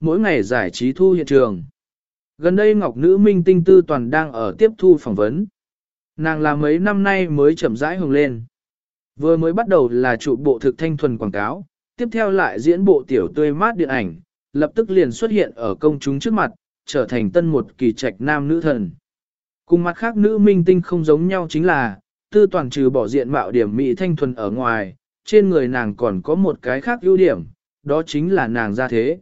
mỗi ngày giải trí thu hiện trường. Gần đây Ngọc Nữ Minh Tinh Tư Toàn đang ở tiếp thu phỏng vấn. Nàng là mấy năm nay mới chậm rãi hồng lên. Vừa mới bắt đầu là trụ bộ thực thanh thuần quảng cáo, tiếp theo lại diễn bộ tiểu tươi mát điện ảnh, lập tức liền xuất hiện ở công chúng trước mặt, trở thành tân một kỳ trạch nam nữ thần. Cùng mặt khác nữ minh tinh không giống nhau chính là, tư toàn trừ bỏ diện mạo điểm mỹ thanh thuần ở ngoài, trên người nàng còn có một cái khác ưu điểm, đó chính là nàng ra thế.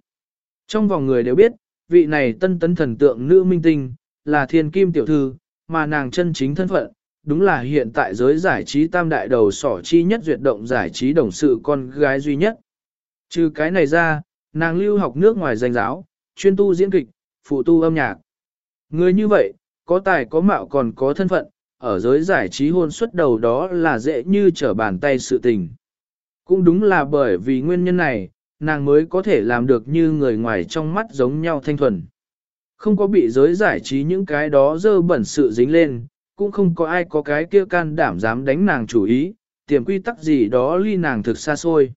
Trong vòng người đều biết, vị này tân tấn thần tượng nữ minh tinh, là thiên kim tiểu thư, mà nàng chân chính thân phận, đúng là hiện tại giới giải trí tam đại đầu sỏ chi nhất duyệt động giải trí đồng sự con gái duy nhất. Trừ cái này ra, nàng lưu học nước ngoài danh giáo, chuyên tu diễn kịch, phụ tu âm nhạc. Người như vậy, có tài có mạo còn có thân phận, ở giới giải trí hôn suất đầu đó là dễ như trở bàn tay sự tình. Cũng đúng là bởi vì nguyên nhân này, nàng mới có thể làm được như người ngoài trong mắt giống nhau thanh thuần. Không có bị giới giải trí những cái đó dơ bẩn sự dính lên, cũng không có ai có cái kia can đảm dám đánh nàng chủ ý, tiềm quy tắc gì đó ly nàng thực xa xôi.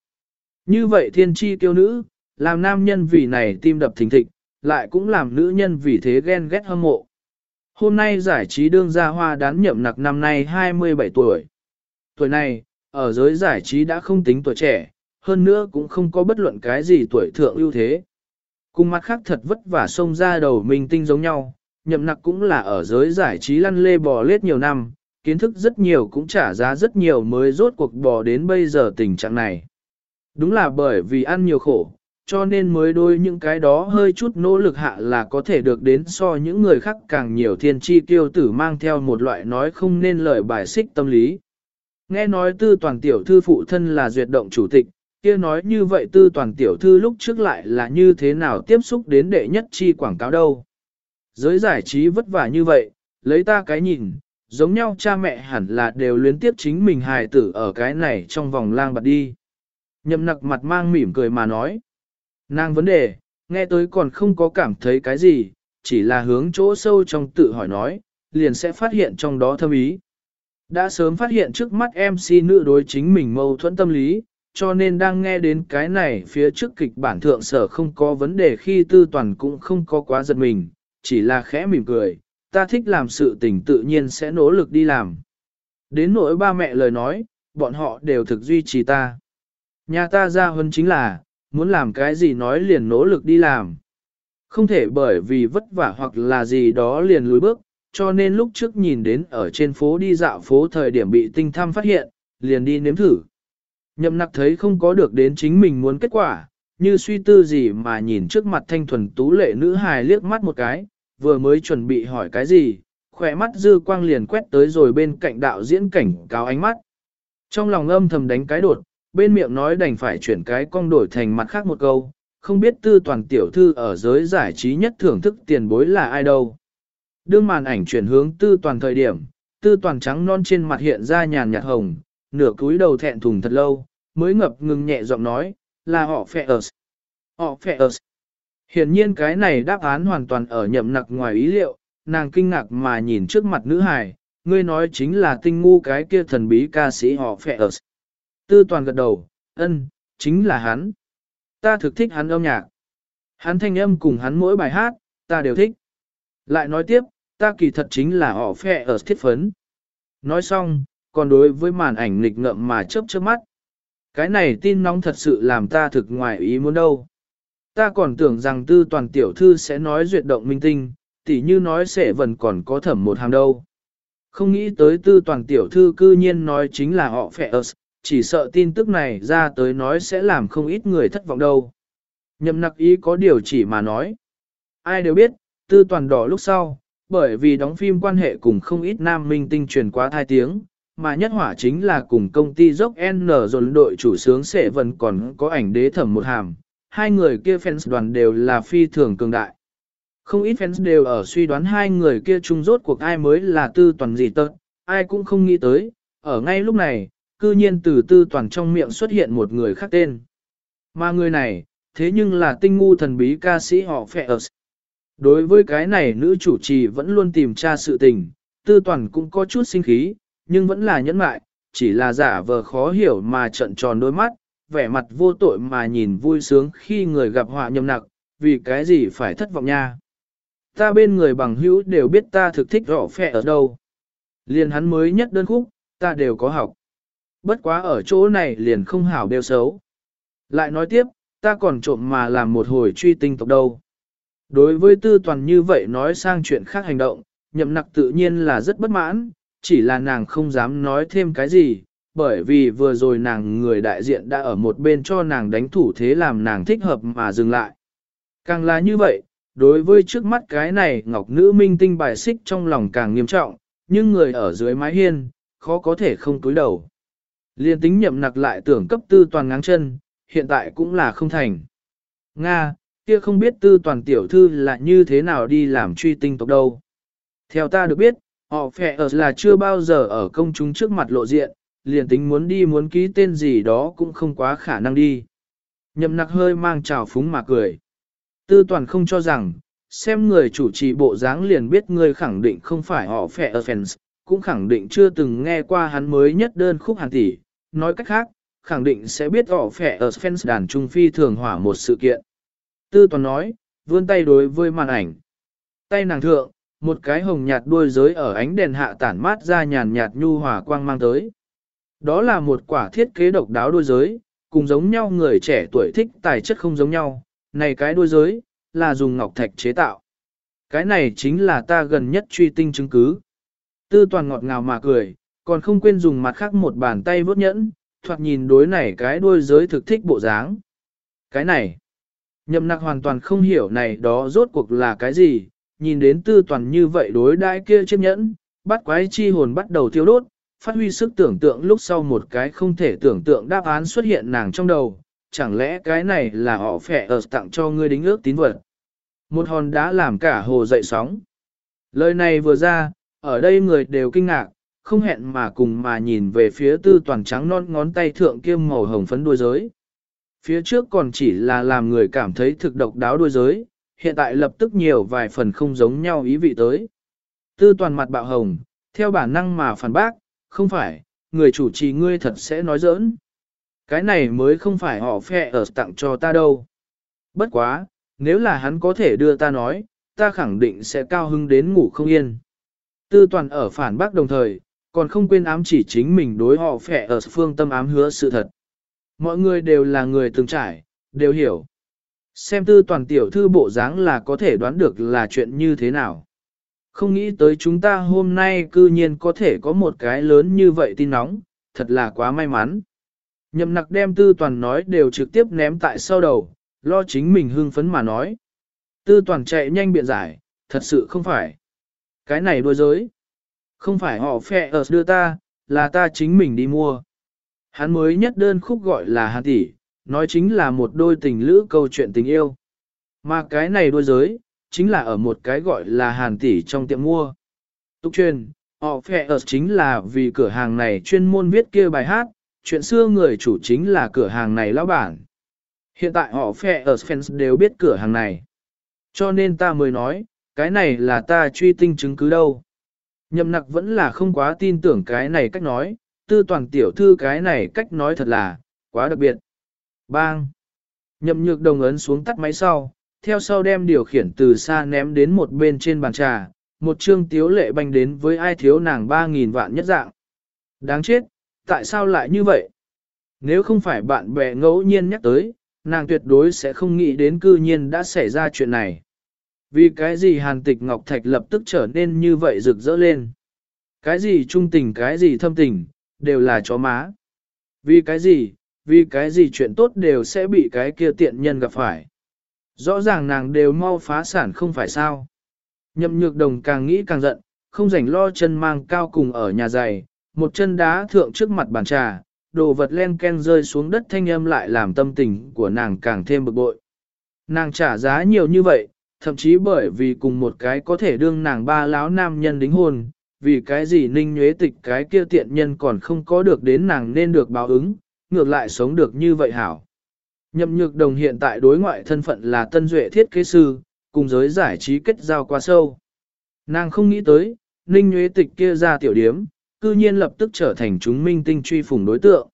Như vậy thiên tri tiêu nữ, làm nam nhân vì này tim đập thình thịch, lại cũng làm nữ nhân vì thế ghen ghét hâm mộ. Hôm nay giải trí đương gia hoa đán nhậm nặc năm nay 27 tuổi. Tuổi này, ở giới giải trí đã không tính tuổi trẻ, hơn nữa cũng không có bất luận cái gì tuổi thượng ưu thế. Cùng mặt khác thật vất vả xông ra đầu mình tinh giống nhau, nhậm nặc cũng là ở giới giải trí lăn lê bò lết nhiều năm, kiến thức rất nhiều cũng trả giá rất nhiều mới rốt cuộc bò đến bây giờ tình trạng này. Đúng là bởi vì ăn nhiều khổ, cho nên mới đôi những cái đó hơi chút nỗ lực hạ là có thể được đến so những người khác càng nhiều thiên chi tiêu tử mang theo một loại nói không nên lời bài xích tâm lý. Nghe nói tư toàn tiểu thư phụ thân là duyệt động chủ tịch, kia nói như vậy tư toàn tiểu thư lúc trước lại là như thế nào tiếp xúc đến đệ nhất chi quảng cáo đâu. Giới giải trí vất vả như vậy, lấy ta cái nhìn, giống nhau cha mẹ hẳn là đều luyến tiếp chính mình hài tử ở cái này trong vòng lang bạt đi. Nhậm nặc mặt mang mỉm cười mà nói. Nàng vấn đề, nghe tới còn không có cảm thấy cái gì, chỉ là hướng chỗ sâu trong tự hỏi nói, liền sẽ phát hiện trong đó thâm ý. Đã sớm phát hiện trước mắt MC nữ đối chính mình mâu thuẫn tâm lý, cho nên đang nghe đến cái này phía trước kịch bản thượng sở không có vấn đề khi tư toàn cũng không có quá giật mình, chỉ là khẽ mỉm cười, ta thích làm sự tình tự nhiên sẽ nỗ lực đi làm. Đến nỗi ba mẹ lời nói, bọn họ đều thực duy trì ta. Nhà ta ra hơn chính là, muốn làm cái gì nói liền nỗ lực đi làm. Không thể bởi vì vất vả hoặc là gì đó liền lùi bước, cho nên lúc trước nhìn đến ở trên phố đi dạo phố thời điểm bị tinh thăm phát hiện, liền đi nếm thử. Nhậm nặc thấy không có được đến chính mình muốn kết quả, như suy tư gì mà nhìn trước mặt thanh thuần tú lệ nữ hài liếc mắt một cái, vừa mới chuẩn bị hỏi cái gì, khỏe mắt dư quang liền quét tới rồi bên cạnh đạo diễn cảnh cáo ánh mắt. Trong lòng âm thầm đánh cái đột, bên miệng nói đành phải chuyển cái cong đổi thành mặt khác một câu, không biết tư toàn tiểu thư ở giới giải trí nhất thưởng thức tiền bối là ai đâu. Đương màn ảnh chuyển hướng tư toàn thời điểm, tư toàn trắng non trên mặt hiện ra nhàn nhạt hồng, nửa cúi đầu thẹn thùng thật lâu, mới ngập ngừng nhẹ giọng nói, là họ phẹ ớt. Họ phẹ ớt. Hiển nhiên cái này đáp án hoàn toàn ở nhậm nặc ngoài ý liệu, nàng kinh ngạc mà nhìn trước mặt nữ hài, ngươi nói chính là tinh ngu cái kia thần bí ca sĩ họ phẹ ớt. Tư toàn gật đầu, ân, chính là hắn. Ta thực thích hắn âm nhạc. Hắn thanh âm cùng hắn mỗi bài hát, ta đều thích. Lại nói tiếp, ta kỳ thật chính là họ phẹ ở thiết phấn. Nói xong, còn đối với màn ảnh nghịch ngợm mà chớp chớp mắt. Cái này tin nóng thật sự làm ta thực ngoài ý muốn đâu. Ta còn tưởng rằng tư toàn tiểu thư sẽ nói duyệt động minh tinh, tỉ như nói sẽ vẫn còn có thẩm một hàng đâu. Không nghĩ tới tư toàn tiểu thư cư nhiên nói chính là họ phẻ ớt, chỉ sợ tin tức này ra tới nói sẽ làm không ít người thất vọng đâu. Nhậm nặc ý có điều chỉ mà nói. Ai đều biết, tư toàn đỏ lúc sau, bởi vì đóng phim quan hệ cùng không ít nam minh tinh truyền quá thai tiếng, mà nhất hỏa chính là cùng công ty dốc N dồn đội chủ sướng sẽ vẫn còn có ảnh đế thẩm một hàm. Hai người kia fans đoàn đều là phi thường cường đại. Không ít fans đều ở suy đoán hai người kia chung rốt cuộc ai mới là tư toàn gì tật, ai cũng không nghĩ tới, ở ngay lúc này, cư nhiên từ tư toàn trong miệng xuất hiện một người khác tên. Mà người này, thế nhưng là tinh ngu thần bí ca sĩ họ Phẹ ở. Đối với cái này nữ chủ trì vẫn luôn tìm tra sự tình, tư toàn cũng có chút sinh khí, nhưng vẫn là nhẫn mại, chỉ là giả vờ khó hiểu mà trận tròn đôi mắt, vẻ mặt vô tội mà nhìn vui sướng khi người gặp họa nhầm nặc, vì cái gì phải thất vọng nha. Ta bên người bằng hữu đều biết ta thực thích rõ phẹ ở đâu. Liền hắn mới nhất đơn khúc, ta đều có học. Bất quá ở chỗ này liền không hảo đều xấu. Lại nói tiếp, ta còn trộm mà làm một hồi truy tinh tộc đâu. Đối với tư toàn như vậy nói sang chuyện khác hành động, nhậm nặc tự nhiên là rất bất mãn, chỉ là nàng không dám nói thêm cái gì, bởi vì vừa rồi nàng người đại diện đã ở một bên cho nàng đánh thủ thế làm nàng thích hợp mà dừng lại. Càng là như vậy, đối với trước mắt cái này ngọc nữ minh tinh bài xích trong lòng càng nghiêm trọng, nhưng người ở dưới mái hiên, khó có thể không túi đầu. Liên tính nhậm nặc lại tưởng cấp tư toàn ngáng chân, hiện tại cũng là không thành. Nga, kia không biết tư toàn tiểu thư là như thế nào đi làm truy tinh tộc đâu. Theo ta được biết, họ phẹ ở là chưa bao giờ ở công chúng trước mặt lộ diện, liền tính muốn đi muốn ký tên gì đó cũng không quá khả năng đi. Nhậm nặc hơi mang trào phúng mà cười. Tư toàn không cho rằng, xem người chủ trì bộ dáng liền biết người khẳng định không phải họ phẹ ở fans, cũng khẳng định chưa từng nghe qua hắn mới nhất đơn khúc hàng tỷ. Nói cách khác, khẳng định sẽ biết họ phẹ ở fans đàn trung phi thường hỏa một sự kiện. Tư toàn nói, vươn tay đối với màn ảnh. Tay nàng thượng, một cái hồng nhạt đuôi giới ở ánh đèn hạ tản mát ra nhàn nhạt nhu hòa quang mang tới. Đó là một quả thiết kế độc đáo đuôi giới, cùng giống nhau người trẻ tuổi thích tài chất không giống nhau, này cái đuôi giới, là dùng ngọc thạch chế tạo. Cái này chính là ta gần nhất truy tinh chứng cứ. Tư toàn ngọt ngào mà cười, còn không quên dùng mặt khác một bàn tay vớt nhẫn, thoạt nhìn đối này cái đuôi giới thực thích bộ dáng. Cái này, nhậm nặc hoàn toàn không hiểu này đó rốt cuộc là cái gì, nhìn đến tư toàn như vậy đối đãi kia chiếc nhẫn, bắt quái chi hồn bắt đầu thiêu đốt, phát huy sức tưởng tượng lúc sau một cái không thể tưởng tượng đáp án xuất hiện nàng trong đầu, chẳng lẽ cái này là họ phẻ ở tặng cho ngươi đính ước tín vật. Một hòn đá làm cả hồ dậy sóng. Lời này vừa ra, ở đây người đều kinh ngạc, không hẹn mà cùng mà nhìn về phía tư toàn trắng non ngón tay thượng kiêm màu hồng phấn đuôi giới. Phía trước còn chỉ là làm người cảm thấy thực độc đáo đuôi giới, hiện tại lập tức nhiều vài phần không giống nhau ý vị tới. Tư toàn mặt bạo hồng, theo bản năng mà phản bác, không phải, người chủ trì ngươi thật sẽ nói giỡn. Cái này mới không phải họ phe ở tặng cho ta đâu. Bất quá, nếu là hắn có thể đưa ta nói, ta khẳng định sẽ cao hưng đến ngủ không yên. Tư toàn ở phản bác đồng thời, còn không quên ám chỉ chính mình đối họ phẻ ở phương tâm ám hứa sự thật. Mọi người đều là người từng trải, đều hiểu. Xem tư toàn tiểu thư bộ dáng là có thể đoán được là chuyện như thế nào. Không nghĩ tới chúng ta hôm nay cư nhiên có thể có một cái lớn như vậy tin nóng, thật là quá may mắn. Nhậm nặc đem tư toàn nói đều trực tiếp ném tại sau đầu, lo chính mình hưng phấn mà nói. Tư toàn chạy nhanh biện giải, thật sự không phải. Cái này đôi giới. Không phải họ phẹ ở đưa ta, là ta chính mình đi mua. Hắn mới nhất đơn khúc gọi là hàn tỷ, nói chính là một đôi tình lữ câu chuyện tình yêu. Mà cái này đôi giới, chính là ở một cái gọi là hàn tỷ trong tiệm mua. Tục truyền, họ phe ở chính là vì cửa hàng này chuyên môn viết kia bài hát, chuyện xưa người chủ chính là cửa hàng này lão bản. Hiện tại họ phe ở fans đều biết cửa hàng này. Cho nên ta mới nói, cái này là ta truy tinh chứng cứ đâu. Nhậm nặc vẫn là không quá tin tưởng cái này cách nói, tư toàn tiểu thư cái này cách nói thật là, quá đặc biệt. Bang! Nhậm nhược đồng ấn xuống tắt máy sau, theo sau đem điều khiển từ xa ném đến một bên trên bàn trà, một chương tiếu lệ banh đến với ai thiếu nàng 3.000 vạn nhất dạng. Đáng chết, tại sao lại như vậy? Nếu không phải bạn bè ngẫu nhiên nhắc tới, nàng tuyệt đối sẽ không nghĩ đến cư nhiên đã xảy ra chuyện này. Vì cái gì hàn tịch Ngọc Thạch lập tức trở nên như vậy rực rỡ lên? Cái gì trung tình cái gì thâm tình, đều là chó má. Vì cái gì, vì cái gì chuyện tốt đều sẽ bị cái kia tiện nhân gặp phải. Rõ ràng nàng đều mau phá sản không phải sao. Nhậm nhược đồng càng nghĩ càng giận, không rảnh lo chân mang cao cùng ở nhà giày, một chân đá thượng trước mặt bàn trà, đồ vật len ken rơi xuống đất thanh âm lại làm tâm tình của nàng càng thêm bực bội. Nàng trả giá nhiều như vậy, thậm chí bởi vì cùng một cái có thể đương nàng ba lão nam nhân đính hôn, vì cái gì ninh nhuế tịch cái kia tiện nhân còn không có được đến nàng nên được báo ứng, ngược lại sống được như vậy hảo. Nhậm nhược đồng hiện tại đối ngoại thân phận là tân duệ thiết kế sư, cùng giới giải trí kết giao quá sâu. Nàng không nghĩ tới, ninh nhuế tịch kia ra tiểu điếm, cư nhiên lập tức trở thành chúng minh tinh truy phủng đối tượng.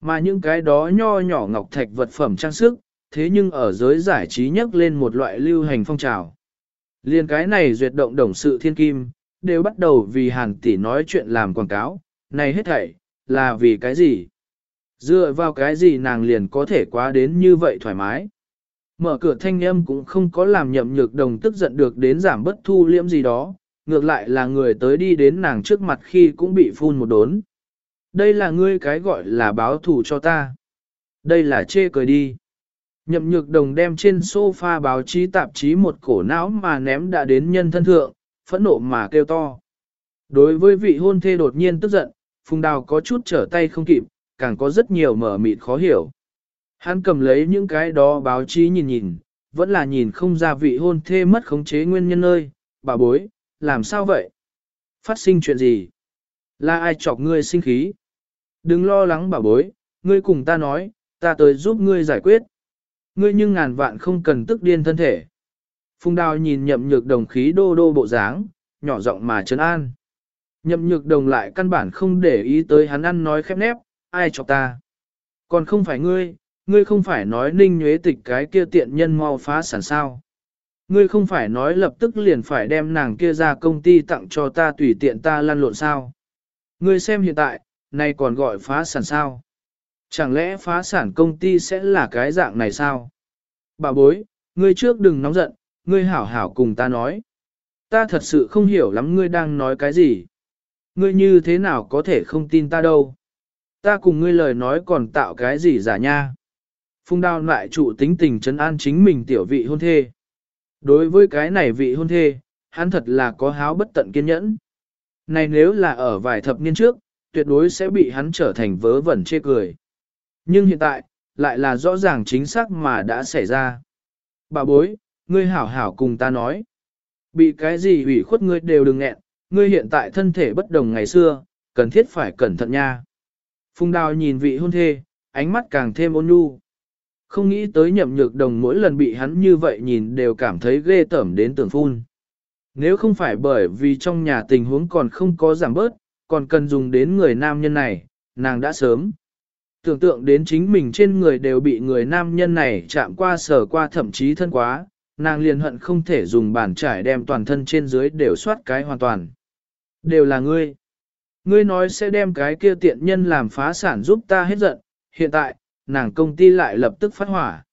Mà những cái đó nho nhỏ ngọc thạch vật phẩm trang sức, thế nhưng ở giới giải trí nhắc lên một loại lưu hành phong trào. Liên cái này duyệt động đồng sự thiên kim, đều bắt đầu vì hàn tỷ nói chuyện làm quảng cáo, này hết thảy, là vì cái gì? Dựa vào cái gì nàng liền có thể quá đến như vậy thoải mái? Mở cửa thanh âm cũng không có làm nhậm nhược đồng tức giận được đến giảm bất thu liễm gì đó, ngược lại là người tới đi đến nàng trước mặt khi cũng bị phun một đốn. Đây là ngươi cái gọi là báo thù cho ta. Đây là chê cười đi. Nhậm nhược đồng đem trên sofa báo chí tạp chí một cổ não mà ném đã đến nhân thân thượng, phẫn nộ mà kêu to. Đối với vị hôn thê đột nhiên tức giận, Phùng Đào có chút trở tay không kịp, càng có rất nhiều mở mịt khó hiểu. Hắn cầm lấy những cái đó báo chí nhìn nhìn, vẫn là nhìn không ra vị hôn thê mất khống chế nguyên nhân ơi, bà bối, làm sao vậy? Phát sinh chuyện gì? Là ai chọc ngươi sinh khí? Đừng lo lắng bà bối, ngươi cùng ta nói, ta tới giúp ngươi giải quyết. Ngươi nhưng ngàn vạn không cần tức điên thân thể. Phùng đào nhìn nhậm nhược đồng khí đô đô bộ dáng, nhỏ giọng mà trấn an. Nhậm nhược đồng lại căn bản không để ý tới hắn ăn nói khép nép, ai cho ta. Còn không phải ngươi, ngươi không phải nói ninh nhuế tịch cái kia tiện nhân mau phá sản sao. Ngươi không phải nói lập tức liền phải đem nàng kia ra công ty tặng cho ta tùy tiện ta lăn lộn sao. Ngươi xem hiện tại, nay còn gọi phá sản sao. Chẳng lẽ phá sản công ty sẽ là cái dạng này sao? Bà bối, ngươi trước đừng nóng giận, ngươi hảo hảo cùng ta nói. Ta thật sự không hiểu lắm ngươi đang nói cái gì. Ngươi như thế nào có thể không tin ta đâu. Ta cùng ngươi lời nói còn tạo cái gì giả nha. Phung đao lại trụ tính tình trấn an chính mình tiểu vị hôn thê. Đối với cái này vị hôn thê, hắn thật là có háo bất tận kiên nhẫn. Này nếu là ở vài thập niên trước, tuyệt đối sẽ bị hắn trở thành vớ vẩn chê cười. Nhưng hiện tại, lại là rõ ràng chính xác mà đã xảy ra. Bà bối, ngươi hảo hảo cùng ta nói. Bị cái gì ủy khuất ngươi đều đừng nghẹn, ngươi hiện tại thân thể bất đồng ngày xưa, cần thiết phải cẩn thận nha. Phùng đào nhìn vị hôn thê, ánh mắt càng thêm ôn nhu. Không nghĩ tới nhậm nhược đồng mỗi lần bị hắn như vậy nhìn đều cảm thấy ghê tởm đến tưởng phun. Nếu không phải bởi vì trong nhà tình huống còn không có giảm bớt, còn cần dùng đến người nam nhân này, nàng đã sớm. Tưởng tượng đến chính mình trên người đều bị người nam nhân này chạm qua sờ qua thậm chí thân quá, nàng liền hận không thể dùng bàn trải đem toàn thân trên dưới đều soát cái hoàn toàn. Đều là ngươi. Ngươi nói sẽ đem cái kia tiện nhân làm phá sản giúp ta hết giận, hiện tại, nàng công ty lại lập tức phát hỏa.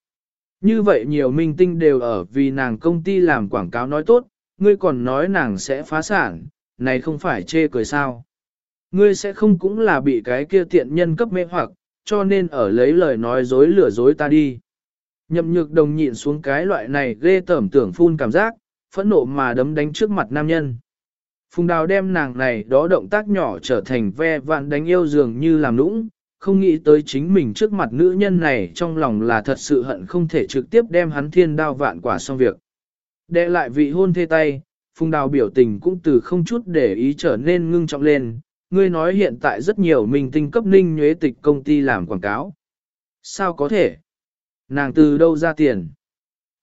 Như vậy nhiều minh tinh đều ở vì nàng công ty làm quảng cáo nói tốt, ngươi còn nói nàng sẽ phá sản, này không phải chê cười sao. Ngươi sẽ không cũng là bị cái kia tiện nhân cấp mê hoặc, cho nên ở lấy lời nói dối lừa dối ta đi. Nhậm nhược đồng nhịn xuống cái loại này ghê tởm tưởng phun cảm giác, phẫn nộ mà đấm đánh trước mặt nam nhân. Phùng đào đem nàng này đó động tác nhỏ trở thành ve vạn đánh yêu dường như làm nũng, không nghĩ tới chính mình trước mặt nữ nhân này trong lòng là thật sự hận không thể trực tiếp đem hắn thiên đao vạn quả xong việc. Đệ lại vị hôn thê tay, phùng đào biểu tình cũng từ không chút để ý trở nên ngưng trọng lên, ngươi nói hiện tại rất nhiều minh tinh cấp ninh nhuế tịch công ty làm quảng cáo. Sao có thể? Nàng từ đâu ra tiền?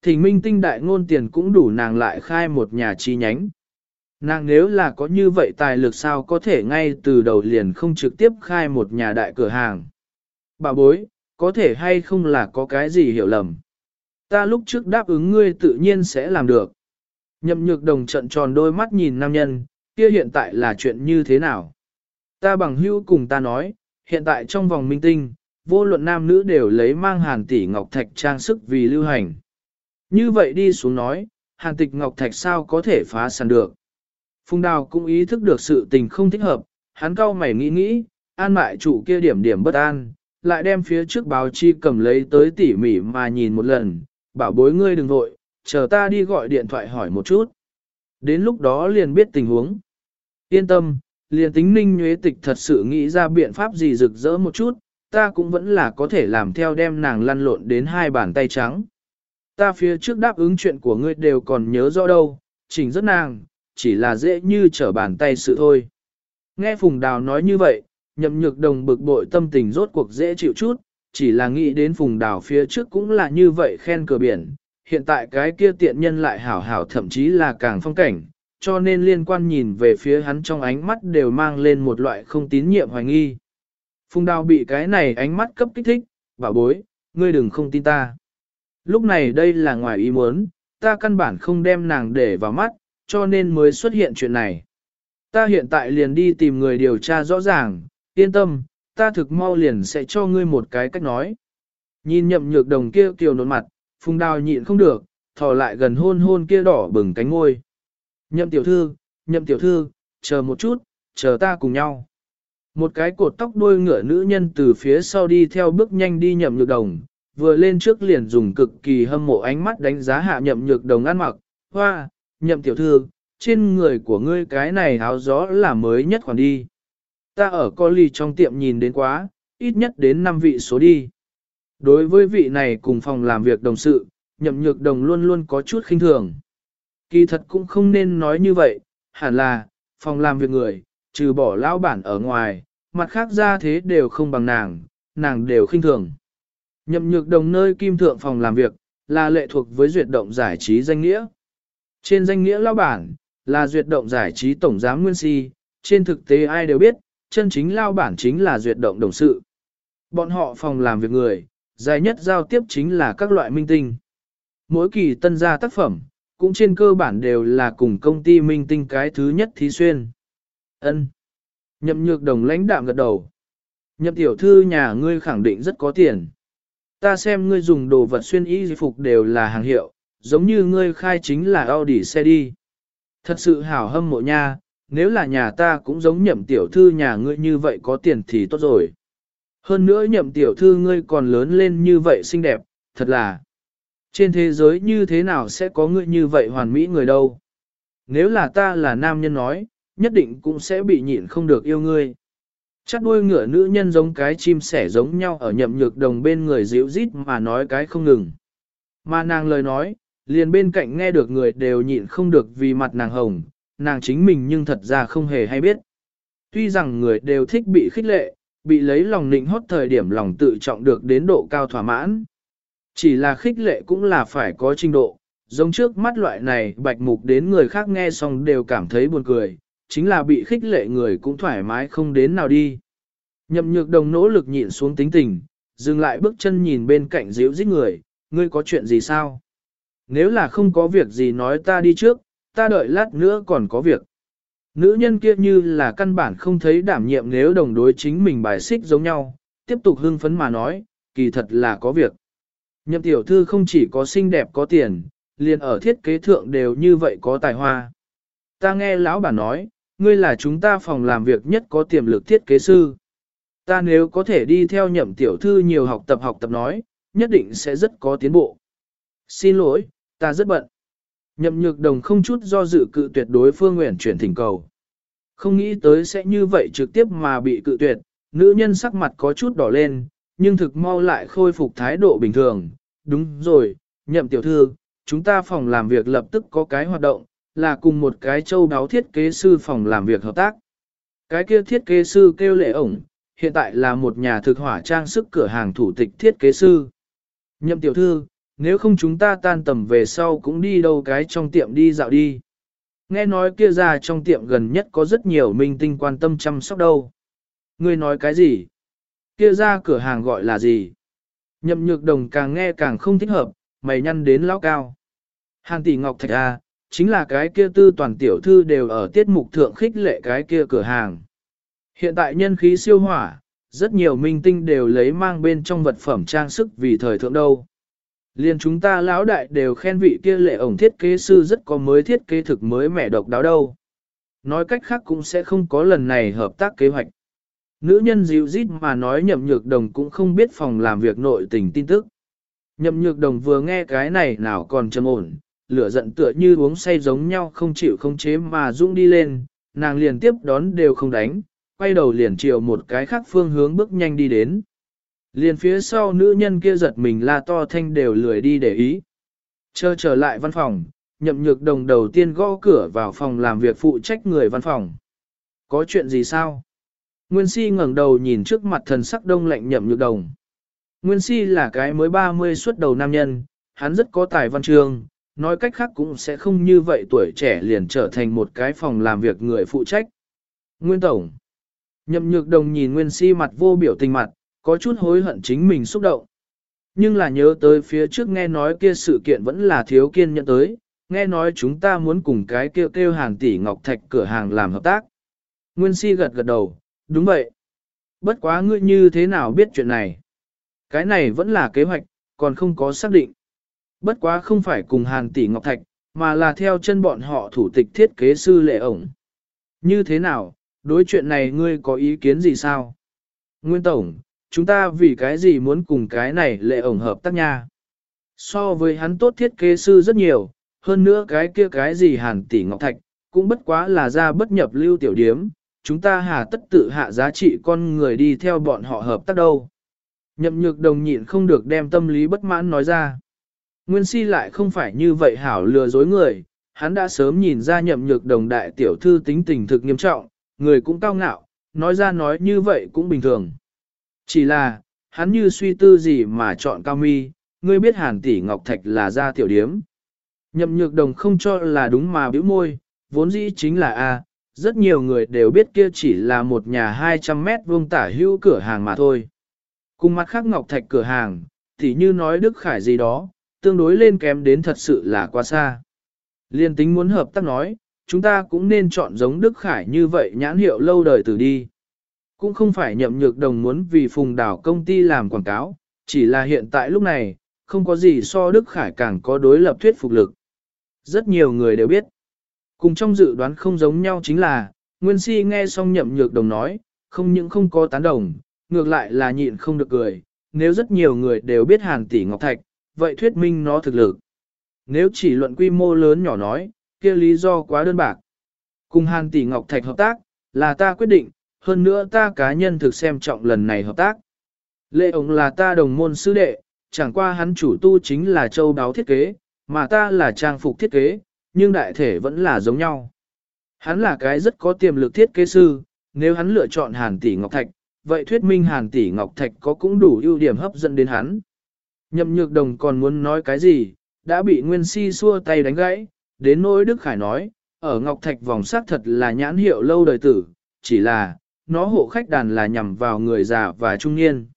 Thỉnh minh tinh đại ngôn tiền cũng đủ nàng lại khai một nhà chi nhánh. Nàng nếu là có như vậy tài lực sao có thể ngay từ đầu liền không trực tiếp khai một nhà đại cửa hàng. Bà bối, có thể hay không là có cái gì hiểu lầm. Ta lúc trước đáp ứng ngươi tự nhiên sẽ làm được. Nhậm nhược đồng trận tròn đôi mắt nhìn nam nhân, kia hiện tại là chuyện như thế nào? Ta bằng hữu cùng ta nói, hiện tại trong vòng minh tinh, vô luận nam nữ đều lấy mang hàn tỷ ngọc thạch trang sức vì lưu hành. Như vậy đi xuống nói, hàn tịch ngọc thạch sao có thể phá sản được. Phùng đào cũng ý thức được sự tình không thích hợp, hắn cau mày nghĩ nghĩ, an mại chủ kia điểm điểm bất an, lại đem phía trước báo chi cầm lấy tới tỉ mỉ mà nhìn một lần, bảo bối ngươi đừng vội, chờ ta đi gọi điện thoại hỏi một chút. Đến lúc đó liền biết tình huống. Yên tâm, liền tính ninh nhuế tịch thật sự nghĩ ra biện pháp gì rực rỡ một chút, ta cũng vẫn là có thể làm theo đem nàng lăn lộn đến hai bàn tay trắng. Ta phía trước đáp ứng chuyện của ngươi đều còn nhớ rõ đâu, chỉnh rất nàng, chỉ là dễ như trở bàn tay sự thôi. Nghe Phùng Đào nói như vậy, nhậm nhược đồng bực bội tâm tình rốt cuộc dễ chịu chút, chỉ là nghĩ đến Phùng Đào phía trước cũng là như vậy khen cửa biển, hiện tại cái kia tiện nhân lại hảo hảo thậm chí là càng phong cảnh, cho nên liên quan nhìn về phía hắn trong ánh mắt đều mang lên một loại không tín nhiệm hoài nghi. Phùng đào bị cái này ánh mắt cấp kích thích, bảo bối, ngươi đừng không tin ta. Lúc này đây là ngoài ý muốn, ta căn bản không đem nàng để vào mắt, cho nên mới xuất hiện chuyện này. Ta hiện tại liền đi tìm người điều tra rõ ràng, yên tâm, ta thực mau liền sẽ cho ngươi một cái cách nói. Nhìn nhậm nhược đồng kia kiều nốt mặt, phùng đào nhịn không được, thò lại gần hôn hôn kia đỏ bừng cánh ngôi. Nhậm tiểu thư, nhậm tiểu thư, chờ một chút, chờ ta cùng nhau. Một cái cột tóc đuôi ngựa nữ nhân từ phía sau đi theo bước nhanh đi nhậm nhược đồng, vừa lên trước liền dùng cực kỳ hâm mộ ánh mắt đánh giá hạ nhậm nhược đồng ăn mặc, hoa, nhậm tiểu thư, trên người của ngươi cái này áo gió là mới nhất khoản đi. Ta ở co ly trong tiệm nhìn đến quá, ít nhất đến 5 vị số đi. Đối với vị này cùng phòng làm việc đồng sự, nhậm nhược đồng luôn luôn có chút khinh thường. Kỳ thật cũng không nên nói như vậy, hẳn là, phòng làm việc người, trừ bỏ lão bản ở ngoài, mặt khác ra thế đều không bằng nàng, nàng đều khinh thường. Nhậm nhược đồng nơi kim thượng phòng làm việc, là lệ thuộc với duyệt động giải trí danh nghĩa. Trên danh nghĩa lao bản, là duyệt động giải trí tổng giám nguyên si, trên thực tế ai đều biết, chân chính lao bản chính là duyệt động đồng sự. Bọn họ phòng làm việc người, dài nhất giao tiếp chính là các loại minh tinh. Mỗi kỳ tân gia tác phẩm, cũng trên cơ bản đều là cùng công ty minh tinh cái thứ nhất thí xuyên. ân Nhậm nhược đồng lãnh đạm gật đầu. Nhậm tiểu thư nhà ngươi khẳng định rất có tiền. Ta xem ngươi dùng đồ vật xuyên y phục đều là hàng hiệu, giống như ngươi khai chính là Audi xe đi. Thật sự hảo hâm mộ nha, nếu là nhà ta cũng giống nhậm tiểu thư nhà ngươi như vậy có tiền thì tốt rồi. Hơn nữa nhậm tiểu thư ngươi còn lớn lên như vậy xinh đẹp, thật là. Trên thế giới như thế nào sẽ có ngươi như vậy hoàn mỹ người đâu? Nếu là ta là nam nhân nói, nhất định cũng sẽ bị nhịn không được yêu ngươi. Chắc đuôi ngựa nữ nhân giống cái chim sẻ giống nhau ở nhậm nhược đồng bên người dịu rít mà nói cái không ngừng. Mà nàng lời nói, liền bên cạnh nghe được người đều nhịn không được vì mặt nàng hồng, nàng chính mình nhưng thật ra không hề hay biết. Tuy rằng người đều thích bị khích lệ, bị lấy lòng nịnh hót thời điểm lòng tự trọng được đến độ cao thỏa mãn. Chỉ là khích lệ cũng là phải có trình độ, giống trước mắt loại này bạch mục đến người khác nghe xong đều cảm thấy buồn cười, chính là bị khích lệ người cũng thoải mái không đến nào đi. Nhậm nhược đồng nỗ lực nhịn xuống tính tình, dừng lại bước chân nhìn bên cạnh díu dít người, ngươi có chuyện gì sao? Nếu là không có việc gì nói ta đi trước, ta đợi lát nữa còn có việc. Nữ nhân kia như là căn bản không thấy đảm nhiệm nếu đồng đối chính mình bài xích giống nhau, tiếp tục hưng phấn mà nói, kỳ thật là có việc. Nhậm tiểu thư không chỉ có xinh đẹp có tiền, liền ở thiết kế thượng đều như vậy có tài hoa. Ta nghe lão bà nói, ngươi là chúng ta phòng làm việc nhất có tiềm lực thiết kế sư. Ta nếu có thể đi theo nhậm tiểu thư nhiều học tập học tập nói, nhất định sẽ rất có tiến bộ. Xin lỗi, ta rất bận. Nhậm nhược đồng không chút do dự cự tuyệt đối phương nguyện chuyển thỉnh cầu. Không nghĩ tới sẽ như vậy trực tiếp mà bị cự tuyệt, nữ nhân sắc mặt có chút đỏ lên, nhưng thực mau lại khôi phục thái độ bình thường. Đúng rồi, nhậm tiểu thư, chúng ta phòng làm việc lập tức có cái hoạt động, là cùng một cái châu đáo thiết kế sư phòng làm việc hợp tác. Cái kia thiết kế sư kêu lệ ổng, hiện tại là một nhà thực hỏa trang sức cửa hàng thủ tịch thiết kế sư. Nhậm tiểu thư, nếu không chúng ta tan tầm về sau cũng đi đâu cái trong tiệm đi dạo đi. Nghe nói kia ra trong tiệm gần nhất có rất nhiều minh tinh quan tâm chăm sóc đâu. Ngươi nói cái gì? Kia ra cửa hàng gọi là gì? Nhậm nhược đồng càng nghe càng không thích hợp, mày nhăn đến lão cao. Hàng tỷ ngọc thạch A, chính là cái kia tư toàn tiểu thư đều ở tiết mục thượng khích lệ cái kia cửa hàng. Hiện tại nhân khí siêu hỏa, rất nhiều minh tinh đều lấy mang bên trong vật phẩm trang sức vì thời thượng đâu liền chúng ta lão đại đều khen vị kia lệ ổng thiết kế sư rất có mới thiết kế thực mới mẻ độc đáo đâu. Nói cách khác cũng sẽ không có lần này hợp tác kế hoạch. Nữ nhân dịu rít mà nói nhậm nhược đồng cũng không biết phòng làm việc nội tình tin tức. Nhậm nhược đồng vừa nghe cái này nào còn trầm ổn, lửa giận tựa như uống say giống nhau không chịu không chế mà rung đi lên, nàng liền tiếp đón đều không đánh, quay đầu liền chiều một cái khác phương hướng bước nhanh đi đến. Liền phía sau nữ nhân kia giật mình la to thanh đều lười đi để ý. Chờ trở lại văn phòng, nhậm nhược đồng đầu tiên gõ cửa vào phòng làm việc phụ trách người văn phòng. Có chuyện gì sao? Nguyên si ngẩng đầu nhìn trước mặt thần sắc đông lạnh nhậm nhược đồng. Nguyên si là cái mới 30 xuất đầu nam nhân, hắn rất có tài văn chương, nói cách khác cũng sẽ không như vậy tuổi trẻ liền trở thành một cái phòng làm việc người phụ trách. Nguyên Tổng Nhậm nhược đồng nhìn Nguyên si mặt vô biểu tình mặt, có chút hối hận chính mình xúc động. Nhưng là nhớ tới phía trước nghe nói kia sự kiện vẫn là thiếu kiên nhẫn tới, nghe nói chúng ta muốn cùng cái kêu kêu hàng tỷ ngọc thạch cửa hàng làm hợp tác. Nguyên si gật gật đầu, đúng vậy. Bất quá ngươi như thế nào biết chuyện này? Cái này vẫn là kế hoạch, còn không có xác định. Bất quá không phải cùng hàng tỷ ngọc thạch, mà là theo chân bọn họ thủ tịch thiết kế sư lệ ổng. Như thế nào, đối chuyện này ngươi có ý kiến gì sao? Nguyên Tổng, chúng ta vì cái gì muốn cùng cái này lệ ổng hợp tác nha? So với hắn tốt thiết kế sư rất nhiều, hơn nữa cái kia cái gì hàn tỷ ngọc thạch, cũng bất quá là ra bất nhập lưu tiểu điếm, chúng ta hà tất tự hạ giá trị con người đi theo bọn họ hợp tác đâu. Nhậm nhược đồng nhịn không được đem tâm lý bất mãn nói ra. Nguyên si lại không phải như vậy hảo lừa dối người, hắn đã sớm nhìn ra nhậm nhược đồng đại tiểu thư tính tình thực nghiêm trọng, người cũng cao ngạo, nói ra nói như vậy cũng bình thường. Chỉ là, hắn như suy tư gì mà chọn cao mi, ngươi biết hàn tỷ ngọc thạch là ra tiểu điếm. Nhậm nhược đồng không cho là đúng mà bĩu môi, vốn dĩ chính là A, rất nhiều người đều biết kia chỉ là một nhà 200 mét vuông tả hữu cửa hàng mà thôi. Cùng mặt khác ngọc thạch cửa hàng, thì như nói Đức Khải gì đó, tương đối lên kém đến thật sự là quá xa. Liên tính muốn hợp tác nói, chúng ta cũng nên chọn giống Đức Khải như vậy nhãn hiệu lâu đời từ đi. Cũng không phải nhậm nhược đồng muốn vì phùng đảo công ty làm quảng cáo, chỉ là hiện tại lúc này, không có gì so Đức Khải càng có đối lập thuyết phục lực. Rất nhiều người đều biết. Cùng trong dự đoán không giống nhau chính là, Nguyên Si nghe xong nhậm nhược đồng nói, không những không có tán đồng, ngược lại là nhịn không được cười. Nếu rất nhiều người đều biết hàn tỷ ngọc thạch, vậy thuyết minh nó thực lực. Nếu chỉ luận quy mô lớn nhỏ nói, kia lý do quá đơn bạc. Cùng hàn tỷ ngọc thạch hợp tác, là ta quyết định, hơn nữa ta cá nhân thực xem trọng lần này hợp tác. Lệ ổng là ta đồng môn sư đệ, chẳng qua hắn chủ tu chính là châu đáo thiết kế, mà ta là trang phục thiết kế, nhưng đại thể vẫn là giống nhau. Hắn là cái rất có tiềm lực thiết kế sư, nếu hắn lựa chọn hàn tỷ ngọc thạch, vậy thuyết minh hàn tỷ ngọc thạch có cũng đủ ưu điểm hấp dẫn đến hắn. Nhậm nhược đồng còn muốn nói cái gì, đã bị Nguyên Si xua tay đánh gãy, đến nỗi Đức Khải nói, ở Ngọc Thạch vòng sắc thật là nhãn hiệu lâu đời tử, chỉ là, nó hộ khách đàn là nhằm vào người già và trung niên.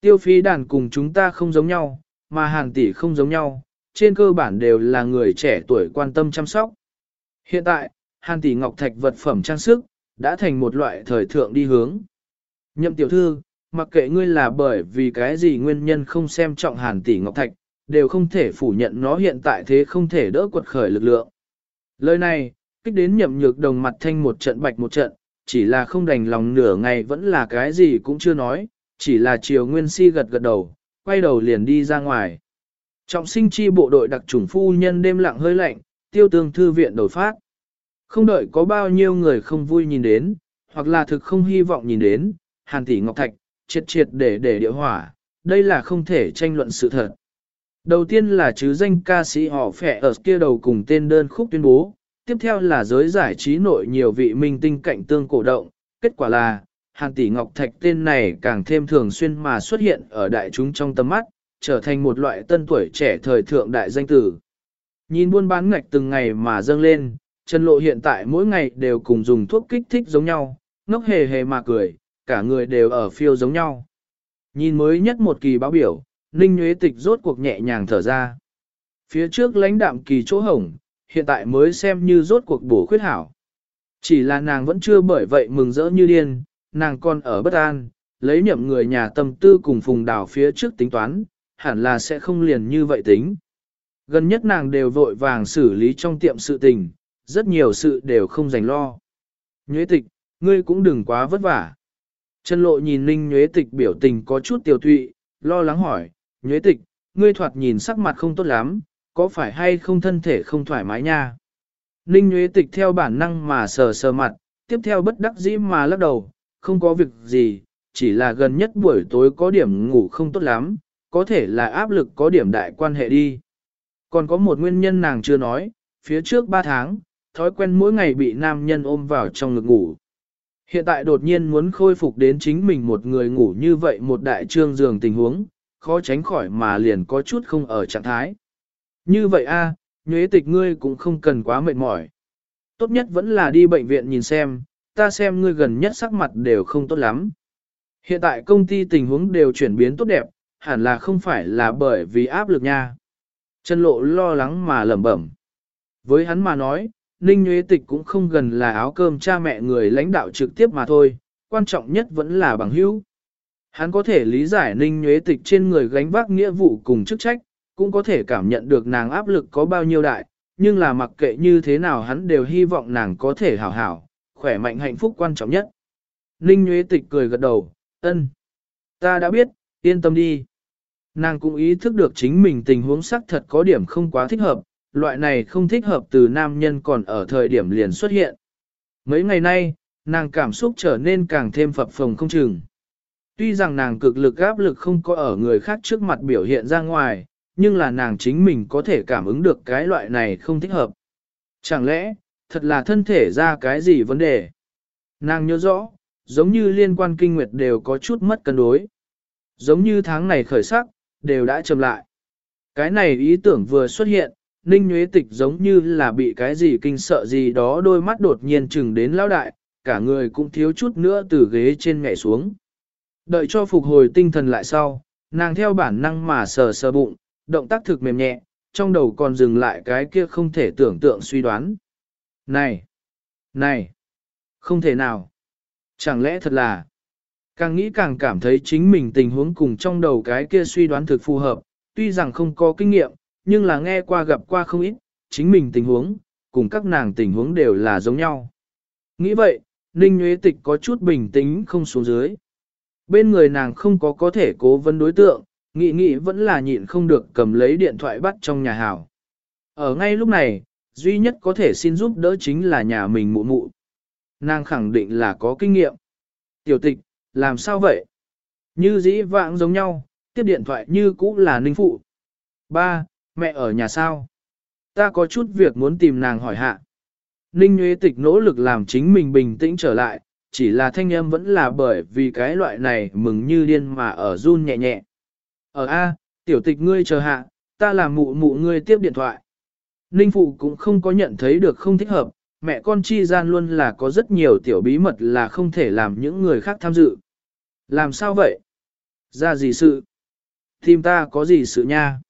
Tiêu phí đàn cùng chúng ta không giống nhau, mà hàng tỷ không giống nhau, trên cơ bản đều là người trẻ tuổi quan tâm chăm sóc. Hiện tại, hàng tỷ ngọc thạch vật phẩm trang sức, đã thành một loại thời thượng đi hướng. Nhậm tiểu thư, mặc kệ ngươi là bởi vì cái gì nguyên nhân không xem trọng hàn tỷ ngọc thạch, đều không thể phủ nhận nó hiện tại thế không thể đỡ quật khởi lực lượng. Lời này, kích đến nhậm nhược đồng mặt thanh một trận bạch một trận, chỉ là không đành lòng nửa ngày vẫn là cái gì cũng chưa nói, chỉ là chiều nguyên si gật gật đầu, quay đầu liền đi ra ngoài. Trọng sinh chi bộ đội đặc trùng phu nhân đêm lặng hơi lạnh, tiêu tương thư viện đổi phát. Không đợi có bao nhiêu người không vui nhìn đến, hoặc là thực không hy vọng nhìn đến, hàn tỷ ngọc thạch, triệt triệt để để địa hỏa, đây là không thể tranh luận sự thật. Đầu tiên là chứ danh ca sĩ họ phẻ ở kia đầu cùng tên đơn khúc tuyên bố, tiếp theo là giới giải trí nội nhiều vị minh tinh cạnh tương cổ động, kết quả là, Hàn Tỷ Ngọc Thạch tên này càng thêm thường xuyên mà xuất hiện ở đại chúng trong tầm mắt, trở thành một loại tân tuổi trẻ thời thượng đại danh tử. Nhìn buôn bán ngạch từng ngày mà dâng lên, Trần Lộ hiện tại mỗi ngày đều cùng dùng thuốc kích thích giống nhau, ngốc hề hề mà cười, cả người đều ở phiêu giống nhau. Nhìn mới nhất một kỳ báo biểu, Ninh Nguyễn Tịch rốt cuộc nhẹ nhàng thở ra. Phía trước lãnh đạm kỳ chỗ hổng, hiện tại mới xem như rốt cuộc bổ khuyết hảo. Chỉ là nàng vẫn chưa bởi vậy mừng rỡ như điên, nàng còn ở bất an, lấy nhậm người nhà tâm tư cùng phùng đảo phía trước tính toán, hẳn là sẽ không liền như vậy tính. Gần nhất nàng đều vội vàng xử lý trong tiệm sự tình, rất nhiều sự đều không dành lo. Nhuế tịch, ngươi cũng đừng quá vất vả. Trần lộ nhìn Ninh Nhuế tịch biểu tình có chút tiểu tụy, lo lắng hỏi, Nhuế tịch, ngươi thoạt nhìn sắc mặt không tốt lắm, có phải hay không thân thể không thoải mái nha? Ninh Nguyễn Tịch theo bản năng mà sờ sờ mặt, tiếp theo bất đắc dĩ mà lắc đầu, không có việc gì, chỉ là gần nhất buổi tối có điểm ngủ không tốt lắm, có thể là áp lực có điểm đại quan hệ đi. Còn có một nguyên nhân nàng chưa nói, phía trước 3 tháng, thói quen mỗi ngày bị nam nhân ôm vào trong ngực ngủ. Hiện tại đột nhiên muốn khôi phục đến chính mình một người ngủ như vậy một đại trương giường tình huống, khó tránh khỏi mà liền có chút không ở trạng thái. Như vậy a, nhuế tịch ngươi cũng không cần quá mệt mỏi. Tốt nhất vẫn là đi bệnh viện nhìn xem, ta xem ngươi gần nhất sắc mặt đều không tốt lắm. Hiện tại công ty tình huống đều chuyển biến tốt đẹp, hẳn là không phải là bởi vì áp lực nha. Trần lộ lo lắng mà lẩm bẩm. Với hắn mà nói, Ninh Nguyễn Tịch cũng không gần là áo cơm cha mẹ người lãnh đạo trực tiếp mà thôi, quan trọng nhất vẫn là bằng hữu. Hắn có thể lý giải Ninh Nguyễn Tịch trên người gánh vác nghĩa vụ cùng chức trách, cũng có thể cảm nhận được nàng áp lực có bao nhiêu đại, nhưng là mặc kệ như thế nào hắn đều hy vọng nàng có thể hảo hảo, khỏe mạnh hạnh phúc quan trọng nhất. Ninh Nguyễn Tịch cười gật đầu, ân. Ta đã biết, yên tâm đi. Nàng cũng ý thức được chính mình tình huống sắc thật có điểm không quá thích hợp, loại này không thích hợp từ nam nhân còn ở thời điểm liền xuất hiện. Mấy ngày nay, nàng cảm xúc trở nên càng thêm phập phồng không chừng. Tuy rằng nàng cực lực áp lực không có ở người khác trước mặt biểu hiện ra ngoài, nhưng là nàng chính mình có thể cảm ứng được cái loại này không thích hợp. Chẳng lẽ, thật là thân thể ra cái gì vấn đề? Nàng nhớ rõ, giống như liên quan kinh nguyệt đều có chút mất cân đối. Giống như tháng này khởi sắc, đều đã chậm lại. Cái này ý tưởng vừa xuất hiện, Ninh Nguyễn Tịch giống như là bị cái gì kinh sợ gì đó đôi mắt đột nhiên chừng đến lão đại, cả người cũng thiếu chút nữa từ ghế trên nhảy xuống. Đợi cho phục hồi tinh thần lại sau, nàng theo bản năng mà sờ sờ bụng, động tác thực mềm nhẹ, trong đầu còn dừng lại cái kia không thể tưởng tượng suy đoán. Này! Này! Không thể nào! Chẳng lẽ thật là... Càng nghĩ càng cảm thấy chính mình tình huống cùng trong đầu cái kia suy đoán thực phù hợp, tuy rằng không có kinh nghiệm, nhưng là nghe qua gặp qua không ít, chính mình tình huống, cùng các nàng tình huống đều là giống nhau. Nghĩ vậy, Ninh Nguyễn Tịch có chút bình tĩnh không xuống dưới. Bên người nàng không có có thể cố vấn đối tượng, nghĩ nghĩ vẫn là nhịn không được cầm lấy điện thoại bắt trong nhà hảo. Ở ngay lúc này, duy nhất có thể xin giúp đỡ chính là nhà mình mụ mụ. Nàng khẳng định là có kinh nghiệm. Tiểu tịch, làm sao vậy? Như dĩ vãng giống nhau, tiếp điện thoại như cũ là ninh phụ. Ba, mẹ ở nhà sao? Ta có chút việc muốn tìm nàng hỏi hạ. Ninh Nguyễn Tịch nỗ lực làm chính mình bình tĩnh trở lại, chỉ là thanh âm vẫn là bởi vì cái loại này mừng như điên mà ở run nhẹ nhẹ. Ở A, tiểu tịch ngươi chờ hạ, ta làm mụ mụ ngươi tiếp điện thoại. Ninh Phụ cũng không có nhận thấy được không thích hợp, mẹ con chi gian luôn là có rất nhiều tiểu bí mật là không thể làm những người khác tham dự. Làm sao vậy? Ra gì sự? Tìm ta có gì sự nha?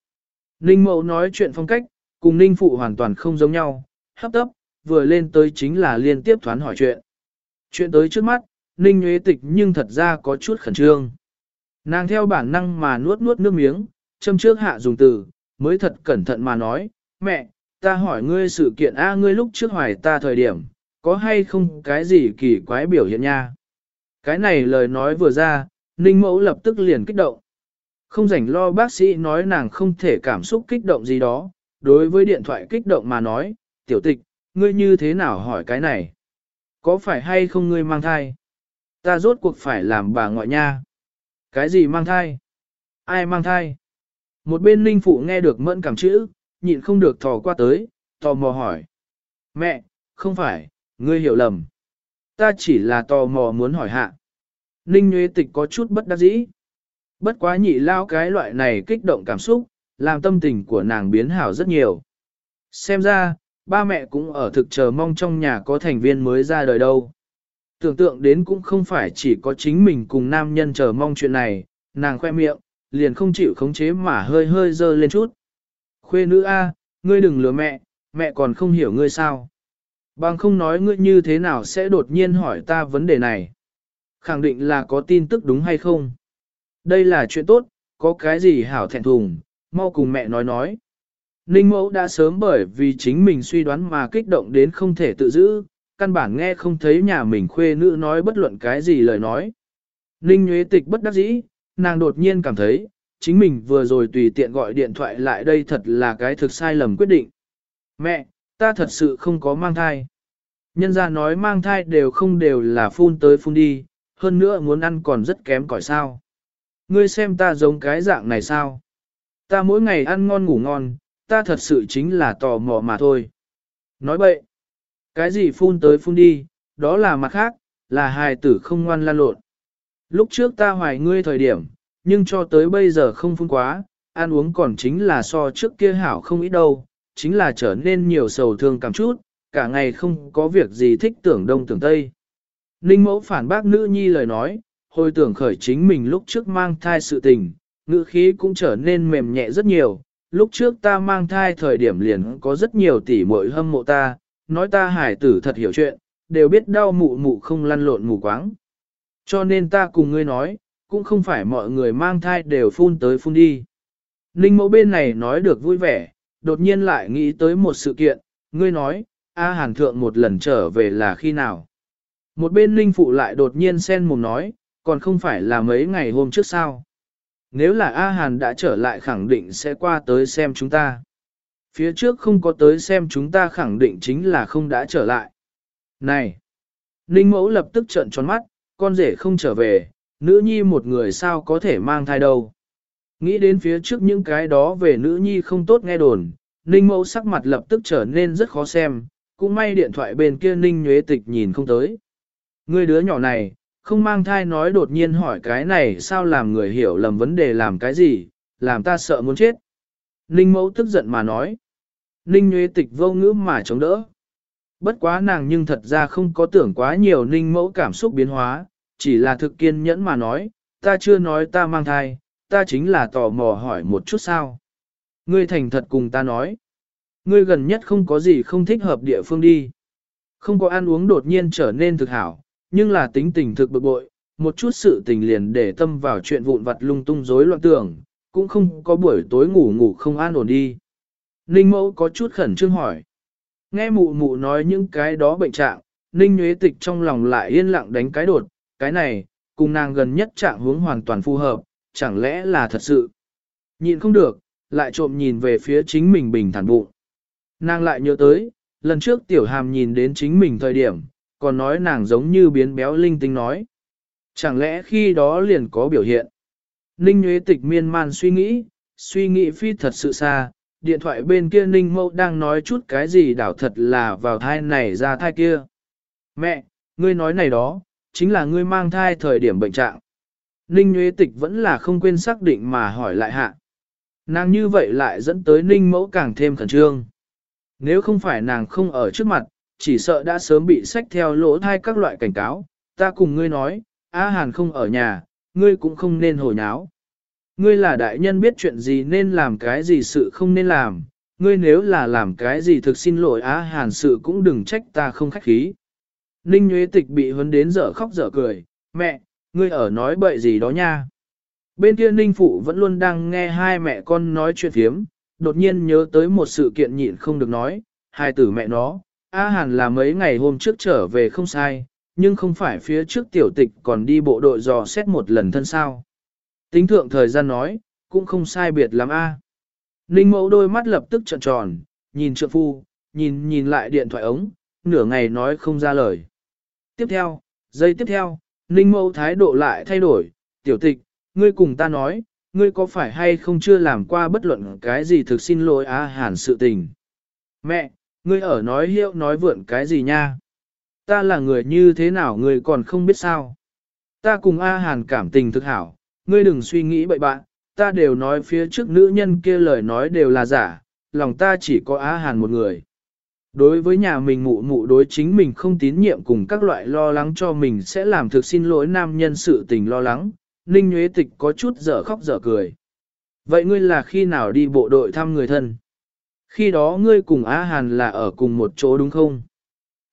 Ninh Mậu nói chuyện phong cách, cùng Ninh Phụ hoàn toàn không giống nhau, hấp tấp, vừa lên tới chính là liên tiếp thoán hỏi chuyện. Chuyện tới trước mắt, Ninh nhuế Tịch nhưng thật ra có chút khẩn trương. Nàng theo bản năng mà nuốt nuốt nước miếng, châm trước hạ dùng từ, mới thật cẩn thận mà nói, mẹ, ta hỏi ngươi sự kiện A ngươi lúc trước hỏi ta thời điểm, có hay không cái gì kỳ quái biểu hiện nha. Cái này lời nói vừa ra, Ninh Mẫu lập tức liền kích động. Không rảnh lo bác sĩ nói nàng không thể cảm xúc kích động gì đó, đối với điện thoại kích động mà nói, tiểu tịch, ngươi như thế nào hỏi cái này? Có phải hay không ngươi mang thai? Ta rốt cuộc phải làm bà ngoại nha. Cái gì mang thai? Ai mang thai? Một bên linh phụ nghe được mẫn cảm chữ, nhịn không được thò qua tới, tò mò hỏi. Mẹ, không phải, ngươi hiểu lầm. Ta chỉ là tò mò muốn hỏi hạ. Ninh Nguyễn Tịch có chút bất đắc dĩ. Bất quá nhị lao cái loại này kích động cảm xúc, làm tâm tình của nàng biến hảo rất nhiều. Xem ra, ba mẹ cũng ở thực chờ mong trong nhà có thành viên mới ra đời đâu. Tưởng tượng đến cũng không phải chỉ có chính mình cùng nam nhân chờ mong chuyện này, nàng khoe miệng, liền không chịu khống chế mà hơi hơi dơ lên chút. Khuê nữ A, ngươi đừng lừa mẹ, mẹ còn không hiểu ngươi sao. Bằng không nói ngươi như thế nào sẽ đột nhiên hỏi ta vấn đề này. Khẳng định là có tin tức đúng hay không. Đây là chuyện tốt, có cái gì hảo thẹn thùng, mau cùng mẹ nói nói. Ninh mẫu đã sớm bởi vì chính mình suy đoán mà kích động đến không thể tự giữ, căn bản nghe không thấy nhà mình khuê nữ nói bất luận cái gì lời nói. Ninh Nguyễn Tịch bất đắc dĩ, nàng đột nhiên cảm thấy, chính mình vừa rồi tùy tiện gọi điện thoại lại đây thật là cái thực sai lầm quyết định. Mẹ, ta thật sự không có mang thai. Nhân ra nói mang thai đều không đều là phun tới phun đi, hơn nữa muốn ăn còn rất kém cỏi sao. Ngươi xem ta giống cái dạng này sao? Ta mỗi ngày ăn ngon ngủ ngon, ta thật sự chính là tò mò mà thôi. Nói bậy, cái gì phun tới phun đi, đó là mặt khác, là hài tử không ngoan lan lộn. Lúc trước ta hoài ngươi thời điểm, nhưng cho tới bây giờ không phun quá, ăn uống còn chính là so trước kia hảo không ít đâu, chính là trở nên nhiều sầu thương cảm chút, cả ngày không có việc gì thích tưởng đông tưởng tây. Ninh mẫu phản bác nữ nhi lời nói, hồi tưởng khởi chính mình lúc trước mang thai sự tình, ngữ khí cũng trở nên mềm nhẹ rất nhiều. Lúc trước ta mang thai thời điểm liền có rất nhiều tỷ muội hâm mộ ta, nói ta hải tử thật hiểu chuyện, đều biết đau mụ mụ không lăn lộn mù quáng. Cho nên ta cùng ngươi nói, cũng không phải mọi người mang thai đều phun tới phun đi. Ninh mẫu bên này nói được vui vẻ, đột nhiên lại nghĩ tới một sự kiện, ngươi nói, A Hàn Thượng một lần trở về là khi nào? Một bên Ninh Phụ lại đột nhiên sen mồm nói, còn không phải là mấy ngày hôm trước sao? Nếu là A Hàn đã trở lại khẳng định sẽ qua tới xem chúng ta. Phía trước không có tới xem chúng ta khẳng định chính là không đã trở lại. Này! Ninh Mẫu lập tức trợn tròn mắt, con rể không trở về, nữ nhi một người sao có thể mang thai đâu. Nghĩ đến phía trước những cái đó về nữ nhi không tốt nghe đồn, Ninh Mẫu sắc mặt lập tức trở nên rất khó xem, cũng may điện thoại bên kia Ninh Nhuế Tịch nhìn không tới. Người đứa nhỏ này, không mang thai nói đột nhiên hỏi cái này sao làm người hiểu lầm vấn đề làm cái gì, làm ta sợ muốn chết. Ninh Mẫu tức giận mà nói. Ninh Nguyễn Tịch vô ngữ mà chống đỡ. Bất quá nàng nhưng thật ra không có tưởng quá nhiều Ninh Mẫu cảm xúc biến hóa, chỉ là thực kiên nhẫn mà nói, ta chưa nói ta mang thai, ta chính là tò mò hỏi một chút sao. Ngươi thành thật cùng ta nói. Ngươi gần nhất không có gì không thích hợp địa phương đi. Không có ăn uống đột nhiên trở nên thực hảo, nhưng là tính tình thực bực bội, một chút sự tình liền để tâm vào chuyện vụn vặt lung tung rối loạn tưởng, cũng không có buổi tối ngủ ngủ không an ổn đi. Ninh mẫu có chút khẩn trương hỏi. Nghe mụ mụ nói những cái đó bệnh trạng, Ninh Nguyễn Tịch trong lòng lại yên lặng đánh cái đột, cái này, cùng nàng gần nhất trạng hướng hoàn toàn phù hợp, chẳng lẽ là thật sự. Nhìn không được, lại trộm nhìn về phía chính mình bình thản bụng. Nàng lại nhớ tới, lần trước tiểu hàm nhìn đến chính mình thời điểm, còn nói nàng giống như biến béo linh tinh nói. Chẳng lẽ khi đó liền có biểu hiện. Ninh Nguyễn Tịch miên man suy nghĩ, suy nghĩ phi thật sự xa, điện thoại bên kia Ninh Mẫu đang nói chút cái gì đảo thật là vào thai này ra thai kia. Mẹ, ngươi nói này đó, chính là ngươi mang thai thời điểm bệnh trạng. Ninh Nguyễn Tịch vẫn là không quên xác định mà hỏi lại hạ. Nàng như vậy lại dẫn tới Ninh Mẫu càng thêm khẩn trương. Nếu không phải nàng không ở trước mặt, chỉ sợ đã sớm bị sách theo lỗ thai các loại cảnh cáo. Ta cùng ngươi nói, A Hàn không ở nhà, ngươi cũng không nên hồi nháo. Ngươi là đại nhân biết chuyện gì nên làm cái gì sự không nên làm, ngươi nếu là làm cái gì thực xin lỗi Á Hàn sự cũng đừng trách ta không khách khí. Ninh Nguyễn Tịch bị huấn đến dở khóc dở cười, mẹ, ngươi ở nói bậy gì đó nha. Bên kia Ninh Phụ vẫn luôn đang nghe hai mẹ con nói chuyện phiếm, đột nhiên nhớ tới một sự kiện nhịn không được nói, hai tử mẹ nó, A Hàn là mấy ngày hôm trước trở về không sai, nhưng không phải phía trước tiểu tịch còn đi bộ đội dò xét một lần thân sao. Tính thượng thời gian nói, cũng không sai biệt lắm a. Ninh mẫu đôi mắt lập tức trợn tròn, nhìn trượng phu, nhìn nhìn lại điện thoại ống, nửa ngày nói không ra lời. Tiếp theo, giây tiếp theo, Ninh mẫu thái độ lại thay đổi, tiểu tịch, ngươi cùng ta nói, ngươi có phải hay không chưa làm qua bất luận cái gì thực xin lỗi á hàn sự tình. Mẹ, ngươi ở nói hiệu nói vượn cái gì nha? Ta là người như thế nào ngươi còn không biết sao? Ta cùng A Hàn cảm tình thực hảo, ngươi đừng suy nghĩ bậy bạn, ta đều nói phía trước nữ nhân kia lời nói đều là giả, lòng ta chỉ có Á Hàn một người. Đối với nhà mình mụ mụ đối chính mình không tín nhiệm cùng các loại lo lắng cho mình sẽ làm thực xin lỗi nam nhân sự tình lo lắng, Ninh Nguyễn Tịch có chút dở khóc dở cười. Vậy ngươi là khi nào đi bộ đội thăm người thân? Khi đó ngươi cùng Á Hàn là ở cùng một chỗ đúng không?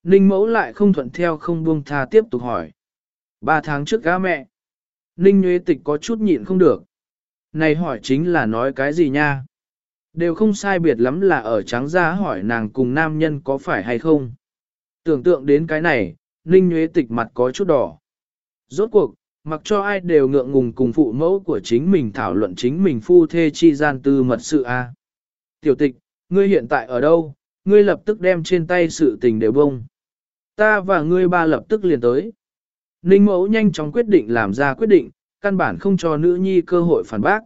Ninh Mẫu lại không thuận theo không buông tha tiếp tục hỏi. Ba tháng trước gã mẹ. Ninh Nguyễn Tịch có chút nhịn không được. Này hỏi chính là nói cái gì nha? Đều không sai biệt lắm là ở trắng ra hỏi nàng cùng nam nhân có phải hay không. Tưởng tượng đến cái này, Ninh Nguyễn Tịch mặt có chút đỏ. Rốt cuộc, mặc cho ai đều ngượng ngùng cùng phụ mẫu của chính mình thảo luận chính mình phu thê chi gian tư mật sự a. Tiểu tịch, ngươi hiện tại ở đâu? Ngươi lập tức đem trên tay sự tình đều bông. Ta và ngươi ba lập tức liền tới. Ninh mẫu nhanh chóng quyết định làm ra quyết định, căn bản không cho nữ nhi cơ hội phản bác.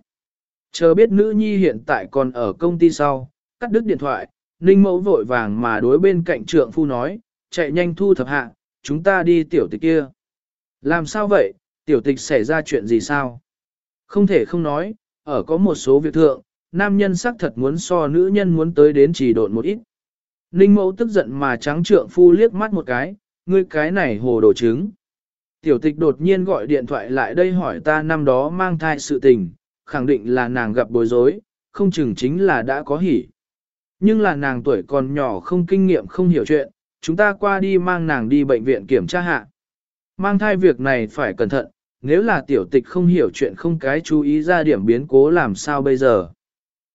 Chờ biết nữ nhi hiện tại còn ở công ty sau, cắt đứt điện thoại, Ninh mẫu vội vàng mà đối bên cạnh trượng phu nói, chạy nhanh thu thập hạ, chúng ta đi tiểu tịch kia. Làm sao vậy, tiểu tịch xảy ra chuyện gì sao? Không thể không nói, ở có một số việc thượng, nam nhân xác thật muốn so nữ nhân muốn tới đến chỉ độn một ít. Ninh mẫu tức giận mà trắng trượng phu liếc mắt một cái, ngươi cái này hồ đồ trứng. Tiểu tịch đột nhiên gọi điện thoại lại đây hỏi ta năm đó mang thai sự tình, khẳng định là nàng gặp bối rối, không chừng chính là đã có hỉ. Nhưng là nàng tuổi còn nhỏ không kinh nghiệm không hiểu chuyện, chúng ta qua đi mang nàng đi bệnh viện kiểm tra hạ. Mang thai việc này phải cẩn thận, nếu là tiểu tịch không hiểu chuyện không cái chú ý ra điểm biến cố làm sao bây giờ.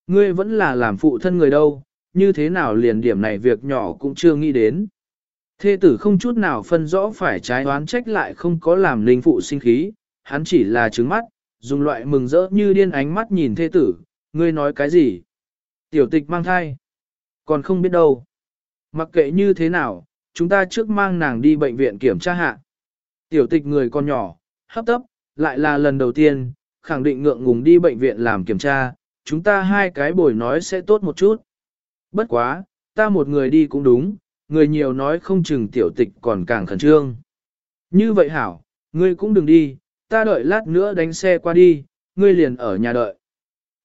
Ngươi vẫn là làm phụ thân người đâu, như thế nào liền điểm này việc nhỏ cũng chưa nghĩ đến. Thê tử không chút nào phân rõ phải trái oán trách lại không có làm linh phụ sinh khí, hắn chỉ là trứng mắt, dùng loại mừng rỡ như điên ánh mắt nhìn thê tử, ngươi nói cái gì? Tiểu tịch mang thai. Còn không biết đâu. Mặc kệ như thế nào, chúng ta trước mang nàng đi bệnh viện kiểm tra hạ. Tiểu tịch người con nhỏ, hấp tấp, lại là lần đầu tiên, khẳng định ngượng ngùng đi bệnh viện làm kiểm tra, chúng ta hai cái bồi nói sẽ tốt một chút. Bất quá, ta một người đi cũng đúng, người nhiều nói không chừng tiểu tịch còn càng khẩn trương. Như vậy hảo, ngươi cũng đừng đi, ta đợi lát nữa đánh xe qua đi, ngươi liền ở nhà đợi.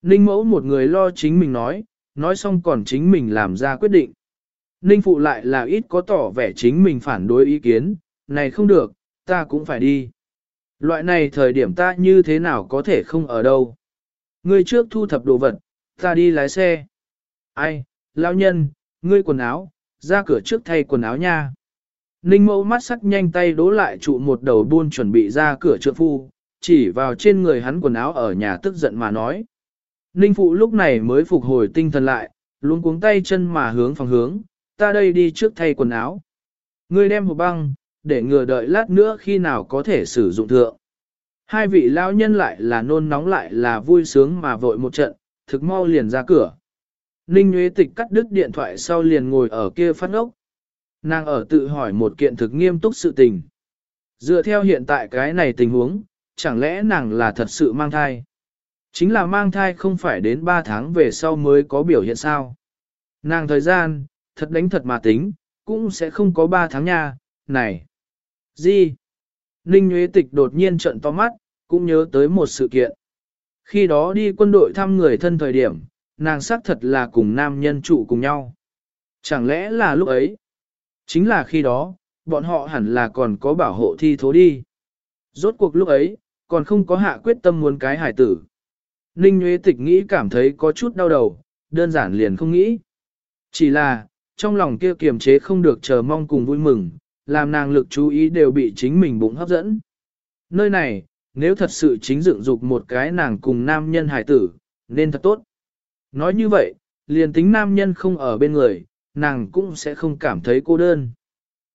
Ninh mẫu một người lo chính mình nói, nói xong còn chính mình làm ra quyết định. Ninh phụ lại là ít có tỏ vẻ chính mình phản đối ý kiến, này không được, ta cũng phải đi. Loại này thời điểm ta như thế nào có thể không ở đâu. Ngươi trước thu thập đồ vật, ta đi lái xe. Ai, lão nhân, ngươi quần áo, ra cửa trước thay quần áo nha. Ninh mẫu mắt sắc nhanh tay đố lại trụ một đầu buôn chuẩn bị ra cửa trượng phu, chỉ vào trên người hắn quần áo ở nhà tức giận mà nói. Ninh phụ lúc này mới phục hồi tinh thần lại, luôn cuống tay chân mà hướng phòng hướng, ta đây đi trước thay quần áo. Ngươi đem hộp băng, để ngừa đợi lát nữa khi nào có thể sử dụng thượng. Hai vị lao nhân lại là nôn nóng lại là vui sướng mà vội một trận, thực mau liền ra cửa. Ninh Nguyễn Tịch cắt đứt điện thoại sau liền ngồi ở kia phát ốc. Nàng ở tự hỏi một kiện thực nghiêm túc sự tình. Dựa theo hiện tại cái này tình huống, chẳng lẽ nàng là thật sự mang thai? Chính là mang thai không phải đến 3 tháng về sau mới có biểu hiện sao. Nàng thời gian, thật đánh thật mà tính, cũng sẽ không có 3 tháng nha, này. Gì? Ninh Nguyễn Tịch đột nhiên trận to mắt, cũng nhớ tới một sự kiện. Khi đó đi quân đội thăm người thân thời điểm, nàng xác thật là cùng nam nhân trụ cùng nhau. Chẳng lẽ là lúc ấy? Chính là khi đó, bọn họ hẳn là còn có bảo hộ thi thố đi. Rốt cuộc lúc ấy, còn không có hạ quyết tâm muốn cái hải tử. Ninh Nguyễn Tịch nghĩ cảm thấy có chút đau đầu, đơn giản liền không nghĩ. Chỉ là, trong lòng kia kiềm chế không được chờ mong cùng vui mừng, làm nàng lực chú ý đều bị chính mình bụng hấp dẫn. Nơi này, nếu thật sự chính dựng dục một cái nàng cùng nam nhân hải tử, nên thật tốt. Nói như vậy, liền tính nam nhân không ở bên người, nàng cũng sẽ không cảm thấy cô đơn.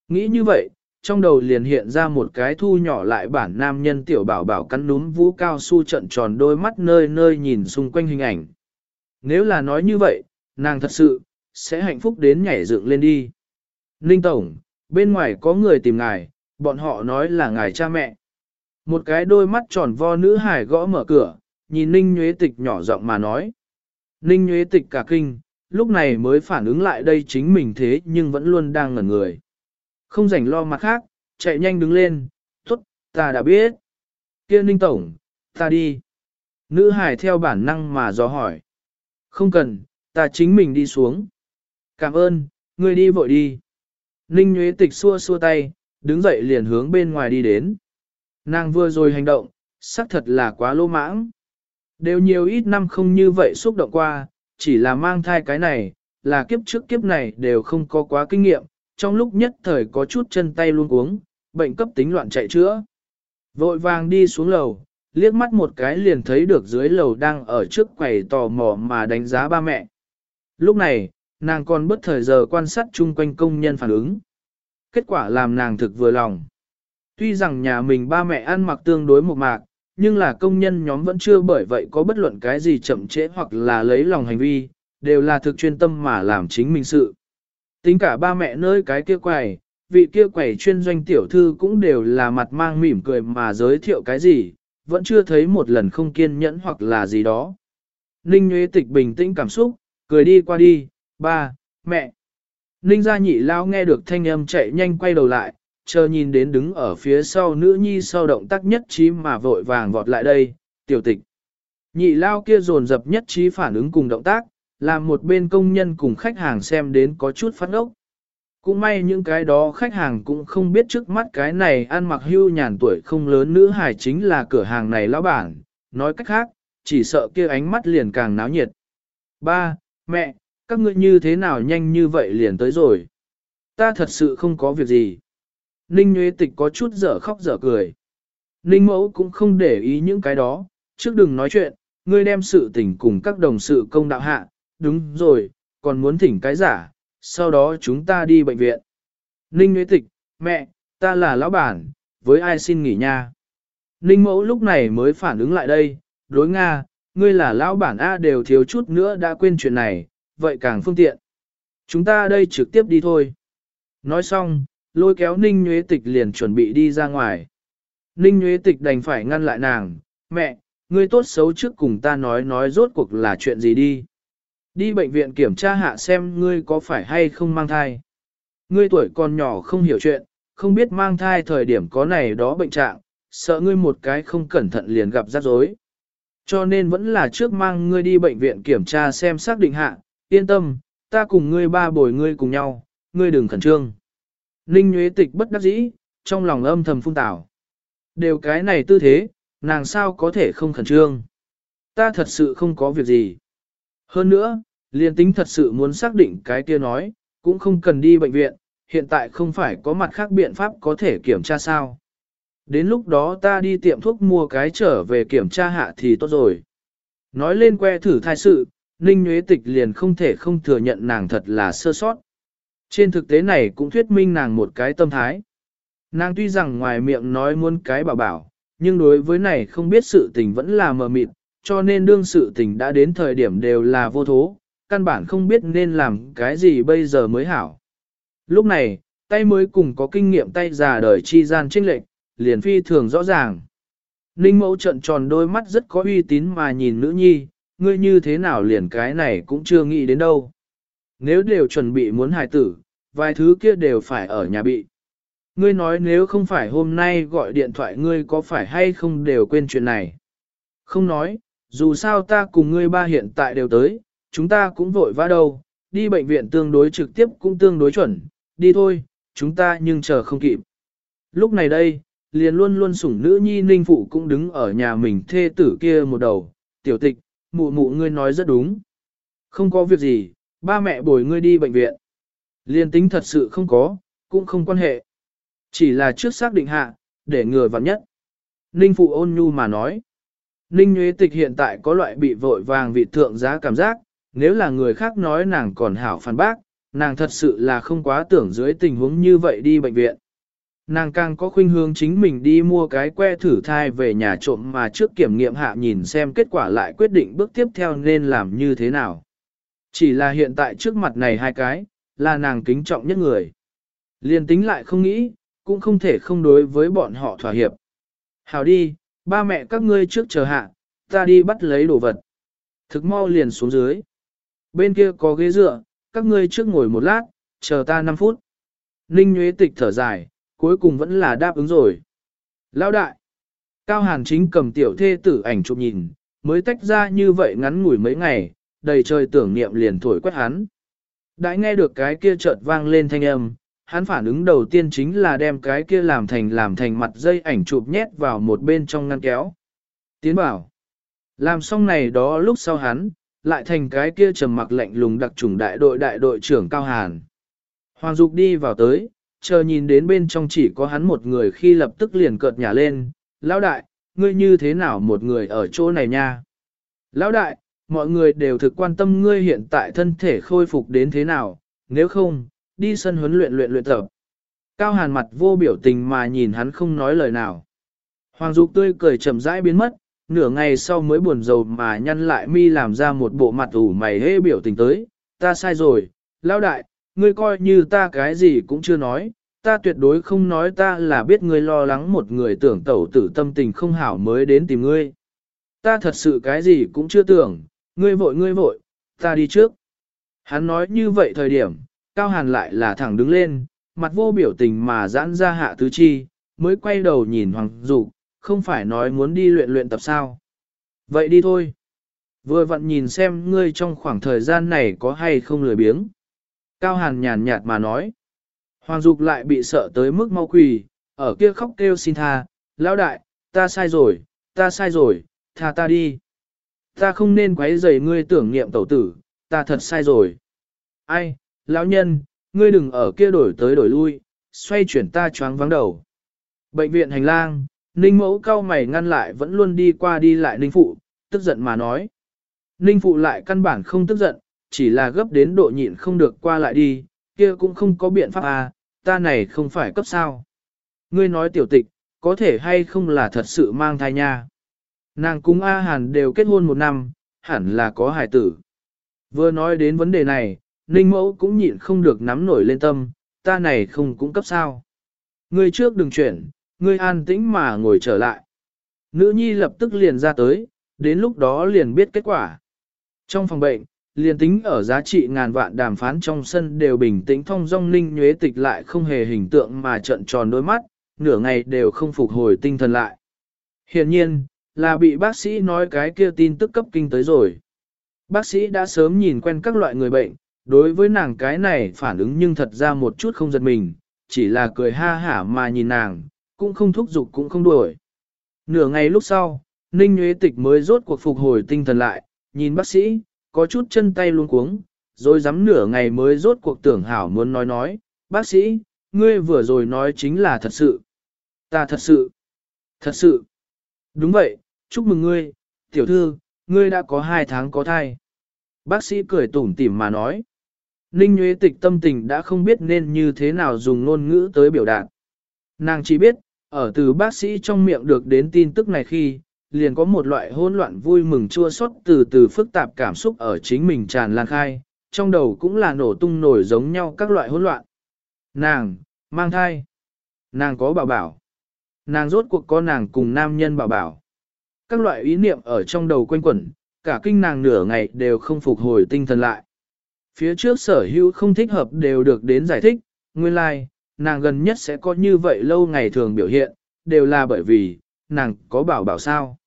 Nghĩ như vậy, trong đầu liền hiện ra một cái thu nhỏ lại bản nam nhân tiểu bảo bảo cắn núm vũ cao su trận tròn đôi mắt nơi nơi nhìn xung quanh hình ảnh. Nếu là nói như vậy, nàng thật sự, sẽ hạnh phúc đến nhảy dựng lên đi. Ninh Tổng, bên ngoài có người tìm ngài, bọn họ nói là ngài cha mẹ. Một cái đôi mắt tròn vo nữ hải gõ mở cửa, nhìn Ninh Nhuế Tịch nhỏ giọng mà nói. Ninh Nguyễn Tịch cả kinh, lúc này mới phản ứng lại đây chính mình thế nhưng vẫn luôn đang ngẩn người. Không rảnh lo mặt khác, chạy nhanh đứng lên, tốt, ta đã biết. kia Ninh Tổng, ta đi. Nữ hải theo bản năng mà dò hỏi. Không cần, ta chính mình đi xuống. Cảm ơn, ngươi đi vội đi. Ninh Nguyễn Tịch xua xua tay, đứng dậy liền hướng bên ngoài đi đến. Nàng vừa rồi hành động, xác thật là quá lô mãng. Đều nhiều ít năm không như vậy xúc động qua, chỉ là mang thai cái này, là kiếp trước kiếp này đều không có quá kinh nghiệm, trong lúc nhất thời có chút chân tay luôn uống, bệnh cấp tính loạn chạy chữa. Vội vàng đi xuống lầu, liếc mắt một cái liền thấy được dưới lầu đang ở trước quầy tò mò mà đánh giá ba mẹ. Lúc này, nàng còn bất thời giờ quan sát chung quanh công nhân phản ứng. Kết quả làm nàng thực vừa lòng. Tuy rằng nhà mình ba mẹ ăn mặc tương đối một mạc, nhưng là công nhân nhóm vẫn chưa bởi vậy có bất luận cái gì chậm trễ hoặc là lấy lòng hành vi, đều là thực chuyên tâm mà làm chính mình sự. Tính cả ba mẹ nơi cái kia quầy, vị kia quầy chuyên doanh tiểu thư cũng đều là mặt mang mỉm cười mà giới thiệu cái gì, vẫn chưa thấy một lần không kiên nhẫn hoặc là gì đó. Ninh Nguyễn Tịch bình tĩnh cảm xúc, cười đi qua đi, ba, mẹ. Ninh gia nhị lao nghe được thanh âm chạy nhanh quay đầu lại, chờ nhìn đến đứng ở phía sau nữ nhi sau động tác nhất trí mà vội vàng vọt lại đây, tiểu tịch. Nhị lao kia dồn dập nhất trí phản ứng cùng động tác, làm một bên công nhân cùng khách hàng xem đến có chút phát ốc. Cũng may những cái đó khách hàng cũng không biết trước mắt cái này ăn mặc hưu nhàn tuổi không lớn nữ hài chính là cửa hàng này lão bản, nói cách khác, chỉ sợ kia ánh mắt liền càng náo nhiệt. Ba, mẹ, các ngươi như thế nào nhanh như vậy liền tới rồi. Ta thật sự không có việc gì. Ninh Nguyễn Tịch có chút dở khóc dở cười. Ninh Mẫu cũng không để ý những cái đó, trước đừng nói chuyện, ngươi đem sự tình cùng các đồng sự công đạo hạ, đúng rồi, còn muốn thỉnh cái giả, sau đó chúng ta đi bệnh viện. Ninh Nguyễn Tịch, mẹ, ta là lão bản, với ai xin nghỉ nha. Ninh Mẫu lúc này mới phản ứng lại đây, đối Nga, ngươi là lão bản A đều thiếu chút nữa đã quên chuyện này, vậy càng phương tiện. Chúng ta đây trực tiếp đi thôi. Nói xong, lôi kéo Ninh Nguyễn Tịch liền chuẩn bị đi ra ngoài. Ninh Nguyễn Tịch đành phải ngăn lại nàng, mẹ, ngươi tốt xấu trước cùng ta nói nói rốt cuộc là chuyện gì đi. Đi bệnh viện kiểm tra hạ xem ngươi có phải hay không mang thai. Ngươi tuổi còn nhỏ không hiểu chuyện, không biết mang thai thời điểm có này đó bệnh trạng, sợ ngươi một cái không cẩn thận liền gặp rắc rối. Cho nên vẫn là trước mang ngươi đi bệnh viện kiểm tra xem xác định hạ, yên tâm, ta cùng ngươi ba bồi ngươi cùng nhau, ngươi đừng khẩn trương. Ninh Nguyễn Tịch bất đắc dĩ, trong lòng âm thầm phun tảo. Đều cái này tư thế, nàng sao có thể không khẩn trương. Ta thật sự không có việc gì. Hơn nữa, liên tính thật sự muốn xác định cái kia nói, cũng không cần đi bệnh viện, hiện tại không phải có mặt khác biện pháp có thể kiểm tra sao. Đến lúc đó ta đi tiệm thuốc mua cái trở về kiểm tra hạ thì tốt rồi. Nói lên que thử thai sự, Ninh Nguyễn Tịch liền không thể không thừa nhận nàng thật là sơ sót. Trên thực tế này cũng thuyết minh nàng một cái tâm thái. Nàng tuy rằng ngoài miệng nói muốn cái bảo bảo, nhưng đối với này không biết sự tình vẫn là mờ mịt, cho nên đương sự tình đã đến thời điểm đều là vô thố, căn bản không biết nên làm cái gì bây giờ mới hảo. Lúc này, tay mới cùng có kinh nghiệm tay già đời chi gian trinh lệch, liền phi thường rõ ràng. Ninh mẫu trận tròn đôi mắt rất có uy tín mà nhìn nữ nhi, ngươi như thế nào liền cái này cũng chưa nghĩ đến đâu. Nếu đều chuẩn bị muốn hài tử, vài thứ kia đều phải ở nhà bị. Ngươi nói nếu không phải hôm nay gọi điện thoại ngươi có phải hay không đều quên chuyện này. Không nói, dù sao ta cùng ngươi ba hiện tại đều tới, chúng ta cũng vội vã đâu, đi bệnh viện tương đối trực tiếp cũng tương đối chuẩn, đi thôi, chúng ta nhưng chờ không kịp. Lúc này đây, liền luôn luôn sủng nữ nhi ninh phụ cũng đứng ở nhà mình thê tử kia một đầu, tiểu tịch, mụ mụ ngươi nói rất đúng. Không có việc gì, ba mẹ bồi ngươi đi bệnh viện. Liên tính thật sự không có, cũng không quan hệ. Chỉ là trước xác định hạ, để ngừa vặn nhất. Ninh phụ ôn nhu mà nói. Ninh Nguyễn Tịch hiện tại có loại bị vội vàng vị thượng giá cảm giác, nếu là người khác nói nàng còn hảo phản bác, nàng thật sự là không quá tưởng dưới tình huống như vậy đi bệnh viện. Nàng càng có khuynh hướng chính mình đi mua cái que thử thai về nhà trộm mà trước kiểm nghiệm hạ nhìn xem kết quả lại quyết định bước tiếp theo nên làm như thế nào. Chỉ là hiện tại trước mặt này hai cái, là nàng kính trọng nhất người. Liên tính lại không nghĩ, cũng không thể không đối với bọn họ thỏa hiệp. Hảo đi, ba mẹ các ngươi trước chờ hạ, ta đi bắt lấy đồ vật. Thực mau liền xuống dưới. Bên kia có ghế dựa, các ngươi trước ngồi một lát, chờ ta 5 phút. Ninh Nguyễn Tịch thở dài, cuối cùng vẫn là đáp ứng rồi. Lão đại, Cao Hàn chính cầm tiểu thê tử ảnh chụp nhìn, mới tách ra như vậy ngắn ngủi mấy ngày, đầy trời tưởng niệm liền thổi quét hắn. Đã nghe được cái kia chợt vang lên thanh âm, hắn phản ứng đầu tiên chính là đem cái kia làm thành làm thành mặt dây ảnh chụp nhét vào một bên trong ngăn kéo. Tiến bảo, làm xong này đó lúc sau hắn, lại thành cái kia trầm mặc lạnh lùng đặc trùng đại đội đại đội trưởng Cao Hàn. Hoàng Dục đi vào tới, chờ nhìn đến bên trong chỉ có hắn một người khi lập tức liền cợt nhả lên, lão đại, ngươi như thế nào một người ở chỗ này nha? Lão đại, mọi người đều thực quan tâm ngươi hiện tại thân thể khôi phục đến thế nào, nếu không, đi sân huấn luyện luyện luyện tập. Cao hàn mặt vô biểu tình mà nhìn hắn không nói lời nào. Hoàng Dục tươi cười chậm rãi biến mất, nửa ngày sau mới buồn rầu mà nhăn lại mi làm ra một bộ mặt ủ mày hê biểu tình tới, ta sai rồi, lão đại, ngươi coi như ta cái gì cũng chưa nói, ta tuyệt đối không nói ta là biết ngươi lo lắng một người tưởng tẩu tử tâm tình không hảo mới đến tìm ngươi. Ta thật sự cái gì cũng chưa tưởng, ngươi vội ngươi vội, ta đi trước. Hắn nói như vậy thời điểm, Cao Hàn lại là thẳng đứng lên, mặt vô biểu tình mà giãn ra hạ tứ chi, mới quay đầu nhìn Hoàng Dục, không phải nói muốn đi luyện luyện tập sao. Vậy đi thôi. Vừa vặn nhìn xem ngươi trong khoảng thời gian này có hay không lười biếng. Cao Hàn nhàn nhạt mà nói. Hoàng Dục lại bị sợ tới mức mau quỳ, ở kia khóc kêu xin tha, lão đại, ta sai rồi, ta sai rồi, tha ta đi. Ta không nên quấy rầy ngươi tưởng niệm tẩu tử, ta thật sai rồi. Ai, lão nhân, ngươi đừng ở kia đổi tới đổi lui, xoay chuyển ta choáng vắng đầu. Bệnh viện hành lang, Ninh mẫu cao mày ngăn lại vẫn luôn đi qua đi lại Ninh phụ, tức giận mà nói. Ninh phụ lại căn bản không tức giận, chỉ là gấp đến độ nhịn không được qua lại đi, kia cũng không có biện pháp à, ta này không phải cấp sao. Ngươi nói tiểu tịch, có thể hay không là thật sự mang thai nha. Nàng cung A Hàn đều kết hôn một năm, hẳn là có hài tử. Vừa nói đến vấn đề này, Ninh mẫu cũng nhịn không được nắm nổi lên tâm, ta này không cũng cấp sao. Ngươi trước đừng chuyển, ngươi an tĩnh mà ngồi trở lại. Nữ nhi lập tức liền ra tới, đến lúc đó liền biết kết quả. Trong phòng bệnh, liền tính ở giá trị ngàn vạn đàm phán trong sân đều bình tĩnh thông dong ninh nhuế tịch lại không hề hình tượng mà trận tròn đôi mắt, nửa ngày đều không phục hồi tinh thần lại. Hiện nhiên, là bị bác sĩ nói cái kia tin tức cấp kinh tới rồi. Bác sĩ đã sớm nhìn quen các loại người bệnh, đối với nàng cái này phản ứng nhưng thật ra một chút không giật mình, chỉ là cười ha hả mà nhìn nàng, cũng không thúc giục cũng không đuổi. Nửa ngày lúc sau, Ninh Nguyễn Tịch mới rốt cuộc phục hồi tinh thần lại, nhìn bác sĩ, có chút chân tay luôn cuống, rồi dám nửa ngày mới rốt cuộc tưởng hảo muốn nói nói, bác sĩ, ngươi vừa rồi nói chính là thật sự. Ta thật sự, thật sự. Đúng vậy, chúc mừng ngươi, tiểu thư, ngươi đã có hai tháng có thai. Bác sĩ cười tủm tỉm mà nói. Ninh Nguyễn Tịch tâm tình đã không biết nên như thế nào dùng ngôn ngữ tới biểu đạt. Nàng chỉ biết, ở từ bác sĩ trong miệng được đến tin tức này khi, liền có một loại hỗn loạn vui mừng chua xót từ từ phức tạp cảm xúc ở chính mình tràn lan khai, trong đầu cũng là nổ tung nổi giống nhau các loại hỗn loạn. Nàng, mang thai. Nàng có bảo bảo. Nàng rốt cuộc có nàng cùng nam nhân bảo bảo. Các loại ý niệm ở trong đầu quanh quẩn, cả kinh nàng nửa ngày đều không phục hồi tinh thần lại. Phía trước sở hữu không thích hợp đều được đến giải thích, nguyên lai, like, nàng gần nhất sẽ có như vậy lâu ngày thường biểu hiện, đều là bởi vì, nàng có bảo bảo sao.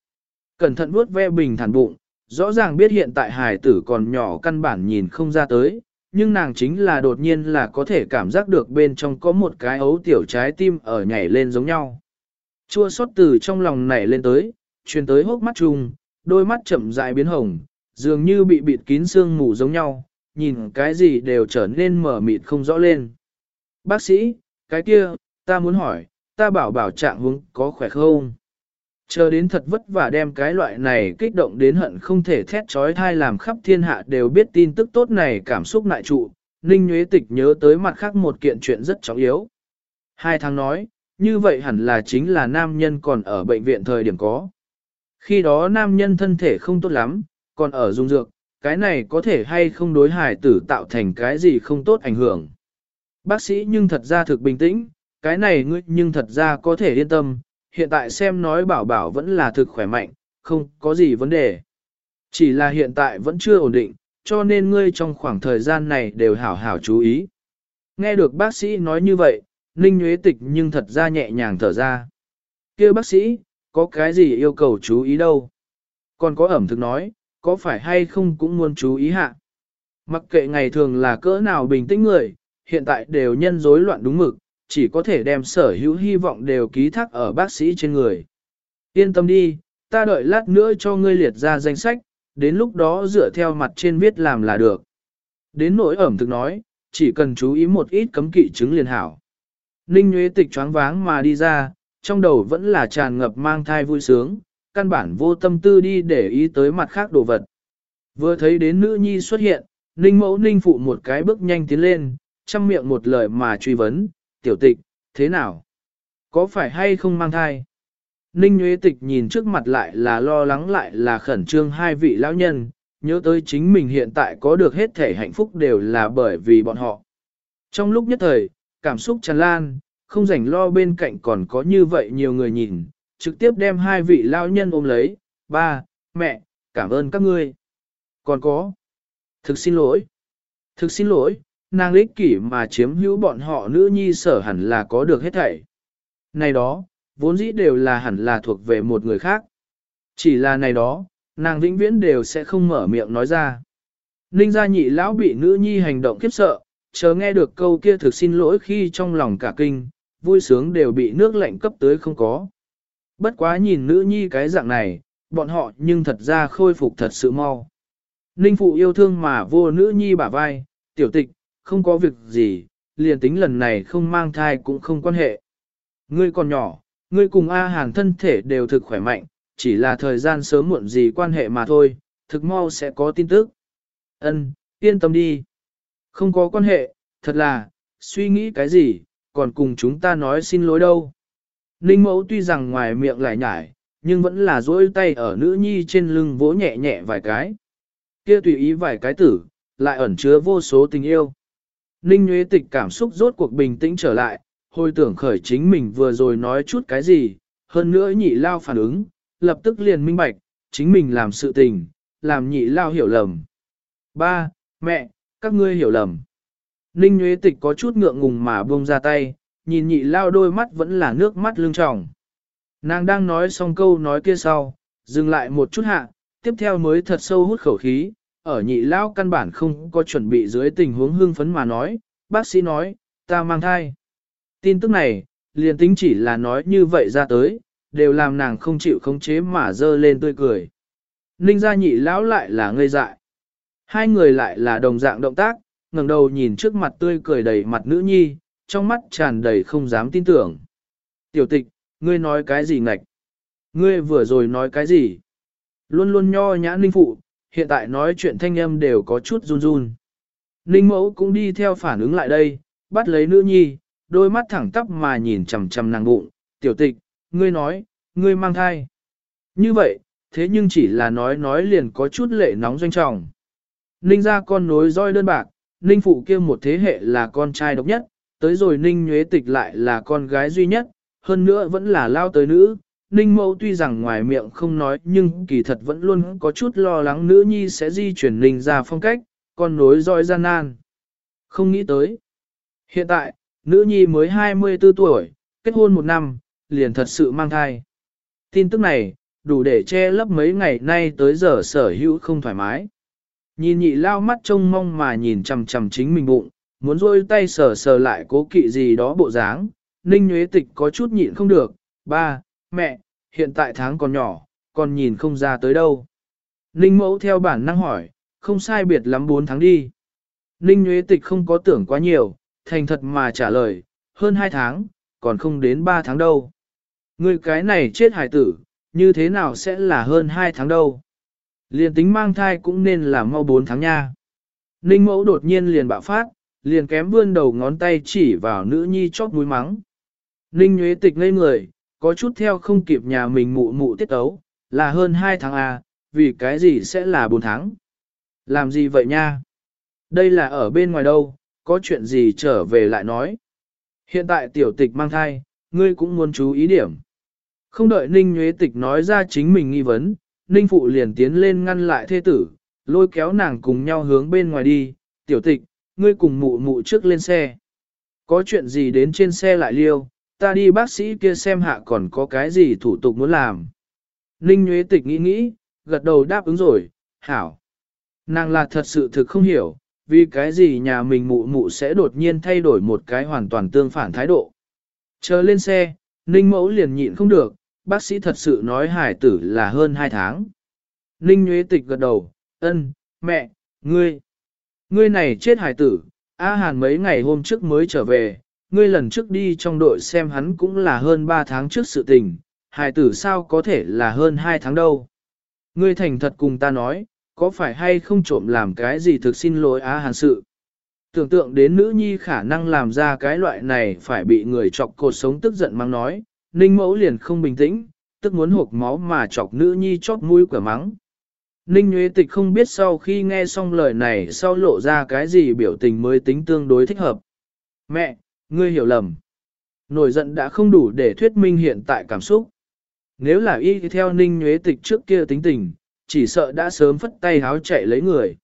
Cẩn thận vuốt ve bình thản bụng, rõ ràng biết hiện tại hài tử còn nhỏ căn bản nhìn không ra tới, nhưng nàng chính là đột nhiên là có thể cảm giác được bên trong có một cái ấu tiểu trái tim ở nhảy lên giống nhau. Chua xót từ trong lòng nảy lên tới, truyền tới hốc mắt chung, đôi mắt chậm rãi biến hồng, dường như bị bịt kín sương mù giống nhau, nhìn cái gì đều trở nên mở mịt không rõ lên. Bác sĩ, cái kia, ta muốn hỏi, ta bảo bảo trạng huống có khỏe không? Chờ đến thật vất vả đem cái loại này kích động đến hận không thể thét trói thai làm khắp thiên hạ đều biết tin tức tốt này cảm xúc nại trụ, Ninh Nguyễn Tịch nhớ tới mặt khác một kiện chuyện rất trọng yếu. Hai tháng nói, như vậy hẳn là chính là nam nhân còn ở bệnh viện thời điểm có. Khi đó nam nhân thân thể không tốt lắm, còn ở dung dược, cái này có thể hay không đối hài tử tạo thành cái gì không tốt ảnh hưởng. Bác sĩ nhưng thật ra thực bình tĩnh, cái này ngươi nhưng thật ra có thể yên tâm, hiện tại xem nói bảo bảo vẫn là thực khỏe mạnh, không có gì vấn đề. Chỉ là hiện tại vẫn chưa ổn định, cho nên ngươi trong khoảng thời gian này đều hảo hảo chú ý. Nghe được bác sĩ nói như vậy, Ninh Nguyễn Tịch nhưng thật ra nhẹ nhàng thở ra. kia bác sĩ, có cái gì yêu cầu chú ý đâu? Còn có ẩm thực nói, có phải hay không cũng muốn chú ý hạ? Mặc kệ ngày thường là cỡ nào bình tĩnh người, hiện tại đều nhân rối loạn đúng mực, chỉ có thể đem sở hữu hy vọng đều ký thác ở bác sĩ trên người. Yên tâm đi, ta đợi lát nữa cho ngươi liệt ra danh sách, đến lúc đó dựa theo mặt trên viết làm là được. Đến nỗi ẩm thực nói, chỉ cần chú ý một ít cấm kỵ chứng liền hảo. Ninh Nguyễn Tịch choáng váng mà đi ra, trong đầu vẫn là tràn ngập mang thai vui sướng, căn bản vô tâm tư đi để ý tới mặt khác đồ vật. Vừa thấy đến nữ nhi xuất hiện, Ninh mẫu Ninh phụ một cái bước nhanh tiến lên, chăm miệng một lời mà truy vấn, tiểu tịch, thế nào? Có phải hay không mang thai? Ninh Nguyễn Tịch nhìn trước mặt lại là lo lắng lại là khẩn trương hai vị lão nhân, nhớ tới chính mình hiện tại có được hết thể hạnh phúc đều là bởi vì bọn họ. Trong lúc nhất thời, cảm xúc tràn lan, không rảnh lo bên cạnh còn có như vậy nhiều người nhìn, trực tiếp đem hai vị lão nhân ôm lấy, ba, mẹ, cảm ơn các ngươi. Còn có, thực xin lỗi, thực xin lỗi, nàng ích kỷ mà chiếm hữu bọn họ nữ nhi sở hẳn là có được hết thảy. Này đó, vốn dĩ đều là hẳn là thuộc về một người khác. Chỉ là này đó, nàng vĩnh viễn đều sẽ không mở miệng nói ra. Ninh gia nhị lão bị nữ nhi hành động khiếp sợ, chờ nghe được câu kia thực xin lỗi khi trong lòng cả kinh, vui sướng đều bị nước lạnh cấp tới không có. Bất quá nhìn nữ nhi cái dạng này, bọn họ nhưng thật ra khôi phục thật sự mau. Ninh phụ yêu thương mà vô nữ nhi bả vai, tiểu tịch, không có việc gì, liền tính lần này không mang thai cũng không quan hệ. Ngươi còn nhỏ, ngươi cùng A Hàn thân thể đều thực khỏe mạnh, chỉ là thời gian sớm muộn gì quan hệ mà thôi, thực mau sẽ có tin tức. Ân, yên tâm đi. Không có quan hệ, thật là, suy nghĩ cái gì, còn cùng chúng ta nói xin lỗi đâu. Ninh mẫu tuy rằng ngoài miệng lại nhải, nhưng vẫn là dỗi tay ở nữ nhi trên lưng vỗ nhẹ nhẹ vài cái. Kia tùy ý vài cái tử, lại ẩn chứa vô số tình yêu. Ninh Nguyễn Tịch cảm xúc rốt cuộc bình tĩnh trở lại, hồi tưởng khởi chính mình vừa rồi nói chút cái gì, hơn nữa nhị lao phản ứng, lập tức liền minh bạch, chính mình làm sự tình, làm nhị lao hiểu lầm. Ba, mẹ, các ngươi hiểu lầm. Ninh Nguyễn Tịch có chút ngượng ngùng mà buông ra tay, nhìn nhị lao đôi mắt vẫn là nước mắt lưng tròng. Nàng đang nói xong câu nói kia sau, dừng lại một chút hạ, tiếp theo mới thật sâu hút khẩu khí, ở nhị lao căn bản không có chuẩn bị dưới tình huống hưng phấn mà nói, bác sĩ nói, ta mang thai. Tin tức này, liền tính chỉ là nói như vậy ra tới, đều làm nàng không chịu khống chế mà dơ lên tươi cười. Ninh gia nhị lão lại là ngây dại. Hai người lại là đồng dạng động tác, ngẩng đầu nhìn trước mặt tươi cười đầy mặt nữ nhi, trong mắt tràn đầy không dám tin tưởng. Tiểu tịch, ngươi nói cái gì ngạch? Ngươi vừa rồi nói cái gì? Luôn luôn nho nhã ninh phụ, hiện tại nói chuyện thanh âm đều có chút run run. Ninh mẫu cũng đi theo phản ứng lại đây, bắt lấy nữ nhi, đôi mắt thẳng tắp mà nhìn chằm chằm nàng bụng, tiểu tịch, ngươi nói, ngươi mang thai. Như vậy, thế nhưng chỉ là nói nói liền có chút lệ nóng doanh trọng. Ninh ra con nối roi đơn bạc, Ninh phụ kia một thế hệ là con trai độc nhất, tới rồi Ninh nhuế tịch lại là con gái duy nhất, hơn nữa vẫn là lao tới nữ. Ninh mẫu tuy rằng ngoài miệng không nói nhưng kỳ thật vẫn luôn có chút lo lắng nữ nhi sẽ di chuyển Ninh ra phong cách, con nối roi gian nan. Không nghĩ tới. Hiện tại, nữ nhi mới 24 tuổi, kết hôn một năm, liền thật sự mang thai. Tin tức này, đủ để che lấp mấy ngày nay tới giờ sở hữu không thoải mái. Nhìn nhị lao mắt trông mong mà nhìn chằm chằm chính mình bụng, muốn rôi tay sờ sờ lại cố kỵ gì đó bộ dáng, ninh nhuế tịch có chút nhịn không được, ba, mẹ, hiện tại tháng còn nhỏ, còn nhìn không ra tới đâu. Ninh mẫu theo bản năng hỏi, không sai biệt lắm 4 tháng đi. Ninh nhuế tịch không có tưởng quá nhiều, thành thật mà trả lời, hơn 2 tháng, còn không đến 3 tháng đâu. Người cái này chết hải tử, như thế nào sẽ là hơn 2 tháng đâu. Liền tính mang thai cũng nên là mau 4 tháng nha. Ninh mẫu đột nhiên liền bạo phát, liền kém vươn đầu ngón tay chỉ vào nữ nhi chót mũi mắng. Ninh nhuế tịch ngây người, có chút theo không kịp nhà mình mụ mụ tiết ấu, là hơn 2 tháng à, vì cái gì sẽ là 4 tháng. Làm gì vậy nha? Đây là ở bên ngoài đâu, có chuyện gì trở về lại nói. Hiện tại tiểu tịch mang thai, ngươi cũng muốn chú ý điểm. Không đợi Ninh Nhuế Tịch nói ra chính mình nghi vấn, Ninh Phụ liền tiến lên ngăn lại thê tử, lôi kéo nàng cùng nhau hướng bên ngoài đi, tiểu tịch, ngươi cùng mụ mụ trước lên xe. Có chuyện gì đến trên xe lại liêu, ta đi bác sĩ kia xem hạ còn có cái gì thủ tục muốn làm. Ninh Nhuế Tịch nghĩ nghĩ, gật đầu đáp ứng rồi, hảo. Nàng là thật sự thực không hiểu, vì cái gì nhà mình mụ mụ sẽ đột nhiên thay đổi một cái hoàn toàn tương phản thái độ. Chờ lên xe, Ninh Mẫu liền nhịn không được, bác sĩ thật sự nói hải tử là hơn 2 tháng. Ninh Nguyễn Tịch gật đầu, ân, mẹ, ngươi, ngươi này chết hải tử, A Hàn mấy ngày hôm trước mới trở về, ngươi lần trước đi trong đội xem hắn cũng là hơn 3 tháng trước sự tình, hải tử sao có thể là hơn 2 tháng đâu. Ngươi thành thật cùng ta nói, có phải hay không trộm làm cái gì thực xin lỗi A Hàn sự. Tưởng tượng đến nữ nhi khả năng làm ra cái loại này phải bị người chọc cột sống tức giận mang nói, Ninh mẫu liền không bình tĩnh, tức muốn hộp máu mà chọc nữ nhi chót mũi quả mắng. Ninh Nguyễn Tịch không biết sau khi nghe xong lời này sau lộ ra cái gì biểu tình mới tính tương đối thích hợp. Mẹ, ngươi hiểu lầm. Nổi giận đã không đủ để thuyết minh hiện tại cảm xúc. Nếu là y theo Ninh Nguyễn Tịch trước kia tính tình, chỉ sợ đã sớm phất tay háo chạy lấy người.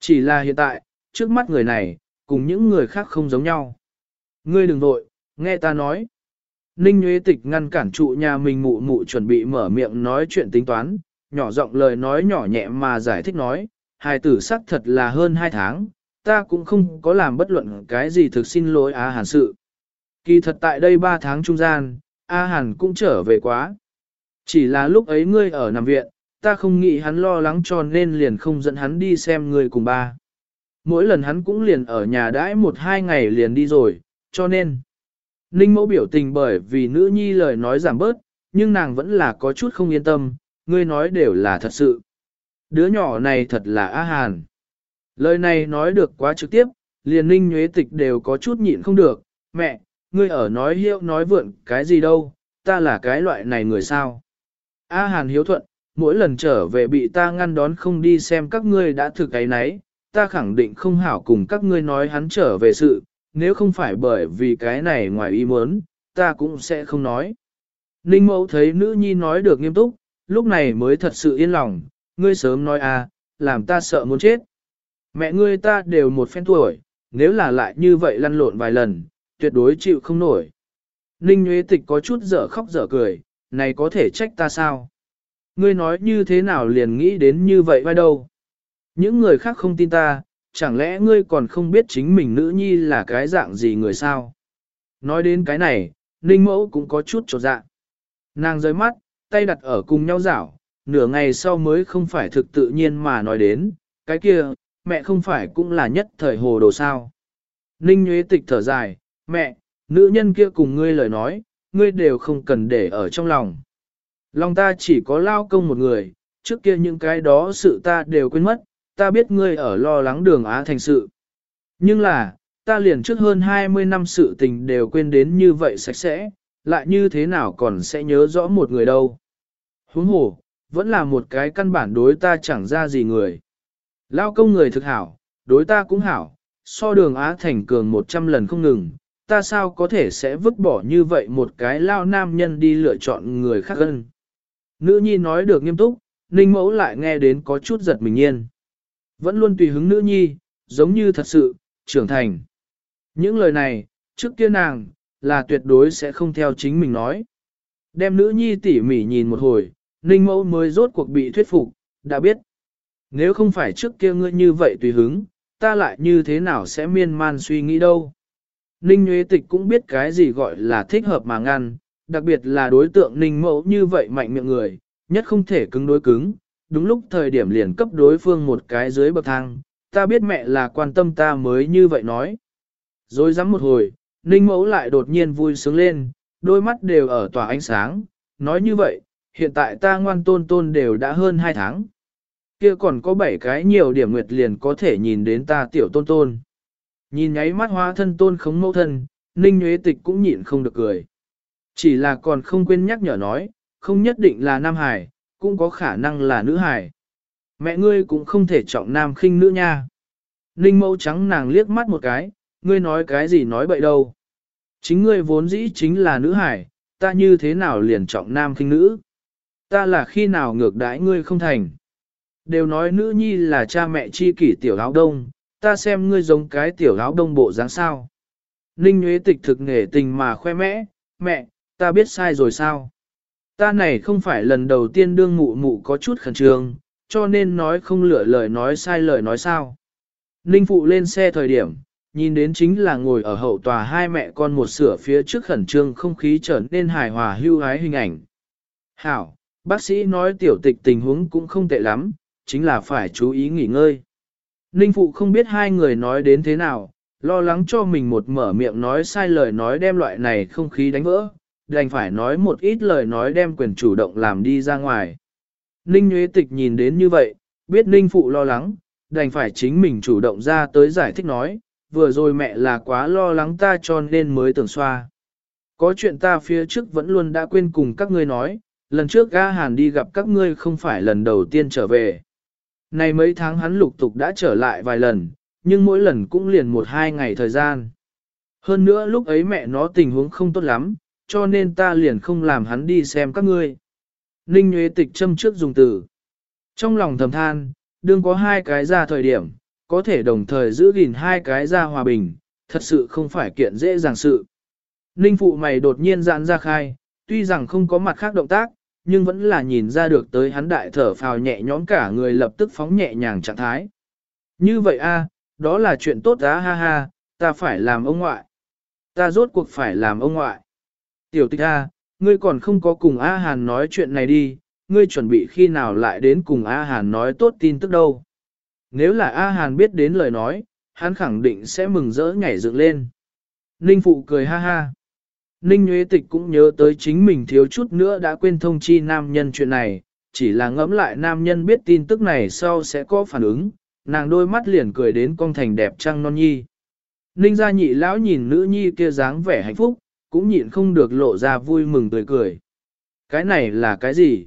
Chỉ là hiện tại, trước mắt người này, cùng những người khác không giống nhau. Ngươi đừng vội, nghe ta nói. Ninh Nguyễn Tịch ngăn cản trụ nhà mình mụ mụ chuẩn bị mở miệng nói chuyện tính toán, nhỏ giọng lời nói nhỏ nhẹ mà giải thích nói, hài tử sắc thật là hơn hai tháng, ta cũng không có làm bất luận cái gì thực xin lỗi A Hàn sự. Kỳ thật tại đây ba tháng trung gian, A Hàn cũng trở về quá. Chỉ là lúc ấy ngươi ở nằm viện, ta không nghĩ hắn lo lắng cho nên liền không dẫn hắn đi xem ngươi cùng ba. Mỗi lần hắn cũng liền ở nhà đãi một hai ngày liền đi rồi, cho nên. Ninh mẫu biểu tình bởi vì nữ nhi lời nói giảm bớt, nhưng nàng vẫn là có chút không yên tâm, ngươi nói đều là thật sự. Đứa nhỏ này thật là á hàn. Lời này nói được quá trực tiếp, liền ninh nhuế tịch đều có chút nhịn không được, mẹ, ngươi ở nói hiệu nói vượn cái gì đâu, ta là cái loại này người sao. A hàn hiếu thuận, mỗi lần trở về bị ta ngăn đón không đi xem các ngươi đã thực cái nấy, ta khẳng định không hảo cùng các ngươi nói hắn trở về sự, nếu không phải bởi vì cái này ngoài ý muốn, ta cũng sẽ không nói. Ninh mẫu thấy nữ nhi nói được nghiêm túc, lúc này mới thật sự yên lòng, ngươi sớm nói à, làm ta sợ muốn chết. Mẹ ngươi ta đều một phen tuổi, nếu là lại như vậy lăn lộn vài lần, tuyệt đối chịu không nổi. Ninh Nguyễn Tịch có chút dở khóc dở cười, này có thể trách ta sao? Ngươi nói như thế nào liền nghĩ đến như vậy vai đâu? Những người khác không tin ta, chẳng lẽ ngươi còn không biết chính mình nữ nhi là cái dạng gì người sao? Nói đến cái này, Ninh Mẫu cũng có chút trột dạ. Nàng rơi mắt, tay đặt ở cùng nhau rảo, nửa ngày sau mới không phải thực tự nhiên mà nói đến, cái kia, mẹ không phải cũng là nhất thời hồ đồ sao. Ninh Nguyễn Tịch thở dài, mẹ, nữ nhân kia cùng ngươi lời nói, ngươi đều không cần để ở trong lòng. Lòng ta chỉ có lao công một người, trước kia những cái đó sự ta đều quên mất, ta biết ngươi ở lo lắng đường Á thành sự. Nhưng là, ta liền trước hơn 20 năm sự tình đều quên đến như vậy sạch sẽ, lại như thế nào còn sẽ nhớ rõ một người đâu. Huống hồ, vẫn là một cái căn bản đối ta chẳng ra gì người. Lao công người thực hảo, đối ta cũng hảo, so đường Á thành cường 100 lần không ngừng, ta sao có thể sẽ vứt bỏ như vậy một cái lao nam nhân đi lựa chọn người khác hơn. Nữ nhi nói được nghiêm túc, ninh mẫu lại nghe đến có chút giật mình nhiên. Vẫn luôn tùy hứng nữ nhi, giống như thật sự, trưởng thành. Những lời này, trước kia nàng, là tuyệt đối sẽ không theo chính mình nói. Đem nữ nhi tỉ mỉ nhìn một hồi, ninh mẫu mới rốt cuộc bị thuyết phục, đã biết. Nếu không phải trước kia ngươi như vậy tùy hứng, ta lại như thế nào sẽ miên man suy nghĩ đâu. Ninh Nguyễn Tịch cũng biết cái gì gọi là thích hợp mà ngăn, đặc biệt là đối tượng Ninh Mẫu như vậy mạnh miệng người, nhất không thể cứng đối cứng, đúng lúc thời điểm liền cấp đối phương một cái dưới bậc thang, ta biết mẹ là quan tâm ta mới như vậy nói. Rồi dám một hồi, Ninh Mẫu lại đột nhiên vui sướng lên, đôi mắt đều ở tỏa ánh sáng, nói như vậy, hiện tại ta ngoan tôn tôn đều đã hơn 2 tháng. Kia còn có 7 cái nhiều điểm nguyệt liền có thể nhìn đến ta tiểu tôn tôn. Nhìn nháy mắt hóa thân tôn khống mẫu thân, Ninh Nguyễn Tịch cũng nhịn không được cười. Chỉ là còn không quên nhắc nhở nói, không nhất định là nam hải, cũng có khả năng là nữ hải. Mẹ ngươi cũng không thể trọng nam khinh nữ nha. Ninh mẫu trắng nàng liếc mắt một cái, ngươi nói cái gì nói bậy đâu. Chính ngươi vốn dĩ chính là nữ hải, ta như thế nào liền trọng nam khinh nữ. Ta là khi nào ngược đãi ngươi không thành. Đều nói nữ nhi là cha mẹ chi kỷ tiểu áo đông, ta xem ngươi giống cái tiểu áo đông bộ dáng sao. Ninh nhuế Tịch thực nghề tình mà khoe mẽ, mẹ, ta biết sai rồi sao? Ta này không phải lần đầu tiên đương mụ mụ có chút khẩn trương, cho nên nói không lựa lời nói sai lời nói sao. Ninh Phụ lên xe thời điểm, nhìn đến chính là ngồi ở hậu tòa hai mẹ con một sửa phía trước khẩn trương không khí trở nên hài hòa hưu hái hình ảnh. Hảo, bác sĩ nói tiểu tịch tình huống cũng không tệ lắm, chính là phải chú ý nghỉ ngơi. Ninh Phụ không biết hai người nói đến thế nào, lo lắng cho mình một mở miệng nói sai lời nói đem loại này không khí đánh vỡ, đành phải nói một ít lời nói đem quyền chủ động làm đi ra ngoài. Ninh Nguyễn Tịch nhìn đến như vậy, biết Ninh Phụ lo lắng, đành phải chính mình chủ động ra tới giải thích nói, vừa rồi mẹ là quá lo lắng ta cho nên mới tưởng xoa. Có chuyện ta phía trước vẫn luôn đã quên cùng các ngươi nói, lần trước ga hàn đi gặp các ngươi không phải lần đầu tiên trở về. Này mấy tháng hắn lục tục đã trở lại vài lần, nhưng mỗi lần cũng liền một hai ngày thời gian. Hơn nữa lúc ấy mẹ nó tình huống không tốt lắm, cho nên ta liền không làm hắn đi xem các ngươi. Ninh Nguyễn Tịch châm trước dùng từ. Trong lòng thầm than, đương có hai cái ra thời điểm, có thể đồng thời giữ gìn hai cái ra hòa bình, thật sự không phải kiện dễ dàng sự. Ninh Phụ mày đột nhiên giãn ra khai, tuy rằng không có mặt khác động tác, nhưng vẫn là nhìn ra được tới hắn đại thở phào nhẹ nhõm cả người lập tức phóng nhẹ nhàng trạng thái. Như vậy a, đó là chuyện tốt á ha ha, ta phải làm ông ngoại. Ta rốt cuộc phải làm ông ngoại. Tiểu tịch a, ngươi còn không có cùng A Hàn nói chuyện này đi, ngươi chuẩn bị khi nào lại đến cùng A Hàn nói tốt tin tức đâu. Nếu là A Hàn biết đến lời nói, hắn khẳng định sẽ mừng rỡ nhảy dựng lên. Ninh Phụ cười ha ha. Ninh Nguyễn Tịch cũng nhớ tới chính mình thiếu chút nữa đã quên thông chi nam nhân chuyện này, chỉ là ngẫm lại nam nhân biết tin tức này sau sẽ có phản ứng, nàng đôi mắt liền cười đến con thành đẹp trăng non nhi. Ninh gia nhị lão nhìn nữ nhi kia dáng vẻ hạnh phúc, cũng nhịn không được lộ ra vui mừng tươi cười. Cái này là cái gì?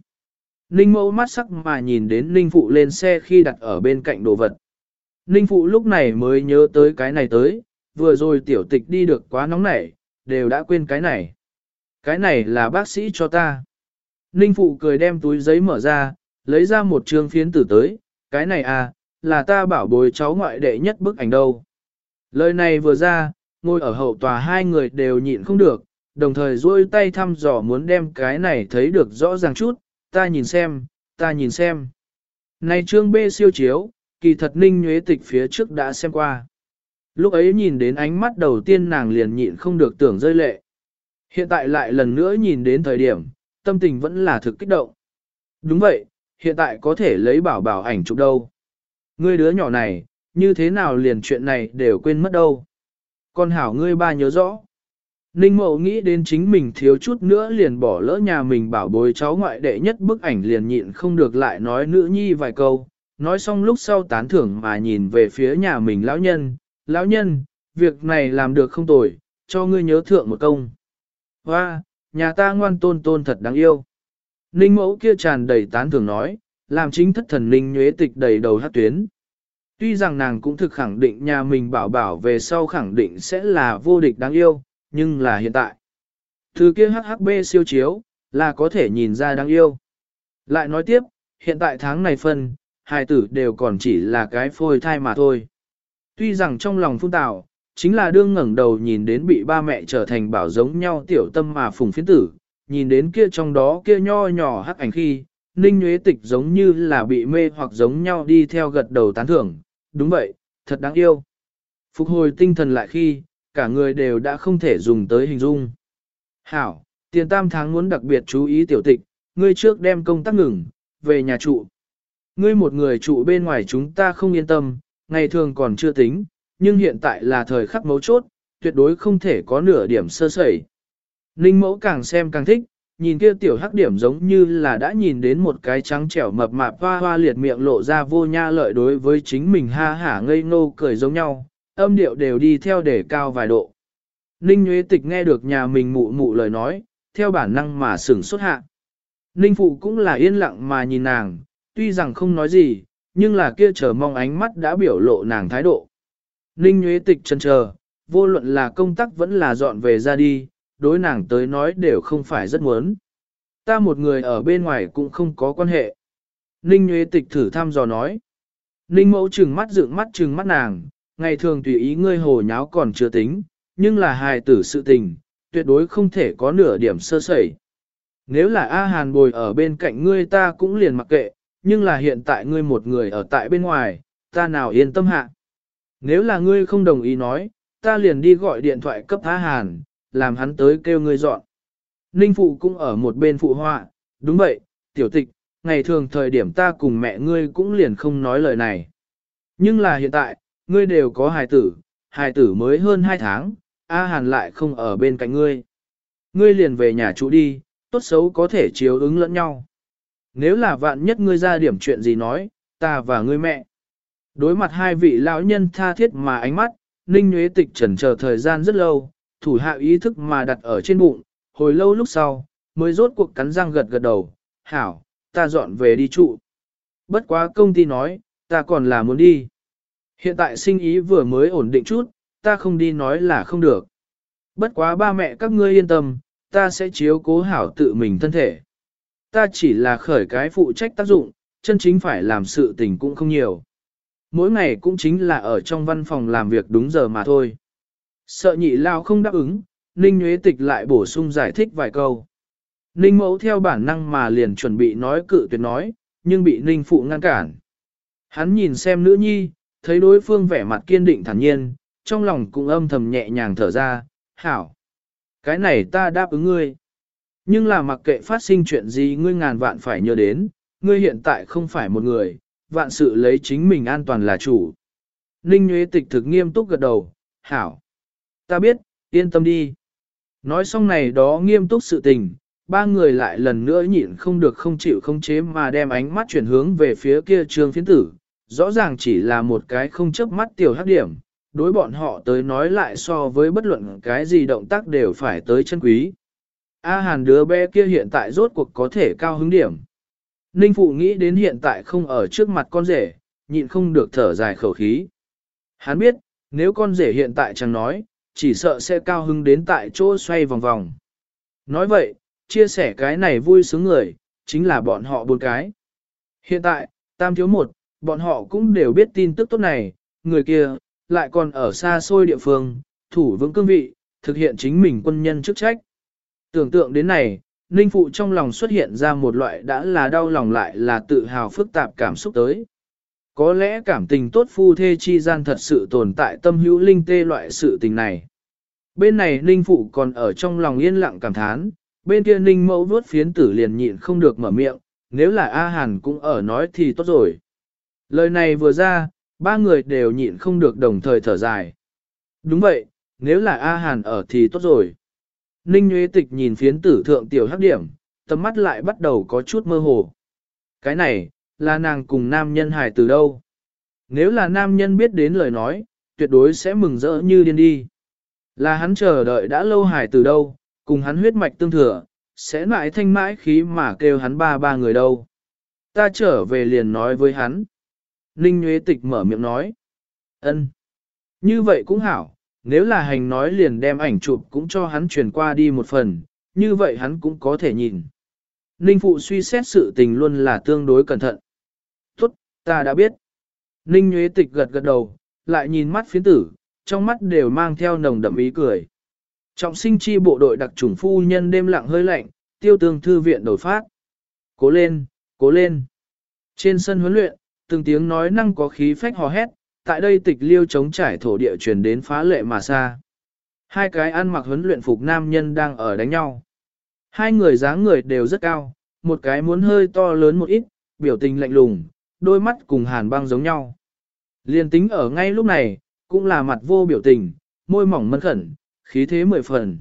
Ninh mẫu mắt sắc mà nhìn đến Ninh phụ lên xe khi đặt ở bên cạnh đồ vật. Ninh phụ lúc này mới nhớ tới cái này tới, vừa rồi tiểu tịch đi được quá nóng nảy, đều đã quên cái này. Cái này là bác sĩ cho ta. Ninh phụ cười đem túi giấy mở ra, lấy ra một trương phiến tử tới, cái này à, là ta bảo bồi cháu ngoại đệ nhất bức ảnh đâu. Lời này vừa ra, ngồi ở hậu tòa hai người đều nhịn không được, đồng thời duỗi tay thăm dò muốn đem cái này thấy được rõ ràng chút, ta nhìn xem, ta nhìn xem. Này trương bê siêu chiếu, kỳ thật ninh nhuế tịch phía trước đã xem qua. Lúc ấy nhìn đến ánh mắt đầu tiên nàng liền nhịn không được tưởng rơi lệ. Hiện tại lại lần nữa nhìn đến thời điểm, tâm tình vẫn là thực kích động. Đúng vậy, hiện tại có thể lấy bảo bảo ảnh chụp đâu. Ngươi đứa nhỏ này, như thế nào liền chuyện này đều quên mất đâu. Con hảo ngươi ba nhớ rõ. Ninh mộ nghĩ đến chính mình thiếu chút nữa liền bỏ lỡ nhà mình bảo bối cháu ngoại đệ nhất bức ảnh liền nhịn không được lại nói nữ nhi vài câu. Nói xong lúc sau tán thưởng mà nhìn về phía nhà mình lão nhân, lão nhân, việc này làm được không tồi, cho ngươi nhớ thượng một công. Hoa, nhà ta ngoan tôn tôn thật đáng yêu. Ninh mẫu kia tràn đầy tán thưởng nói, làm chính thất thần ninh nhuế tịch đầy đầu hát tuyến. Tuy rằng nàng cũng thực khẳng định nhà mình bảo bảo về sau khẳng định sẽ là vô địch đáng yêu, nhưng là hiện tại. Thứ kia HHB siêu chiếu, là có thể nhìn ra đáng yêu. Lại nói tiếp, hiện tại tháng này phân, hai tử đều còn chỉ là cái phôi thai mà thôi. Tuy rằng trong lòng phung tạo, chính là đương ngẩng đầu nhìn đến bị ba mẹ trở thành bảo giống nhau tiểu tâm mà phùng phiến tử, nhìn đến kia trong đó kia nho nhỏ hắc ảnh khi, ninh nhuế tịch giống như là bị mê hoặc giống nhau đi theo gật đầu tán thưởng, đúng vậy, thật đáng yêu. Phục hồi tinh thần lại khi, cả người đều đã không thể dùng tới hình dung. Hảo, tiền tam tháng muốn đặc biệt chú ý tiểu tịch, ngươi trước đem công tác ngừng, về nhà trụ. Ngươi một người trụ bên ngoài chúng ta không yên tâm, ngày thường còn chưa tính, nhưng hiện tại là thời khắc mấu chốt, tuyệt đối không thể có nửa điểm sơ sẩy. Ninh mẫu càng xem càng thích, nhìn kia tiểu hắc điểm giống như là đã nhìn đến một cái trắng trẻo mập mạp hoa hoa liệt miệng lộ ra vô nha lợi đối với chính mình ha hả ngây ngô cười giống nhau, âm điệu đều đi theo để cao vài độ. Ninh Nguyễn Tịch nghe được nhà mình mụ mụ lời nói, theo bản năng mà sửng xuất hạ. Ninh Phụ cũng là yên lặng mà nhìn nàng, tuy rằng không nói gì, nhưng là kia chờ mong ánh mắt đã biểu lộ nàng thái độ. Ninh Nguyễn Tịch chân chờ, vô luận là công tác vẫn là dọn về ra đi, đối nàng tới nói đều không phải rất muốn. Ta một người ở bên ngoài cũng không có quan hệ. Ninh Nguyễn Tịch thử thăm dò nói. Ninh mẫu trừng mắt dựng mắt trừng mắt nàng, ngày thường tùy ý ngươi hồ nháo còn chưa tính, nhưng là hài tử sự tình, tuyệt đối không thể có nửa điểm sơ sẩy. Nếu là A Hàn bồi ở bên cạnh ngươi ta cũng liền mặc kệ, nhưng là hiện tại ngươi một người ở tại bên ngoài, ta nào yên tâm hạ. Nếu là ngươi không đồng ý nói, ta liền đi gọi điện thoại cấp A Hàn, làm hắn tới kêu ngươi dọn. Ninh Phụ cũng ở một bên phụ họa, đúng vậy, tiểu tịch, ngày thường thời điểm ta cùng mẹ ngươi cũng liền không nói lời này. Nhưng là hiện tại, ngươi đều có hài tử, hài tử mới hơn hai tháng, A Hàn lại không ở bên cạnh ngươi. Ngươi liền về nhà chủ đi, tốt xấu có thể chiếu ứng lẫn nhau. Nếu là vạn nhất ngươi ra điểm chuyện gì nói, ta và ngươi mẹ. Đối mặt hai vị lão nhân tha thiết mà ánh mắt, Ninh Nguyễn Tịch trần chờ thời gian rất lâu, thủ hạ ý thức mà đặt ở trên bụng, hồi lâu lúc sau, mới rốt cuộc cắn răng gật gật đầu, hảo, ta dọn về đi trụ. Bất quá công ty nói, ta còn là muốn đi. Hiện tại sinh ý vừa mới ổn định chút, ta không đi nói là không được. Bất quá ba mẹ các ngươi yên tâm, ta sẽ chiếu cố hảo tự mình thân thể. Ta chỉ là khởi cái phụ trách tác dụng, chân chính phải làm sự tình cũng không nhiều. Mỗi ngày cũng chính là ở trong văn phòng làm việc đúng giờ mà thôi. Sợ nhị lao không đáp ứng, Ninh Nguyễn Tịch lại bổ sung giải thích vài câu. Ninh mẫu theo bản năng mà liền chuẩn bị nói cự tuyệt nói, nhưng bị Ninh phụ ngăn cản. Hắn nhìn xem nữ nhi, thấy đối phương vẻ mặt kiên định thản nhiên, trong lòng cũng âm thầm nhẹ nhàng thở ra, hảo. Cái này ta đáp ứng ngươi. Nhưng là mặc kệ phát sinh chuyện gì ngươi ngàn vạn phải nhớ đến, ngươi hiện tại không phải một người, vạn sự lấy chính mình an toàn là chủ. Ninh Nguyễn Tịch thực nghiêm túc gật đầu, hảo. Ta biết, yên tâm đi. Nói xong này đó nghiêm túc sự tình, ba người lại lần nữa nhịn không được không chịu không chế mà đem ánh mắt chuyển hướng về phía kia trương phiến tử. Rõ ràng chỉ là một cái không chớp mắt tiểu hắc điểm, đối bọn họ tới nói lại so với bất luận cái gì động tác đều phải tới chân quý. A hàn đứa bé kia hiện tại rốt cuộc có thể cao hứng điểm. Ninh Phụ nghĩ đến hiện tại không ở trước mặt con rể, nhịn không được thở dài khẩu khí. Hắn biết, nếu con rể hiện tại chẳng nói, chỉ sợ sẽ cao hứng đến tại chỗ xoay vòng vòng. Nói vậy, chia sẻ cái này vui sướng người, chính là bọn họ bốn cái. Hiện tại, tam thiếu một, bọn họ cũng đều biết tin tức tốt này, người kia, lại còn ở xa xôi địa phương, thủ vững cương vị, thực hiện chính mình quân nhân chức trách. Tưởng tượng đến này, Ninh Phụ trong lòng xuất hiện ra một loại đã là đau lòng lại là tự hào phức tạp cảm xúc tới. Có lẽ cảm tình tốt phu thê chi gian thật sự tồn tại tâm hữu linh tê loại sự tình này. Bên này Ninh Phụ còn ở trong lòng yên lặng cảm thán, bên kia Ninh Mẫu vuốt phiến tử liền nhịn không được mở miệng, nếu là A Hàn cũng ở nói thì tốt rồi. Lời này vừa ra, ba người đều nhịn không được đồng thời thở dài. Đúng vậy, nếu là A Hàn ở thì tốt rồi. Ninh Nguyễn Tịch nhìn phiến tử thượng tiểu hắc điểm, tầm mắt lại bắt đầu có chút mơ hồ. Cái này, là nàng cùng nam nhân hài từ đâu? Nếu là nam nhân biết đến lời nói, tuyệt đối sẽ mừng rỡ như điên đi. Là hắn chờ đợi đã lâu hài từ đâu, cùng hắn huyết mạch tương thừa, sẽ mãi thanh mãi khí mà kêu hắn ba ba người đâu. Ta trở về liền nói với hắn. Ninh Nguyễn Tịch mở miệng nói. ân, Như vậy cũng hảo, nếu là hành nói liền đem ảnh chụp cũng cho hắn truyền qua đi một phần, như vậy hắn cũng có thể nhìn. Ninh Phụ suy xét sự tình luôn là tương đối cẩn thận. Ta đã biết. Ninh Nguyễn Tịch gật gật đầu, lại nhìn mắt phiến tử, trong mắt đều mang theo nồng đậm ý cười. Trọng sinh chi bộ đội đặc trùng phu nhân đêm lặng hơi lạnh, tiêu tương thư viện đổi phát. Cố lên, cố lên. Trên sân huấn luyện, từng tiếng nói năng có khí phách hò hét, tại đây tịch liêu chống trải thổ địa truyền đến phá lệ mà xa. Hai cái ăn mặc huấn luyện phục nam nhân đang ở đánh nhau. Hai người dáng người đều rất cao, một cái muốn hơi to lớn một ít, biểu tình lạnh lùng, đôi mắt cùng hàn băng giống nhau. Liên tính ở ngay lúc này, cũng là mặt vô biểu tình, môi mỏng mân khẩn, khí thế mười phần.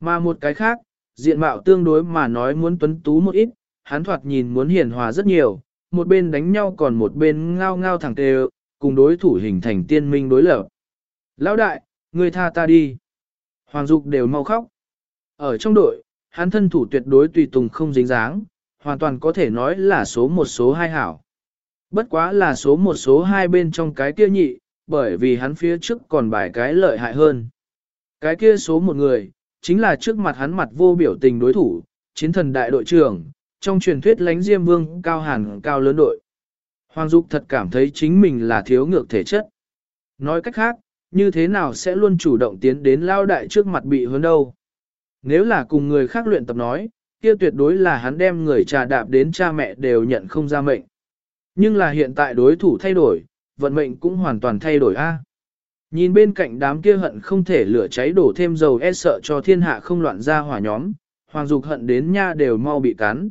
Mà một cái khác, diện mạo tương đối mà nói muốn tuấn tú một ít, hắn thoạt nhìn muốn hiền hòa rất nhiều, một bên đánh nhau còn một bên ngao ngao thẳng tề, cùng đối thủ hình thành tiên minh đối lập. Lão đại, người tha ta đi. Hoàng Dục đều mau khóc. Ở trong đội, hắn thân thủ tuyệt đối tùy tùng không dính dáng, hoàn toàn có thể nói là số một số hai hảo. Bất quá là số một số hai bên trong cái kia nhị, bởi vì hắn phía trước còn bài cái lợi hại hơn. Cái kia số một người, chính là trước mặt hắn mặt vô biểu tình đối thủ, chiến thần đại đội trưởng, trong truyền thuyết lánh diêm vương cao hẳn cao lớn đội. Hoàng Dục thật cảm thấy chính mình là thiếu ngược thể chất. Nói cách khác, như thế nào sẽ luôn chủ động tiến đến lao đại trước mặt bị hơn đâu. Nếu là cùng người khác luyện tập nói, kia tuyệt đối là hắn đem người trà đạp đến cha mẹ đều nhận không ra mệnh. Nhưng là hiện tại đối thủ thay đổi, vận mệnh cũng hoàn toàn thay đổi a. Nhìn bên cạnh đám kia hận không thể lửa cháy đổ thêm dầu e sợ cho thiên hạ không loạn ra hỏa nhóm, hoàng dục hận đến nha đều mau bị cắn.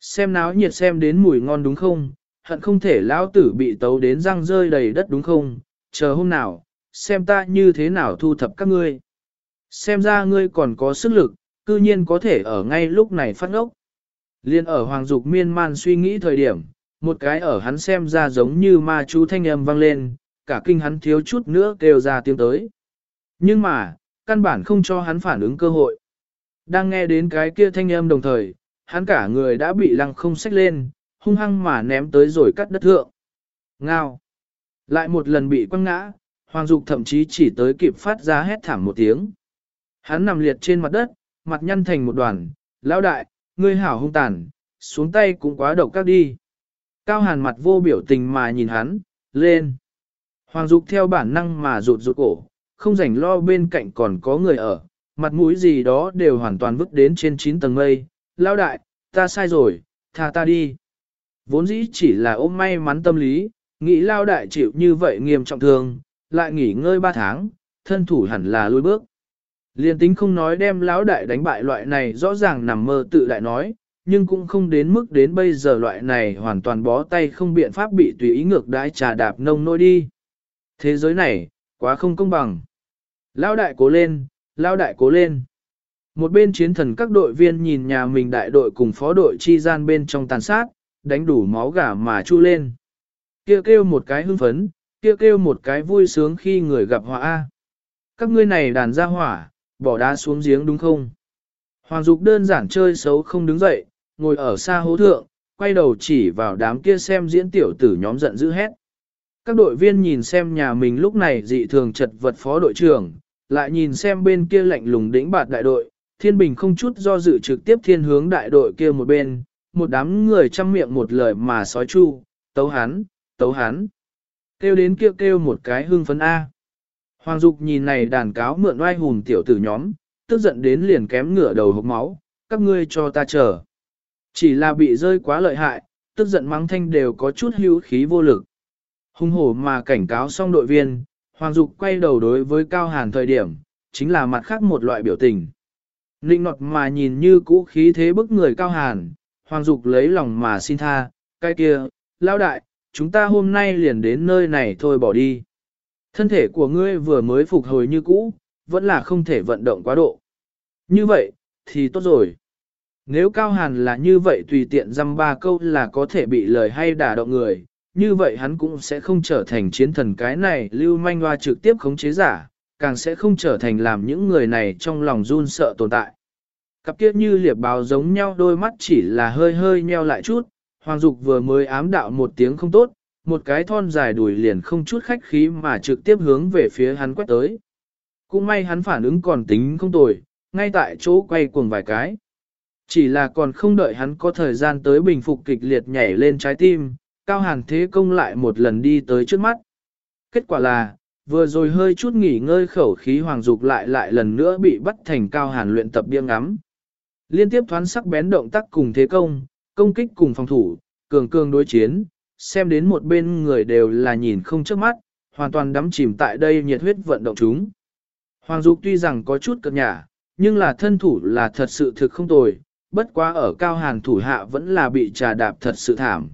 Xem náo nhiệt xem đến mùi ngon đúng không, hận không thể lão tử bị tấu đến răng rơi đầy đất đúng không, chờ hôm nào, xem ta như thế nào thu thập các ngươi. Xem ra ngươi còn có sức lực, cư nhiên có thể ở ngay lúc này phát ngốc. Liên ở Hoàng Dục miên man suy nghĩ thời điểm, một cái ở hắn xem ra giống như ma chú thanh âm vang lên, cả kinh hắn thiếu chút nữa kêu ra tiếng tới. Nhưng mà, căn bản không cho hắn phản ứng cơ hội. Đang nghe đến cái kia thanh âm đồng thời, hắn cả người đã bị lăng không xách lên, hung hăng mà ném tới rồi cắt đất thượng. Ngao! Lại một lần bị quăng ngã, Hoàng Dục thậm chí chỉ tới kịp phát ra hét thảm một tiếng. Hắn nằm liệt trên mặt đất, mặt nhăn thành một đoàn, lão đại, ngươi hảo hung tàn, xuống tay cũng quá độc các đi. Cao hàn mặt vô biểu tình mà nhìn hắn, lên. Hoàng Dục theo bản năng mà rụt rụt cổ, không rảnh lo bên cạnh còn có người ở, mặt mũi gì đó đều hoàn toàn vứt đến trên 9 tầng mây. Lão đại, ta sai rồi, tha ta đi. Vốn dĩ chỉ là ôm may mắn tâm lý, nghĩ lao đại chịu như vậy nghiêm trọng thương, lại nghỉ ngơi 3 tháng, thân thủ hẳn là lôi bước. Liên tính không nói đem lão đại đánh bại loại này rõ ràng nằm mơ tự đại nói, nhưng cũng không đến mức đến bây giờ loại này hoàn toàn bó tay không biện pháp bị tùy ý ngược đãi trà đạp nông nôi đi. Thế giới này, quá không công bằng. lao đại cố lên, lao đại cố lên. Một bên chiến thần các đội viên nhìn nhà mình đại đội cùng phó đội chi gian bên trong tàn sát, đánh đủ máu gà mà chu lên. Kêu kêu một cái hưng phấn, kêu kêu một cái vui sướng khi người gặp họa. Các ngươi này đàn ra hỏa, bỏ đá xuống giếng đúng không? Hoàng Dục đơn giản chơi xấu không đứng dậy, ngồi ở xa hố thượng, quay đầu chỉ vào đám kia xem diễn tiểu tử nhóm giận dữ hét. Các đội viên nhìn xem nhà mình lúc này dị thường chật vật phó đội trưởng, lại nhìn xem bên kia lạnh lùng đĩnh bạt đại đội, thiên bình không chút do dự trực tiếp thiên hướng đại đội kia một bên, một đám người chăm miệng một lời mà sói chu, tấu hắn, tấu hắn. Kêu đến kêu kêu một cái hương phấn A. Hoàng Dục nhìn này đàn cáo mượn oai hùng tiểu tử nhóm, tức giận đến liền kém ngửa đầu hốc máu, các ngươi cho ta chờ. Chỉ là bị rơi quá lợi hại, tức giận mắng thanh đều có chút hữu khí vô lực. Hung hổ mà cảnh cáo xong đội viên, Hoàng Dục quay đầu đối với Cao Hàn thời điểm, chính là mặt khác một loại biểu tình. Ninh nọt mà nhìn như cũ khí thế bức người Cao Hàn, Hoàng Dục lấy lòng mà xin tha, cái kia, lao đại, chúng ta hôm nay liền đến nơi này thôi bỏ đi. Thân thể của ngươi vừa mới phục hồi như cũ, vẫn là không thể vận động quá độ. Như vậy, thì tốt rồi. Nếu Cao Hàn là như vậy tùy tiện dăm ba câu là có thể bị lời hay đả động người, như vậy hắn cũng sẽ không trở thành chiến thần cái này lưu manh hoa trực tiếp khống chế giả, càng sẽ không trở thành làm những người này trong lòng run sợ tồn tại. Cặp kiếp như liệp báo giống nhau đôi mắt chỉ là hơi hơi nheo lại chút, Hoàng Dục vừa mới ám đạo một tiếng không tốt, một cái thon dài đùi liền không chút khách khí mà trực tiếp hướng về phía hắn quét tới. Cũng may hắn phản ứng còn tính không tồi, ngay tại chỗ quay cuồng vài cái. Chỉ là còn không đợi hắn có thời gian tới bình phục kịch liệt nhảy lên trái tim, Cao Hàn Thế Công lại một lần đi tới trước mắt. Kết quả là, vừa rồi hơi chút nghỉ ngơi khẩu khí hoàng dục lại lại lần nữa bị bắt thành Cao Hàn luyện tập điên ngắm. Liên tiếp thoán sắc bén động tác cùng Thế Công, công kích cùng phòng thủ, cường cường đối chiến, xem đến một bên người đều là nhìn không trước mắt, hoàn toàn đắm chìm tại đây nhiệt huyết vận động chúng. Hoàng Dục tuy rằng có chút cập nhả, nhưng là thân thủ là thật sự thực không tồi, bất quá ở cao hàn thủ hạ vẫn là bị trà đạp thật sự thảm.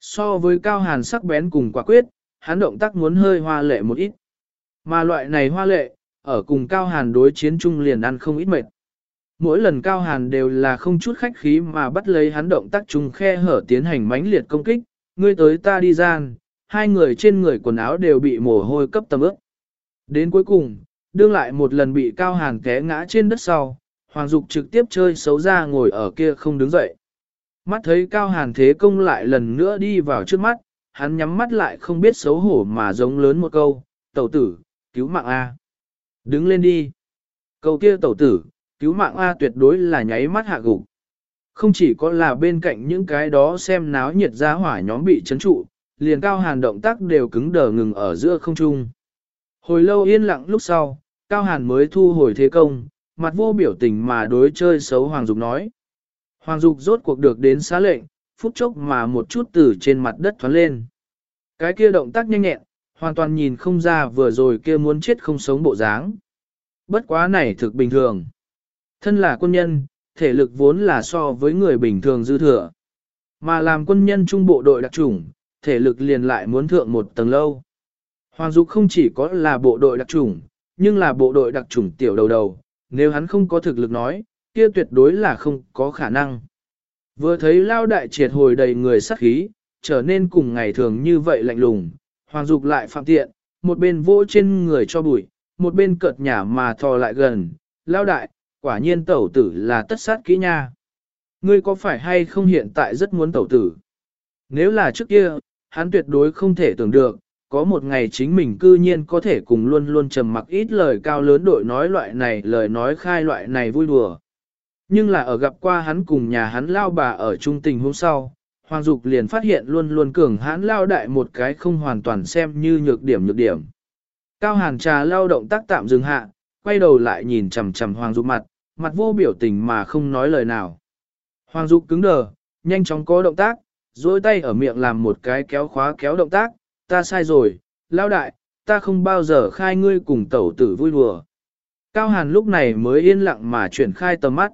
So với cao hàn sắc bén cùng quả quyết, hắn động tác muốn hơi hoa lệ một ít. Mà loại này hoa lệ, ở cùng cao hàn đối chiến chung liền ăn không ít mệt. Mỗi lần cao hàn đều là không chút khách khí mà bắt lấy hắn động tác chung khe hở tiến hành mãnh liệt công kích, ngươi tới ta đi gian, hai người trên người quần áo đều bị mồ hôi cấp tầm ướp. Đến cuối cùng, đương lại một lần bị cao hàn té ngã trên đất sau, Hoàng Dục trực tiếp chơi xấu ra ngồi ở kia không đứng dậy. Mắt thấy cao hàn thế công lại lần nữa đi vào trước mắt, hắn nhắm mắt lại không biết xấu hổ mà giống lớn một câu, tẩu tử, cứu mạng A. Đứng lên đi. Câu kia tẩu tử, cứu mạng A tuyệt đối là nháy mắt hạ gục. Không chỉ có là bên cạnh những cái đó xem náo nhiệt ra hỏa nhóm bị chấn trụ, liền cao hàn động tác đều cứng đờ ngừng ở giữa không trung. Hồi lâu yên lặng lúc sau, cao hàn mới thu hồi thế công, mặt vô biểu tình mà đối chơi xấu Hoàng Dục nói. Hoàng Dục rốt cuộc được đến xá lệnh, phút chốc mà một chút từ trên mặt đất thoát lên. Cái kia động tác nhanh nhẹn, hoàn toàn nhìn không ra vừa rồi kia muốn chết không sống bộ dáng. Bất quá này thực bình thường. Thân là quân nhân, thể lực vốn là so với người bình thường dư thừa. Mà làm quân nhân trung bộ đội đặc chủng, thể lực liền lại muốn thượng một tầng lâu. Hoàng Dục không chỉ có là bộ đội đặc chủng, nhưng là bộ đội đặc chủng tiểu đầu đầu, nếu hắn không có thực lực nói, kia tuyệt đối là không có khả năng. Vừa thấy lao đại triệt hồi đầy người sắc khí, trở nên cùng ngày thường như vậy lạnh lùng, hoàng dục lại phạm tiện, một bên vỗ trên người cho bụi, một bên cợt nhả mà thò lại gần, lao đại, quả nhiên tẩu tử là tất sát kỹ nha. Ngươi có phải hay không hiện tại rất muốn tẩu tử? Nếu là trước kia, hắn tuyệt đối không thể tưởng được, có một ngày chính mình cư nhiên có thể cùng luôn luôn trầm mặc ít lời cao lớn đội nói loại này lời nói khai loại này vui đùa. Nhưng là ở gặp qua hắn cùng nhà hắn lao bà ở trung tình hôm sau, Hoàng Dục liền phát hiện luôn luôn cường hãn lao đại một cái không hoàn toàn xem như nhược điểm nhược điểm. Cao hàn trà lao động tác tạm dừng hạ, quay đầu lại nhìn chằm chằm Hoàng Dục mặt, mặt vô biểu tình mà không nói lời nào. Hoàng Dục cứng đờ, nhanh chóng có động tác, duỗi tay ở miệng làm một cái kéo khóa kéo động tác, ta sai rồi, lao đại, ta không bao giờ khai ngươi cùng tẩu tử vui đùa. Cao Hàn lúc này mới yên lặng mà chuyển khai tầm mắt.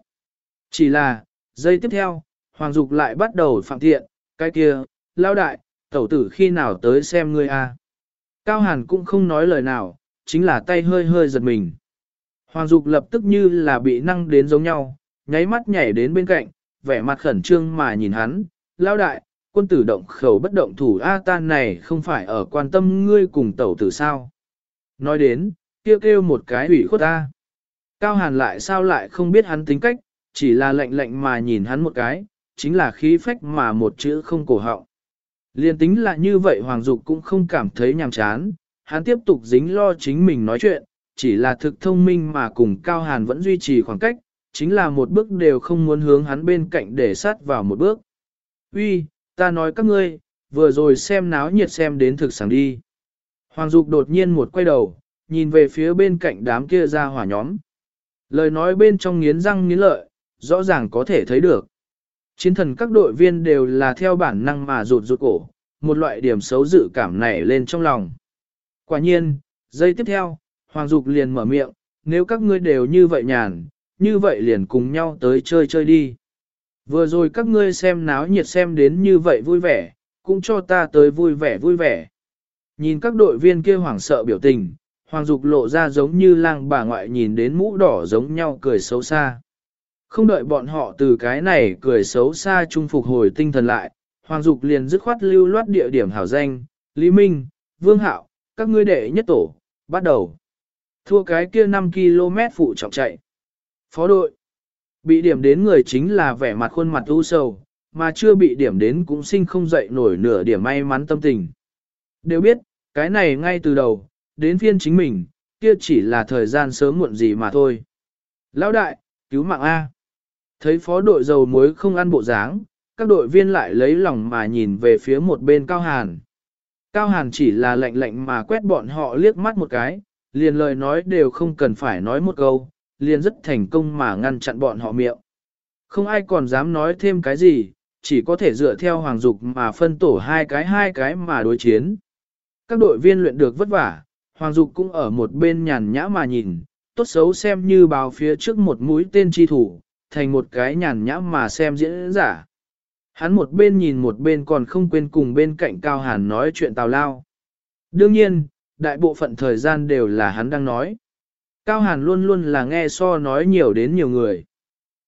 Chỉ là, giây tiếp theo, Hoàng Dục lại bắt đầu phạm thiện, cái kia, lao đại, tẩu tử khi nào tới xem ngươi a? Cao Hàn cũng không nói lời nào, chính là tay hơi hơi giật mình. Hoàng Dục lập tức như là bị năng đến giống nhau, nháy mắt nhảy đến bên cạnh, vẻ mặt khẩn trương mà nhìn hắn, lao đại, quân tử động khẩu bất động thủ A tan này không phải ở quan tâm ngươi cùng tẩu tử sao. Nói đến, kêu kêu một cái ủy khuất ta. Cao Hàn lại sao lại không biết hắn tính cách, chỉ là lạnh lạnh mà nhìn hắn một cái, chính là khí phách mà một chữ không cổ họng. Liên tính là như vậy Hoàng Dục cũng không cảm thấy nhàm chán, hắn tiếp tục dính lo chính mình nói chuyện, chỉ là thực thông minh mà cùng Cao Hàn vẫn duy trì khoảng cách, chính là một bước đều không muốn hướng hắn bên cạnh để sát vào một bước. Uy, ta nói các ngươi, vừa rồi xem náo nhiệt xem đến thực sảng đi. Hoàng Dục đột nhiên một quay đầu, nhìn về phía bên cạnh đám kia ra hỏa nhóm. Lời nói bên trong nghiến răng nghiến lợi, rõ ràng có thể thấy được. Chiến thần các đội viên đều là theo bản năng mà rụt rụt cổ, một loại điểm xấu dự cảm nảy lên trong lòng. Quả nhiên, giây tiếp theo, Hoàng Dục liền mở miệng, nếu các ngươi đều như vậy nhàn, như vậy liền cùng nhau tới chơi chơi đi. Vừa rồi các ngươi xem náo nhiệt xem đến như vậy vui vẻ, cũng cho ta tới vui vẻ vui vẻ. Nhìn các đội viên kia hoảng sợ biểu tình, Hoàng Dục lộ ra giống như lang bà ngoại nhìn đến mũ đỏ giống nhau cười xấu xa. Không đợi bọn họ từ cái này cười xấu xa trung phục hồi tinh thần lại, Hoàng Dục liền dứt khoát lưu loát địa điểm hảo danh, Lý Minh, Vương Hạo, các ngươi đệ nhất tổ, bắt đầu. Thua cái kia 5 km phụ trọng chạy. Phó đội. Bị điểm đến người chính là vẻ mặt khuôn mặt u sầu, mà chưa bị điểm đến cũng sinh không dậy nổi nửa điểm may mắn tâm tình. Đều biết, cái này ngay từ đầu, đến phiên chính mình, kia chỉ là thời gian sớm muộn gì mà thôi. Lão đại, cứu mạng A. Thấy phó đội dầu muối không ăn bộ dáng, các đội viên lại lấy lòng mà nhìn về phía một bên Cao Hàn. Cao Hàn chỉ là lạnh lạnh mà quét bọn họ liếc mắt một cái, liền lời nói đều không cần phải nói một câu, liền rất thành công mà ngăn chặn bọn họ miệng. Không ai còn dám nói thêm cái gì, chỉ có thể dựa theo hoàng dục mà phân tổ hai cái hai cái mà đối chiến. Các đội viên luyện được vất vả, hoàng dục cũng ở một bên nhàn nhã mà nhìn, tốt xấu xem như bào phía trước một mũi tên chi thủ, thành một cái nhàn nhã mà xem diễn giả. Hắn một bên nhìn một bên còn không quên cùng bên cạnh Cao Hàn nói chuyện tào lao. Đương nhiên, đại bộ phận thời gian đều là hắn đang nói. Cao Hàn luôn luôn là nghe so nói nhiều đến nhiều người.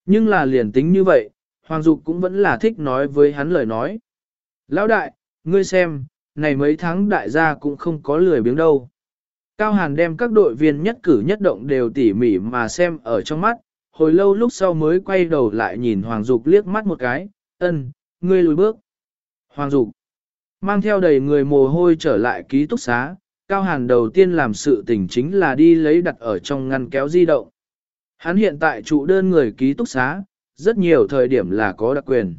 Nhưng là liền tính như vậy, Hoàng Dục cũng vẫn là thích nói với hắn lời nói. Lão đại, ngươi xem, này mấy tháng đại gia cũng không có lười biếng đâu. Cao Hàn đem các đội viên nhất cử nhất động đều tỉ mỉ mà xem ở trong mắt, hồi lâu lúc sau mới quay đầu lại nhìn Hoàng Dục liếc mắt một cái, ân, ngươi lùi bước. Hoàng Dục mang theo đầy người mồ hôi trở lại ký túc xá, Cao Hàn đầu tiên làm sự tình chính là đi lấy đặt ở trong ngăn kéo di động. Hắn hiện tại trụ đơn người ký túc xá, rất nhiều thời điểm là có đặc quyền.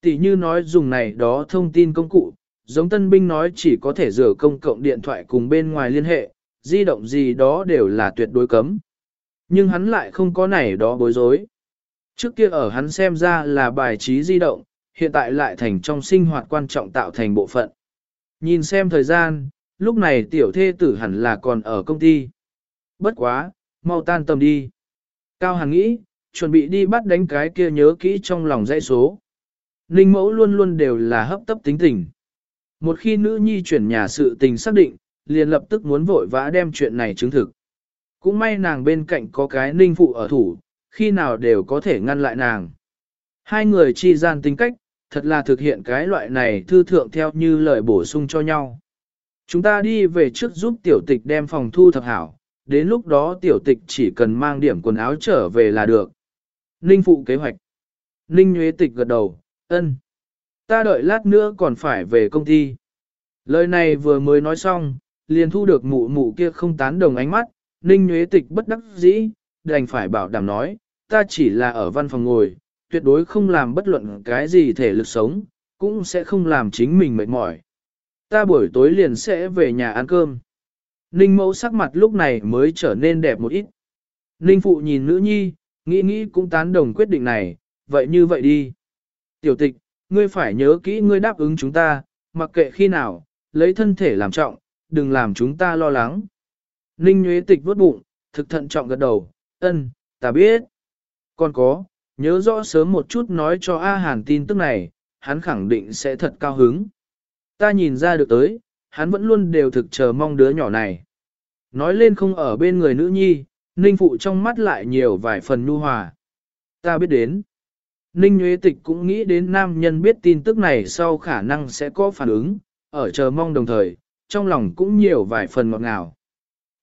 Tỷ như nói dùng này đó thông tin công cụ, giống tân binh nói chỉ có thể rửa công cộng điện thoại cùng bên ngoài liên hệ, di động gì đó đều là tuyệt đối cấm. Nhưng hắn lại không có này đó bối rối. Trước kia ở hắn xem ra là bài trí di động, hiện tại lại thành trong sinh hoạt quan trọng tạo thành bộ phận. Nhìn xem thời gian, lúc này tiểu thê tử hẳn là còn ở công ty. Bất quá, mau tan tầm đi. Cao Hằng nghĩ, chuẩn bị đi bắt đánh cái kia nhớ kỹ trong lòng dãy số. Ninh mẫu luôn luôn đều là hấp tấp tính tình. Một khi nữ nhi chuyển nhà sự tình xác định, liền lập tức muốn vội vã đem chuyện này chứng thực. Cũng may nàng bên cạnh có cái ninh phụ ở thủ, khi nào đều có thể ngăn lại nàng. Hai người chi gian tính cách, thật là thực hiện cái loại này thư thượng theo như lời bổ sung cho nhau. Chúng ta đi về trước giúp tiểu tịch đem phòng thu thập hảo, đến lúc đó tiểu tịch chỉ cần mang điểm quần áo trở về là được. Ninh phụ kế hoạch. Ninh nhuế Tịch gật đầu, ân. Ta đợi lát nữa còn phải về công ty. Lời này vừa mới nói xong, liền thu được mụ mụ kia không tán đồng ánh mắt, Ninh nhuế Tịch bất đắc dĩ, đành phải bảo đảm nói, ta chỉ là ở văn phòng ngồi, tuyệt đối không làm bất luận cái gì thể lực sống, cũng sẽ không làm chính mình mệt mỏi. Ta buổi tối liền sẽ về nhà ăn cơm. Ninh mẫu sắc mặt lúc này mới trở nên đẹp một ít. Ninh phụ nhìn nữ nhi, nghĩ nghĩ cũng tán đồng quyết định này, vậy như vậy đi. Tiểu tịch, ngươi phải nhớ kỹ ngươi đáp ứng chúng ta, mặc kệ khi nào, lấy thân thể làm trọng, đừng làm chúng ta lo lắng. Ninh nhuế tịch vốt bụng, thực thận trọng gật đầu, ân, ta biết. Còn có, nhớ rõ sớm một chút nói cho A Hàn tin tức này, hắn khẳng định sẽ thật cao hứng. Ta nhìn ra được tới, hắn vẫn luôn đều thực chờ mong đứa nhỏ này. Nói lên không ở bên người nữ nhi, Ninh Phụ trong mắt lại nhiều vài phần nhu hòa. Ta biết đến. Ninh Nguyễn Tịch cũng nghĩ đến nam nhân biết tin tức này sau khả năng sẽ có phản ứng, ở chờ mong đồng thời, trong lòng cũng nhiều vài phần ngọt ngào.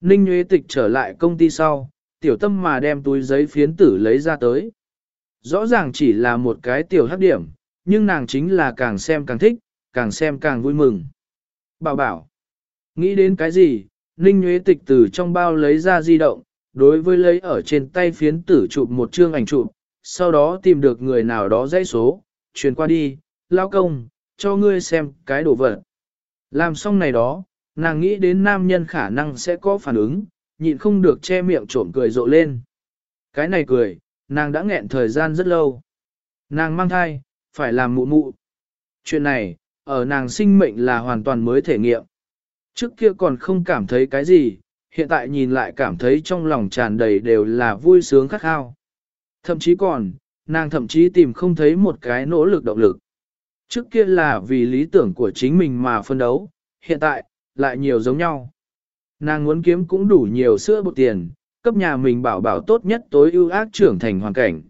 Ninh Nguyễn Tịch trở lại công ty sau, tiểu tâm mà đem túi giấy phiến tử lấy ra tới. Rõ ràng chỉ là một cái tiểu hấp điểm, nhưng nàng chính là càng xem càng thích, càng xem càng vui mừng. Bảo bảo, nghĩ đến cái gì, Ninh Nguyễn Tịch từ trong bao lấy ra di động, đối với lấy ở trên tay phiến tử chụp một chương ảnh chụp, sau đó tìm được người nào đó dãy số, truyền qua đi, lao công, cho ngươi xem cái đồ vật. Làm xong này đó, nàng nghĩ đến nam nhân khả năng sẽ có phản ứng, nhịn không được che miệng trộm cười rộ lên. Cái này cười, nàng đã nghẹn thời gian rất lâu. Nàng mang thai, phải làm mụ mụ. Chuyện này, ở nàng sinh mệnh là hoàn toàn mới thể nghiệm. Trước kia còn không cảm thấy cái gì, hiện tại nhìn lại cảm thấy trong lòng tràn đầy đều là vui sướng khắc khao. Thậm chí còn, nàng thậm chí tìm không thấy một cái nỗ lực động lực. Trước kia là vì lý tưởng của chính mình mà phân đấu, hiện tại, lại nhiều giống nhau. Nàng muốn kiếm cũng đủ nhiều sữa bột tiền, cấp nhà mình bảo bảo tốt nhất tối ưu ác trưởng thành hoàn cảnh.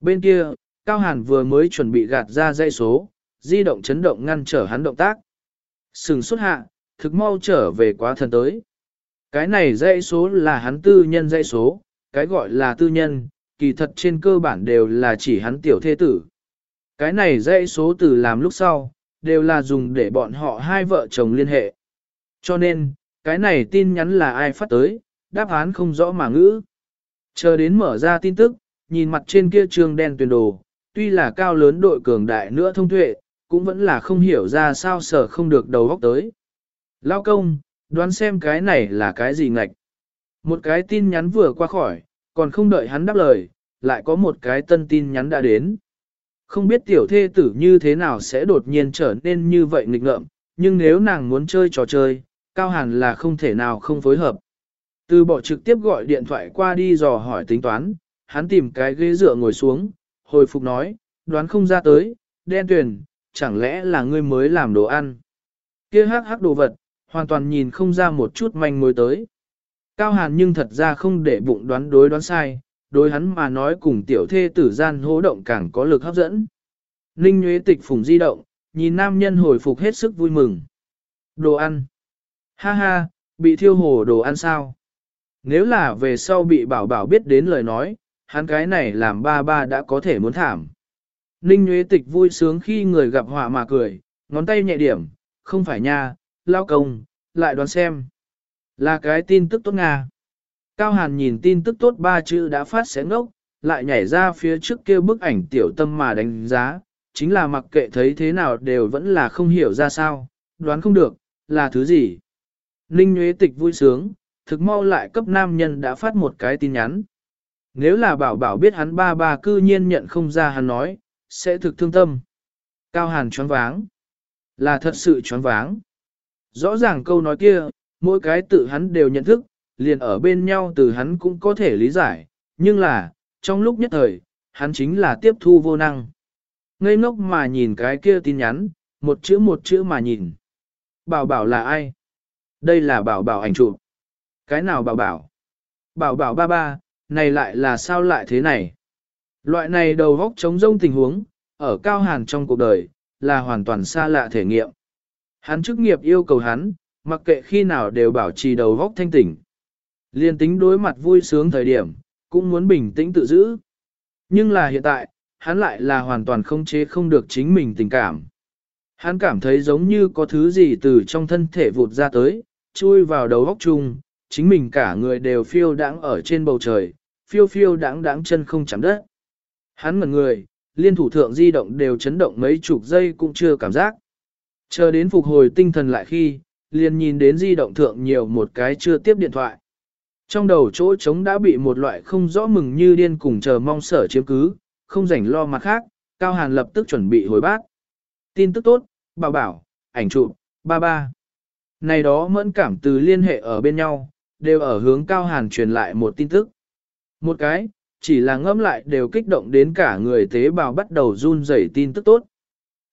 Bên kia, Cao Hàn vừa mới chuẩn bị gạt ra dây số, di động chấn động ngăn trở hắn động tác. Sừng xuất hạ, thực mau trở về quá thần tới. Cái này dây số là hắn tư nhân dây số, cái gọi là tư nhân, kỳ thật trên cơ bản đều là chỉ hắn tiểu thê tử. Cái này dây số từ làm lúc sau, đều là dùng để bọn họ hai vợ chồng liên hệ. Cho nên, cái này tin nhắn là ai phát tới, đáp án không rõ mà ngữ. Chờ đến mở ra tin tức, nhìn mặt trên kia trường đen tuyển đồ, tuy là cao lớn đội cường đại nữa thông tuệ, cũng vẫn là không hiểu ra sao sở không được đầu góc tới. Lao công, đoán xem cái này là cái gì ngạch. Một cái tin nhắn vừa qua khỏi, còn không đợi hắn đáp lời, lại có một cái tân tin nhắn đã đến. Không biết tiểu thê tử như thế nào sẽ đột nhiên trở nên như vậy nghịch ngợm, nhưng nếu nàng muốn chơi trò chơi, Cao Hàn là không thể nào không phối hợp. Từ bỏ trực tiếp gọi điện thoại qua đi dò hỏi tính toán, hắn tìm cái ghế dựa ngồi xuống, hồi phục nói, đoán không ra tới, đen tuyển, chẳng lẽ là ngươi mới làm đồ ăn. kia hắc hắc đồ vật, hoàn toàn nhìn không ra một chút manh mối tới. Cao Hàn nhưng thật ra không để bụng đoán đối đoán sai, đối hắn mà nói cùng tiểu thê tử gian hố động càng có lực hấp dẫn. Ninh Nguyễn Tịch phùng di động, nhìn nam nhân hồi phục hết sức vui mừng. Đồ ăn. Ha ha, bị thiêu hồ đồ ăn sao? Nếu là về sau bị bảo bảo biết đến lời nói, hắn cái này làm ba ba đã có thể muốn thảm. Ninh Nguyễn Tịch vui sướng khi người gặp họa mà cười, ngón tay nhẹ điểm, không phải nha, lao công, lại đoán xem. Là cái tin tức tốt Nga. Cao Hàn nhìn tin tức tốt ba chữ đã phát sẽ ngốc, lại nhảy ra phía trước kia bức ảnh tiểu tâm mà đánh giá, chính là mặc kệ thấy thế nào đều vẫn là không hiểu ra sao, đoán không được, là thứ gì. Ninh Nguyễn Tịch vui sướng, thực mau lại cấp nam nhân đã phát một cái tin nhắn. Nếu là bảo bảo biết hắn ba ba cư nhiên nhận không ra hắn nói, sẽ thực thương tâm. Cao Hàn choáng váng. Là thật sự choáng váng. Rõ ràng câu nói kia, mỗi cái tự hắn đều nhận thức, liền ở bên nhau từ hắn cũng có thể lý giải, nhưng là, trong lúc nhất thời, hắn chính là tiếp thu vô năng. Ngây ngốc mà nhìn cái kia tin nhắn, một chữ một chữ mà nhìn. Bảo bảo là ai? Đây là bảo bảo ảnh chụp. Cái nào bảo bảo? Bảo bảo ba ba, này lại là sao lại thế này? Loại này đầu góc chống rông tình huống, ở cao hàn trong cuộc đời, là hoàn toàn xa lạ thể nghiệm. Hắn chức nghiệp yêu cầu hắn, mặc kệ khi nào đều bảo trì đầu góc thanh tỉnh. Liên tính đối mặt vui sướng thời điểm, cũng muốn bình tĩnh tự giữ. Nhưng là hiện tại, hắn lại là hoàn toàn không chế không được chính mình tình cảm. Hắn cảm thấy giống như có thứ gì từ trong thân thể vụt ra tới, chui vào đầu góc chung, chính mình cả người đều phiêu đãng ở trên bầu trời, phiêu phiêu đãng đãng chân không chạm đất. Hắn ngẩn người, liên thủ thượng di động đều chấn động mấy chục giây cũng chưa cảm giác. Chờ đến phục hồi tinh thần lại khi, liền nhìn đến di động thượng nhiều một cái chưa tiếp điện thoại. Trong đầu chỗ trống đã bị một loại không rõ mừng như điên cùng chờ mong sở chiếm cứ, không rảnh lo mặt khác, Cao Hàn lập tức chuẩn bị hồi bác. Tin tức tốt, bảo bảo, ảnh chụp, ba ba. Này đó mẫn cảm từ liên hệ ở bên nhau, đều ở hướng Cao Hàn truyền lại một tin tức. Một cái, chỉ là ngẫm lại đều kích động đến cả người tế bào bắt đầu run rẩy tin tức tốt.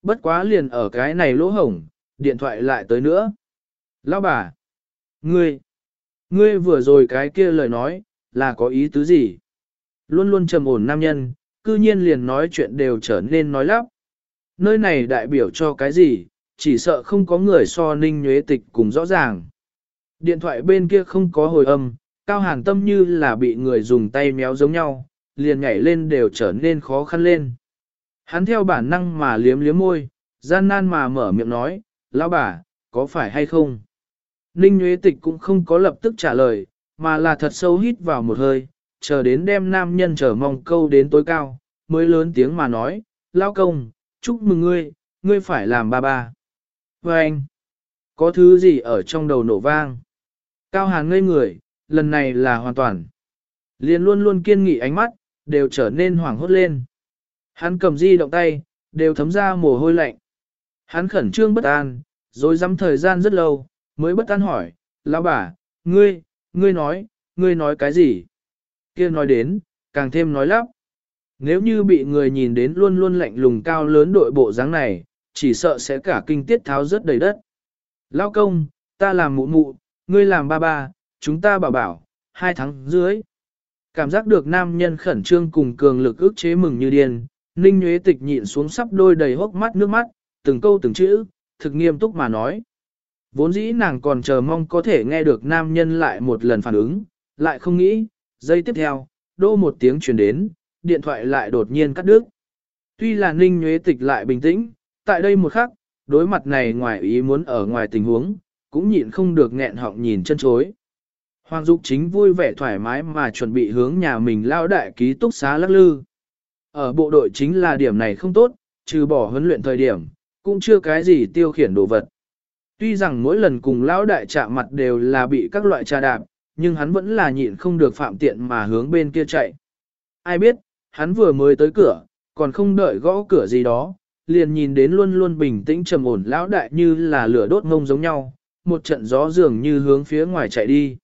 Bất quá liền ở cái này lỗ hổng, điện thoại lại tới nữa. Lão bà, ngươi, ngươi vừa rồi cái kia lời nói, là có ý tứ gì? Luôn luôn trầm ổn nam nhân, cư nhiên liền nói chuyện đều trở nên nói lắp. Nơi này đại biểu cho cái gì, chỉ sợ không có người so ninh nhuế tịch cùng rõ ràng. Điện thoại bên kia không có hồi âm, cao hàn tâm như là bị người dùng tay méo giống nhau, liền nhảy lên đều trở nên khó khăn lên. Hắn theo bản năng mà liếm liếm môi, gian nan mà mở miệng nói, lão bà, có phải hay không? Ninh Nguyễn Tịch cũng không có lập tức trả lời, mà là thật sâu hít vào một hơi, chờ đến đem nam nhân chờ mong câu đến tối cao, mới lớn tiếng mà nói, lão công, chúc mừng ngươi, ngươi phải làm ba ba. Và anh, có thứ gì ở trong đầu nổ vang? Cao Hàn ngây người, lần này là hoàn toàn. Liền luôn luôn kiên nghị ánh mắt, đều trở nên hoảng hốt lên. Hắn cầm di động tay, đều thấm ra mồ hôi lạnh. Hắn khẩn trương bất an, rồi dám thời gian rất lâu, mới bất an hỏi, lão bà, ngươi, ngươi nói, ngươi nói cái gì? kia nói đến, càng thêm nói lắp. Nếu như bị người nhìn đến luôn luôn lạnh lùng cao lớn đội bộ dáng này, chỉ sợ sẽ cả kinh tiết tháo rất đầy đất. Lao công, ta làm mụ mụ, ngươi làm ba ba, chúng ta bảo bảo, hai tháng dưới. Cảm giác được nam nhân khẩn trương cùng cường lực ức chế mừng như điên, Ninh Nguyễn Tịch nhịn xuống sắp đôi đầy hốc mắt nước mắt, từng câu từng chữ, thực nghiêm túc mà nói. Vốn dĩ nàng còn chờ mong có thể nghe được nam nhân lại một lần phản ứng, lại không nghĩ, giây tiếp theo, đô một tiếng truyền đến, điện thoại lại đột nhiên cắt đứt. Tuy là Ninh Nguyễn Tịch lại bình tĩnh, tại đây một khắc, đối mặt này ngoài ý muốn ở ngoài tình huống, cũng nhịn không được nghẹn họng nhìn chân chối. Hoàng Dục chính vui vẻ thoải mái mà chuẩn bị hướng nhà mình lao đại ký túc xá lắc lư. Ở bộ đội chính là điểm này không tốt, trừ bỏ huấn luyện thời điểm, cũng chưa cái gì tiêu khiển đồ vật. Tuy rằng mỗi lần cùng lão đại chạm mặt đều là bị các loại trà đạp, nhưng hắn vẫn là nhịn không được phạm tiện mà hướng bên kia chạy. Ai biết, hắn vừa mới tới cửa, còn không đợi gõ cửa gì đó, liền nhìn đến luôn luôn bình tĩnh trầm ổn lão đại như là lửa đốt ngông giống nhau, một trận gió dường như hướng phía ngoài chạy đi.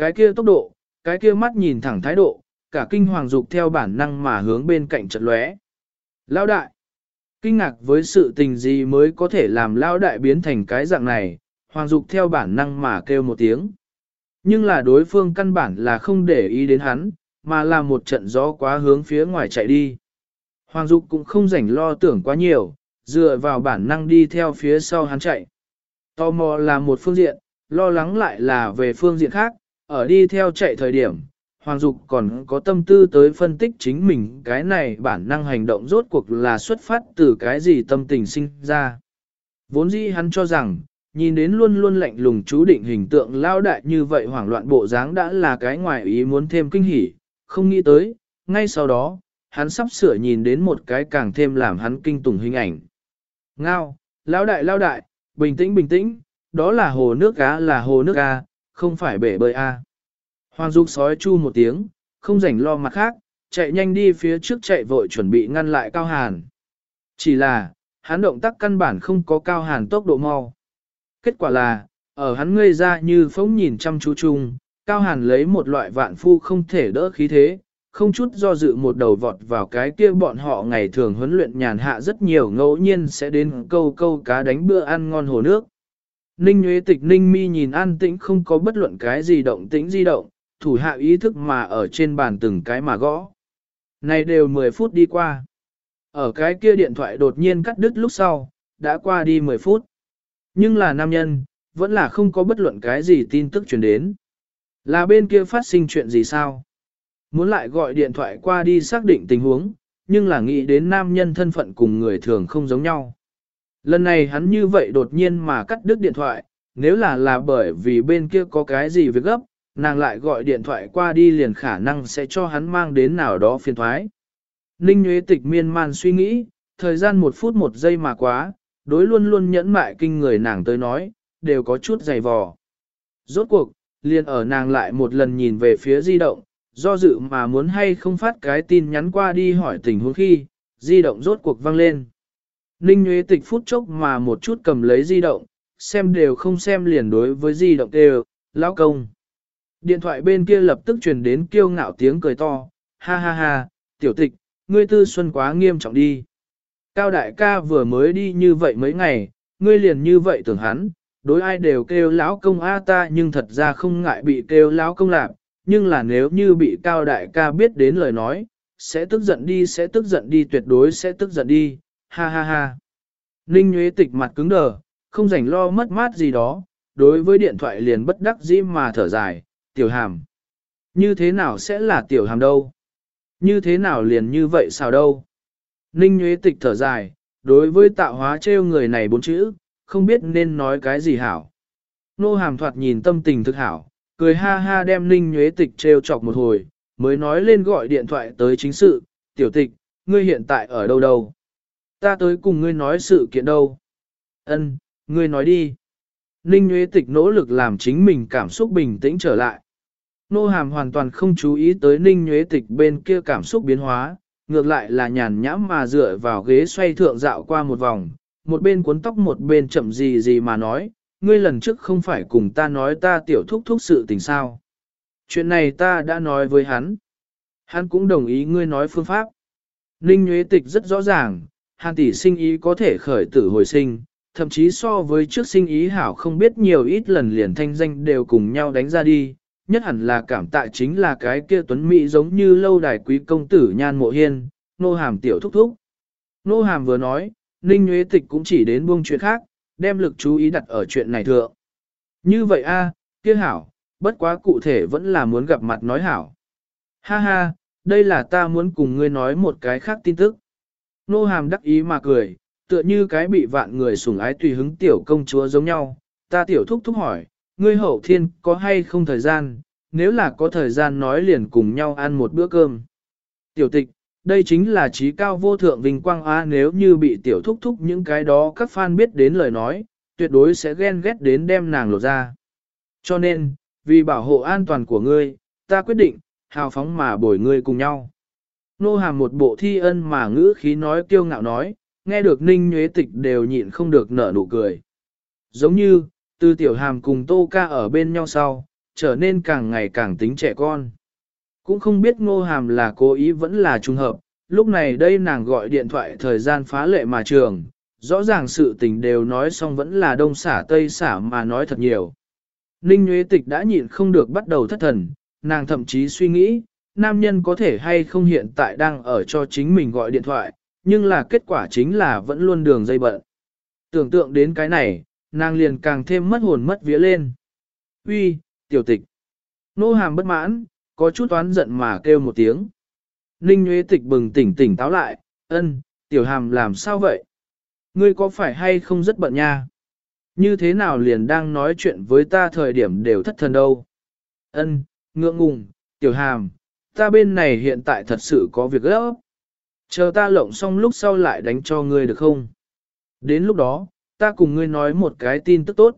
Cái kia tốc độ, cái kia mắt nhìn thẳng thái độ, cả kinh hoàng dục theo bản năng mà hướng bên cạnh trận lóe. Lão đại, kinh ngạc với sự tình gì mới có thể làm lão đại biến thành cái dạng này, hoàng dục theo bản năng mà kêu một tiếng. Nhưng là đối phương căn bản là không để ý đến hắn, mà là một trận gió quá hướng phía ngoài chạy đi. Hoàng Dục cũng không rảnh lo tưởng quá nhiều, dựa vào bản năng đi theo phía sau hắn chạy. Tò mò là một phương diện, lo lắng lại là về phương diện khác, ở đi theo chạy thời điểm, Hoàng Dục còn có tâm tư tới phân tích chính mình cái này bản năng hành động rốt cuộc là xuất phát từ cái gì tâm tình sinh ra. Vốn dĩ hắn cho rằng, nhìn đến luôn luôn lạnh lùng chú định hình tượng lao đại như vậy hoảng loạn bộ dáng đã là cái ngoài ý muốn thêm kinh hỉ, không nghĩ tới, ngay sau đó, hắn sắp sửa nhìn đến một cái càng thêm làm hắn kinh tủng hình ảnh. Ngao, lao đại lao đại, bình tĩnh bình tĩnh, đó là hồ nước cá là hồ nước A, không phải bể bơi A. Hoàng Dục sói chu một tiếng, không rảnh lo mặt khác, chạy nhanh đi phía trước chạy vội chuẩn bị ngăn lại Cao Hàn. Chỉ là, hắn động tác căn bản không có Cao Hàn tốc độ mau. Kết quả là, ở hắn ngây ra như phóng nhìn chăm chú chung, Cao Hàn lấy một loại vạn phu không thể đỡ khí thế, không chút do dự một đầu vọt vào cái kia bọn họ ngày thường huấn luyện nhàn hạ rất nhiều ngẫu nhiên sẽ đến câu câu cá đánh bữa ăn ngon hồ nước. Ninh Nguyễn Tịch Ninh Mi nhìn an tĩnh không có bất luận cái gì động tĩnh di động, thủ hạ ý thức mà ở trên bàn từng cái mà gõ. Này đều 10 phút đi qua. Ở cái kia điện thoại đột nhiên cắt đứt lúc sau, đã qua đi 10 phút. Nhưng là nam nhân, vẫn là không có bất luận cái gì tin tức truyền đến. Là bên kia phát sinh chuyện gì sao? Muốn lại gọi điện thoại qua đi xác định tình huống, nhưng là nghĩ đến nam nhân thân phận cùng người thường không giống nhau. Lần này hắn như vậy đột nhiên mà cắt đứt điện thoại, nếu là là bởi vì bên kia có cái gì việc gấp, nàng lại gọi điện thoại qua đi liền khả năng sẽ cho hắn mang đến nào đó phiền thoái. Ninh Nguyễn Tịch miên man suy nghĩ, thời gian một phút một giây mà quá, đối luôn luôn nhẫn mại kinh người nàng tới nói, đều có chút dày vò. Rốt cuộc, liền ở nàng lại một lần nhìn về phía di động, do dự mà muốn hay không phát cái tin nhắn qua đi hỏi tình huống khi, di động rốt cuộc vang lên. Ninh Nguyễn Tịch phút chốc mà một chút cầm lấy di động, xem đều không xem liền đối với di động đều, lão công. Điện thoại bên kia lập tức truyền đến kiêu ngạo tiếng cười to, ha ha ha, tiểu tịch, ngươi tư xuân quá nghiêm trọng đi. Cao đại ca vừa mới đi như vậy mấy ngày, ngươi liền như vậy tưởng hắn, đối ai đều kêu lão công a ta nhưng thật ra không ngại bị kêu lão công lạc, nhưng là nếu như bị cao đại ca biết đến lời nói, sẽ tức giận đi sẽ tức giận đi tuyệt đối sẽ tức giận đi, ha ha ha. Ninh Nguyễn Tịch mặt cứng đờ, không rảnh lo mất mát gì đó, đối với điện thoại liền bất đắc dĩ mà thở dài, tiểu hàm. Như thế nào sẽ là tiểu hàm đâu? Như thế nào liền như vậy sao đâu? Ninh Nguyễn Tịch thở dài, đối với tạo hóa trêu người này bốn chữ, không biết nên nói cái gì hảo. Nô hàm thoạt nhìn tâm tình thực hảo, cười ha ha đem Ninh Nguyễn Tịch trêu chọc một hồi, mới nói lên gọi điện thoại tới chính sự, tiểu tịch, ngươi hiện tại ở đâu đâu? Ta tới cùng ngươi nói sự kiện đâu? Ân, ngươi nói đi. Ninh Nguyễn Tịch nỗ lực làm chính mình cảm xúc bình tĩnh trở lại. Nô hàm hoàn toàn không chú ý tới Ninh Nguyễn Tịch bên kia cảm xúc biến hóa, ngược lại là nhàn nhãm mà dựa vào ghế xoay thượng dạo qua một vòng, một bên cuốn tóc một bên chậm gì gì mà nói, ngươi lần trước không phải cùng ta nói ta tiểu thúc thúc sự tình sao. Chuyện này ta đã nói với hắn. Hắn cũng đồng ý ngươi nói phương pháp. Ninh Nguyễn Tịch rất rõ ràng, hàn tỷ sinh ý có thể khởi tử hồi sinh, thậm chí so với trước sinh ý hảo không biết nhiều ít lần liền thanh danh đều cùng nhau đánh ra đi, nhất hẳn là cảm tạ chính là cái kia tuấn mỹ giống như lâu đài quý công tử nhan mộ hiên, nô hàm tiểu thúc thúc. Nô hàm vừa nói, Ninh Nguyễn Tịch cũng chỉ đến buông chuyện khác, đem lực chú ý đặt ở chuyện này thượng. Như vậy a, kia hảo, bất quá cụ thể vẫn là muốn gặp mặt nói hảo. Ha ha, đây là ta muốn cùng ngươi nói một cái khác tin tức. Nô hàm đắc ý mà cười, tựa như cái bị vạn người sủng ái tùy hứng tiểu công chúa giống nhau. Ta tiểu thúc thúc hỏi, ngươi hậu thiên có hay không thời gian, nếu là có thời gian nói liền cùng nhau ăn một bữa cơm. Tiểu tịch, đây chính là trí cao vô thượng vinh quang á nếu như bị tiểu thúc thúc những cái đó các fan biết đến lời nói, tuyệt đối sẽ ghen ghét đến đem nàng lột ra. Cho nên, vì bảo hộ an toàn của ngươi, ta quyết định, hào phóng mà bồi ngươi cùng nhau. Nô hàm một bộ thi ân mà ngữ khí nói kiêu ngạo nói, nghe được ninh nhuế tịch đều nhịn không được nở nụ cười. Giống như, từ tiểu hàm cùng tô ca ở bên nhau sau, trở nên càng ngày càng tính trẻ con. Cũng không biết ngô hàm là cố ý vẫn là trùng hợp, lúc này đây nàng gọi điện thoại thời gian phá lệ mà trường, rõ ràng sự tình đều nói xong vẫn là đông xả tây xả mà nói thật nhiều. Ninh Nguyễn Tịch đã nhịn không được bắt đầu thất thần, nàng thậm chí suy nghĩ, nam nhân có thể hay không hiện tại đang ở cho chính mình gọi điện thoại, nhưng là kết quả chính là vẫn luôn đường dây bận. Tưởng tượng đến cái này, nàng liền càng thêm mất hồn mất vía lên. Uy, tiểu tịch. Nô hàm bất mãn, có chút toán giận mà kêu một tiếng. Ninh Nguyễn Tịch bừng tỉnh tỉnh táo lại, ân, tiểu hàm làm sao vậy? Ngươi có phải hay không rất bận nha? Như thế nào liền đang nói chuyện với ta thời điểm đều thất thần đâu? Ân, ngượng ngùng, tiểu hàm, ta bên này hiện tại thật sự có việc gấp. Chờ ta lộng xong lúc sau lại đánh cho ngươi được không? Đến lúc đó, ta cùng ngươi nói một cái tin tức tốt.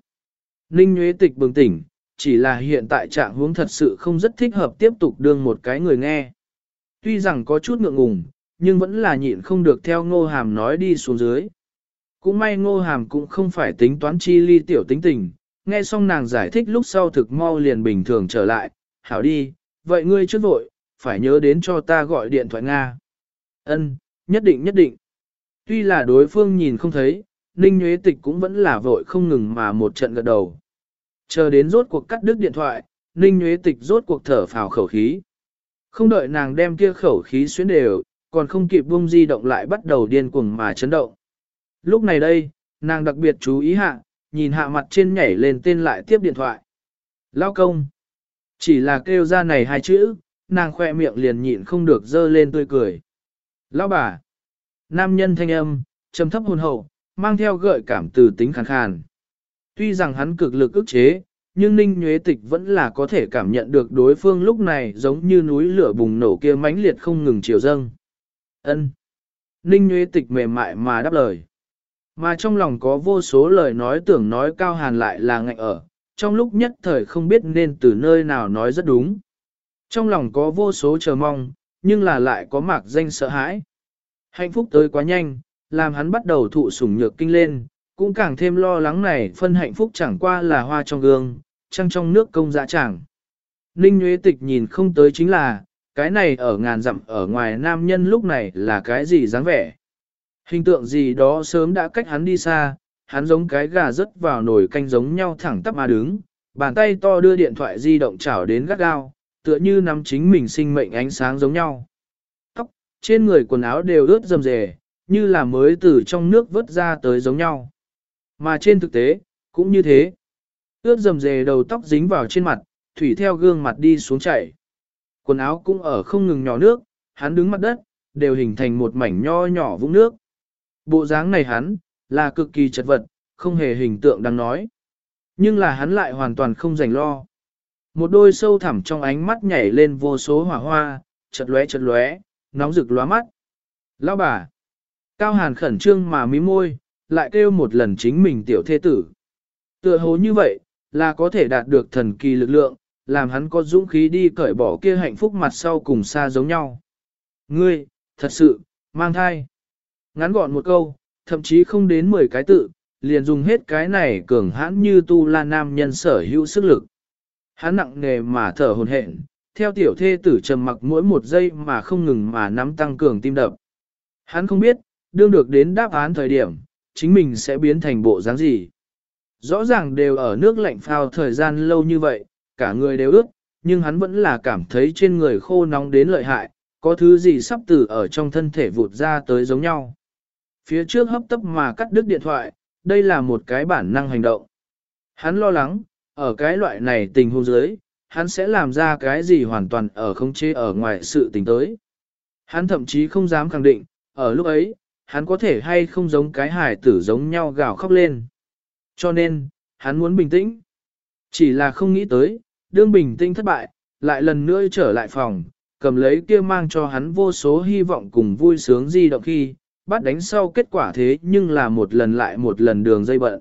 Ninh Nguyễn Tịch bừng tỉnh, chỉ là hiện tại trạng huống thật sự không rất thích hợp tiếp tục đương một cái người nghe. Tuy rằng có chút ngượng ngùng, nhưng vẫn là nhịn không được theo ngô hàm nói đi xuống dưới. Cũng may ngô hàm cũng không phải tính toán chi ly tiểu tính tình, nghe xong nàng giải thích lúc sau thực mau liền bình thường trở lại, hảo đi, vậy ngươi trước vội, phải nhớ đến cho ta gọi điện thoại Nga. Ân, nhất định nhất định. Tuy là đối phương nhìn không thấy, Ninh Nguyễn Tịch cũng vẫn là vội không ngừng mà một trận gật đầu. Chờ đến rốt cuộc cắt đứt điện thoại, Ninh Nguyễn Tịch rốt cuộc thở phào khẩu khí. Không đợi nàng đem kia khẩu khí xuyến đều, còn không kịp buông di động lại bắt đầu điên cuồng mà chấn động. Lúc này đây, nàng đặc biệt chú ý hạ, nhìn hạ mặt trên nhảy lên tên lại tiếp điện thoại. Lao công. Chỉ là kêu ra này hai chữ, nàng khoe miệng liền nhịn không được dơ lên tươi cười. Lão bà. Nam nhân thanh âm, trầm thấp hồn hậu, mang theo gợi cảm từ tính khàn khàn. Tuy rằng hắn cực lực ức chế, nhưng Ninh Nhuế Tịch vẫn là có thể cảm nhận được đối phương lúc này giống như núi lửa bùng nổ kia mãnh liệt không ngừng chiều dâng. Ân. Ninh Nhuế Tịch mềm mại mà đáp lời. Mà trong lòng có vô số lời nói tưởng nói cao hàn lại là ngạnh ở, trong lúc nhất thời không biết nên từ nơi nào nói rất đúng. Trong lòng có vô số chờ mong, nhưng là lại có mạc danh sợ hãi. Hạnh phúc tới quá nhanh, làm hắn bắt đầu thụ sủng nhược kinh lên, cũng càng thêm lo lắng này phân hạnh phúc chẳng qua là hoa trong gương, trăng trong nước công dạ chẳng. Ninh Nguyễn Tịch nhìn không tới chính là, cái này ở ngàn dặm ở ngoài nam nhân lúc này là cái gì dáng vẻ. Hình tượng gì đó sớm đã cách hắn đi xa, hắn giống cái gà rớt vào nồi canh giống nhau thẳng tắp mà đứng, bàn tay to đưa điện thoại di động chảo đến gắt gao, tựa như nắm chính mình sinh mệnh ánh sáng giống nhau. Tóc, trên người quần áo đều ướt rầm rề, như là mới từ trong nước vớt ra tới giống nhau. Mà trên thực tế, cũng như thế. Ướt rầm rề đầu tóc dính vào trên mặt, thủy theo gương mặt đi xuống chảy. Quần áo cũng ở không ngừng nhỏ nước, hắn đứng mặt đất, đều hình thành một mảnh nho nhỏ vũng nước. Bộ dáng này hắn, là cực kỳ chật vật, không hề hình tượng đang nói. Nhưng là hắn lại hoàn toàn không rảnh lo. Một đôi sâu thẳm trong ánh mắt nhảy lên vô số hỏa hoa, chật lóe chật lóe, nóng rực lóa mắt. Lão bà. Cao hàn khẩn trương mà mí môi, lại kêu một lần chính mình tiểu thê tử. Tựa hồ như vậy, là có thể đạt được thần kỳ lực lượng, làm hắn có dũng khí đi cởi bỏ kia hạnh phúc mặt sau cùng xa giống nhau. Ngươi, thật sự, mang thai. Ngắn gọn một câu, thậm chí không đến 10 cái tự, liền dùng hết cái này cường hãn như tu la nam nhân sở hữu sức lực. Hắn nặng nề mà thở hồn hển, theo tiểu thê tử trầm mặc mỗi một giây mà không ngừng mà nắm tăng cường tim đập. Hắn không biết, đương được đến đáp án thời điểm, chính mình sẽ biến thành bộ dáng gì. Rõ ràng đều ở nước lạnh phao thời gian lâu như vậy, cả người đều ướt, nhưng hắn vẫn là cảm thấy trên người khô nóng đến lợi hại, có thứ gì sắp từ ở trong thân thể vụt ra tới giống nhau. Phía trước hấp tấp mà cắt đứt điện thoại, đây là một cái bản năng hành động. Hắn lo lắng, ở cái loại này tình huống dưới, hắn sẽ làm ra cái gì hoàn toàn ở không chế ở ngoài sự tình tới. Hắn thậm chí không dám khẳng định, ở lúc ấy, hắn có thể hay không giống cái hải tử giống nhau gào khóc lên. Cho nên, hắn muốn bình tĩnh. Chỉ là không nghĩ tới, đương bình tĩnh thất bại, lại lần nữa trở lại phòng, cầm lấy kia mang cho hắn vô số hy vọng cùng vui sướng di động khi, bắt đánh sau kết quả thế nhưng là một lần lại một lần đường dây bận.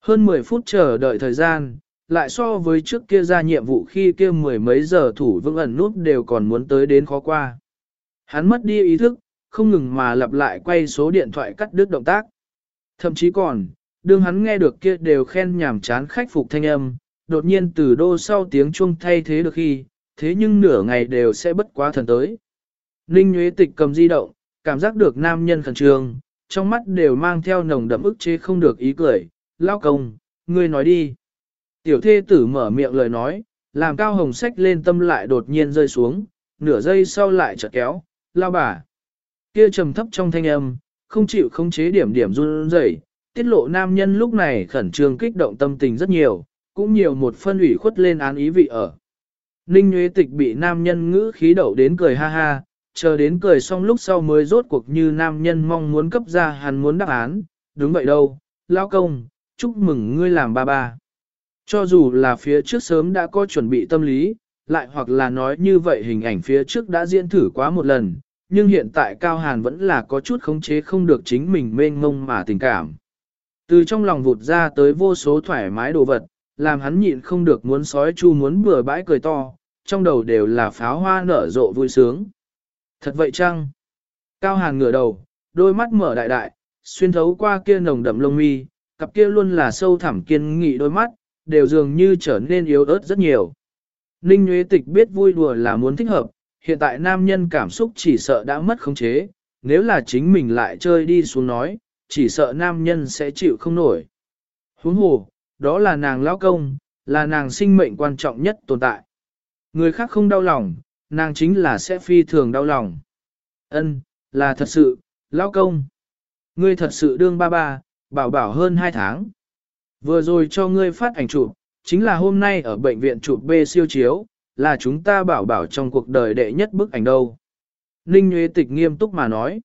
Hơn 10 phút chờ đợi thời gian, lại so với trước kia ra nhiệm vụ khi kia mười mấy giờ thủ vững ẩn nút đều còn muốn tới đến khó qua. Hắn mất đi ý thức, không ngừng mà lặp lại quay số điện thoại cắt đứt động tác. Thậm chí còn, đương hắn nghe được kia đều khen nhảm chán khách phục thanh âm, đột nhiên từ đô sau tiếng chuông thay thế được khi, thế nhưng nửa ngày đều sẽ bất quá thần tới. Ninh Nguyễn Tịch cầm di động, cảm giác được nam nhân khẩn trương, trong mắt đều mang theo nồng đậm ức chế không được ý cười, lao công, ngươi nói đi. Tiểu thê tử mở miệng lời nói, làm cao hồng sách lên tâm lại đột nhiên rơi xuống, nửa giây sau lại chợt kéo, lao bà. Kia trầm thấp trong thanh âm, không chịu khống chế điểm điểm run rẩy, tiết lộ nam nhân lúc này khẩn trương kích động tâm tình rất nhiều, cũng nhiều một phân ủy khuất lên án ý vị ở. Ninh Nguyễn Tịch bị nam nhân ngữ khí đậu đến cười ha ha, chờ đến cười xong lúc sau mới rốt cuộc như nam nhân mong muốn cấp ra hắn muốn đáp án, đúng vậy đâu, lao công, chúc mừng ngươi làm ba ba. Cho dù là phía trước sớm đã có chuẩn bị tâm lý, lại hoặc là nói như vậy hình ảnh phía trước đã diễn thử quá một lần, nhưng hiện tại Cao Hàn vẫn là có chút khống chế không được chính mình mênh mông mà tình cảm. Từ trong lòng vụt ra tới vô số thoải mái đồ vật, làm hắn nhịn không được muốn sói chu muốn bừa bãi cười to, trong đầu đều là pháo hoa nở rộ vui sướng. Thật vậy chăng? Cao Hàn ngửa đầu, đôi mắt mở đại đại, xuyên thấu qua kia nồng đậm lông mi, cặp kia luôn là sâu thẳm kiên nghị đôi mắt, đều dường như trở nên yếu ớt rất nhiều. Ninh Nguyễn Tịch biết vui đùa là muốn thích hợp, hiện tại nam nhân cảm xúc chỉ sợ đã mất khống chế, nếu là chính mình lại chơi đi xuống nói, chỉ sợ nam nhân sẽ chịu không nổi. Huống hồ, đó là nàng lão công, là nàng sinh mệnh quan trọng nhất tồn tại. Người khác không đau lòng, nàng chính là sẽ phi thường đau lòng. Ân, là thật sự, lão công. Ngươi thật sự đương ba ba, bảo bảo hơn hai tháng. Vừa rồi cho ngươi phát ảnh chụp, chính là hôm nay ở bệnh viện chụp B siêu chiếu, là chúng ta bảo bảo trong cuộc đời đệ nhất bức ảnh đâu. Ninh Nguyễn Tịch nghiêm túc mà nói.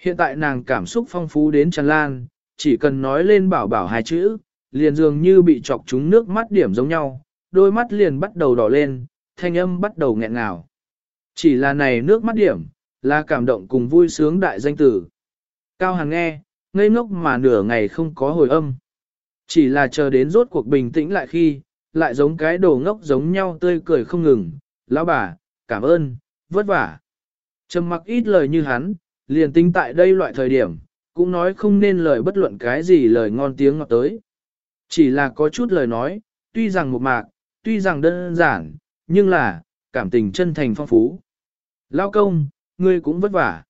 Hiện tại nàng cảm xúc phong phú đến tràn lan, chỉ cần nói lên bảo bảo hai chữ, liền dường như bị chọc trúng nước mắt điểm giống nhau, đôi mắt liền bắt đầu đỏ lên, thanh âm bắt đầu nghẹn ngào. Chỉ là này nước mắt điểm, là cảm động cùng vui sướng đại danh tử. Cao Hằng nghe, ngây ngốc mà nửa ngày không có hồi âm. Chỉ là chờ đến rốt cuộc bình tĩnh lại khi, lại giống cái đồ ngốc giống nhau tươi cười không ngừng. Lão bà, cảm ơn, vất vả. Trầm mặc ít lời như hắn, liền tính tại đây loại thời điểm, cũng nói không nên lời bất luận cái gì lời ngon tiếng ngọt tới. Chỉ là có chút lời nói, tuy rằng một mạc, tuy rằng đơn giản, nhưng là, cảm tình chân thành phong phú. Lao công, ngươi cũng vất vả.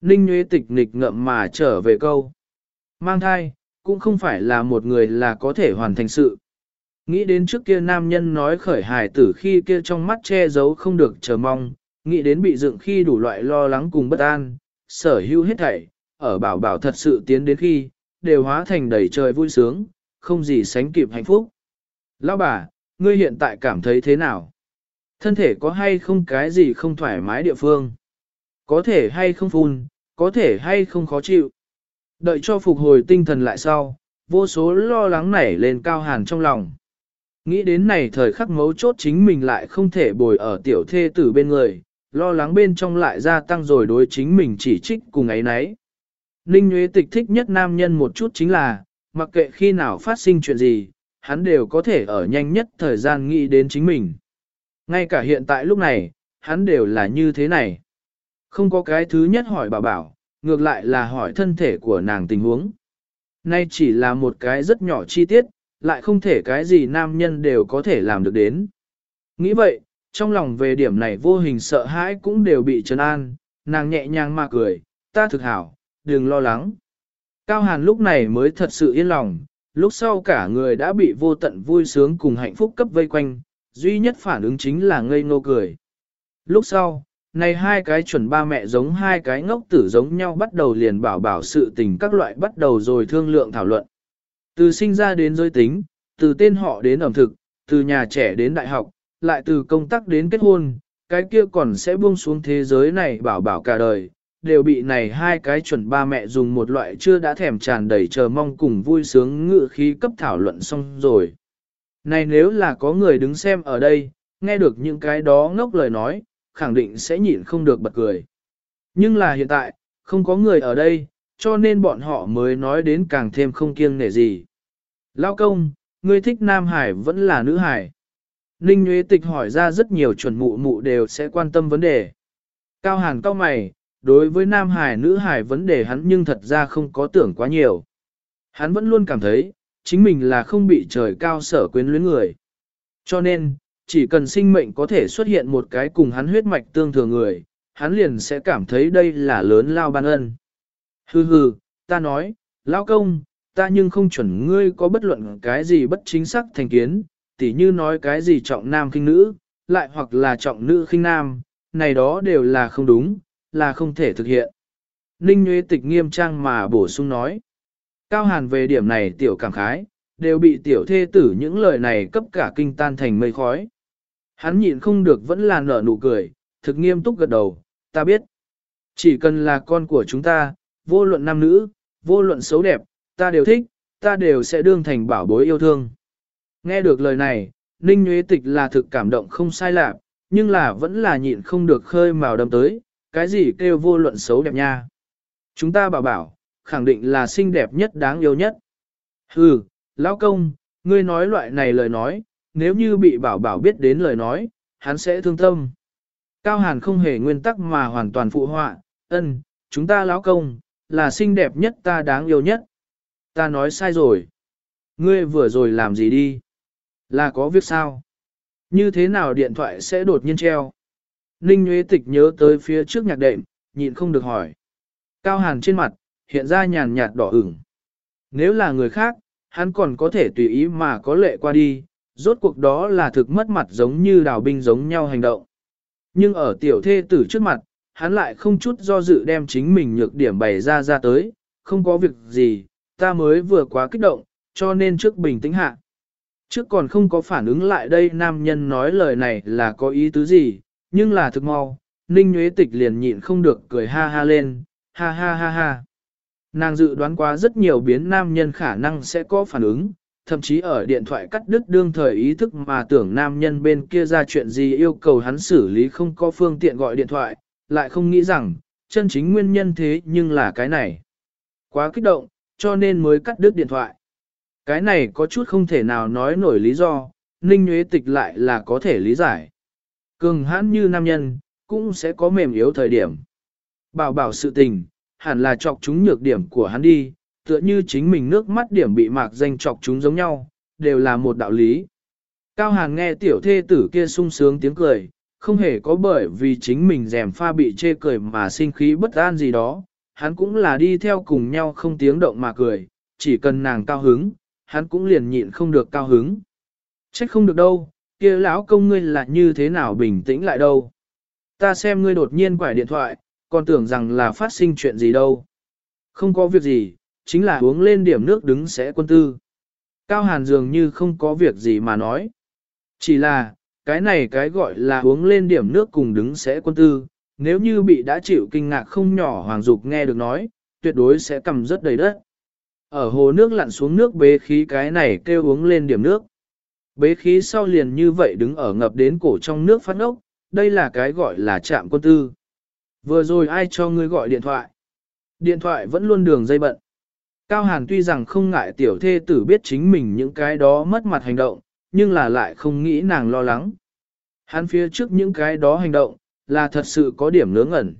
Ninh Nguyễn Tịch nghịch ngậm mà trở về câu. Mang thai, cũng không phải là một người là có thể hoàn thành sự. Nghĩ đến trước kia nam nhân nói khởi hài tử khi kia trong mắt che giấu không được chờ mong, nghĩ đến bị dựng khi đủ loại lo lắng cùng bất an, sở hữu hết thảy, ở bảo bảo thật sự tiến đến khi, đều hóa thành đầy trời vui sướng, không gì sánh kịp hạnh phúc. Lão bà, ngươi hiện tại cảm thấy thế nào? Thân thể có hay không cái gì không thoải mái địa phương? Có thể hay không phun, có thể hay không khó chịu? Đợi cho phục hồi tinh thần lại sau, vô số lo lắng nảy lên cao hàn trong lòng. Nghĩ đến này thời khắc mấu chốt chính mình lại không thể bồi ở tiểu thê tử bên người, lo lắng bên trong lại gia tăng rồi đối chính mình chỉ trích cùng ấy nấy. Ninh Nguyễn Tịch thích nhất nam nhân một chút chính là, mặc kệ khi nào phát sinh chuyện gì, hắn đều có thể ở nhanh nhất thời gian nghĩ đến chính mình. Ngay cả hiện tại lúc này, hắn đều là như thế này. Không có cái thứ nhất hỏi bảo bảo, ngược lại là hỏi thân thể của nàng tình huống. Nay chỉ là một cái rất nhỏ chi tiết, lại không thể cái gì nam nhân đều có thể làm được đến. Nghĩ vậy, trong lòng về điểm này vô hình sợ hãi cũng đều bị trấn an, nàng nhẹ nhàng mà cười, ta thực hảo, đừng lo lắng. Cao Hàn lúc này mới thật sự yên lòng, lúc sau cả người đã bị vô tận vui sướng cùng hạnh phúc cấp vây quanh, duy nhất phản ứng chính là ngây ngô cười. Lúc sau, này hai cái chuẩn ba mẹ giống hai cái ngốc tử giống nhau bắt đầu liền bảo bảo sự tình các loại bắt đầu rồi thương lượng thảo luận. Từ sinh ra đến giới tính, từ tên họ đến ẩm thực, từ nhà trẻ đến đại học, lại từ công tác đến kết hôn, cái kia còn sẽ buông xuống thế giới này bảo bảo cả đời, đều bị này hai cái chuẩn ba mẹ dùng một loại chưa đã thèm tràn đầy chờ mong cùng vui sướng ngự khí cấp thảo luận xong rồi. Này nếu là có người đứng xem ở đây, nghe được những cái đó ngốc lời nói, khẳng định sẽ nhịn không được bật cười. Nhưng là hiện tại, không có người ở đây, cho nên bọn họ mới nói đến càng thêm không kiêng nể gì. Lao công, ngươi thích Nam Hải vẫn là nữ Hải. Ninh Nguyễn Tịch hỏi ra rất nhiều chuẩn mụ mụ đều sẽ quan tâm vấn đề. Cao Hàn cao mày, đối với Nam Hải nữ Hải vấn đề hắn nhưng thật ra không có tưởng quá nhiều. Hắn vẫn luôn cảm thấy, chính mình là không bị trời cao sở quyến luyến người. Cho nên, chỉ cần sinh mệnh có thể xuất hiện một cái cùng hắn huyết mạch tương thừa người, hắn liền sẽ cảm thấy đây là lớn lao ban ân. Hừ hừ, ta nói, lao công, ta nhưng không chuẩn ngươi có bất luận cái gì bất chính xác thành kiến, tỉ như nói cái gì trọng nam khinh nữ, lại hoặc là trọng nữ khinh nam, này đó đều là không đúng, là không thể thực hiện. Ninh Nguyễn Tịch nghiêm trang mà bổ sung nói. Cao Hàn về điểm này tiểu cảm khái, đều bị tiểu thê tử những lời này cấp cả kinh tan thành mây khói. Hắn nhịn không được vẫn là nở nụ cười, thực nghiêm túc gật đầu, ta biết. Chỉ cần là con của chúng ta, vô luận nam nữ, vô luận xấu đẹp, ta đều thích, ta đều sẽ đương thành bảo bối yêu thương. Nghe được lời này, Ninh Nguyễn Tịch là thực cảm động không sai lạc, nhưng là vẫn là nhịn không được khơi màu đâm tới, cái gì kêu vô luận xấu đẹp nha. Chúng ta bảo bảo, khẳng định là xinh đẹp nhất đáng yêu nhất. Hừ, lão công, ngươi nói loại này lời nói, nếu như bị bảo bảo biết đến lời nói, hắn sẽ thương tâm. Cao Hàn không hề nguyên tắc mà hoàn toàn phụ họa, ân, chúng ta lão công, là xinh đẹp nhất ta đáng yêu nhất. Ta nói sai rồi. Ngươi vừa rồi làm gì đi? Là có việc sao? Như thế nào điện thoại sẽ đột nhiên treo? Ninh Nguyễn Tịch nhớ tới phía trước nhạc đệm, nhịn không được hỏi. Cao Hàn trên mặt, hiện ra nhàn nhạt đỏ ửng. Nếu là người khác, hắn còn có thể tùy ý mà có lệ qua đi, rốt cuộc đó là thực mất mặt giống như đào binh giống nhau hành động. Nhưng ở tiểu thê tử trước mặt, hắn lại không chút do dự đem chính mình nhược điểm bày ra ra tới, không có việc gì, ta mới vừa quá kích động, cho nên trước bình tĩnh hạ. Trước còn không có phản ứng lại đây nam nhân nói lời này là có ý tứ gì, nhưng là thực mau, Ninh Nguyễn Tịch liền nhịn không được cười ha ha lên, ha ha ha ha. Nàng dự đoán quá rất nhiều biến nam nhân khả năng sẽ có phản ứng, thậm chí ở điện thoại cắt đứt đương thời ý thức mà tưởng nam nhân bên kia ra chuyện gì yêu cầu hắn xử lý không có phương tiện gọi điện thoại, lại không nghĩ rằng, chân chính nguyên nhân thế nhưng là cái này. Quá kích động, cho nên mới cắt đứt điện thoại. Cái này có chút không thể nào nói nổi lý do, Ninh Nguyễn Tịch lại là có thể lý giải. Cường hãn như nam nhân, cũng sẽ có mềm yếu thời điểm. Bảo bảo sự tình, hẳn là chọc chúng nhược điểm của hắn đi, tựa như chính mình nước mắt điểm bị mạc danh chọc chúng giống nhau, đều là một đạo lý. Cao Hàn nghe tiểu thê tử kia sung sướng tiếng cười, không hề có bởi vì chính mình rèm pha bị chê cười mà sinh khí bất an gì đó, hắn cũng là đi theo cùng nhau không tiếng động mà cười, chỉ cần nàng cao hứng, hắn cũng liền nhịn không được cao hứng. Trách không được đâu, kia lão công ngươi là như thế nào bình tĩnh lại đâu. Ta xem ngươi đột nhiên quải điện thoại, còn tưởng rằng là phát sinh chuyện gì đâu. Không có việc gì, chính là uống lên điểm nước đứng sẽ quân tư. Cao Hàn dường như không có việc gì mà nói. Chỉ là, cái này cái gọi là uống lên điểm nước cùng đứng sẽ quân tư, nếu như bị đã chịu kinh ngạc không nhỏ Hoàng Dục nghe được nói, tuyệt đối sẽ cầm rất đầy đất. Ở hồ nước lặn xuống nước bế khí cái này kêu uống lên điểm nước. Bế khí sau liền như vậy đứng ở ngập đến cổ trong nước phát ốc, đây là cái gọi là chạm quân tư. Vừa rồi ai cho ngươi gọi điện thoại? Điện thoại vẫn luôn đường dây bận. Cao Hàn tuy rằng không ngại tiểu thê tử biết chính mình những cái đó mất mặt hành động, nhưng là lại không nghĩ nàng lo lắng. Hắn phía trước những cái đó hành động, là thật sự có điểm nướng ẩn.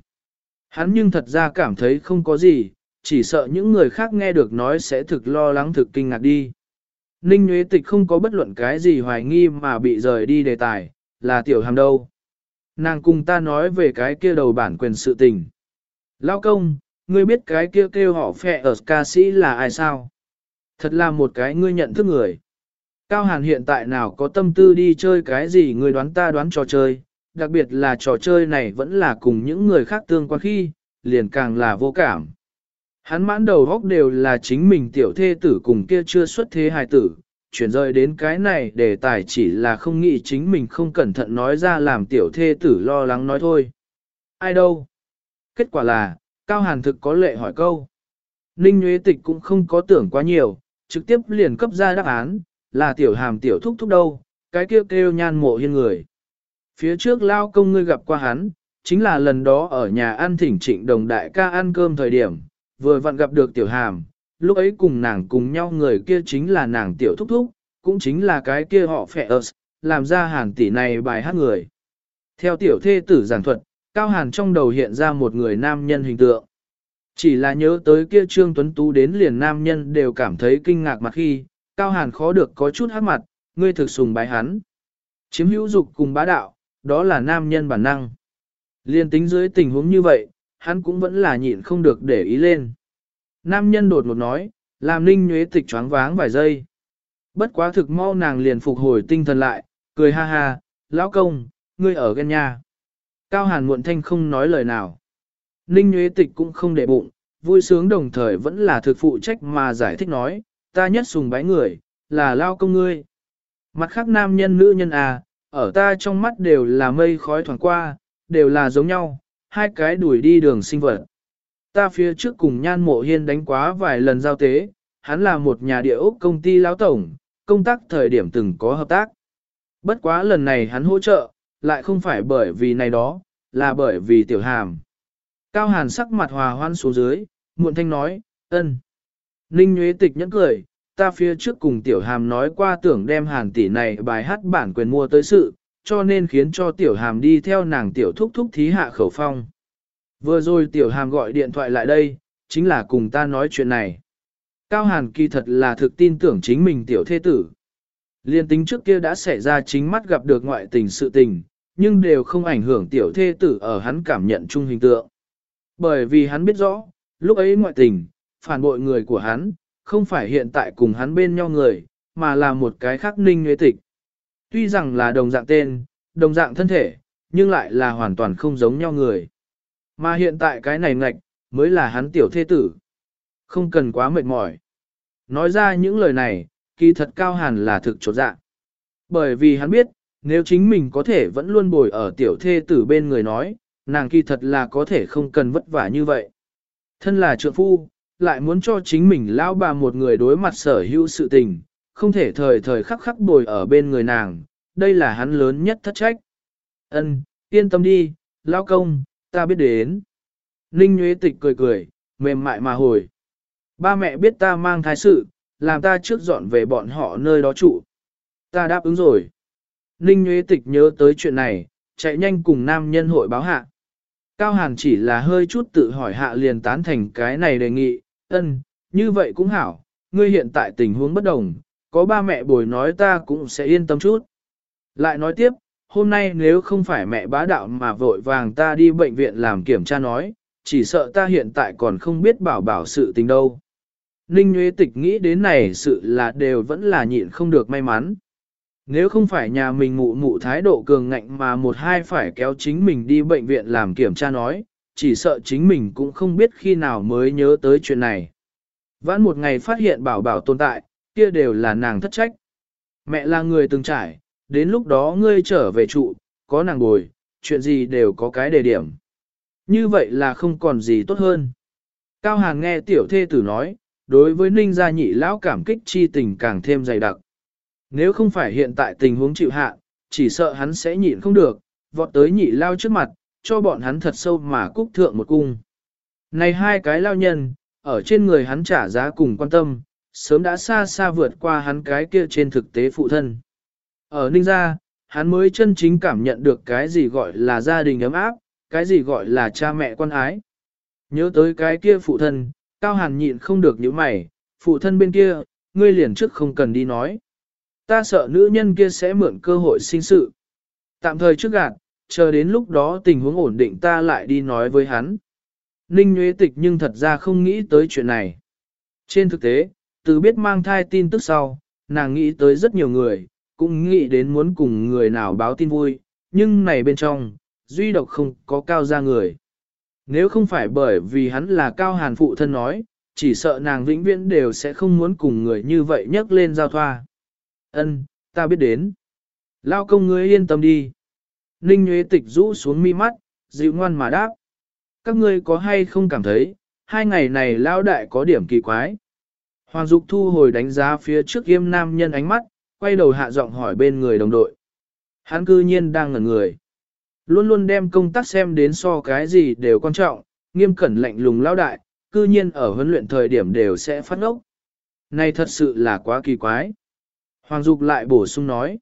Hắn nhưng thật ra cảm thấy không có gì, chỉ sợ những người khác nghe được nói sẽ thực lo lắng thực kinh ngạc đi. Ninh Nguyễn Tịch không có bất luận cái gì hoài nghi mà bị rời đi đề tài, là tiểu hàm đâu. Nàng cùng ta nói về cái kia đầu bản quyền sự tình. Lao công, ngươi biết cái kia kêu, kêu họ phẹ ở ca sĩ là ai sao? Thật là một cái ngươi nhận thức người. Cao Hàn hiện tại nào có tâm tư đi chơi cái gì ngươi đoán ta đoán trò chơi, đặc biệt là trò chơi này vẫn là cùng những người khác tương quan khi, liền càng là vô cảm. Hắn mãn đầu góc đều là chính mình tiểu thê tử cùng kia chưa xuất thế hài tử, chuyển rời đến cái này để tài chỉ là không nghĩ chính mình không cẩn thận nói ra làm tiểu thê tử lo lắng nói thôi. Ai đâu? Kết quả là, Cao Hàn thực có lệ hỏi câu. Ninh Nguyễn Tịch cũng không có tưởng quá nhiều, trực tiếp liền cấp ra đáp án, là tiểu hàm tiểu thúc thúc đâu, cái kêu kêu nhan mộ hiên người. Phía trước lao công ngươi gặp qua hắn, chính là lần đó ở nhà ăn thỉnh trịnh đồng đại ca ăn cơm thời điểm, vừa vặn gặp được tiểu hàm, lúc ấy cùng nàng cùng nhau người kia chính là nàng tiểu thúc thúc, cũng chính là cái kia họ phẹ ớt, làm ra hàng tỷ này bài hát người. Theo tiểu thê tử giảng thuật, Cao Hàn trong đầu hiện ra một người nam nhân hình tượng. Chỉ là nhớ tới kia Trương Tuấn Tú đến liền nam nhân đều cảm thấy kinh ngạc mặt khi, Cao Hàn khó được có chút hát mặt, ngươi thực sùng bái hắn. Chiếm hữu dục cùng bá đạo, đó là nam nhân bản năng. Liên tính dưới tình huống như vậy, hắn cũng vẫn là nhịn không được để ý lên. Nam nhân đột ngột nói, làm ninh nhuế tịch choáng váng vài giây. Bất quá thực mau nàng liền phục hồi tinh thần lại, cười ha ha, lão công, ngươi ở ghen nha. Cao hàn muộn thanh không nói lời nào. Ninh Nguyễn tịch cũng không để bụng, vui sướng đồng thời vẫn là thực phụ trách mà giải thích nói, ta nhất sùng bái người, là lao công ngươi. Mặt khác nam nhân nữ nhân à, ở ta trong mắt đều là mây khói thoảng qua, đều là giống nhau, hai cái đuổi đi đường sinh vật. Ta phía trước cùng nhan mộ hiên đánh quá vài lần giao tế, hắn là một nhà địa ốc công ty lão tổng, công tác thời điểm từng có hợp tác. Bất quá lần này hắn hỗ trợ, lại không phải bởi vì này đó, là bởi vì tiểu hàm. Cao hàn sắc mặt hòa hoan xuống dưới, muộn thanh nói, ân. Ninh Nguyễn Tịch nhẫn cười, ta phía trước cùng tiểu hàm nói qua tưởng đem hàn tỷ này bài hát bản quyền mua tới sự, cho nên khiến cho tiểu hàm đi theo nàng tiểu thúc thúc thí hạ khẩu phong. Vừa rồi tiểu hàm gọi điện thoại lại đây, chính là cùng ta nói chuyện này. Cao hàn kỳ thật là thực tin tưởng chính mình tiểu thế tử. Liên tính trước kia đã xảy ra chính mắt gặp được ngoại tình sự tình, nhưng đều không ảnh hưởng tiểu thê tử ở hắn cảm nhận chung hình tượng. Bởi vì hắn biết rõ, lúc ấy ngoại tình, phản bội người của hắn, không phải hiện tại cùng hắn bên nhau người, mà là một cái khác ninh nhuế tịch. Tuy rằng là đồng dạng tên, đồng dạng thân thể, nhưng lại là hoàn toàn không giống nhau người. Mà hiện tại cái này ngạch, mới là hắn tiểu thế tử. Không cần quá mệt mỏi. Nói ra những lời này, kỳ thật cao hàn là thực chột dạ. Bởi vì hắn biết, nếu chính mình có thể vẫn luôn bồi ở tiểu thê tử bên người nói, nàng kỳ thật là có thể không cần vất vả như vậy. Thân là trượng phu, lại muốn cho chính mình lão bà một người đối mặt sở hữu sự tình, không thể thời thời khắc khắc bồi ở bên người nàng, đây là hắn lớn nhất thất trách. Ân, yên tâm đi, lão công, ta biết đến. Ninh Nguyễn Tịch cười cười, mềm mại mà hồi. Ba mẹ biết ta mang thai sự, làm ta trước dọn về bọn họ nơi đó trụ. Ta đáp ứng rồi. Ninh Nguyễn Tịch nhớ tới chuyện này, chạy nhanh cùng nam nhân hội báo hạ. Cao Hàn chỉ là hơi chút tự hỏi hạ liền tán thành cái này đề nghị, ân, như vậy cũng hảo, ngươi hiện tại tình huống bất đồng, có ba mẹ bồi nói ta cũng sẽ yên tâm chút. Lại nói tiếp, hôm nay nếu không phải mẹ bá đạo mà vội vàng ta đi bệnh viện làm kiểm tra nói, chỉ sợ ta hiện tại còn không biết bảo bảo sự tình đâu. Ninh Nguyễn Tịch nghĩ đến này sự là đều vẫn là nhịn không được may mắn. Nếu không phải nhà mình mụ mụ thái độ cường ngạnh mà một hai phải kéo chính mình đi bệnh viện làm kiểm tra nói, chỉ sợ chính mình cũng không biết khi nào mới nhớ tới chuyện này. Vãn một ngày phát hiện bảo bảo tồn tại, kia đều là nàng thất trách. Mẹ là người từng trải, đến lúc đó ngươi trở về trụ, có nàng bồi, chuyện gì đều có cái đề điểm. Như vậy là không còn gì tốt hơn. Cao Hàn nghe tiểu thê tử nói, đối với ninh gia nhị lão cảm kích chi tình càng thêm dày đặc. Nếu không phải hiện tại tình huống chịu hạ, chỉ sợ hắn sẽ nhịn không được, vọt tới nhị lao trước mặt, cho bọn hắn thật sâu mà cúc thượng một cung. Này hai cái lao nhân, ở trên người hắn trả giá cùng quan tâm, sớm đã xa xa vượt qua hắn cái kia trên thực tế phụ thân. Ở Ninh Gia, hắn mới chân chính cảm nhận được cái gì gọi là gia đình ấm áp, cái gì gọi là cha mẹ quan ái. Nhớ tới cái kia phụ thân, Cao Hàn nhịn không được những mày, phụ thân bên kia, ngươi liền trước không cần đi nói. Ta sợ nữ nhân kia sẽ mượn cơ hội sinh sự. Tạm thời trước gạt, chờ đến lúc đó tình huống ổn định ta lại đi nói với hắn. Ninh Nguyễn Tịch nhưng thật ra không nghĩ tới chuyện này. Trên thực tế, từ biết mang thai tin tức sau, nàng nghĩ tới rất nhiều người, cũng nghĩ đến muốn cùng người nào báo tin vui, nhưng này bên trong, duy độc không có cao ra người. Nếu không phải bởi vì hắn là cao hàn phụ thân nói, chỉ sợ nàng vĩnh viễn đều sẽ không muốn cùng người như vậy nhấc lên giao thoa. Ân, ta biết đến. Lao công ngươi yên tâm đi. Ninh Nguyễn Tịch rũ xuống mi mắt, dịu ngoan mà đáp. Các ngươi có hay không cảm thấy, hai ngày này Lao đại có điểm kỳ quái. Hoàng Dục thu hồi đánh giá phía trước yêm nam nhân ánh mắt, quay đầu hạ giọng hỏi bên người đồng đội. Hắn cư nhiên đang ngẩn người. Luôn luôn đem công tác xem đến so cái gì đều quan trọng, nghiêm cẩn lạnh lùng lao đại, cư nhiên ở huấn luyện thời điểm đều sẽ phát ngốc. Này thật sự là quá kỳ quái. Hoàng Dục lại bổ sung nói.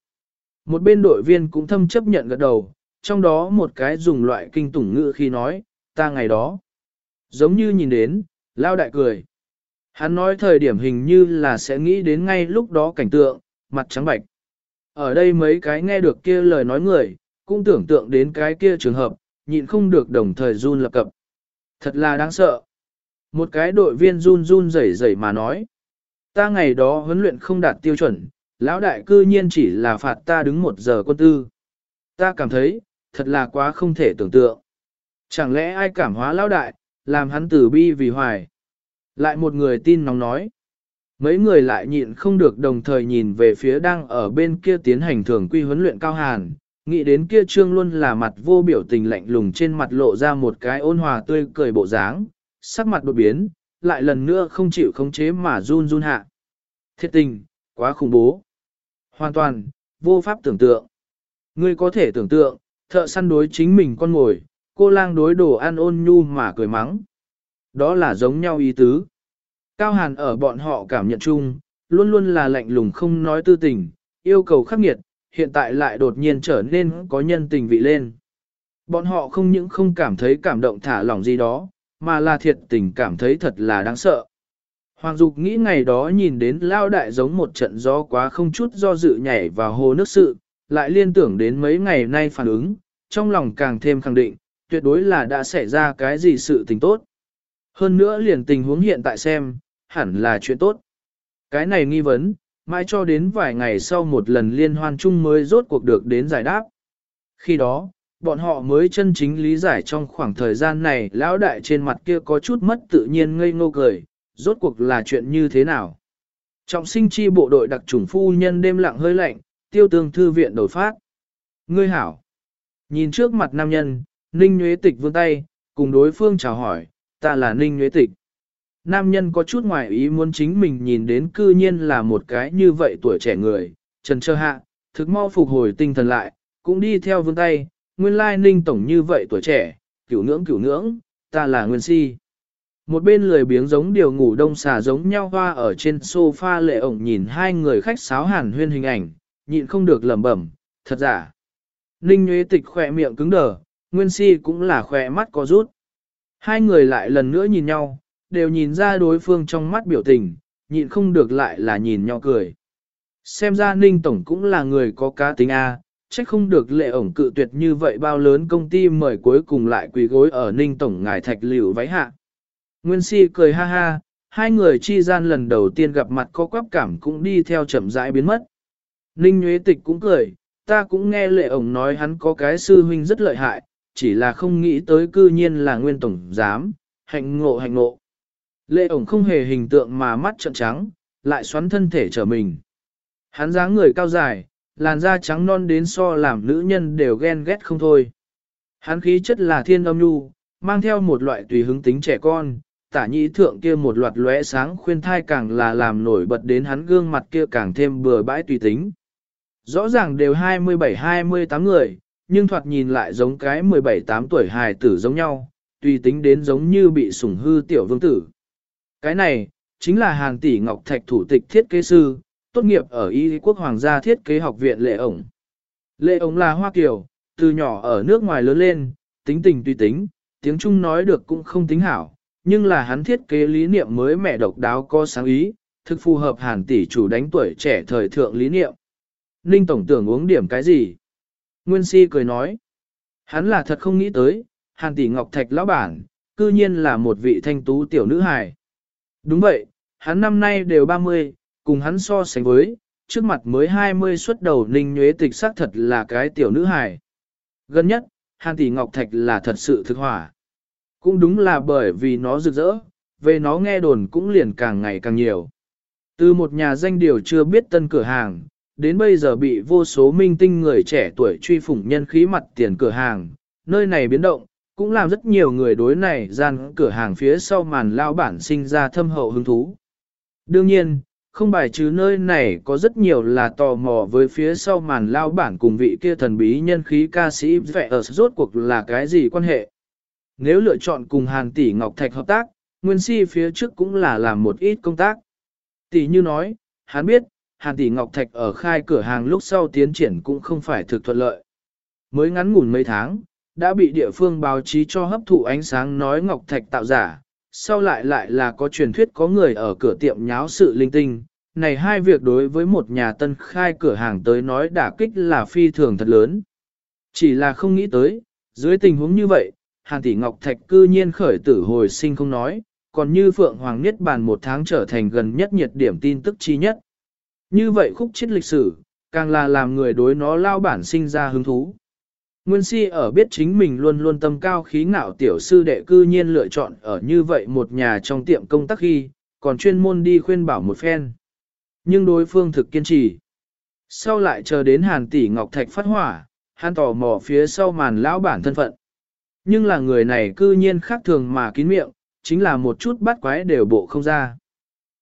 Một bên đội viên cũng thâm chấp nhận gật đầu, trong đó một cái dùng loại kinh tủng ngữ khi nói, ta ngày đó. Giống như nhìn đến, lao đại cười. Hắn nói thời điểm hình như là sẽ nghĩ đến ngay lúc đó cảnh tượng, mặt trắng bạch. Ở đây mấy cái nghe được kia lời nói người, cũng tưởng tượng đến cái kia trường hợp, nhịn không được đồng thời run lập cập. Thật là đáng sợ. Một cái đội viên run run rẩy rẩy mà nói. Ta ngày đó huấn luyện không đạt tiêu chuẩn, lão đại cư nhiên chỉ là phạt ta đứng một giờ quân tư. Ta cảm thấy, thật là quá không thể tưởng tượng. Chẳng lẽ ai cảm hóa lão đại, làm hắn tử bi vì hoài. Lại một người tin nóng nói. Mấy người lại nhịn không được đồng thời nhìn về phía đang ở bên kia tiến hành thường quy huấn luyện cao hàn, nghĩ đến kia trương luôn là mặt vô biểu tình lạnh lùng trên mặt lộ ra một cái ôn hòa tươi cười bộ dáng, sắc mặt đột biến, lại lần nữa không chịu khống chế mà run run hạ. Thiệt tình, quá khủng bố. Hoàn toàn, vô pháp tưởng tượng. Ngươi có thể tưởng tượng, thợ săn đối chính mình con ngồi, cô lang đối đồ ăn ôn nhu mà cười mắng. Đó là giống nhau ý tứ. Cao Hàn ở bọn họ cảm nhận chung, luôn luôn là lạnh lùng không nói tư tình, yêu cầu khắc nghiệt, hiện tại lại đột nhiên trở nên có nhân tình vị lên. Bọn họ không những không cảm thấy cảm động thả lỏng gì đó, mà là thiệt tình cảm thấy thật là đáng sợ. Hoàng Dục nghĩ ngày đó nhìn đến lao đại giống một trận gió quá không chút do dự nhảy vào hồ nước sự, lại liên tưởng đến mấy ngày nay phản ứng, trong lòng càng thêm khẳng định, tuyệt đối là đã xảy ra cái gì sự tình tốt. Hơn nữa liền tình huống hiện tại xem, hẳn là chuyện tốt. Cái này nghi vấn, mãi cho đến vài ngày sau một lần liên hoan chung mới rốt cuộc được đến giải đáp. Khi đó, bọn họ mới chân chính lý giải trong khoảng thời gian này lão đại trên mặt kia có chút mất tự nhiên ngây ngô cười, rốt cuộc là chuyện như thế nào. Trọng sinh chi bộ đội đặc trùng phu nhân đêm lặng hơi lạnh, tiêu tương thư viện đổi phát. Ngươi hảo. Nhìn trước mặt nam nhân, Ninh Nguyễn Tịch vươn tay, cùng đối phương chào hỏi, ta là Ninh Nguyễn Tịch. Nam nhân có chút ngoài ý muốn chính mình nhìn đến cư nhiên là một cái như vậy tuổi trẻ người, trần trơ hạ, thực mau phục hồi tinh thần lại, cũng đi theo vương tay, nguyên lai Ninh Tổng như vậy tuổi trẻ, cửu ngưỡng cửu ngưỡng, ta là Nguyên Si. Một bên lười biếng giống điều ngủ đông xà giống nhau hoa ở trên sofa lệ ổng nhìn hai người khách sáo hàn huyên hình ảnh, nhịn không được lẩm bẩm, thật giả. Ninh nhuế Tịch khỏe miệng cứng đờ, Nguyên Si cũng là khỏe mắt có rút. Hai người lại lần nữa nhìn nhau, đều nhìn ra đối phương trong mắt biểu tình, nhịn không được lại là nhìn nhau cười. Xem ra Ninh Tổng cũng là người có cá tính A, trách không được lệ ổng cự tuyệt như vậy bao lớn công ty mời cuối cùng lại quỳ gối ở ninh tổng ngài thạch liều váy hạ. Nguyên si cười ha ha, hai người chi gian lần đầu tiên gặp mặt có quắp cảm cũng đi theo chậm rãi biến mất. Ninh Nguyễn Tịch cũng cười, ta cũng nghe lệ ổng nói hắn có cái sư huynh rất lợi hại, chỉ là không nghĩ tới cư nhiên là nguyên tổng giám, hạnh ngộ hạnh ngộ. Lệ ổng không hề hình tượng mà mắt trợn trắng, lại xoắn thân thể trở mình. Hắn dáng người cao dài, làn da trắng non đến so làm nữ nhân đều ghen ghét không thôi. Hắn khí chất là thiên âm nhu, mang theo một loại tùy hứng tính trẻ con, tả nhĩ thượng kia một loạt lóe sáng khuyên thai càng là làm nổi bật đến hắn gương mặt kia càng thêm bừa bãi tùy tính. Rõ ràng đều 27-28 người, nhưng thoạt nhìn lại giống cái 17-8 tuổi hài tử giống nhau, tùy tính đến giống như bị sủng hư tiểu vương tử. Cái này, chính là hàng tỷ ngọc thạch thủ tịch thiết kế sư, tốt nghiệp ở Y quốc hoàng gia thiết kế học viện lệ ổng. Lệ ổng là Hoa Kiều, từ nhỏ ở nước ngoài lớn lên, tính tình tùy tính, tiếng Trung nói được cũng không tính hảo, nhưng là hắn thiết kế lý niệm mới mẹ độc đáo có sáng ý, thực phù hợp hàn tỷ chủ đánh tuổi trẻ thời thượng lý niệm. Ninh Tổng tưởng uống điểm cái gì? Nguyên Si cười nói. Hắn là thật không nghĩ tới, hàn tỷ ngọc thạch lão bản, cư nhiên là một vị thanh tú tiểu nữ hài. Đúng vậy, hắn năm nay đều 30, cùng hắn so sánh với, trước mặt mới 20 xuất đầu ninh nhuế tịch xác thật là cái tiểu nữ hài. Gần nhất, hàn tỷ ngọc thạch là thật sự thực hỏa. Cũng đúng là bởi vì nó rực rỡ, về nó nghe đồn cũng liền càng ngày càng nhiều. Từ một nhà danh điều chưa biết tân cửa hàng, đến bây giờ bị vô số minh tinh người trẻ tuổi truy phủng nhân khí mặt tiền cửa hàng, nơi này biến động, cũng làm rất nhiều người đối này gian cửa hàng phía sau màn lao bản sinh ra thâm hậu hứng thú. Đương nhiên, không bài trừ nơi này có rất nhiều là tò mò với phía sau màn lao bản cùng vị kia thần bí nhân khí ca sĩ vẽ ở rốt cuộc là cái gì quan hệ. Nếu lựa chọn cùng Hàn Tỷ Ngọc Thạch hợp tác, Nguyên Si phía trước cũng là làm một ít công tác. Tỷ như nói, hắn biết, Hàn Tỷ Ngọc Thạch ở khai cửa hàng lúc sau tiến triển cũng không phải thực thuận lợi. Mới ngắn ngủn mấy tháng, đã bị địa phương báo chí cho hấp thụ ánh sáng nói Ngọc Thạch tạo giả, sau lại lại là có truyền thuyết có người ở cửa tiệm nháo sự linh tinh. Này hai việc đối với một nhà tân khai cửa hàng tới nói đả kích là phi thường thật lớn. Chỉ là không nghĩ tới, dưới tình huống như vậy, Hàn Tỷ Ngọc Thạch cư nhiên khởi tử hồi sinh không nói, còn như Phượng Hoàng Niết Bàn một tháng trở thành gần nhất nhiệt điểm tin tức chi nhất. Như vậy khúc chết lịch sử, càng là làm người đối nó lao bản sinh ra hứng thú. Nguyên si ở biết chính mình luôn luôn tâm cao khí ngạo tiểu sư đệ cư nhiên lựa chọn ở như vậy một nhà trong tiệm công tác khi, còn chuyên môn đi khuyên bảo một phen. Nhưng đối phương thực kiên trì. Sau lại chờ đến hàn tỷ ngọc thạch phát hỏa, hắn tò mò phía sau màn lão bản thân phận. Nhưng là người này cư nhiên khác thường mà kín miệng, chính là một chút bắt quái đều bộ không ra.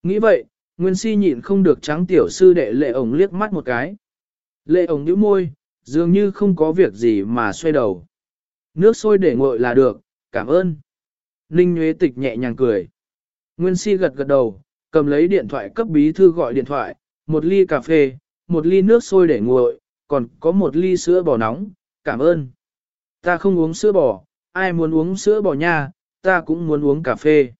Nghĩ vậy, Nguyên si nhịn không được trắng tiểu sư đệ lệ ổng liếc mắt một cái. Lệ ổng nhíu môi, dường như không có việc gì mà xoay đầu. Nước sôi để nguội là được, cảm ơn. Ninh Nguyễn Tịch nhẹ nhàng cười. Nguyên si gật gật đầu, cầm lấy điện thoại cấp bí thư gọi điện thoại, một ly cà phê, một ly nước sôi để nguội, còn có một ly sữa bò nóng, cảm ơn. Ta không uống sữa bò, ai muốn uống sữa bò nha, ta cũng muốn uống cà phê.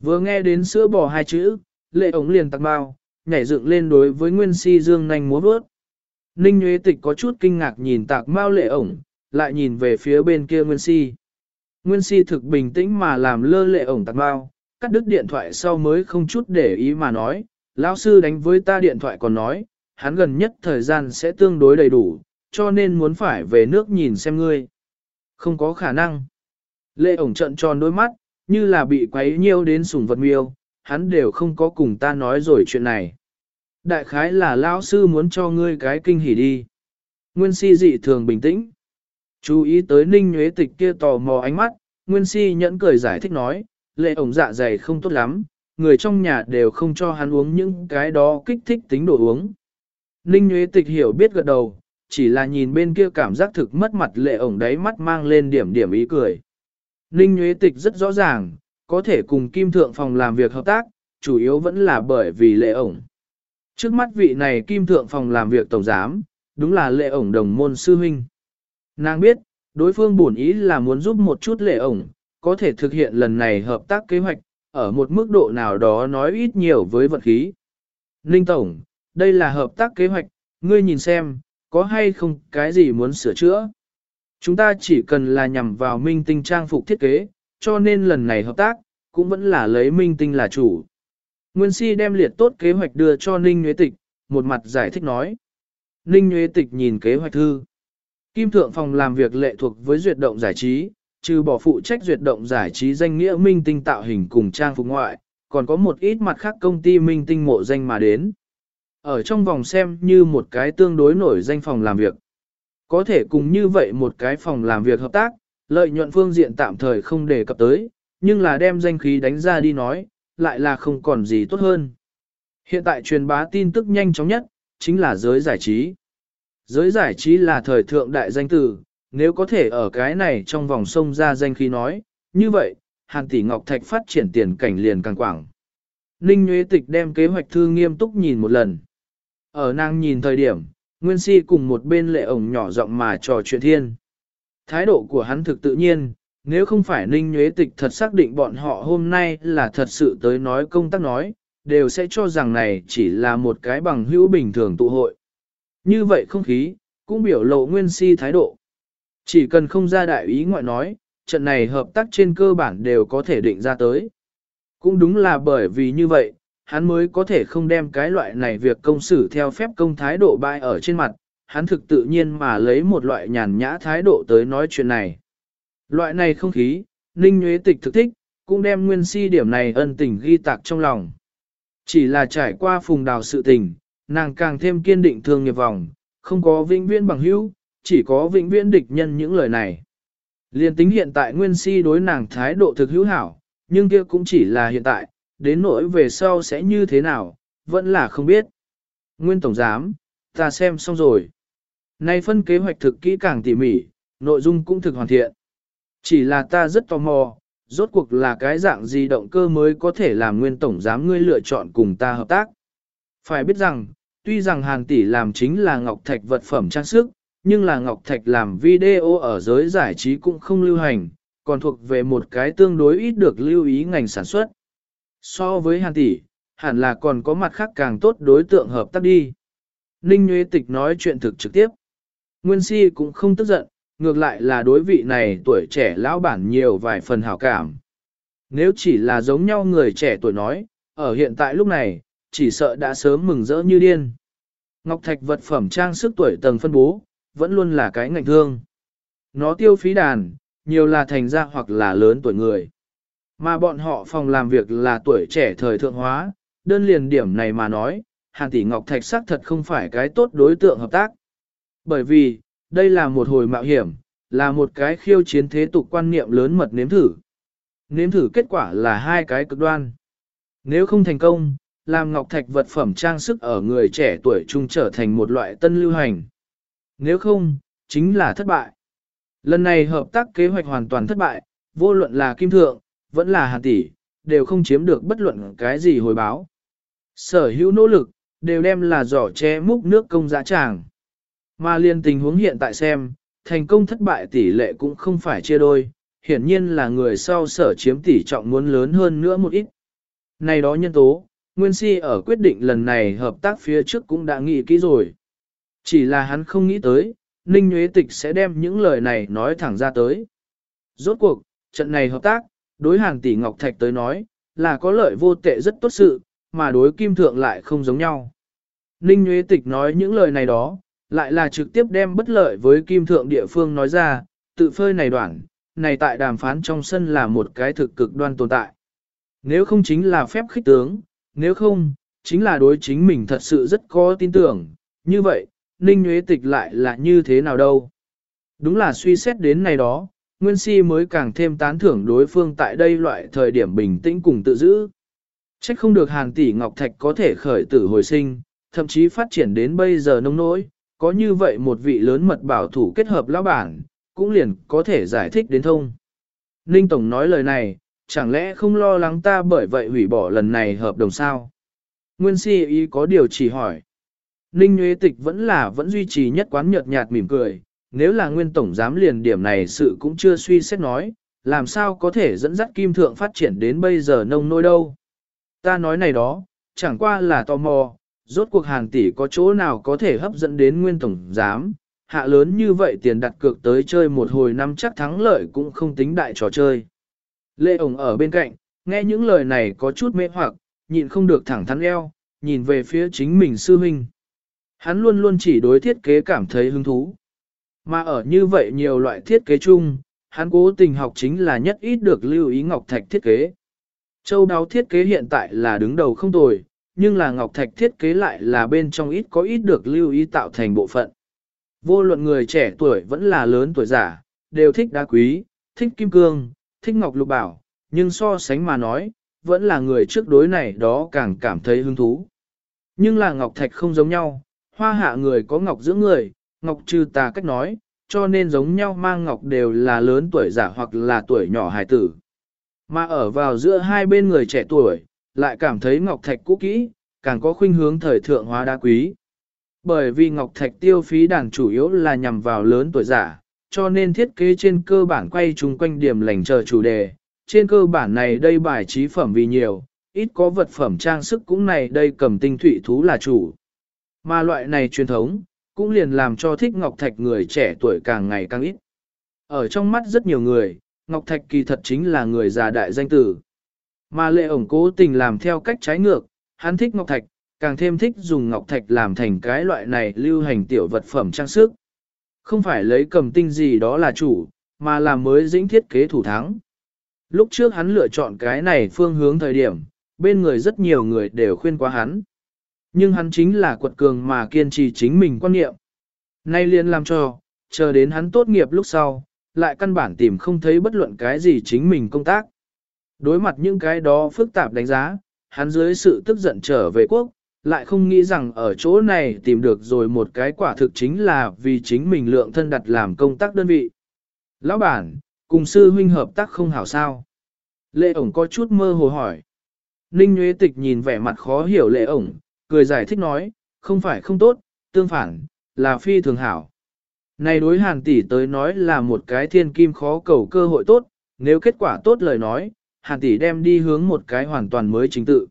Vừa nghe đến sữa bò hai chữ, lệ ống liền tặc bao, nhảy dựng lên đối với Nguyên Si Dương nhanh múa vớt. Ninh Nguyễn Tịch có chút kinh ngạc nhìn tạc mau lệ ổng, lại nhìn về phía bên kia Nguyên Si. Nguyên Si thực bình tĩnh mà làm lơ lệ ổng tạc mao, cắt đứt điện thoại sau mới không chút để ý mà nói, lão sư đánh với ta điện thoại còn nói, hắn gần nhất thời gian sẽ tương đối đầy đủ, cho nên muốn phải về nước nhìn xem ngươi. Không có khả năng. Lệ ổng trận tròn đôi mắt, như là bị quấy nhiêu đến sủng vật miêu, hắn đều không có cùng ta nói rồi chuyện này. Đại khái là lão sư muốn cho ngươi cái kinh hỉ đi. Nguyên si dị thường bình tĩnh. Chú ý tới ninh nhuế tịch kia tò mò ánh mắt, Nguyên si nhẫn cười giải thích nói, lệ ổng dạ dày không tốt lắm, người trong nhà đều không cho hắn uống những cái đó kích thích tính đồ uống. Ninh nhuế tịch hiểu biết gật đầu, chỉ là nhìn bên kia cảm giác thực mất mặt lệ ổng đáy mắt mang lên điểm điểm ý cười. Ninh nhuế tịch rất rõ ràng, có thể cùng kim thượng phòng làm việc hợp tác, chủ yếu vẫn là bởi vì lệ ổng. Trước mắt vị này kim thượng phòng làm việc tổng giám, đúng là lệ ổng đồng môn sư huynh. Nàng biết, đối phương bổn ý là muốn giúp một chút lệ ổng, có thể thực hiện lần này hợp tác kế hoạch, ở một mức độ nào đó nói ít nhiều với vật khí. Ninh Tổng, đây là hợp tác kế hoạch, ngươi nhìn xem, có hay không cái gì muốn sửa chữa. Chúng ta chỉ cần là nhằm vào minh tinh trang phục thiết kế, cho nên lần này hợp tác, cũng vẫn là lấy minh tinh là chủ. Nguyên si đem liệt tốt kế hoạch đưa cho Ninh Nguyễn Tịch, một mặt giải thích nói. Ninh Nguyễn Tịch nhìn kế hoạch thư. Kim Thượng Phòng làm việc lệ thuộc với duyệt động giải trí, trừ bỏ phụ trách duyệt động giải trí danh nghĩa minh tinh tạo hình cùng trang phục ngoại, còn có một ít mặt khác công ty minh tinh mộ danh mà đến. Ở trong vòng xem như một cái tương đối nổi danh phòng làm việc. Có thể cùng như vậy một cái phòng làm việc hợp tác, lợi nhuận phương diện tạm thời không đề cập tới, nhưng là đem danh khí đánh ra đi nói, lại là không còn gì tốt hơn. Hiện tại truyền bá tin tức nhanh chóng nhất, chính là giới giải trí. Giới giải trí là thời thượng đại danh tử, nếu có thể ở cái này trong vòng sông ra danh khí nói, như vậy, Hàn Tỷ Ngọc Thạch phát triển tiền cảnh liền càng quảng. Ninh Nguyễn Tịch đem kế hoạch thư nghiêm túc nhìn một lần. Ở nàng nhìn thời điểm, Nguyên Si cùng một bên lệ ổng nhỏ giọng mà trò chuyện thiên. Thái độ của hắn thực tự nhiên, nếu không phải Ninh Nhuế Tịch thật xác định bọn họ hôm nay là thật sự tới nói công tác nói, đều sẽ cho rằng này chỉ là một cái bằng hữu bình thường tụ hội. Như vậy không khí, cũng biểu lộ Nguyên Si thái độ. Chỉ cần không ra đại ý ngoại nói, trận này hợp tác trên cơ bản đều có thể định ra tới. Cũng đúng là bởi vì như vậy, hắn mới có thể không đem cái loại này việc công xử theo phép công thái độ bại ở trên mặt, hắn thực tự nhiên mà lấy một loại nhàn nhã thái độ tới nói chuyện này. Loại này không khí, Ninh Nguyễn Tịch thực thích, cũng đem nguyên si điểm này ân tình ghi tạc trong lòng. Chỉ là trải qua phùng đào sự tình, nàng càng thêm kiên định thương nghiệp vòng, không có vĩnh viễn bằng hữu, chỉ có vĩnh viễn địch nhân những lời này. Liên tính hiện tại nguyên si đối nàng thái độ thực hữu hảo, nhưng kia cũng chỉ là hiện tại, đến nỗi về sau sẽ như thế nào, vẫn là không biết. Nguyên Tổng Giám, ta xem xong rồi. Nay phân kế hoạch thực kỹ càng tỉ mỉ, nội dung cũng thực hoàn thiện. Chỉ là ta rất tò mò, rốt cuộc là cái dạng gì động cơ mới có thể làm Nguyên Tổng Giám ngươi lựa chọn cùng ta hợp tác. Phải biết rằng, tuy rằng hàng Tỷ làm chính là ngọc thạch vật phẩm trang sức, nhưng là Ngọc Thạch làm video ở giới giải trí cũng không lưu hành, còn thuộc về một cái tương đối ít được lưu ý ngành sản xuất. So với hàng Tỷ, hẳn là còn có mặt khác càng tốt đối tượng hợp tác đi. Ninh Nguyễn Tịch nói chuyện thực trực tiếp. Nguyên Si cũng không tức giận, ngược lại là đối vị này tuổi trẻ lão bản nhiều vài phần hảo cảm. Nếu chỉ là giống nhau người trẻ tuổi nói, ở hiện tại lúc này, chỉ sợ đã sớm mừng rỡ như điên. Ngọc Thạch vật phẩm trang sức tuổi tầng phân bố, vẫn luôn là cái ngành thương. Nó tiêu phí đàn, nhiều là thành ra hoặc là lớn tuổi người. Mà bọn họ phòng làm việc là tuổi trẻ thời thượng hóa, đơn liền điểm này mà nói, hàng Tỷ Ngọc Thạch xác thật không phải cái tốt đối tượng hợp tác. Bởi vì, đây là một hồi mạo hiểm, là một cái khiêu chiến thế tục quan niệm lớn mật nếm thử. Nếm thử kết quả là hai cái cực đoan. Nếu không thành công, làm Ngọc Thạch vật phẩm trang sức ở người trẻ tuổi trung trở thành một loại tân lưu hành nếu không, chính là thất bại. Lần này hợp tác kế hoạch hoàn toàn thất bại, vô luận là kim thượng, vẫn là hàn tỷ, đều không chiếm được bất luận cái gì hồi báo. Sở hữu nỗ lực, đều đem là giỏ che múc nước công giá tràng. Mà liên tình huống hiện tại xem, thành công thất bại tỷ lệ cũng không phải chia đôi, hiển nhiên là người sau sở chiếm tỷ trọng muốn lớn hơn nữa một ít. Này đó nhân tố, Nguyên Si ở quyết định lần này hợp tác phía trước cũng đã nghĩ kỹ rồi. Chỉ là hắn không nghĩ tới, Ninh Nguyễn Tịch sẽ đem những lời này nói thẳng ra tới. Rốt cuộc, trận này hợp tác, đối hàng tỷ Ngọc Thạch tới nói, là có lợi vô tệ rất tốt sự, mà đối Kim Thượng lại không giống nhau. Ninh Nguyễn Tịch nói những lời này đó, lại là trực tiếp đem bất lợi với Kim Thượng địa phương nói ra, tự phơi này đoạn, này tại đàm phán trong sân là một cái thực cực đoan tồn tại. Nếu không chính là phép khích tướng, nếu không, chính là đối chính mình thật sự rất có tin tưởng, như vậy, Ninh Nguyễn Tịch lại là như thế nào đâu. Đúng là suy xét đến này đó, Nguyên Si mới càng thêm tán thưởng đối phương tại đây loại thời điểm bình tĩnh cùng tự giữ. Trách không được hàng tỷ Ngọc Thạch có thể khởi tử hồi sinh, thậm chí phát triển đến bây giờ nông nỗi, có như vậy một vị lớn mật bảo thủ kết hợp lão bản, cũng liền có thể giải thích đến thông. Ninh Tổng nói lời này, chẳng lẽ không lo lắng ta bởi vậy hủy bỏ lần này hợp đồng sao? Nguyên si ý có điều chỉ hỏi. Ninh Nguyễn Tịch vẫn là vẫn duy trì nhất quán nhợt nhạt mỉm cười, nếu là nguyên tổng dám liền điểm này sự cũng chưa suy xét nói, làm sao có thể dẫn dắt kim thượng phát triển đến bây giờ nông nôi đâu. Ta nói này đó, chẳng qua là tò mò, Rốt cuộc hàng tỷ có chỗ nào có thể hấp dẫn đến nguyên tổng giám, hạ lớn như vậy tiền đặt cược tới chơi một hồi năm chắc thắng lợi cũng không tính đại trò chơi. Lệ ổng ở bên cạnh, nghe những lời này có chút mê hoặc, nhịn không được thẳng thắn eo, nhìn về phía chính mình sư huynh. Hắn luôn luôn chỉ đối thiết kế cảm thấy hứng thú. Mà ở như vậy nhiều loại thiết kế chung, hắn cố tình học chính là nhất ít được lưu ý Ngọc Thạch thiết kế. Châu đáo thiết kế hiện tại là đứng đầu không tồi, nhưng là Ngọc Thạch thiết kế lại là bên trong ít có ít được lưu ý tạo thành bộ phận. Vô luận người trẻ tuổi vẫn là lớn tuổi giả, đều thích đá quý, thích kim cương, thích ngọc lục bảo, nhưng so sánh mà nói, vẫn là người trước đối này đó càng cảm thấy hứng thú. Nhưng là ngọc thạch không giống nhau, hoa hạ người có ngọc dưỡng người, ngọc trừ tà cách nói, cho nên giống nhau mang ngọc đều là lớn tuổi giả hoặc là tuổi nhỏ hài tử. Mà ở vào giữa hai bên người trẻ tuổi, lại cảm thấy ngọc thạch cũ kỹ, càng có khuynh hướng thời thượng hóa đá quý. Bởi vì ngọc thạch tiêu phí đàn chủ yếu là nhằm vào lớn tuổi giả, cho nên thiết kế trên cơ bản quay chung quanh điểm lành chờ chủ đề. Trên cơ bản này đây bài trí phẩm vì nhiều, ít có vật phẩm trang sức cũng này đây cầm tinh thủy thú là chủ. Mà loại này truyền thống, cũng liền làm cho thích Ngọc Thạch người trẻ tuổi càng ngày càng ít. Ở trong mắt rất nhiều người, Ngọc Thạch kỳ thật chính là người già đại danh tử. Mà lệ ổng cố tình làm theo cách trái ngược, hắn thích Ngọc Thạch, càng thêm thích dùng Ngọc Thạch làm thành cái loại này lưu hành tiểu vật phẩm trang sức. Không phải lấy cầm tinh gì đó là chủ, mà là mới dĩnh thiết kế thủ thắng. Lúc trước hắn lựa chọn cái này phương hướng thời điểm, bên người rất nhiều người đều khuyên qua hắn. Nhưng hắn chính là quật cường mà kiên trì chính mình quan niệm. Nay liền làm cho, chờ đến hắn tốt nghiệp lúc sau, lại căn bản tìm không thấy bất luận cái gì chính mình công tác. Đối mặt những cái đó phức tạp đánh giá, hắn dưới sự tức giận trở về quốc, lại không nghĩ rằng ở chỗ này tìm được rồi một cái quả thực chính là vì chính mình lượng thân đặt làm công tác đơn vị. Lão bản, cùng sư huynh hợp tác không hảo sao? Lệ ổng có chút mơ hồ hỏi. Ninh Nguyễn Tịch nhìn vẻ mặt khó hiểu lệ ổng, cười giải thích nói, không phải không tốt, tương phản, là phi thường hảo. Này đối hàn tỷ tới nói là một cái thiên kim khó cầu cơ hội tốt, nếu kết quả tốt lời nói, hàn tỷ đem đi hướng một cái hoàn toàn mới chính tự.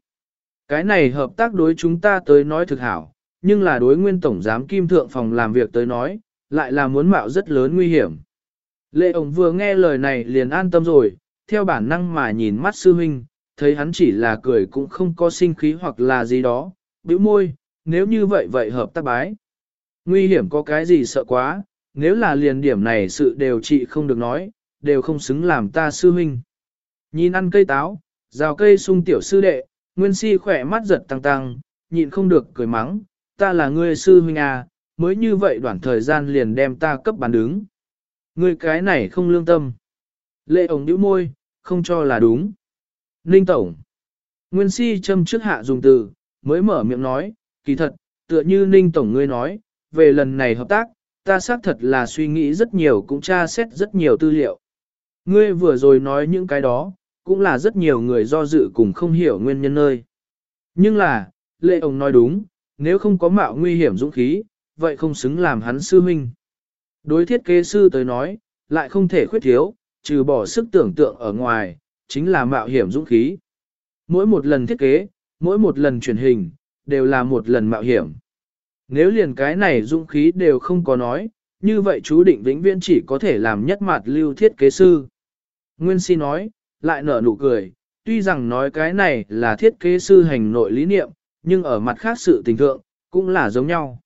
Cái này hợp tác đối chúng ta tới nói thực hảo, nhưng là đối nguyên tổng giám kim thượng phòng làm việc tới nói, lại là muốn mạo rất lớn nguy hiểm. Lệ ổng vừa nghe lời này liền an tâm rồi, theo bản năng mà nhìn mắt sư huynh, thấy hắn chỉ là cười cũng không có sinh khí hoặc là gì đó, bĩu môi, nếu như vậy vậy hợp tác bái. Nguy hiểm có cái gì sợ quá, nếu là liền điểm này sự đều trị không được nói, đều không xứng làm ta sư huynh. Nhìn ăn cây táo, rào cây sung tiểu sư đệ, Nguyên si khỏe mắt giật tăng tăng, nhịn không được cười mắng, ta là ngươi sư huynh à, mới như vậy đoạn thời gian liền đem ta cấp bán đứng. Ngươi cái này không lương tâm. Lệ ổng nhíu môi, không cho là đúng. Ninh Tổng. Nguyên si châm trước hạ dùng từ, mới mở miệng nói, kỳ thật, tựa như Ninh Tổng ngươi nói, về lần này hợp tác, ta xác thật là suy nghĩ rất nhiều cũng tra xét rất nhiều tư liệu. Ngươi vừa rồi nói những cái đó, cũng là rất nhiều người do dự cùng không hiểu nguyên nhân nơi. Nhưng là, lệ ông nói đúng, nếu không có mạo nguy hiểm dũng khí, vậy không xứng làm hắn sư huynh. Đối thiết kế sư tới nói, lại không thể khuyết thiếu, trừ bỏ sức tưởng tượng ở ngoài, chính là mạo hiểm dũng khí. Mỗi một lần thiết kế, mỗi một lần truyền hình, đều là một lần mạo hiểm. Nếu liền cái này dũng khí đều không có nói, như vậy chú định vĩnh viễn chỉ có thể làm nhất mặt lưu thiết kế sư. Nguyên si nói, lại nở nụ cười, tuy rằng nói cái này là thiết kế sư hành nội lý niệm, nhưng ở mặt khác sự tình thượng, cũng là giống nhau.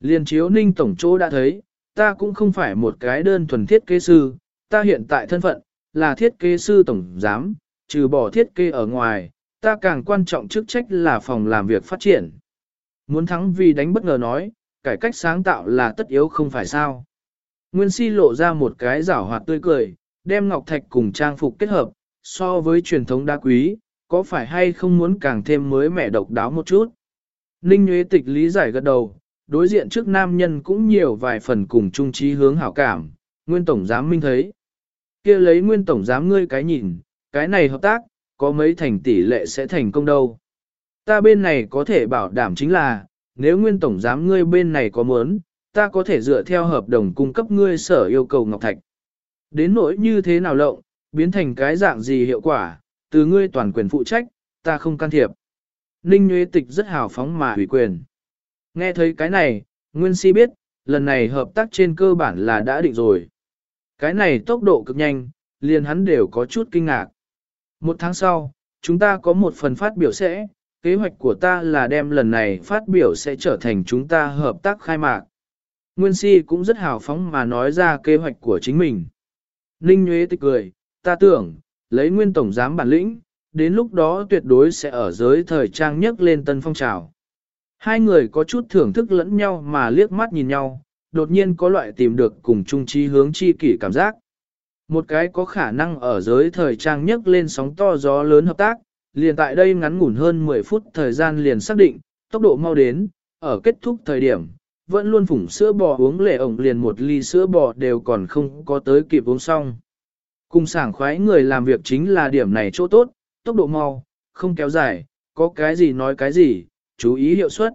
Liên chiếu ninh tổng chỗ đã thấy, ta cũng không phải một cái đơn thuần thiết kế sư, ta hiện tại thân phận, là thiết kế sư tổng giám, trừ bỏ thiết kế ở ngoài, ta càng quan trọng chức trách là phòng làm việc phát triển. Muốn thắng vì đánh bất ngờ nói, cải cách sáng tạo là tất yếu không phải sao. Nguyên si lộ ra một cái giảo hoạt tươi cười, đem ngọc thạch cùng trang phục kết hợp, so với truyền thống đa quý, có phải hay không muốn càng thêm mới mẻ độc đáo một chút. Ninh Nguyễn Tịch lý giải gật đầu, đối diện trước nam nhân cũng nhiều vài phần cùng chung trí hướng hảo cảm, nguyên tổng giám minh thấy. kia lấy nguyên tổng giám ngươi cái nhìn, cái này hợp tác, có mấy thành tỷ lệ sẽ thành công đâu. Ta bên này có thể bảo đảm chính là, nếu nguyên tổng giám ngươi bên này có muốn, ta có thể dựa theo hợp đồng cung cấp ngươi sở yêu cầu Ngọc Thạch. Đến nỗi như thế nào lộng, biến thành cái dạng gì hiệu quả, từ ngươi toàn quyền phụ trách, ta không can thiệp. Ninh Nguyễn Tịch rất hào phóng mà hủy quyền. Nghe thấy cái này, Nguyên Si biết, lần này hợp tác trên cơ bản là đã định rồi. Cái này tốc độ cực nhanh, liền hắn đều có chút kinh ngạc. Một tháng sau, chúng ta có một phần phát biểu sẽ, kế hoạch của ta là đem lần này phát biểu sẽ trở thành chúng ta hợp tác khai mạc. Nguyên Si cũng rất hào phóng mà nói ra kế hoạch của chính mình. Ninh Nguyễn tịch cười, ta tưởng, lấy nguyên tổng giám bản lĩnh, đến lúc đó tuyệt đối sẽ ở giới thời trang nhất lên tân phong trào. Hai người có chút thưởng thức lẫn nhau mà liếc mắt nhìn nhau, đột nhiên có loại tìm được cùng chung trí hướng chi kỷ cảm giác. Một cái có khả năng ở giới thời trang nhất lên sóng to gió lớn hợp tác, liền tại đây ngắn ngủn hơn 10 phút thời gian liền xác định, tốc độ mau đến, ở kết thúc thời điểm, vẫn luôn phủng sữa bò uống lệ ổng liền một ly sữa bò đều còn không có tới kịp uống xong. Cùng sảng khoái người làm việc chính là điểm này chỗ tốt, tốc độ mau, không kéo dài, có cái gì nói cái gì, chú ý hiệu suất.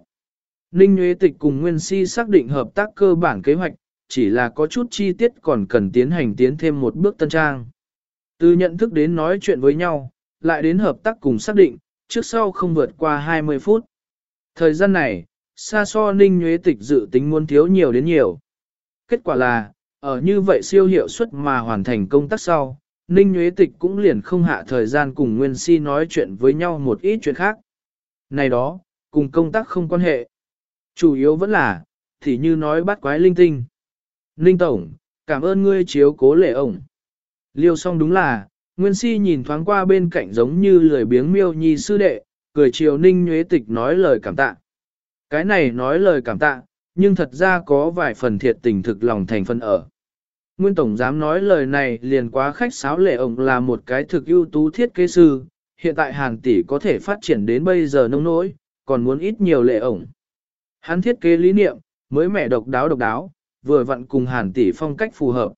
Ninh Nguyễn Tịch cùng Nguyên Si xác định hợp tác cơ bản kế hoạch, chỉ là có chút chi tiết còn cần tiến hành tiến thêm một bước tân trang. Từ nhận thức đến nói chuyện với nhau, lại đến hợp tác cùng xác định, trước sau không vượt qua 20 phút. Thời gian này, xa so Ninh Nguyễn Tịch dự tính muốn thiếu nhiều đến nhiều. Kết quả là, ở như vậy siêu hiệu suất mà hoàn thành công tác sau, Ninh Nguyễn Tịch cũng liền không hạ thời gian cùng Nguyên Si nói chuyện với nhau một ít chuyện khác. Này đó, cùng công tác không quan hệ. Chủ yếu vẫn là, thì như nói bắt quái linh tinh. Ninh Tổng, cảm ơn ngươi chiếu cố lệ ổng. Liêu xong đúng là, Nguyên Si nhìn thoáng qua bên cạnh giống như lười biếng miêu nhi sư đệ, cười chiều Ninh Nguyễn Tịch nói lời cảm tạ. Cái này nói lời cảm tạ, nhưng thật ra có vài phần thiệt tình thực lòng thành phần ở. Nguyên Tổng dám nói lời này liền quá khách sáo lệ ổng là một cái thực ưu tú thiết kế sư, hiện tại hàng tỷ có thể phát triển đến bây giờ nông nỗi, còn muốn ít nhiều lệ ổng. Hắn thiết kế lý niệm, mới mẻ độc đáo độc đáo, vừa vặn cùng hàn tỷ phong cách phù hợp.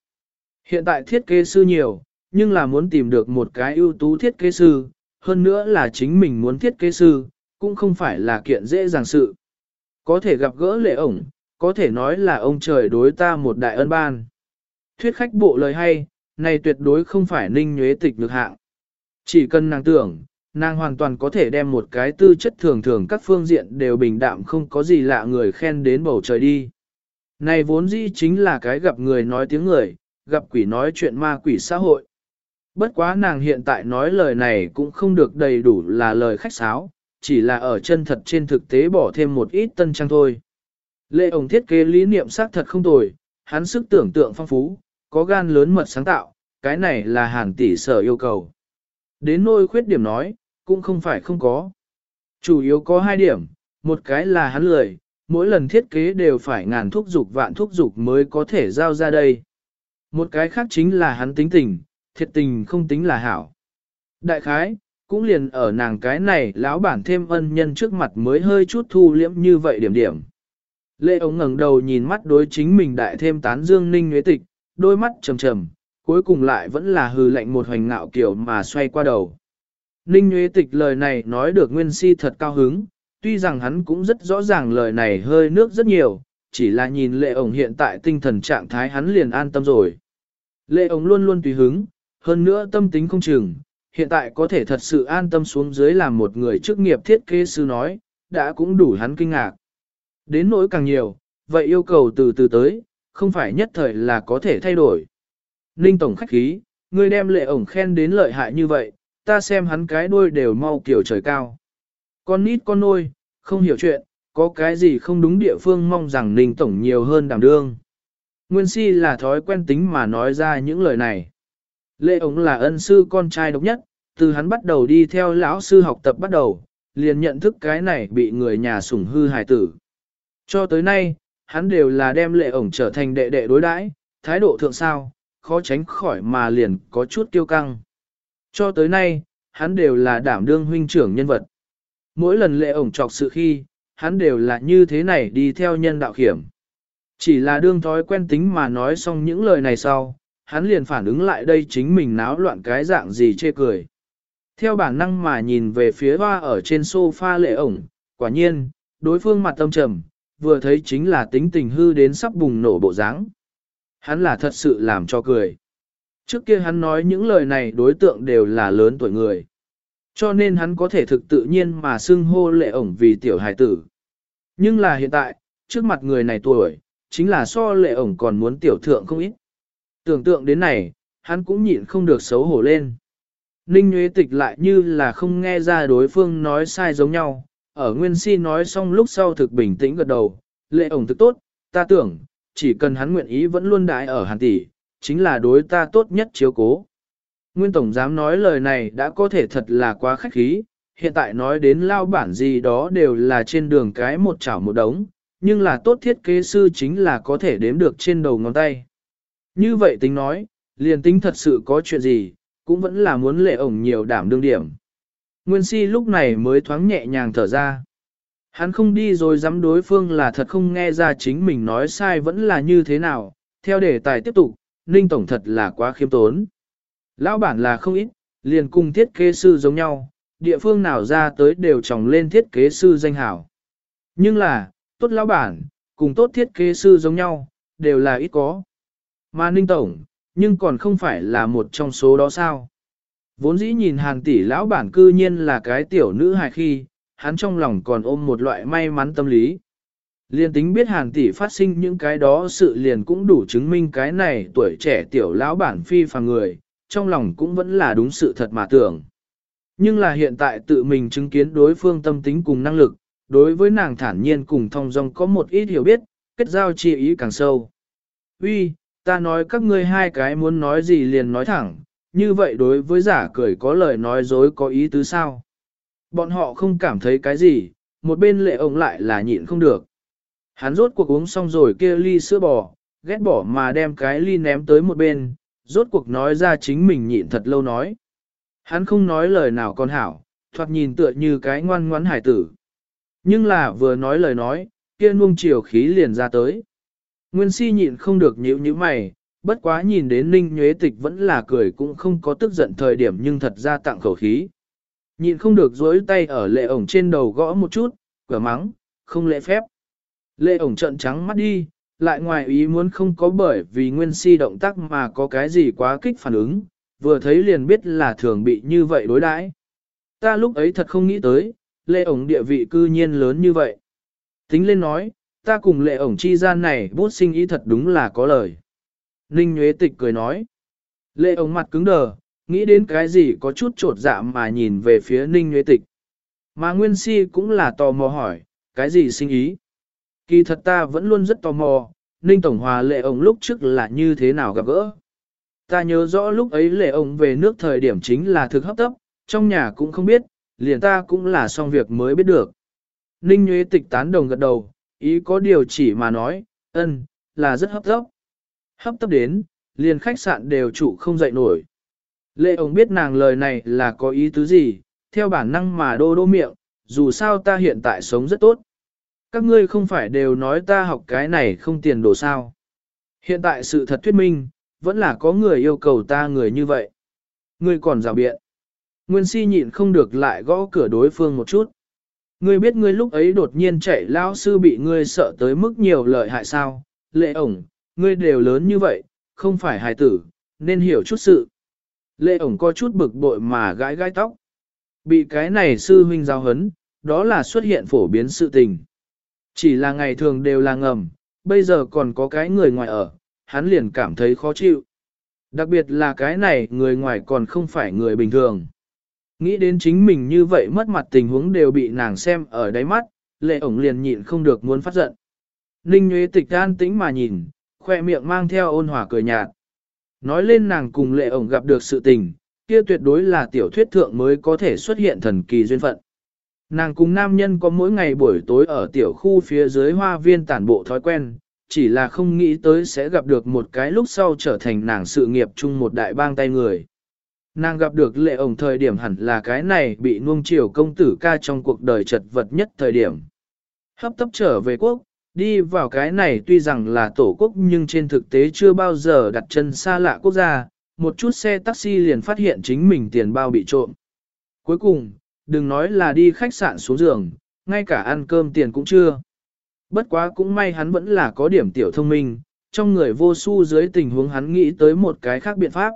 Hiện tại thiết kế sư nhiều, nhưng là muốn tìm được một cái ưu tú thiết kế sư, hơn nữa là chính mình muốn thiết kế sư, cũng không phải là kiện dễ dàng sự. Có thể gặp gỡ lệ ổng, có thể nói là ông trời đối ta một đại ân ban. Thuyết khách bộ lời hay, này tuyệt đối không phải ninh nhuế tịch được hạng. Chỉ cần nàng tưởng, nàng hoàn toàn có thể đem một cái tư chất thường thường các phương diện đều bình đạm không có gì lạ người khen đến bầu trời đi. Này vốn dĩ chính là cái gặp người nói tiếng người, gặp quỷ nói chuyện ma quỷ xã hội. Bất quá nàng hiện tại nói lời này cũng không được đầy đủ là lời khách sáo, chỉ là ở chân thật trên thực tế bỏ thêm một ít tân trang thôi. Lệ ổng thiết kế lý niệm xác thật không tồi, hắn sức tưởng tượng phong phú, có gan lớn mật sáng tạo, cái này là hàn tỷ sở yêu cầu. Đến nôi khuyết điểm nói, cũng không phải không có. Chủ yếu có hai điểm, một cái là hắn lười, mỗi lần thiết kế đều phải ngàn thúc dục vạn thúc dục mới có thể giao ra đây. Một cái khác chính là hắn tính tình, thiệt tình không tính là hảo. Đại khái, cũng liền ở nàng cái này lão bản thêm ân nhân trước mặt mới hơi chút thu liễm như vậy điểm điểm. Lệ ống ngẩng đầu nhìn mắt đối chính mình đại thêm tán dương ninh nhuế tịch, đôi mắt trầm trầm, cuối cùng lại vẫn là hừ lạnh một hoành ngạo kiểu mà xoay qua đầu. Ninh nhuế tịch lời này nói được nguyên si thật cao hứng, tuy rằng hắn cũng rất rõ ràng lời này hơi nước rất nhiều, chỉ là nhìn lệ ổng hiện tại tinh thần trạng thái hắn liền an tâm rồi. Lệ ổng luôn luôn tùy hứng, hơn nữa tâm tính không chừng, hiện tại có thể thật sự an tâm xuống dưới làm một người chức nghiệp thiết kế sư nói, đã cũng đủ hắn kinh ngạc. Đến nỗi càng nhiều, vậy yêu cầu từ từ tới, không phải nhất thời là có thể thay đổi. Ninh Tổng khách khí, người đem lệ ổng khen đến lợi hại như vậy, ta xem hắn cái đuôi đều mau kiểu trời cao. Con nít con nôi, không hiểu chuyện, có cái gì không đúng địa phương mong rằng Ninh Tổng nhiều hơn đảm đương. Nguyên si là thói quen tính mà nói ra những lời này. Lệ ổng là ân sư con trai độc nhất, từ hắn bắt đầu đi theo lão sư học tập bắt đầu, liền nhận thức cái này bị người nhà sủng hư hài tử. Cho tới nay, hắn đều là đem lệ ổng trở thành đệ đệ đối đãi, thái độ thượng sao, khó tránh khỏi mà liền có chút tiêu căng. Cho tới nay, hắn đều là đảm đương huynh trưởng nhân vật. Mỗi lần lệ ổng trọc sự khi, hắn đều là như thế này đi theo nhân đạo hiểm. Chỉ là đương thói quen tính mà nói xong những lời này sau, hắn liền phản ứng lại đây chính mình náo loạn cái dạng gì chê cười. Theo bản năng mà nhìn về phía hoa ở trên sofa lệ ổng, quả nhiên, đối phương mặt tâm trầm, vừa thấy chính là tính tình hư đến sắp bùng nổ bộ dáng. Hắn là thật sự làm cho cười. Trước kia hắn nói những lời này đối tượng đều là lớn tuổi người. Cho nên hắn có thể thực tự nhiên mà xưng hô lệ ổng vì tiểu hài tử. Nhưng là hiện tại, trước mặt người này tuổi, chính là so lệ ổng còn muốn tiểu thượng không ít. Tưởng tượng đến này, hắn cũng nhịn không được xấu hổ lên. Ninh Nguyễn Tịch lại như là không nghe ra đối phương nói sai giống nhau, ở Nguyên Si nói xong lúc sau thực bình tĩnh gật đầu, lệ ổng thực tốt, ta tưởng, chỉ cần hắn nguyện ý vẫn luôn đại ở hàn tỷ, chính là đối ta tốt nhất chiếu cố. Nguyên Tổng dám nói lời này đã có thể thật là quá khách khí, hiện tại nói đến lao bản gì đó đều là trên đường cái một chảo một đống, nhưng là tốt thiết kế sư chính là có thể đếm được trên đầu ngón tay. Như vậy tính nói, liền tính thật sự có chuyện gì, cũng vẫn là muốn lệ ổng nhiều đảm đương điểm. Nguyên si lúc này mới thoáng nhẹ nhàng thở ra. Hắn không đi rồi dám đối phương là thật không nghe ra chính mình nói sai vẫn là như thế nào, theo đề tài tiếp tục, Ninh Tổng thật là quá khiêm tốn. Lão bản là không ít, liền cùng thiết kế sư giống nhau, địa phương nào ra tới đều tròng lên thiết kế sư danh hảo. Nhưng là, tốt lão bản, cùng tốt thiết kế sư giống nhau, đều là ít có. Mà Ninh Tổng, nhưng còn không phải là một trong số đó sao. Vốn dĩ nhìn hàng tỷ lão bản cư nhiên là cái tiểu nữ hài khi, hắn trong lòng còn ôm một loại may mắn tâm lý. Liên tính biết hàng tỷ phát sinh những cái đó sự liền cũng đủ chứng minh cái này tuổi trẻ tiểu lão bản phi phàm người, trong lòng cũng vẫn là đúng sự thật mà tưởng. Nhưng là hiện tại tự mình chứng kiến đối phương tâm tính cùng năng lực, đối với nàng thản nhiên cùng thông dong có một ít hiểu biết, kết giao chi ý càng sâu. Uy, ta nói các ngươi hai cái muốn nói gì liền nói thẳng, như vậy đối với giả cười có lời nói dối có ý tứ sao? Bọn họ không cảm thấy cái gì, một bên lệ ông lại là nhịn không được. Hắn rốt cuộc uống xong rồi kia ly sữa bò, ghét bỏ mà đem cái ly ném tới một bên, rốt cuộc nói ra chính mình nhịn thật lâu nói. Hắn không nói lời nào con hảo, thoạt nhìn tựa như cái ngoan ngoãn hải tử. Nhưng là vừa nói lời nói, kia nuông chiều khí liền ra tới. Nguyên si nhịn không được nhíu nhíu mày, bất quá nhìn đến ninh nhuế tịch vẫn là cười cũng không có tức giận thời điểm nhưng thật ra tặng khẩu khí. Nhịn không được dối tay ở lệ ổng trên đầu gõ một chút, quả mắng, không lễ phép. Lệ ổng trận trắng mắt đi, lại ngoài ý muốn không có bởi vì nguyên si động tác mà có cái gì quá kích phản ứng, vừa thấy liền biết là thường bị như vậy đối đãi. Ta lúc ấy thật không nghĩ tới, lệ ổng địa vị cư nhiên lớn như vậy. Tính lên nói, ta cùng lệ ổng chi gian này bút sinh ý thật đúng là có lời. Ninh Nguyễn Tịch cười nói. Lệ ổng mặt cứng đờ, nghĩ đến cái gì có chút trột dạ mà nhìn về phía Ninh Nguyễn Tịch. Mà Nguyên Si cũng là tò mò hỏi, cái gì sinh ý? Kỳ thật ta vẫn luôn rất tò mò, Ninh Tổng Hòa lệ ổng lúc trước là như thế nào gặp gỡ. Ta nhớ rõ lúc ấy lệ ổng về nước thời điểm chính là thực hấp tấp, trong nhà cũng không biết, liền ta cũng là xong việc mới biết được. Ninh Nguyễn Tịch tán đồng gật đầu, ý có điều chỉ mà nói, ân, là rất hấp tấp. Hấp tấp đến, liền khách sạn đều chủ không dậy nổi. Lệ ổng biết nàng lời này là có ý tứ gì, theo bản năng mà đô đô miệng, dù sao ta hiện tại sống rất tốt. Các ngươi không phải đều nói ta học cái này không tiền đồ sao. Hiện tại sự thật thuyết minh, vẫn là có người yêu cầu ta người như vậy. Ngươi còn rào biện. Nguyên si nhịn không được lại gõ cửa đối phương một chút. Ngươi biết ngươi lúc ấy đột nhiên chạy lao sư bị ngươi sợ tới mức nhiều lợi hại sao, lệ ổng, ngươi đều lớn như vậy, không phải hài tử, nên hiểu chút sự. Lệ ổng có chút bực bội mà gãi gãi tóc. Bị cái này sư huynh giao hấn, đó là xuất hiện phổ biến sự tình. Chỉ là ngày thường đều là ngầm, bây giờ còn có cái người ngoài ở, hắn liền cảm thấy khó chịu. Đặc biệt là cái này người ngoài còn không phải người bình thường. Nghĩ đến chính mình như vậy mất mặt tình huống đều bị nàng xem ở đáy mắt, lệ ổng liền nhịn không được muốn phát giận. Ninh Nguyễn Tịch an tĩnh mà nhìn, khoe miệng mang theo ôn hòa cười nhạt. Nói lên nàng cùng lệ ổng gặp được sự tình, kia tuyệt đối là tiểu thuyết thượng mới có thể xuất hiện thần kỳ duyên phận. Nàng cùng nam nhân có mỗi ngày buổi tối ở tiểu khu phía dưới hoa viên tản bộ thói quen, chỉ là không nghĩ tới sẽ gặp được một cái lúc sau trở thành nàng sự nghiệp chung một đại bang tay người. Nàng gặp được lệ ổng thời điểm hẳn là cái này bị nuông chiều công tử ca trong cuộc đời chật vật nhất thời điểm. Hấp tấp trở về quốc, đi vào cái này tuy rằng là tổ quốc nhưng trên thực tế chưa bao giờ đặt chân xa lạ quốc gia, một chút xe taxi liền phát hiện chính mình tiền bao bị trộm. Cuối cùng, đừng nói là đi khách sạn xuống giường, ngay cả ăn cơm tiền cũng chưa. Bất quá cũng may hắn vẫn là có điểm tiểu thông minh, trong người vô su dưới tình huống hắn nghĩ tới một cái khác biện pháp.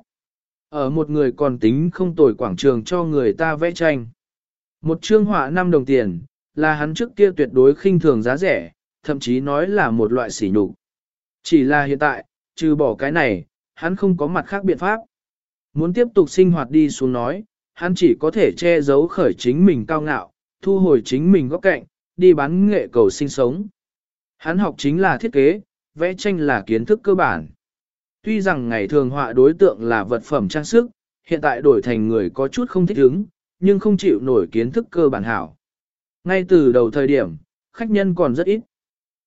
Ở một người còn tính không tồi quảng trường cho người ta vẽ tranh. Một chương họa 5 đồng tiền, là hắn trước kia tuyệt đối khinh thường giá rẻ, thậm chí nói là một loại sỉ nhục. Chỉ là hiện tại, trừ bỏ cái này, hắn không có mặt khác biện pháp. Muốn tiếp tục sinh hoạt đi xuống nói, hắn chỉ có thể che giấu khởi chính mình cao ngạo, thu hồi chính mình góc cạnh, đi bán nghệ cầu sinh sống. Hắn học chính là thiết kế, vẽ tranh là kiến thức cơ bản. Tuy rằng ngày thường họa đối tượng là vật phẩm trang sức, hiện tại đổi thành người có chút không thích ứng, nhưng không chịu nổi kiến thức cơ bản hảo. Ngay từ đầu thời điểm, khách nhân còn rất ít.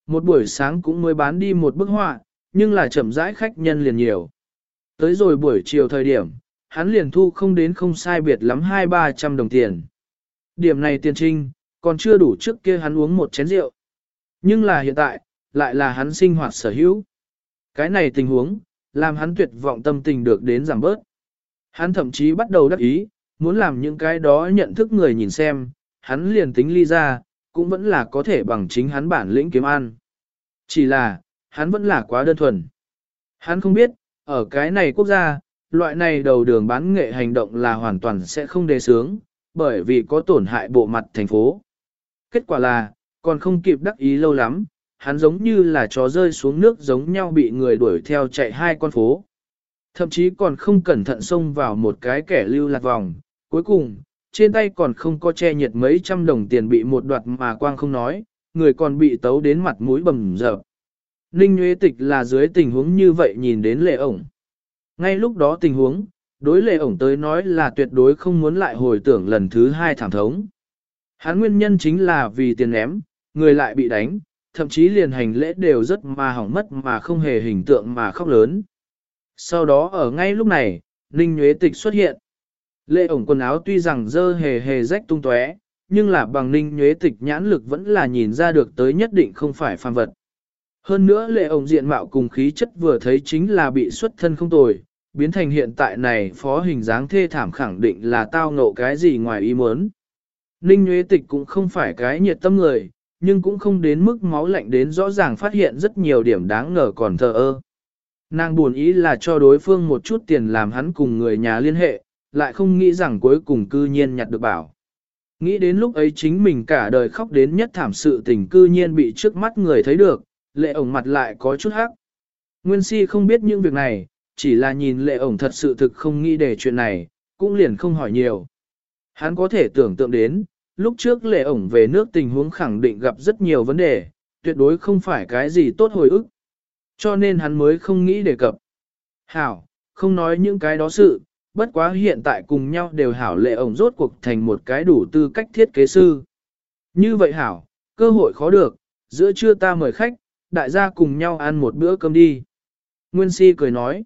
Một buổi sáng cũng mới bán đi một bức họa, nhưng là chậm rãi khách nhân liền nhiều. Tới rồi buổi chiều thời điểm, hắn liền thu không đến không sai biệt lắm hai ba trăm đồng tiền. Điểm này tiền trinh, còn chưa đủ trước kia hắn uống một chén rượu. Nhưng là hiện tại, lại là hắn sinh hoạt sở hữu. Cái này tình huống, làm hắn tuyệt vọng tâm tình được đến giảm bớt. Hắn thậm chí bắt đầu đắc ý, muốn làm những cái đó nhận thức người nhìn xem, hắn liền tính ly ra, cũng vẫn là có thể bằng chính hắn bản lĩnh kiếm ăn. Chỉ là, hắn vẫn là quá đơn thuần. Hắn không biết, ở cái này quốc gia, loại này đầu đường bán nghệ hành động là hoàn toàn sẽ không đề sướng, bởi vì có tổn hại bộ mặt thành phố. Kết quả là, còn không kịp đắc ý lâu lắm, hắn giống như là chó rơi xuống nước giống nhau bị người đuổi theo chạy hai con phố. Thậm chí còn không cẩn thận xông vào một cái kẻ lưu lạc vòng. Cuối cùng, trên tay còn không có che nhiệt mấy trăm đồng tiền bị một đoạt mà quang không nói, người còn bị tấu đến mặt mũi bầm dập. Ninh Nguyễn Tịch là dưới tình huống như vậy nhìn đến lệ ổng. Ngay lúc đó tình huống, đối lệ ổng tới nói là tuyệt đối không muốn lại hồi tưởng lần thứ hai thảm thống. Hắn nguyên nhân chính là vì tiền ném, người lại bị đánh, thậm chí liền hành lễ đều rất mà hỏng mất mà không hề hình tượng mà khóc lớn. Sau đó ở ngay lúc này, Ninh Nhuế Tịch xuất hiện. Lệ ổng quần áo tuy rằng dơ hề hề rách tung tóe, nhưng là bằng Ninh Nhuế Tịch nhãn lực vẫn là nhìn ra được tới nhất định không phải phàm vật. Hơn nữa lệ ổng diện mạo cùng khí chất vừa thấy chính là bị xuất thân không tồi, biến thành hiện tại này phó hình dáng thê thảm khẳng định là tao ngộ cái gì ngoài ý muốn. Ninh Nhuế Tịch cũng không phải cái nhiệt tâm người, nhưng cũng không đến mức máu lạnh đến rõ ràng phát hiện rất nhiều điểm đáng ngờ còn thờ ơ. Nàng buồn ý là cho đối phương một chút tiền làm hắn cùng người nhà liên hệ, lại không nghĩ rằng cuối cùng cư nhiên nhặt được bảo. Nghĩ đến lúc ấy chính mình cả đời khóc đến nhất thảm sự tình cư nhiên bị trước mắt người thấy được, lệ ổng mặt lại có chút hắc. Nguyên si không biết những việc này, chỉ là nhìn lệ ổng thật sự thực không nghĩ để chuyện này, cũng liền không hỏi nhiều. Hắn có thể tưởng tượng đến, lúc trước lệ ổng về nước tình huống khẳng định gặp rất nhiều vấn đề, tuyệt đối không phải cái gì tốt hồi ức. Cho nên hắn mới không nghĩ đề cập. Hảo, không nói những cái đó sự, bất quá hiện tại cùng nhau đều hảo lệ ổng rốt cuộc thành một cái đủ tư cách thiết kế sư. Như vậy hảo, cơ hội khó được, giữa trưa ta mời khách, đại gia cùng nhau ăn một bữa cơm đi. Nguyên si cười nói,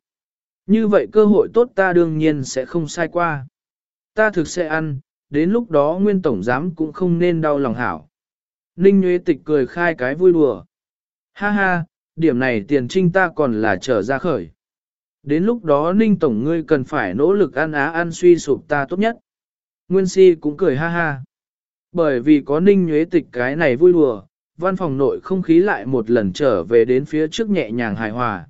như vậy cơ hội tốt ta đương nhiên sẽ không sai qua. Ta thực sẽ ăn, đến lúc đó nguyên tổng giám cũng không nên đau lòng hảo. Ninh Nguyễn Tịch cười khai cái vui đùa. Ha ha, điểm này tiền trinh ta còn là trở ra khởi. Đến lúc đó Ninh Tổng ngươi cần phải nỗ lực ăn á ăn suy sụp ta tốt nhất. Nguyên si cũng cười ha ha. Bởi vì có Ninh Nguyễn Tịch cái này vui đùa, văn phòng nội không khí lại một lần trở về đến phía trước nhẹ nhàng hài hòa.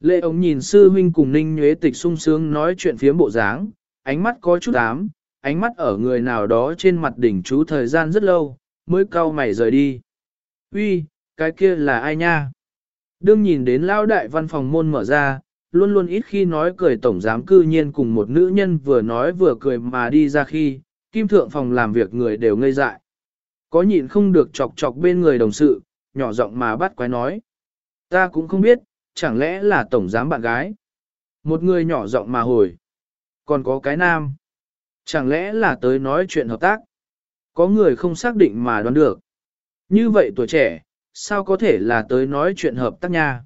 Lệ ống nhìn sư huynh cùng Ninh Nguyễn Tịch sung sướng nói chuyện phía bộ dáng, ánh mắt có chút ám, ánh mắt ở người nào đó trên mặt đỉnh chú thời gian rất lâu, mới cau mày rời đi. Uy, cái kia là ai nha? Đương nhìn đến lao đại văn phòng môn mở ra, luôn luôn ít khi nói cười tổng giám cư nhiên cùng một nữ nhân vừa nói vừa cười mà đi ra khi, kim thượng phòng làm việc người đều ngây dại. Có nhịn không được chọc chọc bên người đồng sự, nhỏ giọng mà bắt quái nói. Ta cũng không biết, chẳng lẽ là tổng giám bạn gái. Một người nhỏ giọng mà hồi. Còn có cái nam. Chẳng lẽ là tới nói chuyện hợp tác? Có người không xác định mà đoán được. Như vậy tuổi trẻ, sao có thể là tới nói chuyện hợp tác nha?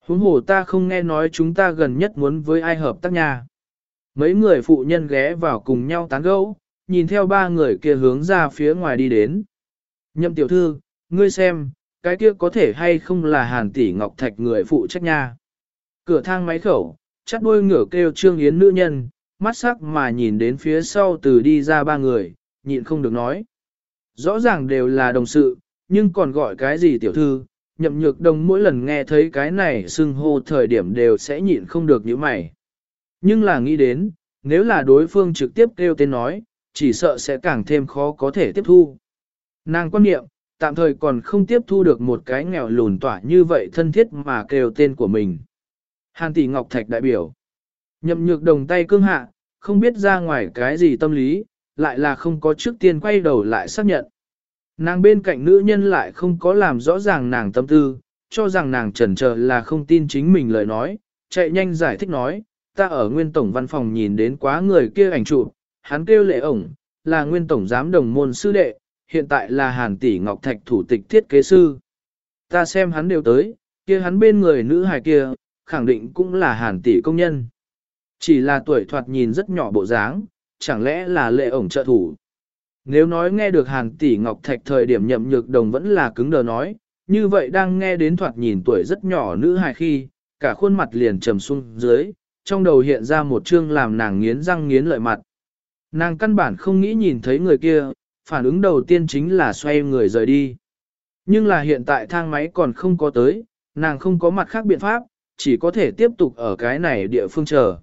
Huống hồ ta không nghe nói chúng ta gần nhất muốn với ai hợp tác nha. Mấy người phụ nhân ghé vào cùng nhau tán gẫu, nhìn theo ba người kia hướng ra phía ngoài đi đến. Nhậm tiểu thư, ngươi xem, cái kia có thể hay không là hàn tỷ ngọc thạch người phụ trách nha. Cửa thang máy khẩu, chắc đuôi ngửa kêu trương yến nữ nhân, mắt sắc mà nhìn đến phía sau từ đi ra ba người, nhịn không được nói. Rõ ràng đều là đồng sự, nhưng còn gọi cái gì tiểu thư, nhậm nhược đồng mỗi lần nghe thấy cái này xưng hô thời điểm đều sẽ nhịn không được như mày. Nhưng là nghĩ đến, nếu là đối phương trực tiếp kêu tên nói, chỉ sợ sẽ càng thêm khó có thể tiếp thu. Nàng quan niệm, tạm thời còn không tiếp thu được một cái nghèo lùn tỏa như vậy thân thiết mà kêu tên của mình. Hàn tỷ Ngọc Thạch đại biểu. Nhậm nhược đồng tay cương hạ, không biết ra ngoài cái gì tâm lý, lại là không có trước tiên quay đầu lại xác nhận. Nàng bên cạnh nữ nhân lại không có làm rõ ràng nàng tâm tư, cho rằng nàng chần chờ là không tin chính mình lời nói, chạy nhanh giải thích nói, ta ở nguyên tổng văn phòng nhìn đến quá người kia ảnh chụp, hắn kêu lệ ổng, là nguyên tổng giám đồng môn sư đệ, hiện tại là hàn tỷ ngọc thạch thủ tịch thiết kế sư. Ta xem hắn đều tới, kia hắn bên người nữ hài kia, khẳng định cũng là hàn tỷ công nhân. Chỉ là tuổi thoạt nhìn rất nhỏ bộ dáng, chẳng lẽ là lệ ổng trợ thủ. Nếu nói nghe được hàng tỷ ngọc thạch thời điểm nhậm nhược đồng vẫn là cứng đờ nói, như vậy đang nghe đến thoạt nhìn tuổi rất nhỏ nữ hài khi, cả khuôn mặt liền trầm xuống dưới, trong đầu hiện ra một chương làm nàng nghiến răng nghiến lợi mặt. Nàng căn bản không nghĩ nhìn thấy người kia, phản ứng đầu tiên chính là xoay người rời đi. Nhưng là hiện tại thang máy còn không có tới, nàng không có mặt khác biện pháp, chỉ có thể tiếp tục ở cái này địa phương chờ.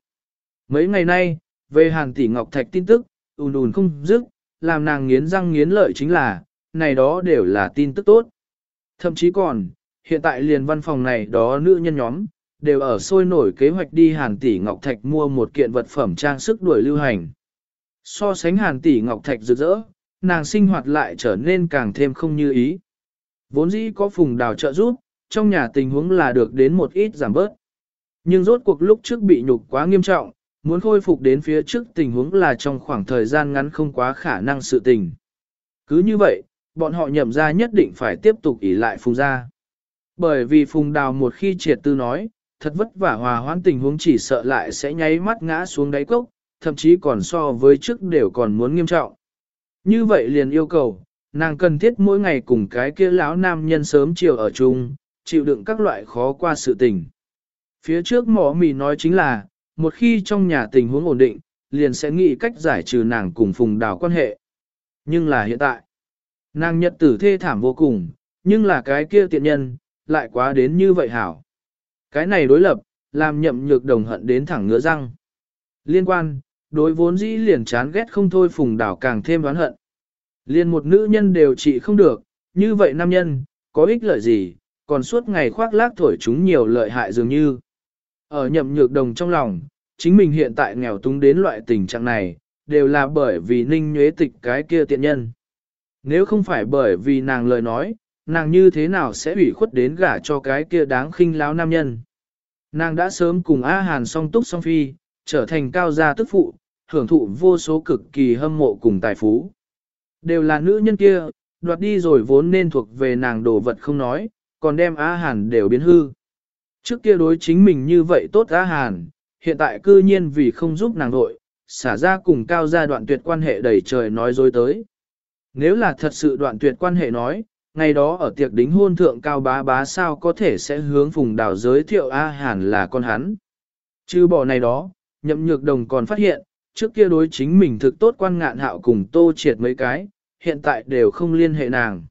Mấy ngày nay, về hàng tỷ ngọc thạch tin tức, ùn ùn không dứt, làm nàng nghiến răng nghiến lợi chính là, này đó đều là tin tức tốt. Thậm chí còn, hiện tại liền văn phòng này đó nữ nhân nhóm, đều ở sôi nổi kế hoạch đi hàn tỷ ngọc thạch mua một kiện vật phẩm trang sức đuổi lưu hành. So sánh hàn tỷ ngọc thạch rực rỡ, nàng sinh hoạt lại trở nên càng thêm không như ý. Vốn dĩ có phùng đào trợ giúp, trong nhà tình huống là được đến một ít giảm bớt. Nhưng rốt cuộc lúc trước bị nhục quá nghiêm trọng, muốn khôi phục đến phía trước tình huống là trong khoảng thời gian ngắn không quá khả năng sự tình. Cứ như vậy, bọn họ nhậm ra nhất định phải tiếp tục ỷ lại phùng gia. Bởi vì phùng đào một khi triệt tư nói, thật vất vả hòa hoãn tình huống chỉ sợ lại sẽ nháy mắt ngã xuống đáy cốc, thậm chí còn so với trước đều còn muốn nghiêm trọng. Như vậy liền yêu cầu, nàng cần thiết mỗi ngày cùng cái kia lão nam nhân sớm chiều ở chung, chịu đựng các loại khó qua sự tình. Phía trước mỏ mì nói chính là, một khi trong nhà tình huống ổn định, liền sẽ nghĩ cách giải trừ nàng cùng phùng đào quan hệ. Nhưng là hiện tại, nàng nhật tử thê thảm vô cùng, nhưng là cái kia tiện nhân, lại quá đến như vậy hảo. Cái này đối lập, làm nhậm nhược đồng hận đến thẳng ngứa răng. Liên quan, đối vốn dĩ liền chán ghét không thôi phùng đảo càng thêm oán hận. Liên một nữ nhân đều trị không được, như vậy nam nhân, có ích lợi gì, còn suốt ngày khoác lác thổi chúng nhiều lợi hại dường như. Ở nhậm nhược đồng trong lòng, chính mình hiện tại nghèo túng đến loại tình trạng này, đều là bởi vì ninh nhuế tịch cái kia tiện nhân. Nếu không phải bởi vì nàng lời nói, nàng như thế nào sẽ ủy khuất đến gả cho cái kia đáng khinh láo nam nhân. Nàng đã sớm cùng A Hàn song túc song phi, trở thành cao gia tức phụ, hưởng thụ vô số cực kỳ hâm mộ cùng tài phú. Đều là nữ nhân kia, đoạt đi rồi vốn nên thuộc về nàng đồ vật không nói, còn đem A Hàn đều biến hư. Trước kia đối chính mình như vậy tốt ra Hàn, hiện tại cư nhiên vì không giúp nàng đội, xả ra cùng cao gia đoạn tuyệt quan hệ đầy trời nói dối tới. Nếu là thật sự đoạn tuyệt quan hệ nói, ngày đó ở tiệc đính hôn thượng cao bá bá sao có thể sẽ hướng phùng đảo giới thiệu A Hàn là con hắn. Chứ bỏ này đó, nhậm nhược đồng còn phát hiện, trước kia đối chính mình thực tốt quan ngạn hạo cùng tô triệt mấy cái, hiện tại đều không liên hệ nàng.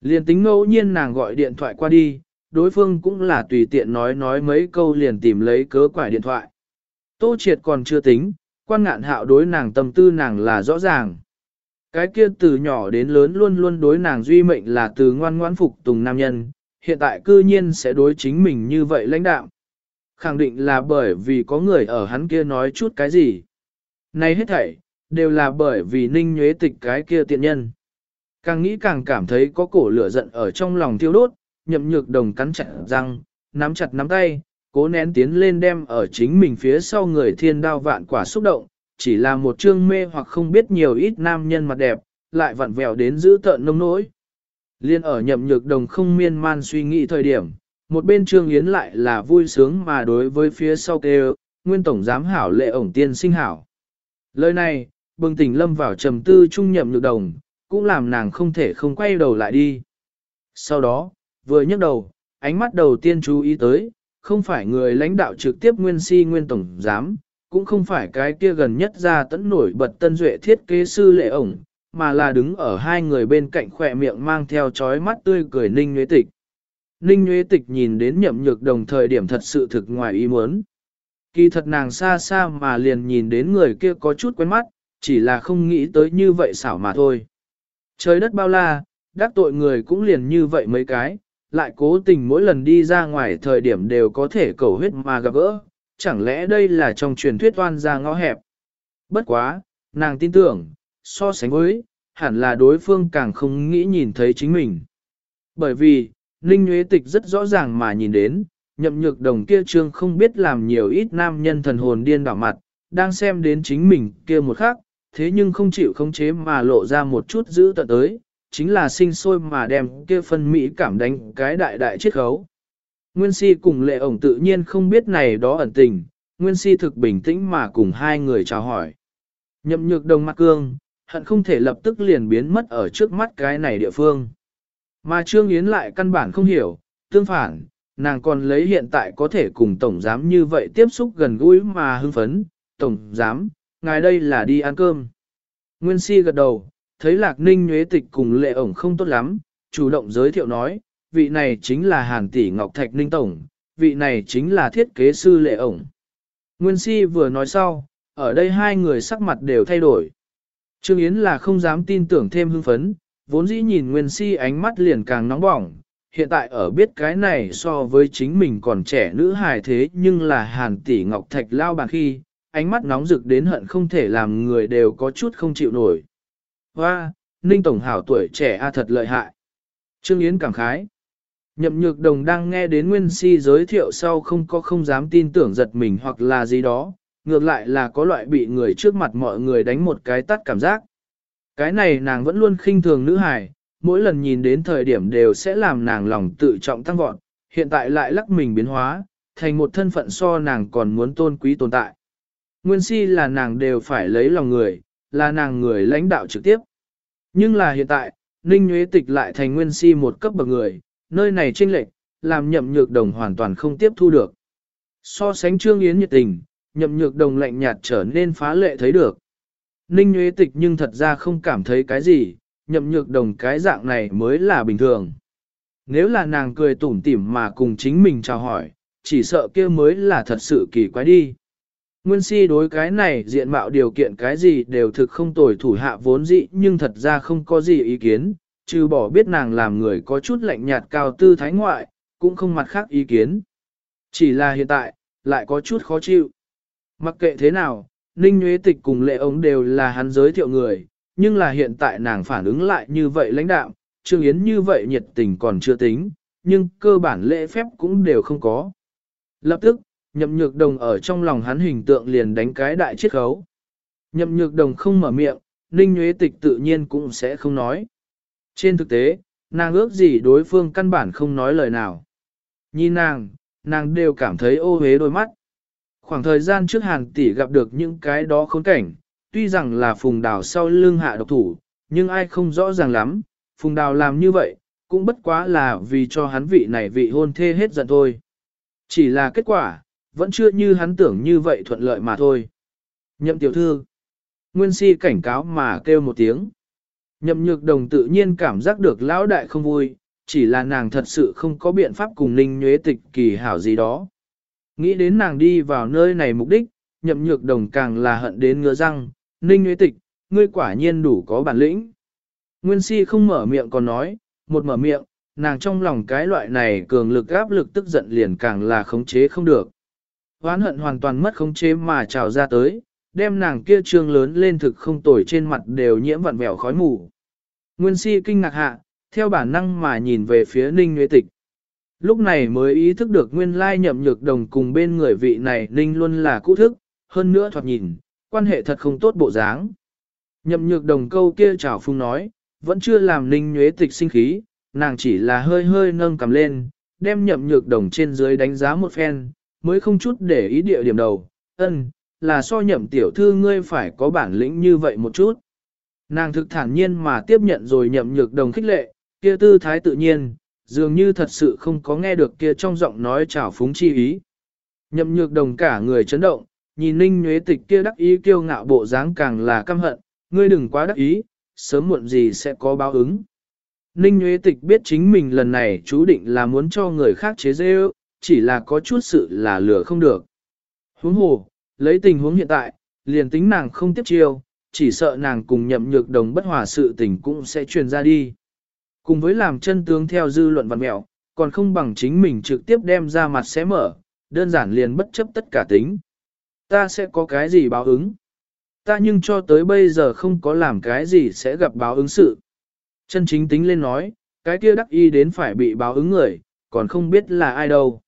Liền tính ngẫu nhiên nàng gọi điện thoại qua đi, đối phương cũng là tùy tiện nói nói mấy câu liền tìm lấy cớ quải điện thoại. Tô triệt còn chưa tính, quan ngạn hạo đối nàng tâm tư nàng là rõ ràng. Cái kia từ nhỏ đến lớn luôn luôn đối nàng duy mệnh là từ ngoan ngoãn phục tùng nam nhân, hiện tại cư nhiên sẽ đối chính mình như vậy lãnh đạo. Khẳng định là bởi vì có người ở hắn kia nói chút cái gì. Này hết thảy, đều là bởi vì ninh nhuế tịch cái kia tiện nhân. Càng nghĩ càng cảm thấy có cổ lửa giận ở trong lòng thiêu đốt, nhậm nhược đồng cắn chặt răng, nắm chặt nắm tay, cố nén tiến lên đem ở chính mình phía sau người thiên đao vạn quả xúc động, chỉ là một trương mê hoặc không biết nhiều ít nam nhân mặt đẹp, lại vặn vẹo đến giữ tợn nông nỗi. Liên ở nhậm nhược đồng không miên man suy nghĩ thời điểm, một bên trương yến lại là vui sướng mà đối với phía sau kêu, nguyên tổng giám hảo lệ ổng tiên sinh hảo. Lời này, bừng tỉnh lâm vào trầm tư trung nhậm nhược đồng, cũng làm nàng không thể không quay đầu lại đi. Sau đó, vừa nhấc đầu, ánh mắt đầu tiên chú ý tới, không phải người lãnh đạo trực tiếp nguyên si nguyên tổng giám, cũng không phải cái kia gần nhất ra tấn nổi bật tân duệ thiết kế sư lệ ổng, mà là đứng ở hai người bên cạnh khỏe miệng mang theo chói mắt tươi cười Ninh nhuế Tịch. Ninh nhuế Tịch nhìn đến nhậm nhược đồng thời điểm thật sự thực ngoài ý muốn. Kỳ thật nàng xa xa mà liền nhìn đến người kia có chút quen mắt, chỉ là không nghĩ tới như vậy xảo mà thôi. Trời đất bao la, đắc tội người cũng liền như vậy mấy cái, lại cố tình mỗi lần đi ra ngoài thời điểm đều có thể cầu huyết mà gặp gỡ, chẳng lẽ đây là trong truyền thuyết oan ra ngõ hẹp. Bất quá, nàng tin tưởng, so sánh với, hẳn là đối phương càng không nghĩ nhìn thấy chính mình. Bởi vì, Ninh Nguyễn Tịch rất rõ ràng mà nhìn đến, nhậm nhược đồng kia trương không biết làm nhiều ít nam nhân thần hồn điên đảo mặt, đang xem đến chính mình kia một khắc, thế nhưng không chịu khống chế mà lộ ra một chút giữ tận tới, chính là sinh sôi mà đem kia phân mỹ cảm đánh cái đại đại chiết khấu. Nguyên si cùng lệ ổng tự nhiên không biết này đó ẩn tình, Nguyên si thực bình tĩnh mà cùng hai người chào hỏi. Nhậm nhược đồng mặt cương, hận không thể lập tức liền biến mất ở trước mắt cái này địa phương. Mà Trương Yến lại căn bản không hiểu, tương phản, nàng còn lấy hiện tại có thể cùng Tổng Giám như vậy tiếp xúc gần gũi mà hưng phấn. Tổng Giám, ngài đây là đi ăn cơm. Nguyên si gật đầu, thấy Lạc Ninh nhuế tịch cùng lệ ổng không tốt lắm, chủ động giới thiệu nói, vị này chính là Hàn Tỷ Ngọc Thạch Ninh Tổng, vị này chính là thiết kế sư lệ ổng. Nguyên si vừa nói sau, ở đây hai người sắc mặt đều thay đổi. Trương Yến là không dám tin tưởng thêm hưng phấn, vốn dĩ nhìn Nguyên si ánh mắt liền càng nóng bỏng, hiện tại ở biết cái này so với chính mình còn trẻ nữ hài thế nhưng là Hàn Tỷ Ngọc Thạch lao bàn khi, ánh mắt nóng rực đến hận không thể làm người đều có chút không chịu nổi. Hoa, Ninh Tổng Hảo tuổi trẻ a thật lợi hại. Trương Yến cảm khái. Nhậm nhược đồng đang nghe đến Nguyên Si giới thiệu sau không có không dám tin tưởng giật mình hoặc là gì đó, ngược lại là có loại bị người trước mặt mọi người đánh một cái tắt cảm giác. Cái này nàng vẫn luôn khinh thường nữ hài, mỗi lần nhìn đến thời điểm đều sẽ làm nàng lòng tự trọng tăng vọt, hiện tại lại lắc mình biến hóa, thành một thân phận so nàng còn muốn tôn quý tồn tại. Nguyên si là nàng đều phải lấy lòng người, là nàng người lãnh đạo trực tiếp. Nhưng là hiện tại, Ninh Nguyễn Tịch lại thành nguyên si một cấp bậc người, nơi này chênh lệch, làm nhậm nhược đồng hoàn toàn không tiếp thu được. So sánh Trương Yến nhiệt tình, nhậm nhược đồng lạnh nhạt trở nên phá lệ thấy được. Ninh Nguyễn Tịch nhưng thật ra không cảm thấy cái gì, nhậm nhược đồng cái dạng này mới là bình thường. Nếu là nàng cười tủm tỉm mà cùng chính mình chào hỏi, chỉ sợ kia mới là thật sự kỳ quái đi. Nguyên si đối cái này diện mạo điều kiện cái gì đều thực không tồi thủ hạ vốn dị nhưng thật ra không có gì ý kiến, trừ bỏ biết nàng làm người có chút lạnh nhạt cao tư thái ngoại, cũng không mặt khác ý kiến. Chỉ là hiện tại, lại có chút khó chịu. Mặc kệ thế nào, Ninh Nguyễn Tịch cùng lệ ống đều là hắn giới thiệu người, nhưng là hiện tại nàng phản ứng lại như vậy lãnh đạo, Trương Yến như vậy nhiệt tình còn chưa tính, nhưng cơ bản lễ phép cũng đều không có. Lập tức, nhậm nhược đồng ở trong lòng hắn hình tượng liền đánh cái đại chiết khấu. Nhậm nhược đồng không mở miệng, Ninh Nguyễn Tịch tự nhiên cũng sẽ không nói. Trên thực tế, nàng ước gì đối phương căn bản không nói lời nào. Nhìn nàng, nàng đều cảm thấy ô hế đôi mắt. Khoảng thời gian trước hàn tỷ gặp được những cái đó khốn cảnh, tuy rằng là phùng đào sau lưng hạ độc thủ, nhưng ai không rõ ràng lắm, phùng đào làm như vậy, cũng bất quá là vì cho hắn vị này vị hôn thê hết giận thôi. Chỉ là kết quả, vẫn chưa như hắn tưởng như vậy thuận lợi mà thôi. Nhậm tiểu thư, nguyên si cảnh cáo mà kêu một tiếng. Nhậm nhược đồng tự nhiên cảm giác được lão đại không vui, chỉ là nàng thật sự không có biện pháp cùng ninh nhuế tịch kỳ hảo gì đó. Nghĩ đến nàng đi vào nơi này mục đích, nhậm nhược đồng càng là hận đến ngứa răng, ninh nhuế tịch, ngươi quả nhiên đủ có bản lĩnh. Nguyên si không mở miệng còn nói, một mở miệng, nàng trong lòng cái loại này cường lực áp lực tức giận liền càng là khống chế không được. Hoán hận hoàn toàn mất khống chế mà trào ra tới, đem nàng kia trương lớn lên thực không tồi trên mặt đều nhiễm vặn vẹo khói mù. Nguyên si kinh ngạc hạ, theo bản năng mà nhìn về phía ninh nhuế tịch. Lúc này mới ý thức được nguyên lai nhậm nhược đồng cùng bên người vị này ninh luôn là cũ thức, hơn nữa thoạt nhìn, quan hệ thật không tốt bộ dáng. Nhậm nhược đồng câu kia chào phung nói, vẫn chưa làm ninh nhuế tịch sinh khí, nàng chỉ là hơi hơi nâng cầm lên, đem nhậm nhược đồng trên dưới đánh giá một phen, mới không chút để ý địa điểm đầu, ân, là so nhậm tiểu thư ngươi phải có bản lĩnh như vậy một chút. Nàng thực thản nhiên mà tiếp nhận rồi nhậm nhược đồng khích lệ, kia tư thái tự nhiên, dường như thật sự không có nghe được kia trong giọng nói trào phúng chi ý. Nhậm nhược đồng cả người chấn động, nhìn ninh nhuế tịch kia đắc ý kiêu ngạo bộ dáng càng là căm hận, ngươi đừng quá đắc ý, sớm muộn gì sẽ có báo ứng. Ninh Nguyễn Tịch biết chính mình lần này chú định là muốn cho người khác chế dê chỉ là có chút sự là lừa không được. Huống hồ, lấy tình huống hiện tại, liền tính nàng không tiếp chiêu, chỉ sợ nàng cùng nhậm nhược đồng bất hòa sự tình cũng sẽ truyền ra đi. Cùng với làm chân tướng theo dư luận văn mẹo, còn không bằng chính mình trực tiếp đem ra mặt sẽ mở, đơn giản liền bất chấp tất cả tính. Ta sẽ có cái gì báo ứng? Ta nhưng cho tới bây giờ không có làm cái gì sẽ gặp báo ứng sự. Chân chính tính lên nói, cái kia đắc y đến phải bị báo ứng người, còn không biết là ai đâu.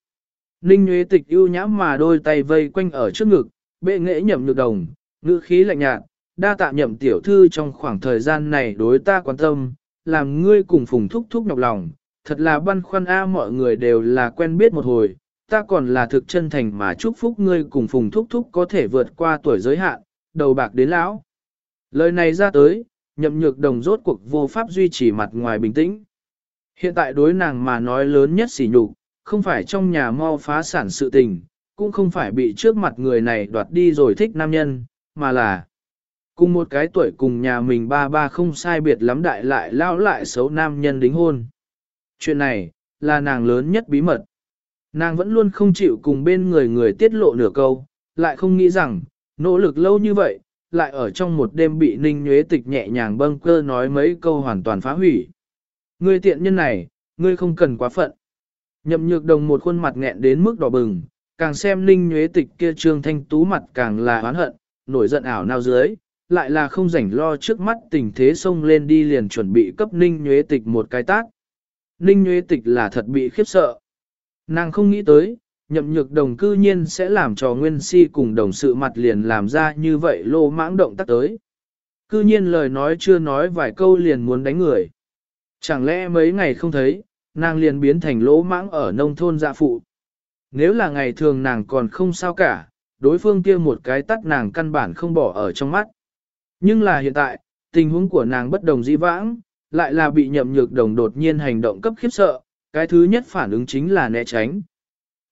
Ninh Nguyễn Tịch ưu nhãm mà đôi tay vây quanh ở trước ngực, bệ nghệ nhậm nhược đồng, ngữ khí lạnh nhạt, đa tạ nhậm tiểu thư trong khoảng thời gian này đối ta quan tâm, làm ngươi cùng phùng thúc thúc nhọc lòng, thật là băn khoăn a mọi người đều là quen biết một hồi, ta còn là thực chân thành mà chúc phúc ngươi cùng phùng thúc thúc có thể vượt qua tuổi giới hạn, đầu bạc đến lão. Lời này ra tới, nhậm nhược đồng rốt cuộc vô pháp duy trì mặt ngoài bình tĩnh. Hiện tại đối nàng mà nói lớn nhất sỉ nhục, không phải trong nhà mau phá sản sự tình, cũng không phải bị trước mặt người này đoạt đi rồi thích nam nhân, mà là cùng một cái tuổi cùng nhà mình ba ba không sai biệt lắm đại lại lao lại xấu nam nhân đính hôn. Chuyện này, là nàng lớn nhất bí mật. Nàng vẫn luôn không chịu cùng bên người người tiết lộ nửa câu, lại không nghĩ rằng, nỗ lực lâu như vậy, lại ở trong một đêm bị ninh nhuế tịch nhẹ nhàng bâng cơ nói mấy câu hoàn toàn phá hủy. Ngươi tiện nhân này, ngươi không cần quá phận. Nhậm nhược đồng một khuôn mặt nghẹn đến mức đỏ bừng, càng xem ninh nhuế tịch kia trương thanh tú mặt càng là oán hận, nổi giận ảo nào dưới, lại là không rảnh lo trước mắt tình thế xông lên đi liền chuẩn bị cấp ninh nhuế tịch một cái tác. Ninh nhuế tịch là thật bị khiếp sợ. Nàng không nghĩ tới, nhậm nhược đồng cư nhiên sẽ làm cho nguyên si cùng đồng sự mặt liền làm ra như vậy lô mãng động tác tới. Cư nhiên lời nói chưa nói vài câu liền muốn đánh người. Chẳng lẽ mấy ngày không thấy, nàng liền biến thành lỗ mãng ở nông thôn dạ phụ. Nếu là ngày thường nàng còn không sao cả, đối phương kia một cái tắt nàng căn bản không bỏ ở trong mắt. Nhưng là hiện tại, tình huống của nàng bất đồng dĩ vãng, lại là bị nhậm nhược đồng đột nhiên hành động cấp khiếp sợ, cái thứ nhất phản ứng chính là né tránh.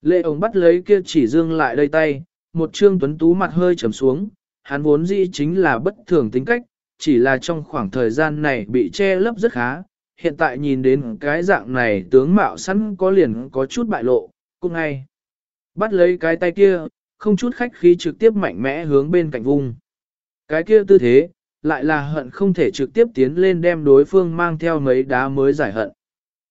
Lệ ổng bắt lấy kia chỉ dương lại đây tay, một trương tuấn tú mặt hơi trầm xuống, hắn vốn dĩ chính là bất thường tính cách, chỉ là trong khoảng thời gian này bị che lấp rất khá, hiện tại nhìn đến cái dạng này tướng mạo sẵn có liền có chút bại lộ, cũng ngay. Bắt lấy cái tay kia, không chút khách khí trực tiếp mạnh mẽ hướng bên cạnh vùng. Cái kia tư thế, lại là hận không thể trực tiếp tiến lên đem đối phương mang theo mấy đá mới giải hận.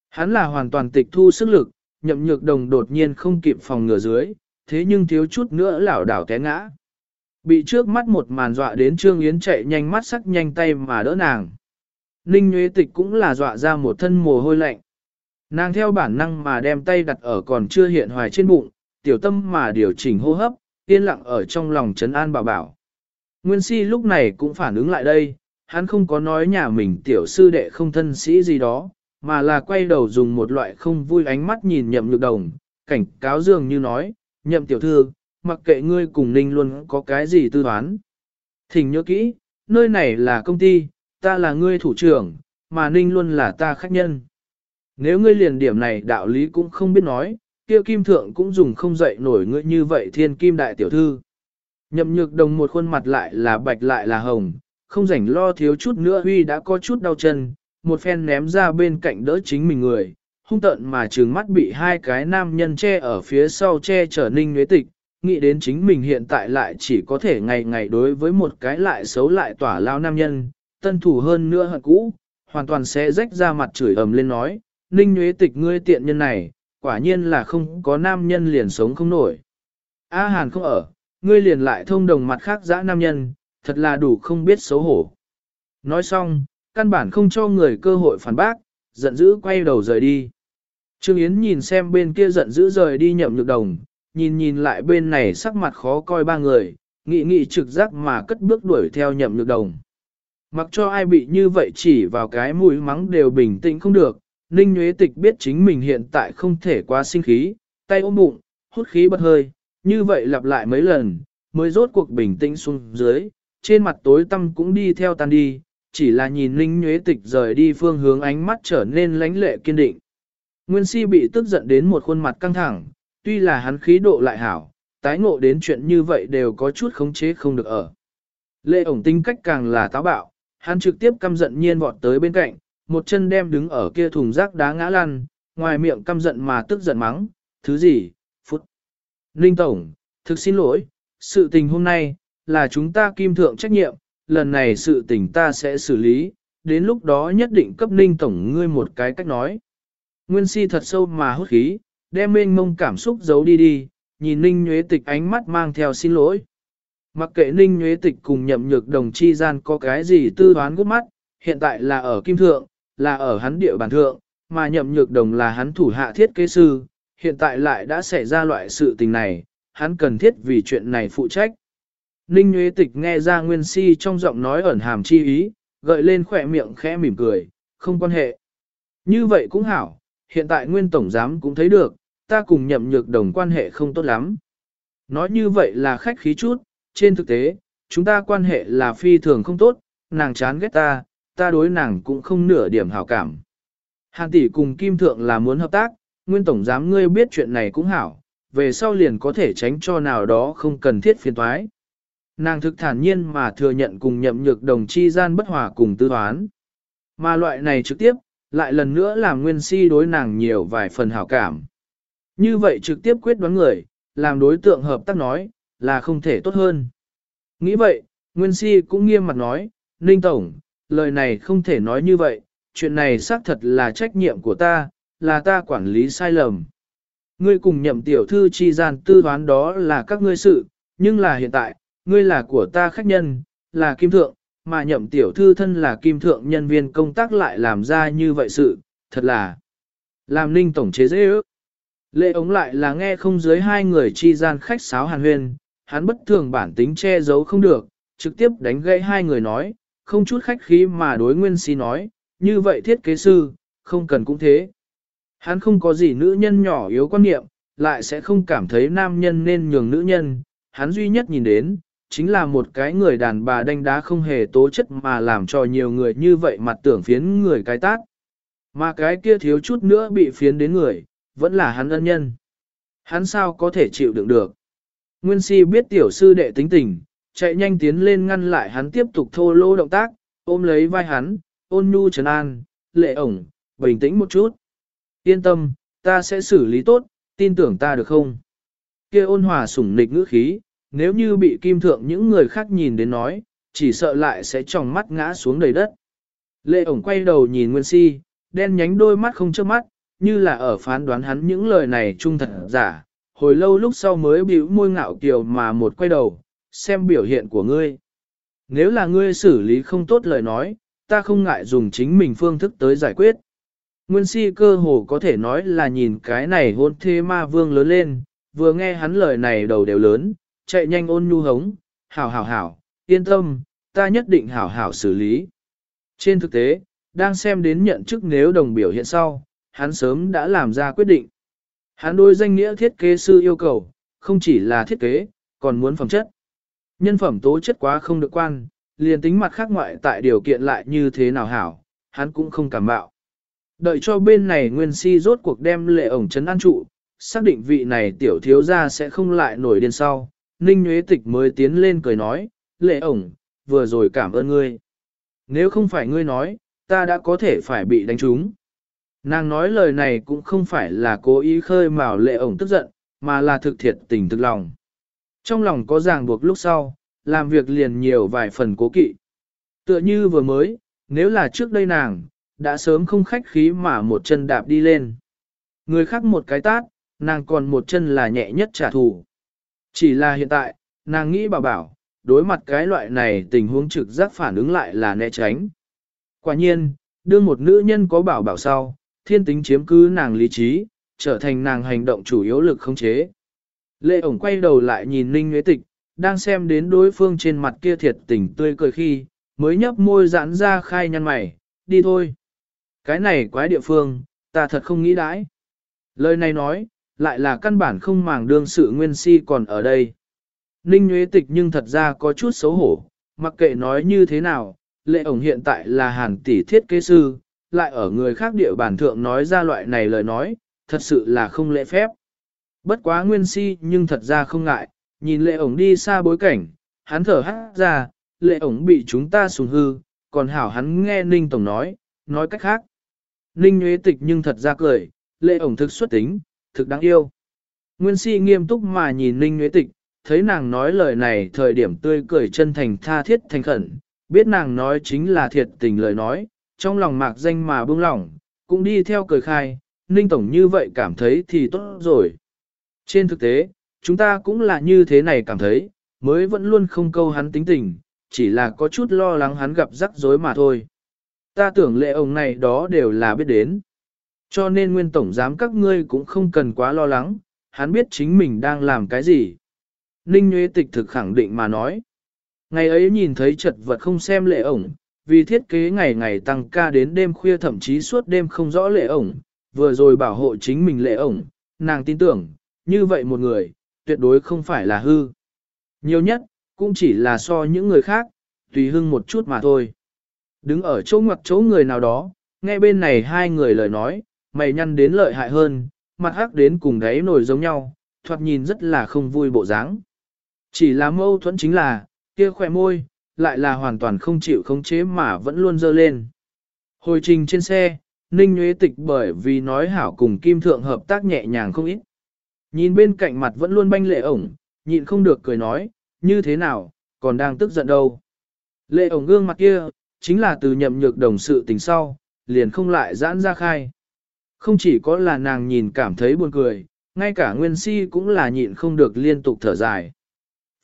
Hắn là hoàn toàn tịch thu sức lực, nhậm nhược đồng đột nhiên không kịp phòng ngừa dưới, thế nhưng thiếu chút nữa lảo đảo té ngã. Bị trước mắt một màn dọa đến Trương Yến chạy nhanh mắt sắc nhanh tay mà đỡ nàng. Ninh Nguyễn Tịch cũng là dọa ra một thân mồ hôi lạnh. Nàng theo bản năng mà đem tay đặt ở còn chưa hiện hoài trên bụng, tiểu tâm mà điều chỉnh hô hấp, yên lặng ở trong lòng trấn an bảo bảo. Nguyên si lúc này cũng phản ứng lại đây, hắn không có nói nhà mình tiểu sư đệ không thân sĩ gì đó, mà là quay đầu dùng một loại không vui ánh mắt nhìn nhậm nhược đồng, cảnh cáo dường như nói, nhậm tiểu thư, mặc kệ ngươi cùng ninh luôn có cái gì tư toán. Thỉnh nhớ kỹ, nơi này là công ty, ta là ngươi thủ trưởng, mà ninh luôn là ta khách nhân. Nếu ngươi liền điểm này đạo lý cũng không biết nói, kia kim thượng cũng dùng không dậy nổi ngươi như vậy thiên kim đại tiểu thư. Nhậm nhược đồng một khuôn mặt lại là bạch lại là hồng, không rảnh lo thiếu chút nữa huy đã có chút đau chân, một phen ném ra bên cạnh đỡ chính mình người, hung tận mà trừng mắt bị hai cái nam nhân che ở phía sau che chở ninh nhuế tịch, nghĩ đến chính mình hiện tại lại chỉ có thể ngày ngày đối với một cái lại xấu lại tỏa lao nam nhân, tân thủ hơn nữa hận cũ, hoàn toàn sẽ rách ra mặt chửi ầm lên nói, ninh nhuế tịch ngươi tiện nhân này, quả nhiên là không có nam nhân liền sống không nổi. A Hàn không ở, ngươi liền lại thông đồng mặt khác dã nam nhân, thật là đủ không biết xấu hổ. Nói xong, căn bản không cho người cơ hội phản bác, giận dữ quay đầu rời đi. Trương Yến nhìn xem bên kia giận dữ rời đi nhậm nhược đồng, nhìn nhìn lại bên này sắc mặt khó coi ba người, nghị nghị trực giác mà cất bước đuổi theo nhậm nhược đồng. Mặc cho ai bị như vậy chỉ vào cái mũi mắng đều bình tĩnh không được, Ninh Nguyễn Tịch biết chính mình hiện tại không thể quá sinh khí, tay ôm bụng, hút khí bật hơi, như vậy lặp lại mấy lần, mới rốt cuộc bình tĩnh xuống dưới, trên mặt tối tâm cũng đi theo tan đi, chỉ là nhìn Ninh Nguyễn Tịch rời đi phương hướng ánh mắt trở nên lánh lệ kiên định. Nguyên si bị tức giận đến một khuôn mặt căng thẳng, tuy là hắn khí độ lại hảo, tái ngộ đến chuyện như vậy đều có chút khống chế không được ở. Lệ ổng tính cách càng là táo bạo, hắn trực tiếp căm giận nhiên vọt tới bên cạnh, một chân đem đứng ở kia thùng rác đá ngã lăn, ngoài miệng căm giận mà tức giận mắng, thứ gì, phút. Ninh Tổng, thực xin lỗi, sự tình hôm nay, là chúng ta kim thượng trách nhiệm, lần này sự tình ta sẽ xử lý, đến lúc đó nhất định cấp ninh tổng ngươi một cái cách nói. Nguyên si thật sâu mà hút khí, đem mênh mông cảm xúc giấu đi đi, nhìn ninh nhuế tịch ánh mắt mang theo xin lỗi. Mặc kệ ninh nhuế tịch cùng nhậm nhược đồng chi gian có cái gì tư đoán gút mắt, hiện tại là ở Kim Thượng, là ở hắn địa bàn thượng, mà nhậm nhược đồng là hắn thủ hạ thiết kế sư, hiện tại lại đã xảy ra loại sự tình này, hắn cần thiết vì chuyện này phụ trách. Ninh Nguyễn Tịch nghe ra Nguyên Si trong giọng nói ẩn hàm chi ý, gợi lên khỏe miệng khẽ mỉm cười, không quan hệ. Như vậy cũng hảo, hiện tại Nguyên Tổng Giám cũng thấy được, ta cùng nhậm nhược đồng quan hệ không tốt lắm. Nói như vậy là khách khí chút, trên thực tế, chúng ta quan hệ là phi thường không tốt, nàng chán ghét ta, ta đối nàng cũng không nửa điểm hảo cảm. Hàn tỷ cùng Kim Thượng là muốn hợp tác, Nguyên Tổng Giám ngươi biết chuyện này cũng hảo, về sau liền có thể tránh cho nào đó không cần thiết phiền toái. Nàng thực thản nhiên mà thừa nhận cùng nhậm nhược đồng chi gian bất hòa cùng tư toán. Mà loại này trực tiếp, lại lần nữa làm Nguyên Si đối nàng nhiều vài phần hảo cảm. Như vậy trực tiếp quyết đoán người, làm đối tượng hợp tác nói, là không thể tốt hơn. Nghĩ vậy, Nguyên Si cũng nghiêm mặt nói, Ninh Tổng, lời này không thể nói như vậy, chuyện này xác thật là trách nhiệm của ta, là ta quản lý sai lầm. Ngươi cùng nhậm tiểu thư chi gian tư đoán đó là các ngươi sự, nhưng là hiện tại, ngươi là của ta khách nhân, là kim thượng, mà nhậm tiểu thư thân là kim thượng nhân viên công tác lại làm ra như vậy sự, thật là làm ninh tổng chế dễ ước. Lệ ống lại là nghe không dưới hai người chi gian khách sáo hàn huyên, hắn bất thường bản tính che giấu không được, trực tiếp đánh gãy hai người nói, không chút khách khí mà đối nguyên si nói, như vậy thiết kế sư, không cần cũng thế. Hắn không có gì nữ nhân nhỏ yếu quan niệm, lại sẽ không cảm thấy nam nhân nên nhường nữ nhân, hắn duy nhất nhìn đến, chính là một cái người đàn bà đánh đá không hề tố chất mà làm cho nhiều người như vậy mặt tưởng phiến người cái tát. Mà cái kia thiếu chút nữa bị phiến đến người, vẫn là hắn ân nhân. Hắn sao có thể chịu đựng được. Nguyên si biết tiểu sư đệ tính tình, chạy nhanh tiến lên ngăn lại hắn tiếp tục thô lô động tác, ôm lấy vai hắn, ôn nhu trấn an, lệ ổng, bình tĩnh một chút. Yên tâm, ta sẽ xử lý tốt, tin tưởng ta được không? Kia ôn hòa sủng nịch ngữ khí, nếu như bị kim thượng những người khác nhìn đến nói, chỉ sợ lại sẽ tròng mắt ngã xuống đầy đất. Lệ ổng quay đầu nhìn Nguyên Si, đen nhánh đôi mắt không chớp mắt, như là ở phán đoán hắn những lời này trung thật giả. Hồi lâu lúc sau mới bĩu môi ngạo kiều mà một quay đầu, xem biểu hiện của ngươi. Nếu là ngươi xử lý không tốt lời nói, ta không ngại dùng chính mình phương thức tới giải quyết. Nguyên si cơ hồ có thể nói là nhìn cái này hôn thê ma vương lớn lên, vừa nghe hắn lời này đầu đều lớn, chạy nhanh ôn nhu hống, hảo hảo hảo, yên tâm, ta nhất định hảo hảo xử lý. Trên thực tế, đang xem đến nhận chức nếu đồng biểu hiện sau, hắn sớm đã làm ra quyết định. Hắn đôi danh nghĩa thiết kế sư yêu cầu, không chỉ là thiết kế, còn muốn phẩm chất. Nhân phẩm tố chất quá không được quan, liền tính mặt khác ngoại tại điều kiện lại như thế nào hảo, hắn cũng không cảm bạo. Đợi cho bên này Nguyên Si rốt cuộc đem lệ ổng chấn an trụ, xác định vị này tiểu thiếu gia sẽ không lại nổi điên sau. Ninh Nguyễn Tịch mới tiến lên cười nói, lệ ổng, vừa rồi cảm ơn ngươi. Nếu không phải ngươi nói, ta đã có thể phải bị đánh trúng. Nàng nói lời này cũng không phải là cố ý khơi mào lệ ổng tức giận, mà là thực thiệt tình thực lòng. Trong lòng có ràng buộc lúc sau, làm việc liền nhiều vài phần cố kỵ. Tựa như vừa mới, nếu là trước đây nàng, đã sớm không khách khí mà một chân đạp đi lên. Người khác một cái tát, nàng còn một chân là nhẹ nhất trả thù. Chỉ là hiện tại, nàng nghĩ bảo bảo, đối mặt cái loại này tình huống trực giác phản ứng lại là né tránh. Quả nhiên, đương một nữ nhân có bảo bảo sau, thiên tính chiếm cứ nàng lý trí, trở thành nàng hành động chủ yếu lực không chế. Lệ ổng quay đầu lại nhìn Ninh Nguyễn Tịch, đang xem đến đối phương trên mặt kia thiệt tình tươi cười khi, mới nhấp môi giãn ra khai nhăn mày, đi thôi. Cái này quái địa phương, ta thật không nghĩ đãi. Lời này nói, lại là căn bản không màng đương sự nguyên si còn ở đây. Ninh Nguyễn Tịch nhưng thật ra có chút xấu hổ, mặc kệ nói như thế nào, lệ ổng hiện tại là hàn tỷ thiết kế sư, lại ở người khác địa bàn thượng nói ra loại này lời nói, thật sự là không lễ phép. Bất quá nguyên si nhưng thật ra không ngại, nhìn lệ ổng đi xa bối cảnh, hắn thở hát ra, lệ ổng bị chúng ta sùng hư, còn hảo hắn nghe Ninh Tổng nói, nói cách khác. Ninh nhuế Tịch nhưng thật ra cười, lệ ổng thực xuất tính, thực đáng yêu. Nguyên si nghiêm túc mà nhìn Ninh nhuế Tịch, thấy nàng nói lời này thời điểm tươi cười chân thành tha thiết thành khẩn, biết nàng nói chính là thiệt tình lời nói, trong lòng mạc danh mà buông lỏng, cũng đi theo cười khai, Ninh Tổng như vậy cảm thấy thì tốt rồi. Trên thực tế, chúng ta cũng là như thế này cảm thấy, mới vẫn luôn không câu hắn tính tình, chỉ là có chút lo lắng hắn gặp rắc rối mà thôi. Ta tưởng lệ ông này đó đều là biết đến. Cho nên nguyên tổng giám các ngươi cũng không cần quá lo lắng, hắn biết chính mình đang làm cái gì. Ninh Nguyễn Tịch thực khẳng định mà nói. Ngày ấy nhìn thấy chật vật không xem lệ ổng, vì thiết kế ngày ngày tăng ca đến đêm khuya thậm chí suốt đêm không rõ lệ ổng, vừa rồi bảo hộ chính mình lệ ổng, nàng tin tưởng, như vậy một người, tuyệt đối không phải là hư. Nhiều nhất, cũng chỉ là so những người khác, tùy hưng một chút mà thôi. Đứng ở chỗ ngoặc chỗ người nào đó, nghe bên này hai người lời nói, mày nhăn đến lợi hại hơn, mặt hắc đến cùng đáy nổi giống nhau, thoạt nhìn rất là không vui bộ dáng. Chỉ là mâu thuẫn chính là, kia khỏe môi, lại là hoàn toàn không chịu khống chế mà vẫn luôn dơ lên. Hồi trình trên xe, Ninh Nguyễn Tịch bởi vì nói hảo cùng Kim Thượng hợp tác nhẹ nhàng không ít. Nhìn bên cạnh mặt vẫn luôn banh lệ ổng, nhịn không được cười nói, như thế nào, còn đang tức giận đâu. Lệ ổng gương mặt kia, chính là từ nhậm nhược đồng sự tình sau, liền không lại giãn ra khai. Không chỉ có là nàng nhìn cảm thấy buồn cười, ngay cả Nguyên Si cũng là nhịn không được liên tục thở dài.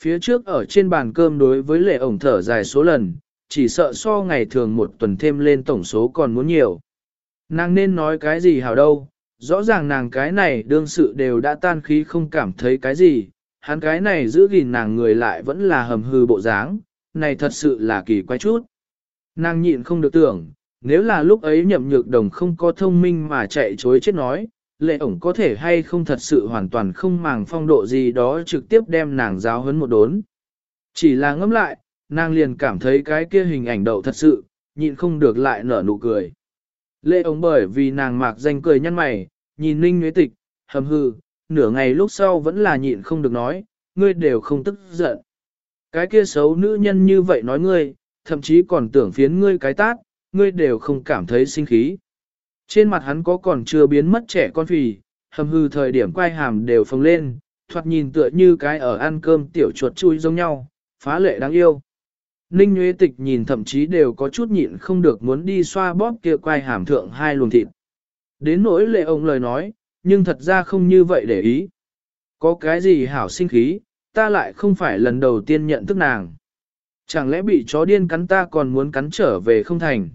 Phía trước ở trên bàn cơm đối với lệ ổng thở dài số lần, chỉ sợ so ngày thường một tuần thêm lên tổng số còn muốn nhiều. Nàng nên nói cái gì hảo đâu, rõ ràng nàng cái này đương sự đều đã tan khí không cảm thấy cái gì, hắn cái này giữ gìn nàng người lại vẫn là hầm hư bộ dáng, này thật sự là kỳ quái chút. Nàng nhịn không được tưởng, nếu là lúc ấy nhậm nhược đồng không có thông minh mà chạy chối chết nói, lệ ổng có thể hay không thật sự hoàn toàn không màng phong độ gì đó trực tiếp đem nàng giáo hấn một đốn. Chỉ là ngẫm lại, nàng liền cảm thấy cái kia hình ảnh đậu thật sự, nhịn không được lại nở nụ cười. Lệ ổng bởi vì nàng mạc danh cười nhăn mày, nhìn ninh Nguyễn tịch, hầm hư, nửa ngày lúc sau vẫn là nhịn không được nói, ngươi đều không tức giận. Cái kia xấu nữ nhân như vậy nói ngươi, thậm chí còn tưởng phiến ngươi cái tát, ngươi đều không cảm thấy sinh khí. Trên mặt hắn có còn chưa biến mất trẻ con phì, hầm hư thời điểm quay hàm đều phồng lên, thoạt nhìn tựa như cái ở ăn cơm tiểu chuột chui giống nhau, phá lệ đáng yêu. Ninh Nguyễn Tịch nhìn thậm chí đều có chút nhịn không được muốn đi xoa bóp kia quay hàm thượng hai luồng thịt. Đến nỗi lệ ông lời nói, nhưng thật ra không như vậy để ý. Có cái gì hảo sinh khí, ta lại không phải lần đầu tiên nhận thức nàng. Chẳng lẽ bị chó điên cắn ta còn muốn cắn trở về không thành.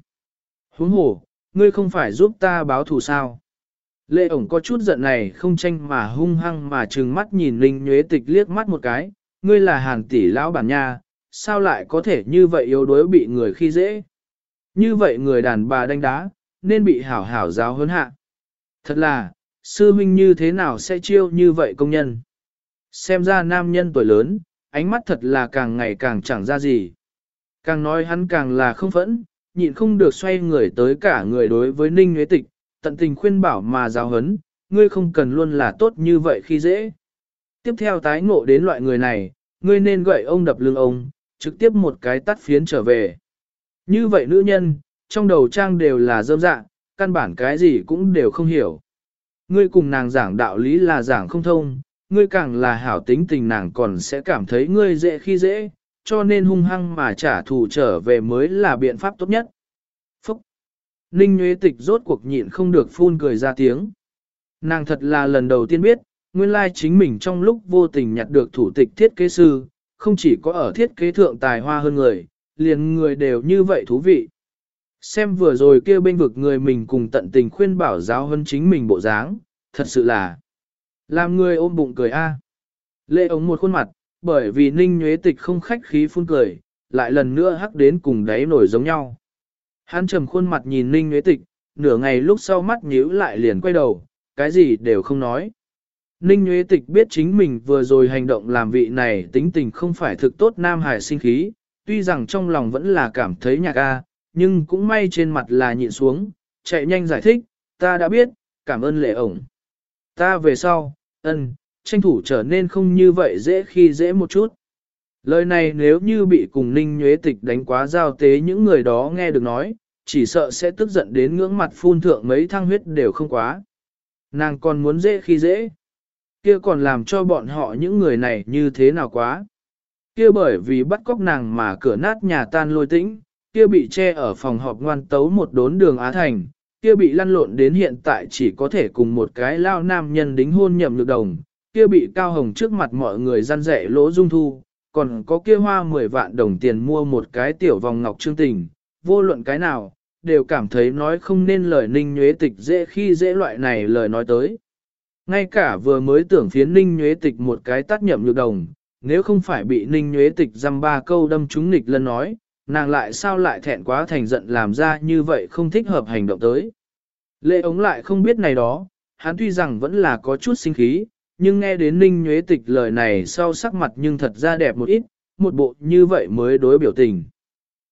Huống hồ, ngươi không phải giúp ta báo thù sao. Lệ ổng có chút giận này không tranh mà hung hăng mà trừng mắt nhìn Linh Nhuế Tịch liếc mắt một cái, ngươi là hàng tỷ lão bản nha, sao lại có thể như vậy yếu đuối bị người khi dễ. Như vậy người đàn bà đánh đá, nên bị hảo hảo giáo huấn hạ. Thật là, sư huynh như thế nào sẽ chiêu như vậy công nhân. Xem ra nam nhân tuổi lớn, ánh mắt thật là càng ngày càng chẳng ra gì. Càng nói hắn càng là không phẫn, nhịn không được xoay người tới cả người đối với Ninh Nguyễn Tịch, tận tình khuyên bảo mà giáo hấn, ngươi không cần luôn là tốt như vậy khi dễ. Tiếp theo tái ngộ đến loại người này, ngươi nên gậy ông đập lưng ông, trực tiếp một cái tắt phiến trở về. Như vậy nữ nhân, trong đầu trang đều là dơm dạ, căn bản cái gì cũng đều không hiểu. Ngươi cùng nàng giảng đạo lý là giảng không thông, ngươi càng là hảo tính tình nàng còn sẽ cảm thấy ngươi dễ khi dễ, cho nên hung hăng mà trả thù trở về mới là biện pháp tốt nhất. Phúc! Ninh Nguyễn Tịch rốt cuộc nhịn không được phun cười ra tiếng. Nàng thật là lần đầu tiên biết, nguyên lai chính mình trong lúc vô tình nhặt được thủ tịch thiết kế sư, không chỉ có ở thiết kế thượng tài hoa hơn người, liền người đều như vậy thú vị. Xem vừa rồi kia bên vực người mình cùng tận tình khuyên bảo giáo hơn chính mình bộ dáng, thật sự là làm người ôm bụng cười a. Lệ ống một khuôn mặt, bởi vì ninh nhuế tịch không khách khí phun cười, lại lần nữa hắc đến cùng đáy nổi giống nhau. Hắn trầm khuôn mặt nhìn ninh nhuế tịch, nửa ngày lúc sau mắt nhíu lại liền quay đầu, cái gì đều không nói. Ninh Nguyễn Tịch biết chính mình vừa rồi hành động làm vị này tính tình không phải thực tốt Nam Hải sinh khí, tuy rằng trong lòng vẫn là cảm thấy nhạc a, nhưng cũng may trên mặt là nhịn xuống, chạy nhanh giải thích, ta đã biết, cảm ơn lệ ổng. Ta về sau, ân, tranh thủ trở nên không như vậy dễ khi dễ một chút. Lời này nếu như bị cùng ninh nhuế tịch đánh quá giao tế những người đó nghe được nói, chỉ sợ sẽ tức giận đến ngưỡng mặt phun thượng mấy thăng huyết đều không quá. Nàng còn muốn dễ khi dễ. kia còn làm cho bọn họ những người này như thế nào quá. kia bởi vì bắt cóc nàng mà cửa nát nhà tan lôi tĩnh, kia bị che ở phòng họp ngoan tấu một đốn đường Á Thành, kia bị lăn lộn đến hiện tại chỉ có thể cùng một cái lao nam nhân đính hôn nhậm lực đồng, kia bị cao hồng trước mặt mọi người gian rẻ lỗ dung thu, còn có kia hoa 10 vạn đồng tiền mua một cái tiểu vòng ngọc trương tình, vô luận cái nào, đều cảm thấy nói không nên lời ninh nhuế tịch dễ khi dễ loại này lời nói tới. Ngay cả vừa mới tưởng phiến ninh nhuế tịch một cái tác nhậm nhược đồng, nếu không phải bị ninh nhuế tịch dăm ba câu đâm trúng nghịch lần nói, nàng lại sao lại thẹn quá thành giận làm ra như vậy không thích hợp hành động tới. Lệ ống lại không biết này đó, hắn tuy rằng vẫn là có chút sinh khí, nhưng nghe đến ninh nhuế tịch lời này sau sắc mặt nhưng thật ra đẹp một ít, một bộ như vậy mới đối biểu tình.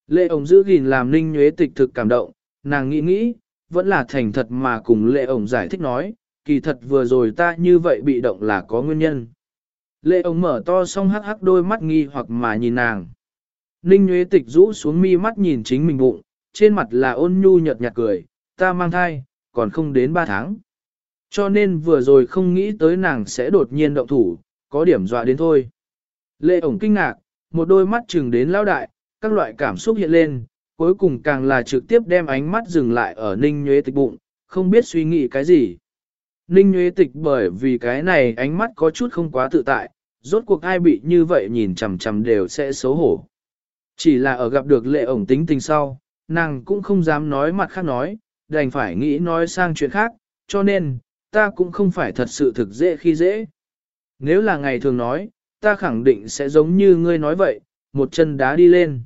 Lệ ổng giữ gìn làm ninh nhuế tịch thực cảm động, nàng nghĩ nghĩ, vẫn là thành thật mà cùng lệ ổng giải thích nói, kỳ thật vừa rồi ta như vậy bị động là có nguyên nhân. Lệ ổng mở to song hắc hắc đôi mắt nghi hoặc mà nhìn nàng. Ninh nhuế tịch rũ xuống mi mắt nhìn chính mình bụng, trên mặt là ôn nhu nhợt nhạt cười, ta mang thai, còn không đến 3 tháng. Cho nên vừa rồi không nghĩ tới nàng sẽ đột nhiên động thủ, có điểm dọa đến thôi. Lệ ổng kinh ngạc, một đôi mắt chừng đến lao đại, các loại cảm xúc hiện lên, cuối cùng càng là trực tiếp đem ánh mắt dừng lại ở ninh nhuế tịch bụng, không biết suy nghĩ cái gì. Ninh nhuế tịch bởi vì cái này ánh mắt có chút không quá tự tại, rốt cuộc ai bị như vậy nhìn chằm chằm đều sẽ xấu hổ. Chỉ là ở gặp được lệ ổng tính tình sau, nàng cũng không dám nói mặt khác nói, đành phải nghĩ nói sang chuyện khác, cho nên, ta cũng không phải thật sự thực dễ khi dễ. Nếu là ngày thường nói, ta khẳng định sẽ giống như ngươi nói vậy, một chân đá đi lên.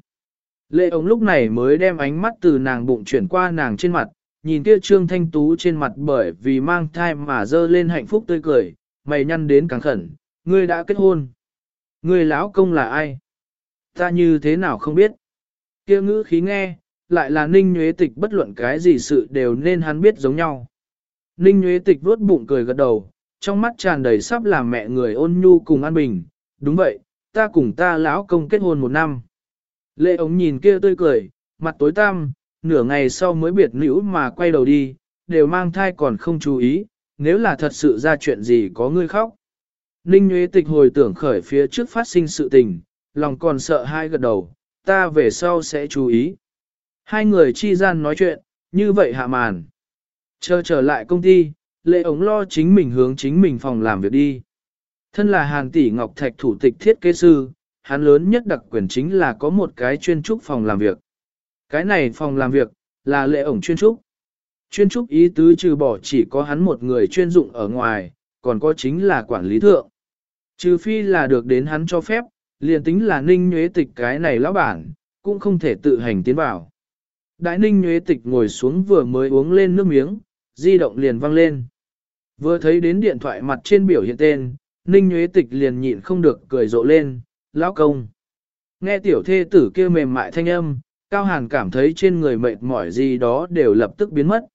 Lệ ống lúc này mới đem ánh mắt từ nàng bụng chuyển qua nàng trên mặt, nhìn kia trương thanh tú trên mặt bởi vì mang thai mà dơ lên hạnh phúc tươi cười, mày nhăn đến càng khẩn, ngươi đã kết hôn. Ngươi lão công là ai? Ta như thế nào không biết? Kia ngữ khí nghe, lại là ninh nhuế tịch bất luận cái gì sự đều nên hắn biết giống nhau. Ninh Nguyễn tịch vuốt bụng cười gật đầu, trong mắt tràn đầy sắp làm mẹ người ôn nhu cùng an bình, đúng vậy, ta cùng ta lão công kết hôn một năm. Lệ ống nhìn kia tươi cười, mặt tối tăm, nửa ngày sau mới biệt nữ mà quay đầu đi, đều mang thai còn không chú ý, nếu là thật sự ra chuyện gì có người khóc. Ninh Nguyễn Tịch hồi tưởng khởi phía trước phát sinh sự tình, lòng còn sợ hai gật đầu, ta về sau sẽ chú ý. Hai người chi gian nói chuyện, như vậy hạ màn. Chờ trở lại công ty, lệ ống lo chính mình hướng chính mình phòng làm việc đi. Thân là hàng tỷ ngọc thạch thủ tịch thiết kế sư, hắn lớn nhất đặc quyền chính là có một cái chuyên trúc phòng làm việc. Cái này phòng làm việc, là lệ ổng chuyên trúc. Chuyên trúc ý tứ trừ bỏ chỉ có hắn một người chuyên dụng ở ngoài, còn có chính là quản lý thượng. Trừ phi là được đến hắn cho phép, liền tính là ninh nhuế tịch cái này lão bản, cũng không thể tự hành tiến vào. Đại ninh nhuế tịch ngồi xuống vừa mới uống lên nước miếng, di động liền vang lên. Vừa thấy đến điện thoại mặt trên biểu hiện tên, ninh Nguyễn tịch liền nhịn không được cười rộ lên, lão công. Nghe tiểu thê tử kia mềm mại thanh âm, Cao Hàn cảm thấy trên người mệt mỏi gì đó đều lập tức biến mất.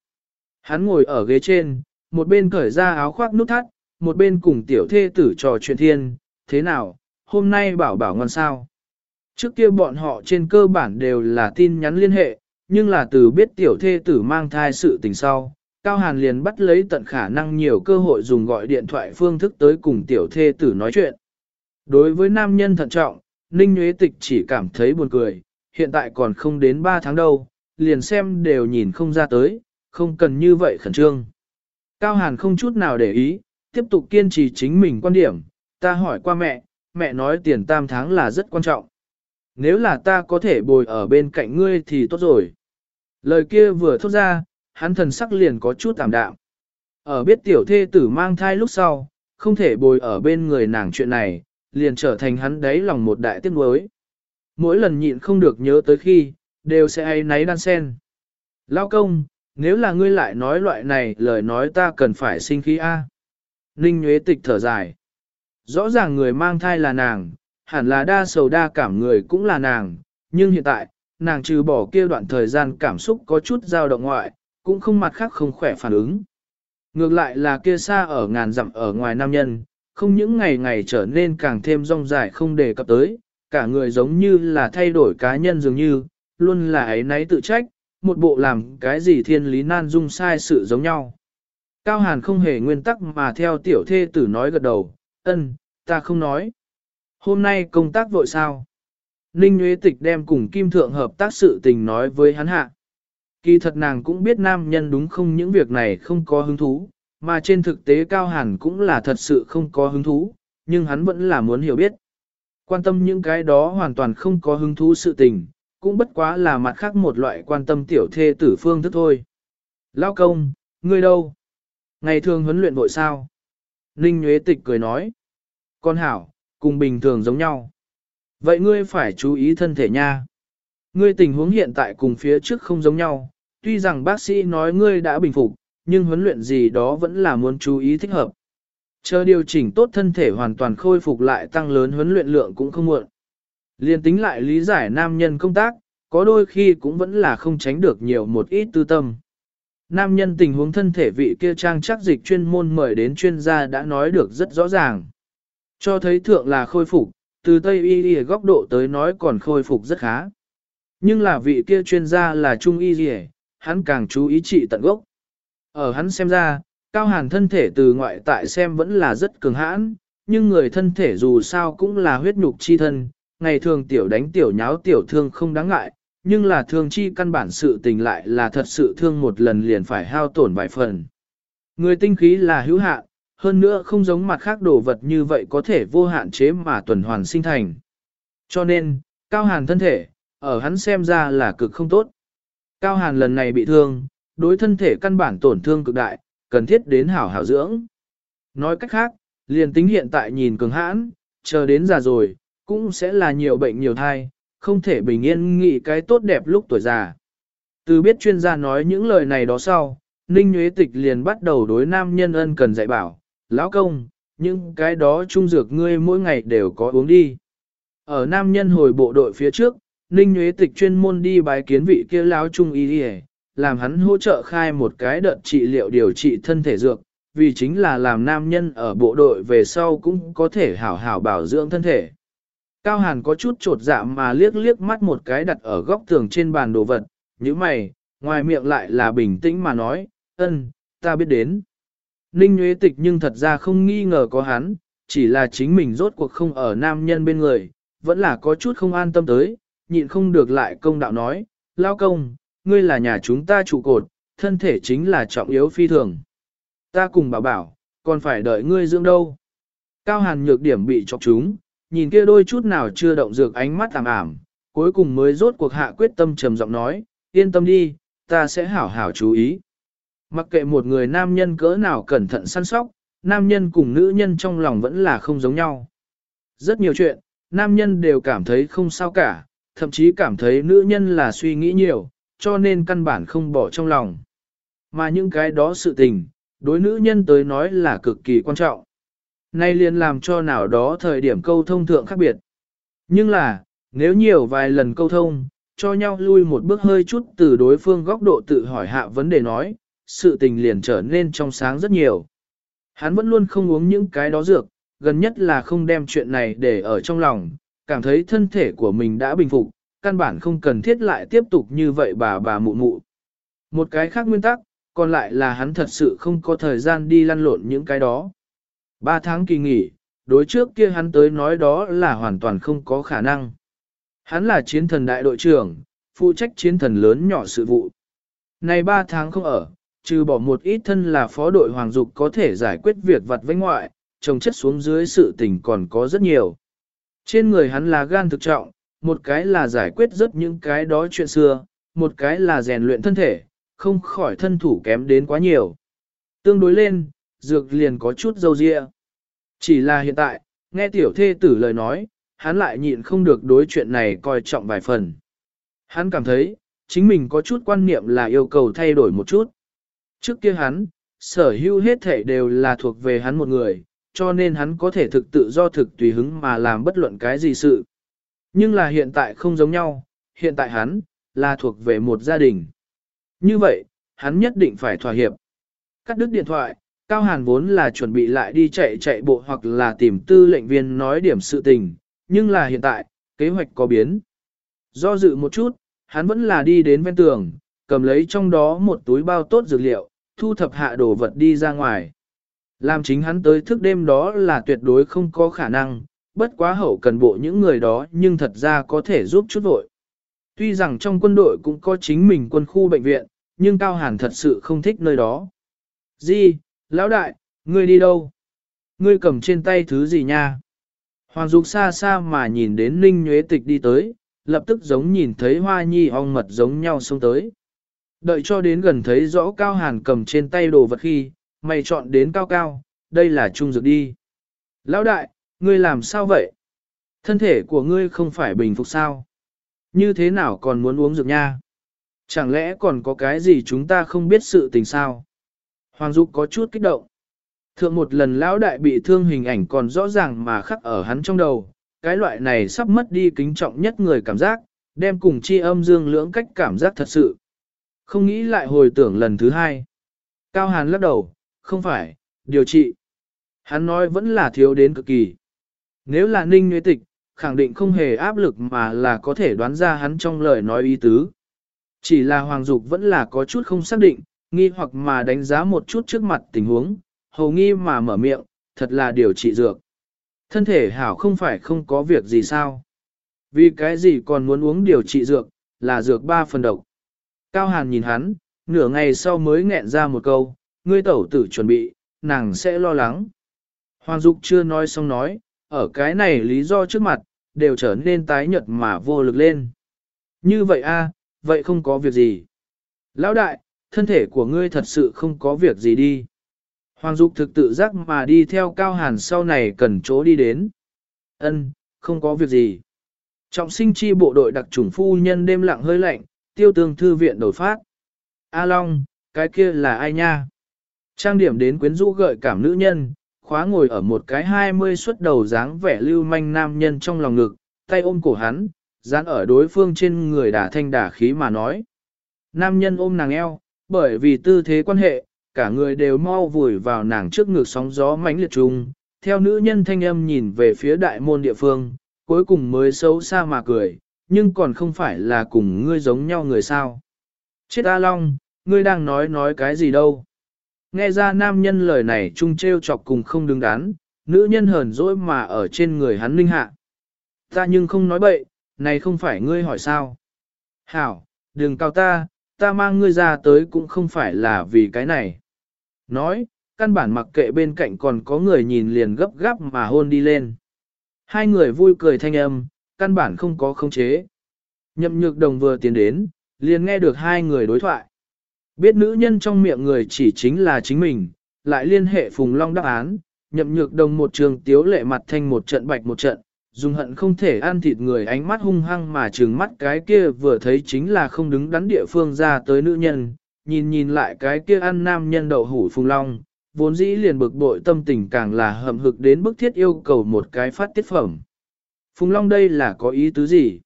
Hắn ngồi ở ghế trên, một bên cởi ra áo khoác nút thắt, một bên cùng tiểu thê tử trò chuyện thiên, thế nào, hôm nay bảo bảo ngon sao. Trước kia bọn họ trên cơ bản đều là tin nhắn liên hệ, nhưng là từ biết tiểu thê tử mang thai sự tình sau, Cao Hàn liền bắt lấy tận khả năng nhiều cơ hội dùng gọi điện thoại phương thức tới cùng tiểu thê tử nói chuyện. Đối với nam nhân thận trọng, Ninh Nguyễn Tịch chỉ cảm thấy buồn cười, hiện tại còn không đến 3 tháng đâu, liền xem đều nhìn không ra tới, không cần như vậy khẩn trương. Cao Hàn không chút nào để ý, tiếp tục kiên trì chính mình quan điểm, ta hỏi qua mẹ, mẹ nói tiền tam tháng là rất quan trọng. Nếu là ta có thể bồi ở bên cạnh ngươi thì tốt rồi. Lời kia vừa thốt ra, hắn thần sắc liền có chút tạm đạm. Ở biết tiểu thê tử mang thai lúc sau, không thể bồi ở bên người nàng chuyện này, liền trở thành hắn đáy lòng một đại tiếc nuối. Mỗi lần nhịn không được nhớ tới khi, đều sẽ ai náy đan sen. Lao công, nếu là ngươi lại nói loại này lời nói ta cần phải sinh khí A. Ninh Nguyễn Tịch thở dài. Rõ ràng người mang thai là nàng, hẳn là đa sầu đa cảm người cũng là nàng, nhưng hiện tại, nàng trừ bỏ kia đoạn thời gian cảm xúc có chút dao động ngoại, cũng không mặt khác không khỏe phản ứng. Ngược lại là kia xa ở ngàn dặm ở ngoài nam nhân, không những ngày ngày trở nên càng thêm rong dài không đề cập tới, cả người giống như là thay đổi cá nhân dường như, luôn là ấy náy tự trách, một bộ làm cái gì thiên lý nan dung sai sự giống nhau. Cao Hàn không hề nguyên tắc mà theo tiểu thê tử nói gật đầu, ân, ta không nói. Hôm nay công tác vội sao? Ninh Nguyễn Tịch đem cùng Kim Thượng hợp tác sự tình nói với hắn hạ. Kỳ thật nàng cũng biết nam nhân đúng không những việc này không có hứng thú, mà trên thực tế Cao Hàn cũng là thật sự không có hứng thú, nhưng hắn vẫn là muốn hiểu biết. Quan tâm những cái đó hoàn toàn không có hứng thú sự tình, cũng bất quá là mặt khác một loại quan tâm tiểu thê tử phương thức thôi. Lao công, ngươi đâu? Ngày thường huấn luyện vội sao? Ninh Nguyễn Tịch cười nói. Con hảo, cùng bình thường giống nhau. Vậy ngươi phải chú ý thân thể nha. Ngươi tình huống hiện tại cùng phía trước không giống nhau, tuy rằng bác sĩ nói ngươi đã bình phục, nhưng huấn luyện gì đó vẫn là muốn chú ý thích hợp. Chờ điều chỉnh tốt thân thể hoàn toàn khôi phục lại tăng lớn huấn luyện lượng cũng không muộn. Liên tính lại lý giải nam nhân công tác, có đôi khi cũng vẫn là không tránh được nhiều một ít tư tâm. Nam nhân tình huống thân thể vị kia trang chắc dịch chuyên môn mời đến chuyên gia đã nói được rất rõ ràng. Cho thấy thượng là khôi phục, từ Tây Y góc độ tới nói còn khôi phục rất khá. Nhưng là vị kia chuyên gia là Trung Y Y, hắn càng chú ý trị tận gốc. Ở hắn xem ra, Cao Hàn thân thể từ ngoại tại xem vẫn là rất cường hãn, nhưng người thân thể dù sao cũng là huyết nhục chi thân, ngày thường tiểu đánh tiểu nháo tiểu thương không đáng ngại, nhưng là thương chi căn bản sự tình lại là thật sự thương một lần liền phải hao tổn vài phần. Người tinh khí là hữu hạn, hơn nữa không giống mặt khác đồ vật như vậy có thể vô hạn chế mà tuần hoàn sinh thành. Cho nên, Cao Hàn thân thể, ở hắn xem ra là cực không tốt. Cao Hàn lần này bị thương, đối thân thể căn bản tổn thương cực đại, cần thiết đến hảo hảo dưỡng. Nói cách khác, liền tính hiện tại nhìn cường hãn, chờ đến già rồi, cũng sẽ là nhiều bệnh nhiều thai, không thể bình yên nghĩ cái tốt đẹp lúc tuổi già. Từ biết chuyên gia nói những lời này đó sau, Ninh Nguyễn Tịch liền bắt đầu đối nam nhân ân cần dạy bảo, lão công, những cái đó trung dược ngươi mỗi ngày đều có uống đi. Ở nam nhân hồi bộ đội phía trước, Ninh Nguyễn Tịch chuyên môn đi bái kiến vị kia lão trung y đi làm hắn hỗ trợ khai một cái đợt trị liệu điều trị thân thể dược, vì chính là làm nam nhân ở bộ đội về sau cũng có thể hảo hảo bảo dưỡng thân thể. Cao Hàn có chút trột dạ mà liếc liếc mắt một cái đặt ở góc tường trên bàn đồ vật, như mày, ngoài miệng lại là bình tĩnh mà nói, ân, ta biết đến. Ninh Nguyễn Tịch nhưng thật ra không nghi ngờ có hắn, chỉ là chính mình rốt cuộc không ở nam nhân bên người, vẫn là có chút không an tâm tới, nhịn không được lại công đạo nói, lao công, ngươi là nhà chúng ta trụ cột, thân thể chính là trọng yếu phi thường. Ta cùng bảo bảo, còn phải đợi ngươi dưỡng đâu. Cao hàn nhược điểm bị chọc chúng, nhìn kia đôi chút nào chưa động dược ánh mắt tạm ảm, cuối cùng mới rốt cuộc hạ quyết tâm trầm giọng nói, yên tâm đi, ta sẽ hảo hảo chú ý. Mặc kệ một người nam nhân cỡ nào cẩn thận săn sóc, nam nhân cùng nữ nhân trong lòng vẫn là không giống nhau. Rất nhiều chuyện, nam nhân đều cảm thấy không sao cả, thậm chí cảm thấy nữ nhân là suy nghĩ nhiều, cho nên căn bản không bỏ trong lòng. Mà những cái đó sự tình, đối nữ nhân tới nói là cực kỳ quan trọng. Nay liền làm cho nào đó thời điểm câu thông thượng khác biệt. Nhưng là, nếu nhiều vài lần câu thông, cho nhau lui một bước hơi chút từ đối phương góc độ tự hỏi hạ vấn đề nói, sự tình liền trở nên trong sáng rất nhiều. Hắn vẫn luôn không uống những cái đó dược, gần nhất là không đem chuyện này để ở trong lòng, cảm thấy thân thể của mình đã bình phục, căn bản không cần thiết lại tiếp tục như vậy bà bà mụ mụ. Một cái khác nguyên tắc, còn lại là hắn thật sự không có thời gian đi lăn lộn những cái đó. Ba tháng kỳ nghỉ, đối trước kia hắn tới nói đó là hoàn toàn không có khả năng. Hắn là chiến thần đại đội trưởng, phụ trách chiến thần lớn nhỏ sự vụ. Này ba tháng không ở, trừ bỏ một ít thân là phó đội hoàng dục có thể giải quyết việc vặt vãnh ngoại, trồng chất xuống dưới sự tình còn có rất nhiều. Trên người hắn là gan thực trọng, một cái là giải quyết rất những cái đó chuyện xưa, một cái là rèn luyện thân thể, không khỏi thân thủ kém đến quá nhiều. Tương đối lên, dược liền có chút dâu dịa. Chỉ là hiện tại, nghe tiểu thê tử lời nói, hắn lại nhịn không được đối chuyện này coi trọng vài phần. Hắn cảm thấy, chính mình có chút quan niệm là yêu cầu thay đổi một chút. Trước kia hắn, sở hữu hết thể đều là thuộc về hắn một người, cho nên hắn có thể thực tự do thực tùy hứng mà làm bất luận cái gì sự. Nhưng là hiện tại không giống nhau, hiện tại hắn, là thuộc về một gia đình. Như vậy, hắn nhất định phải thỏa hiệp. Cắt đứt điện thoại, Cao Hàn vốn là chuẩn bị lại đi chạy chạy bộ hoặc là tìm tư lệnh viên nói điểm sự tình, nhưng là hiện tại, kế hoạch có biến. Do dự một chút, hắn vẫn là đi đến ven tường, cầm lấy trong đó một túi bao tốt dược liệu, thu thập hạ đồ vật đi ra ngoài. Làm chính hắn tới thức đêm đó là tuyệt đối không có khả năng, bất quá hậu cần bộ những người đó nhưng thật ra có thể giúp chút vội. Tuy rằng trong quân đội cũng có chính mình quân khu bệnh viện, nhưng Cao Hàn thật sự không thích nơi đó. Di, lão đại, ngươi đi đâu? Ngươi cầm trên tay thứ gì nha? Hoàng Dục xa xa mà nhìn đến Ninh Nhuế Tịch đi tới, lập tức giống nhìn thấy hoa nhi ong mật giống nhau xông tới. Đợi cho đến gần thấy rõ Cao Hàn cầm trên tay đồ vật khi, mày chọn đến cao cao, đây là trung dược đi. Lão đại, ngươi làm sao vậy? Thân thể của ngươi không phải bình phục sao? Như thế nào còn muốn uống dược nha? Chẳng lẽ còn có cái gì chúng ta không biết sự tình sao? Hoàng Dục có chút kích động. Thượng một lần lão đại bị thương hình ảnh còn rõ ràng mà khắc ở hắn trong đầu, cái loại này sắp mất đi kính trọng nhất người cảm giác, đem cùng chi âm dương lưỡng cách cảm giác thật sự. Không nghĩ lại hồi tưởng lần thứ hai. Cao Hàn lắc đầu, không phải, điều trị. Hắn nói vẫn là thiếu đến cực kỳ. Nếu là ninh nguyên tịch, khẳng định không hề áp lực mà là có thể đoán ra hắn trong lời nói ý tứ. Chỉ là Hoàng Dục vẫn là có chút không xác định, nghi hoặc mà đánh giá một chút trước mặt tình huống, hầu nghi mà mở miệng, thật là điều trị dược. Thân thể hảo không phải không có việc gì sao. Vì cái gì còn muốn uống điều trị dược, là dược ba phần độc. Cao Hàn nhìn hắn, nửa ngày sau mới nghẹn ra một câu, ngươi tẩu tử chuẩn bị, nàng sẽ lo lắng. Hoàng Dục chưa nói xong nói, ở cái này lý do trước mặt, đều trở nên tái nhợt mà vô lực lên. Như vậy a, vậy không có việc gì. Lão đại, thân thể của ngươi thật sự không có việc gì đi. Hoàng Dục thực tự giác mà đi theo Cao Hàn sau này cần chỗ đi đến. Ân, không có việc gì. Trọng sinh chi bộ đội đặc chủng phu nhân đêm lặng hơi lạnh, tiêu tương thư viện đổi phát. A Long, cái kia là ai nha? Trang điểm đến quyến rũ gợi cảm nữ nhân, khóa ngồi ở một cái hai mươi xuất đầu dáng vẻ lưu manh nam nhân trong lòng ngực, tay ôm cổ hắn, dán ở đối phương trên người đả thanh đả khí mà nói. Nam nhân ôm nàng eo, bởi vì tư thế quan hệ, cả người đều mau vùi vào nàng trước ngực sóng gió mãnh liệt trùng, theo nữ nhân thanh âm nhìn về phía đại môn địa phương, cuối cùng mới xấu xa mà cười, nhưng còn không phải là cùng ngươi giống nhau người sao. Chết A Long, ngươi đang nói nói cái gì đâu. Nghe ra nam nhân lời này chung treo chọc cùng không đứng đắn, nữ nhân hờn dỗi mà ở trên người hắn linh hạ. Ta nhưng không nói bậy, này không phải ngươi hỏi sao. Hảo, đừng cao ta, ta mang ngươi ra tới cũng không phải là vì cái này. Nói, căn bản mặc kệ bên cạnh còn có người nhìn liền gấp gáp mà hôn đi lên. Hai người vui cười thanh âm, căn bản không có khống chế. Nhậm nhược đồng vừa tiến đến, liền nghe được hai người đối thoại. Biết nữ nhân trong miệng người chỉ chính là chính mình, lại liên hệ Phùng Long đáp án, nhậm nhược đồng một trường tiếu lệ mặt thanh một trận bạch một trận, dùng hận không thể ăn thịt người ánh mắt hung hăng mà trừng mắt cái kia vừa thấy chính là không đứng đắn địa phương ra tới nữ nhân, nhìn nhìn lại cái kia ăn nam nhân đậu hủ Phùng Long, vốn dĩ liền bực bội tâm tình càng là hậm hực đến bức thiết yêu cầu một cái phát tiết phẩm. Phùng Long đây là có ý tứ gì?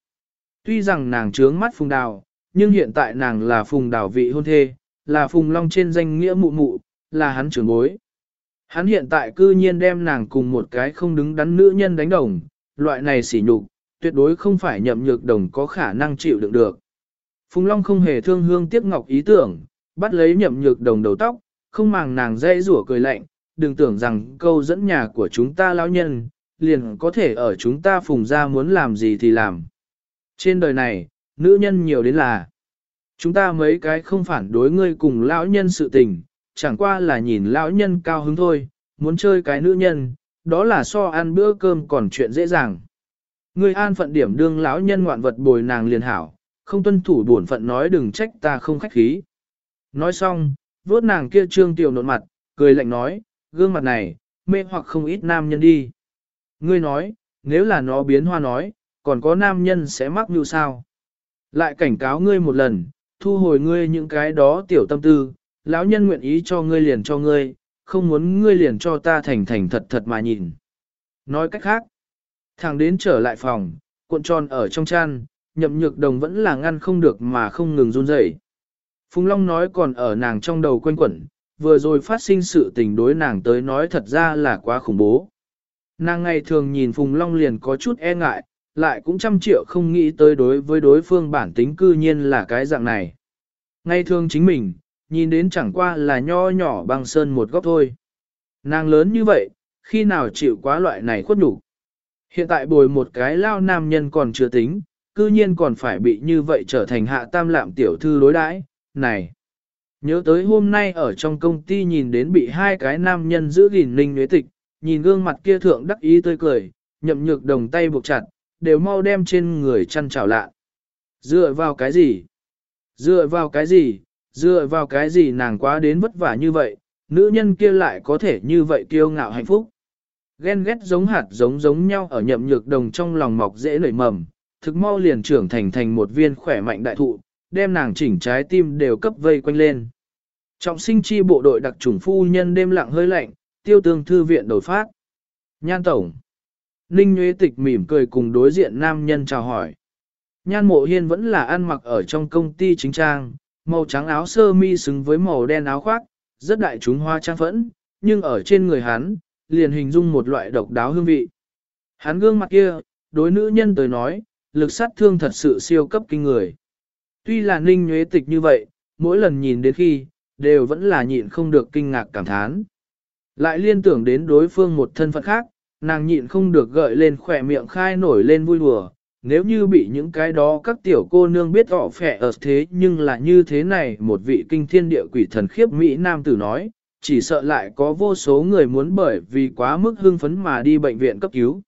Tuy rằng nàng trướng mắt Phùng Đào, nhưng hiện tại nàng là Phùng Đào vị hôn thê, là Phùng Long trên danh nghĩa mụ mụ, là hắn trưởng bối. Hắn hiện tại cư nhiên đem nàng cùng một cái không đứng đắn nữ nhân đánh đồng, loại này sỉ nhục, tuyệt đối không phải nhậm nhược đồng có khả năng chịu đựng được. Phùng Long không hề thương hương tiếc ngọc ý tưởng, bắt lấy nhậm nhược đồng đầu tóc, không màng nàng dây rủa cười lạnh, đừng tưởng rằng câu dẫn nhà của chúng ta lão nhân, liền có thể ở chúng ta phùng ra muốn làm gì thì làm. Trên đời này, nữ nhân nhiều đến là, chúng ta mấy cái không phản đối ngươi cùng lão nhân sự tình, chẳng qua là nhìn lão nhân cao hứng thôi, muốn chơi cái nữ nhân, đó là so ăn bữa cơm còn chuyện dễ dàng. Ngươi an phận điểm đương lão nhân ngoạn vật bồi nàng liền hảo, không tuân thủ bổn phận nói đừng trách ta không khách khí. Nói xong, vuốt nàng kia trương tiểu nộn mặt, cười lạnh nói, gương mặt này, mê hoặc không ít nam nhân đi. Ngươi nói, nếu là nó biến hoa nói, còn có nam nhân sẽ mắc như sao? Lại cảnh cáo ngươi một lần, thu hồi ngươi những cái đó tiểu tâm tư, lão nhân nguyện ý cho ngươi liền cho ngươi, không muốn ngươi liền cho ta thành thành thật thật mà nhìn. Nói cách khác, thằng đến trở lại phòng, cuộn tròn ở trong chăn, nhậm nhược đồng vẫn là ngăn không được mà không ngừng run rẩy. Phùng Long nói còn ở nàng trong đầu quanh quẩn, vừa rồi phát sinh sự tình đối nàng tới nói thật ra là quá khủng bố. Nàng ngày thường nhìn Phùng Long liền có chút e ngại, lại cũng trăm triệu không nghĩ tới đối với đối phương bản tính cư nhiên là cái dạng này. ngay thương chính mình, nhìn đến chẳng qua là nho nhỏ bằng sơn một góc thôi. Nàng lớn như vậy, khi nào chịu quá loại này khuất đủ. Hiện tại bồi một cái lao nam nhân còn chưa tính, cư nhiên còn phải bị như vậy trở thành hạ tam lạm tiểu thư đối đãi. này. Nhớ tới hôm nay ở trong công ty nhìn đến bị hai cái nam nhân giữ gìn ninh nhuế tịch, nhìn gương mặt kia thượng đắc ý tươi cười, nhậm nhược đồng tay buộc chặt, đều mau đem trên người chăn trào lạ. Dựa vào cái gì? Dựa vào cái gì? Dựa vào cái gì nàng quá đến vất vả như vậy, nữ nhân kia lại có thể như vậy kiêu ngạo hạnh phúc. Ghen ghét giống hạt giống giống nhau ở nhậm nhược đồng trong lòng mọc dễ nảy mầm, thực mau liền trưởng thành thành một viên khỏe mạnh đại thụ, đem nàng chỉnh trái tim đều cấp vây quanh lên. Trọng sinh chi bộ đội đặc trùng phu nhân đêm lặng hơi lạnh, tiêu tương thư viện đổi phát. Nhan tổng. Ninh Nguyễn Tịch mỉm cười cùng đối diện nam nhân chào hỏi. Nhan mộ hiên vẫn là ăn mặc ở trong công ty chính trang, màu trắng áo sơ mi xứng với màu đen áo khoác, rất đại chúng hoa trang phẫn, nhưng ở trên người hắn, liền hình dung một loại độc đáo hương vị. Hắn gương mặt kia, đối nữ nhân tới nói, lực sát thương thật sự siêu cấp kinh người. Tuy là ninh nhuế tịch như vậy, mỗi lần nhìn đến khi, đều vẫn là nhịn không được kinh ngạc cảm thán. Lại liên tưởng đến đối phương một thân phận khác, nàng nhịn không được gợi lên khỏe miệng khai nổi lên vui đùa. Nếu như bị những cái đó các tiểu cô nương biết họ phẻ ở thế nhưng là như thế này một vị kinh thiên địa quỷ thần khiếp Mỹ Nam tử nói, chỉ sợ lại có vô số người muốn bởi vì quá mức hưng phấn mà đi bệnh viện cấp cứu.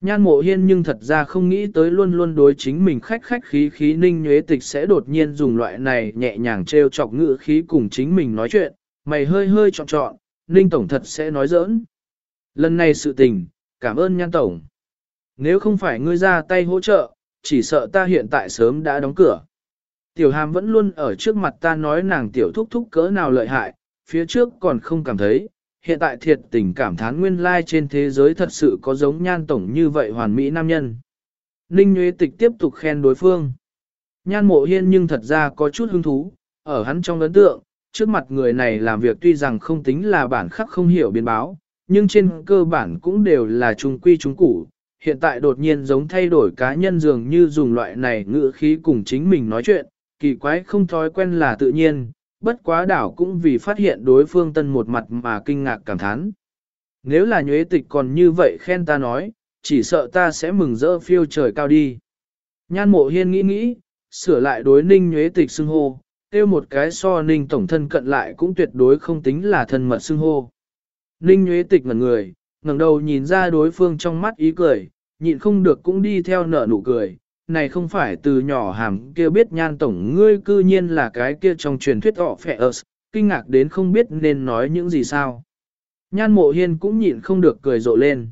Nhan mộ hiên nhưng thật ra không nghĩ tới luôn luôn đối chính mình khách khách khí khí ninh nhuế tịch sẽ đột nhiên dùng loại này nhẹ nhàng trêu chọc ngữ khí cùng chính mình nói chuyện, mày hơi hơi chọn chọn, ninh tổng thật sẽ nói giỡn. Lần này sự tình, cảm ơn nhan tổng. Nếu không phải ngươi ra tay hỗ trợ, chỉ sợ ta hiện tại sớm đã đóng cửa. Tiểu hàm vẫn luôn ở trước mặt ta nói nàng tiểu thúc thúc cỡ nào lợi hại, phía trước còn không cảm thấy, hiện tại thiệt tình cảm thán nguyên lai trên thế giới thật sự có giống nhan tổng như vậy hoàn mỹ nam nhân. Ninh Nguyễn Tịch tiếp tục khen đối phương. Nhan mộ hiên nhưng thật ra có chút hứng thú, ở hắn trong ấn tượng, trước mặt người này làm việc tuy rằng không tính là bản khắc không hiểu biến báo, nhưng trên cơ bản cũng đều là trung quy trung củ. Hiện tại đột nhiên giống thay đổi cá nhân dường như dùng loại này ngữ khí cùng chính mình nói chuyện, kỳ quái không thói quen là tự nhiên, bất quá đảo cũng vì phát hiện đối phương tân một mặt mà kinh ngạc cảm thán. Nếu là nhuế tịch còn như vậy khen ta nói, chỉ sợ ta sẽ mừng rỡ phiêu trời cao đi. Nhan mộ hiên nghĩ nghĩ, sửa lại đối ninh nhuế tịch xưng hô, tiêu một cái so ninh tổng thân cận lại cũng tuyệt đối không tính là thân mật xưng hô. Ninh Nguyễn tịch ngẩn người, ngẩng đầu nhìn ra đối phương trong mắt ý cười, nhịn không được cũng đi theo nở nụ cười, này không phải từ nhỏ hàm kia biết nhan tổng ngươi cư nhiên là cái kia trong truyền thuyết họ phẹ ớt, kinh ngạc đến không biết nên nói những gì sao. Nhan mộ hiên cũng nhịn không được cười rộ lên.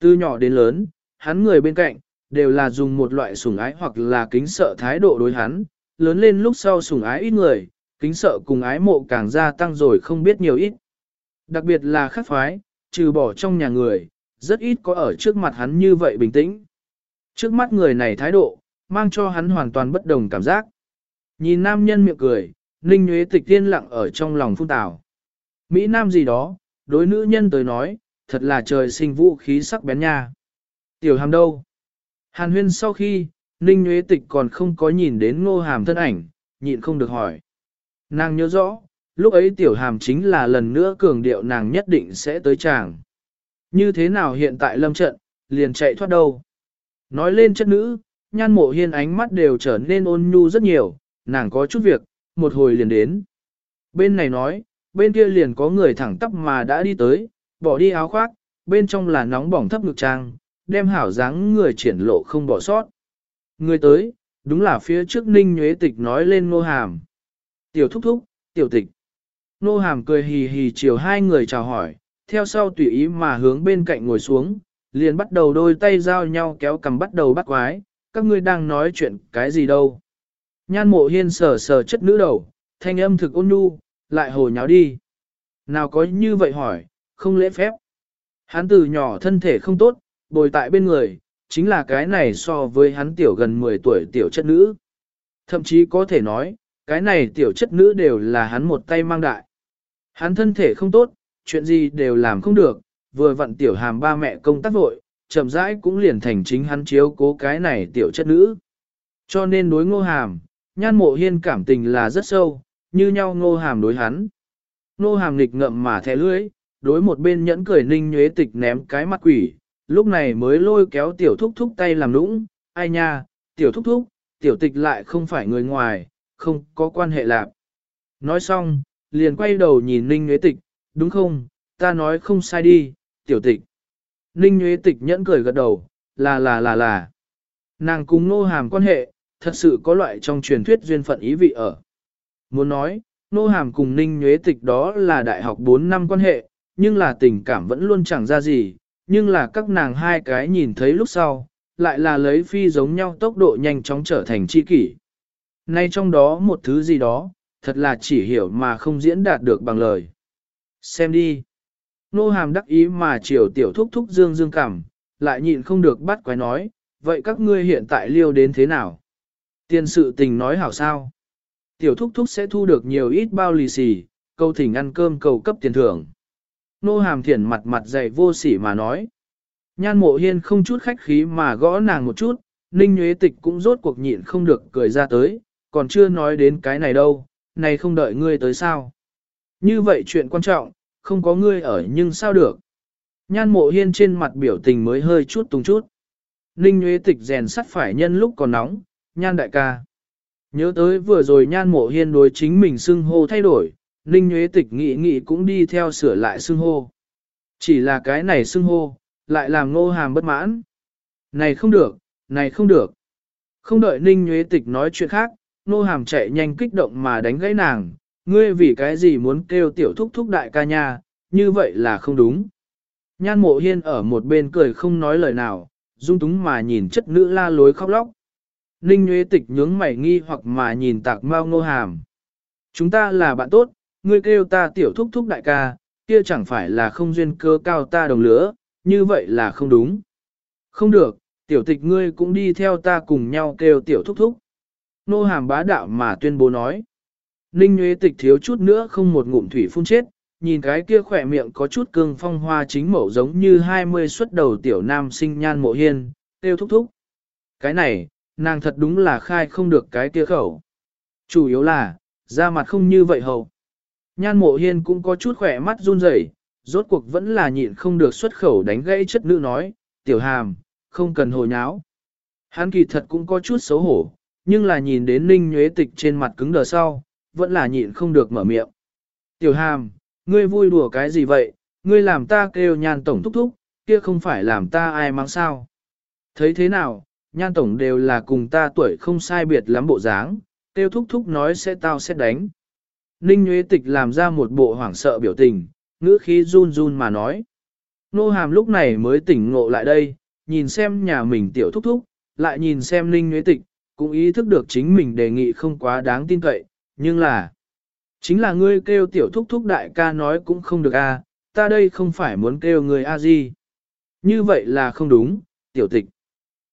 Từ nhỏ đến lớn, hắn người bên cạnh, đều là dùng một loại sủng ái hoặc là kính sợ thái độ đối hắn, lớn lên lúc sau sủng ái ít người, kính sợ cùng ái mộ càng gia tăng rồi không biết nhiều ít. Đặc biệt là khắc phái, trừ bỏ trong nhà người, rất ít có ở trước mặt hắn như vậy bình tĩnh. Trước mắt người này thái độ, mang cho hắn hoàn toàn bất đồng cảm giác. Nhìn nam nhân miệng cười, Ninh Nguyễn Tịch tiên lặng ở trong lòng phun tào. Mỹ Nam gì đó, đối nữ nhân tới nói, thật là trời sinh vũ khí sắc bén nha. Tiểu hàm đâu? Hàn huyên sau khi, Ninh Nguyễn Tịch còn không có nhìn đến ngô hàm thân ảnh, nhịn không được hỏi. Nàng nhớ rõ, lúc ấy tiểu hàm chính là lần nữa cường điệu nàng nhất định sẽ tới chàng. Như thế nào hiện tại lâm trận, liền chạy thoát đâu? Nói lên chất nữ, nhan mộ hiên ánh mắt đều trở nên ôn nhu rất nhiều, nàng có chút việc, một hồi liền đến. Bên này nói, bên kia liền có người thẳng tắp mà đã đi tới, bỏ đi áo khoác, bên trong là nóng bỏng thấp ngực trang, đem hảo dáng người triển lộ không bỏ sót. Người tới, đúng là phía trước ninh nhuế tịch nói lên nô hàm. Tiểu thúc thúc, tiểu tịch. Nô hàm cười hì hì chiều hai người chào hỏi, theo sau tùy ý mà hướng bên cạnh ngồi xuống, liền bắt đầu đôi tay giao nhau kéo cầm bắt đầu bắt quái, các ngươi đang nói chuyện cái gì đâu. Nhan mộ hiên sờ sờ chất nữ đầu, thanh âm thực ôn nhu, lại hồ nháo đi. Nào có như vậy hỏi, không lễ phép. Hắn từ nhỏ thân thể không tốt, bồi tại bên người, chính là cái này so với hắn tiểu gần 10 tuổi tiểu chất nữ. Thậm chí có thể nói, cái này tiểu chất nữ đều là hắn một tay mang đại. Hắn thân thể không tốt, chuyện gì đều làm không được, vừa vặn tiểu hàm ba mẹ công tác vội, chậm rãi cũng liền thành chính hắn chiếu cố cái này tiểu chất nữ. Cho nên đối ngô hàm, nhan mộ hiên cảm tình là rất sâu, như nhau ngô hàm đối hắn. Ngô hàm nghịch ngậm mà thẻ lưỡi, đối một bên nhẫn cười ninh nhuế tịch ném cái mặt quỷ, lúc này mới lôi kéo tiểu thúc thúc tay làm nũng, ai nha, tiểu thúc thúc, tiểu tịch lại không phải người ngoài, không có quan hệ lạc. Nói xong, liền quay đầu nhìn Ninh Nguyễn Tịch, đúng không, ta nói không sai đi, tiểu tịch. Ninh Nguyễn Tịch nhẫn cười gật đầu, là là là là. Nàng cùng nô hàm quan hệ, thật sự có loại trong truyền thuyết duyên phận ý vị ở. Muốn nói, nô hàm cùng Ninh Nguyễn Tịch đó là đại học 4 năm quan hệ, nhưng là tình cảm vẫn luôn chẳng ra gì, nhưng là các nàng hai cái nhìn thấy lúc sau, lại là lấy phi giống nhau tốc độ nhanh chóng trở thành chi kỷ. Nay trong đó một thứ gì đó, thật là chỉ hiểu mà không diễn đạt được bằng lời. Xem đi. Nô hàm đắc ý mà chiều tiểu thúc thúc dương dương cảm, lại nhịn không được bắt quái nói, vậy các ngươi hiện tại liêu đến thế nào? Tiền sự tình nói hảo sao? Tiểu thúc thúc sẽ thu được nhiều ít bao lì xì, câu thỉnh ăn cơm cầu cấp tiền thưởng. Nô hàm thiển mặt mặt dày vô sỉ mà nói. Nhan mộ hiên không chút khách khí mà gõ nàng một chút, ninh nhuế tịch cũng rốt cuộc nhịn không được cười ra tới, còn chưa nói đến cái này đâu, này không đợi ngươi tới sao. Như vậy chuyện quan trọng, không có ngươi ở nhưng sao được. Nhan mộ hiên trên mặt biểu tình mới hơi chút tung chút. Ninh nhuế tịch rèn sắt phải nhân lúc còn nóng, nhan đại ca. Nhớ tới vừa rồi nhan mộ hiên đối chính mình xưng hô thay đổi, Ninh nhuế tịch nghĩ nghĩ cũng đi theo sửa lại xưng hô. Chỉ là cái này xưng hô, lại làm ngô hàm bất mãn. Này không được, này không được. Không đợi Ninh nhuế tịch nói chuyện khác, Nô hàm chạy nhanh kích động mà đánh gãy nàng, ngươi vì cái gì muốn kêu tiểu thúc thúc đại ca nha, như vậy là không đúng. Nhan mộ hiên ở một bên cười không nói lời nào, dung túng mà nhìn chất nữ la lối khóc lóc. Ninh Nguyễn Tịch nhướng mày nghi hoặc mà nhìn tạc mau nô hàm. Chúng ta là bạn tốt, ngươi kêu ta tiểu thúc thúc đại ca, kia chẳng phải là không duyên cơ cao ta đồng lứa, như vậy là không đúng. Không được, tiểu tịch ngươi cũng đi theo ta cùng nhau kêu tiểu thúc thúc. Nô hàm bá đạo mà tuyên bố nói. Ninh Nguyễn Tịch thiếu chút nữa không một ngụm thủy phun chết, nhìn cái kia khỏe miệng có chút cương phong hoa chính mẫu giống như 20 xuất đầu tiểu nam sinh nhan mộ hiên, tiêu thúc thúc. Cái này, nàng thật đúng là khai không được cái kia khẩu. Chủ yếu là, da mặt không như vậy hầu. Nhan mộ hiên cũng có chút khỏe mắt run rẩy, rốt cuộc vẫn là nhịn không được xuất khẩu đánh gãy chất nữ nói, tiểu hàm, không cần hồi nháo. Hắn kỳ thật cũng có chút xấu hổ, nhưng là nhìn đến ninh nhuế tịch trên mặt cứng đờ sau, vẫn là nhịn không được mở miệng. Tiểu hàm, ngươi vui đùa cái gì vậy, ngươi làm ta kêu nhan tổng thúc thúc, kia không phải làm ta ai mang sao. Thấy thế nào, nhan tổng đều là cùng ta tuổi không sai biệt lắm bộ dáng, kêu thúc thúc nói sẽ tao sẽ đánh. Ninh Nhuế Tịch làm ra một bộ hoảng sợ biểu tình, ngữ khí run run mà nói. Nô hàm lúc này mới tỉnh ngộ lại đây, nhìn xem nhà mình tiểu thúc thúc, lại nhìn xem Ninh Nhuế Tịch, cũng ý thức được chính mình đề nghị không quá đáng tin cậy, nhưng là, chính là ngươi kêu tiểu thúc thúc đại ca nói cũng không được a, ta đây không phải muốn kêu người a gì. Như vậy là không đúng, tiểu tịch.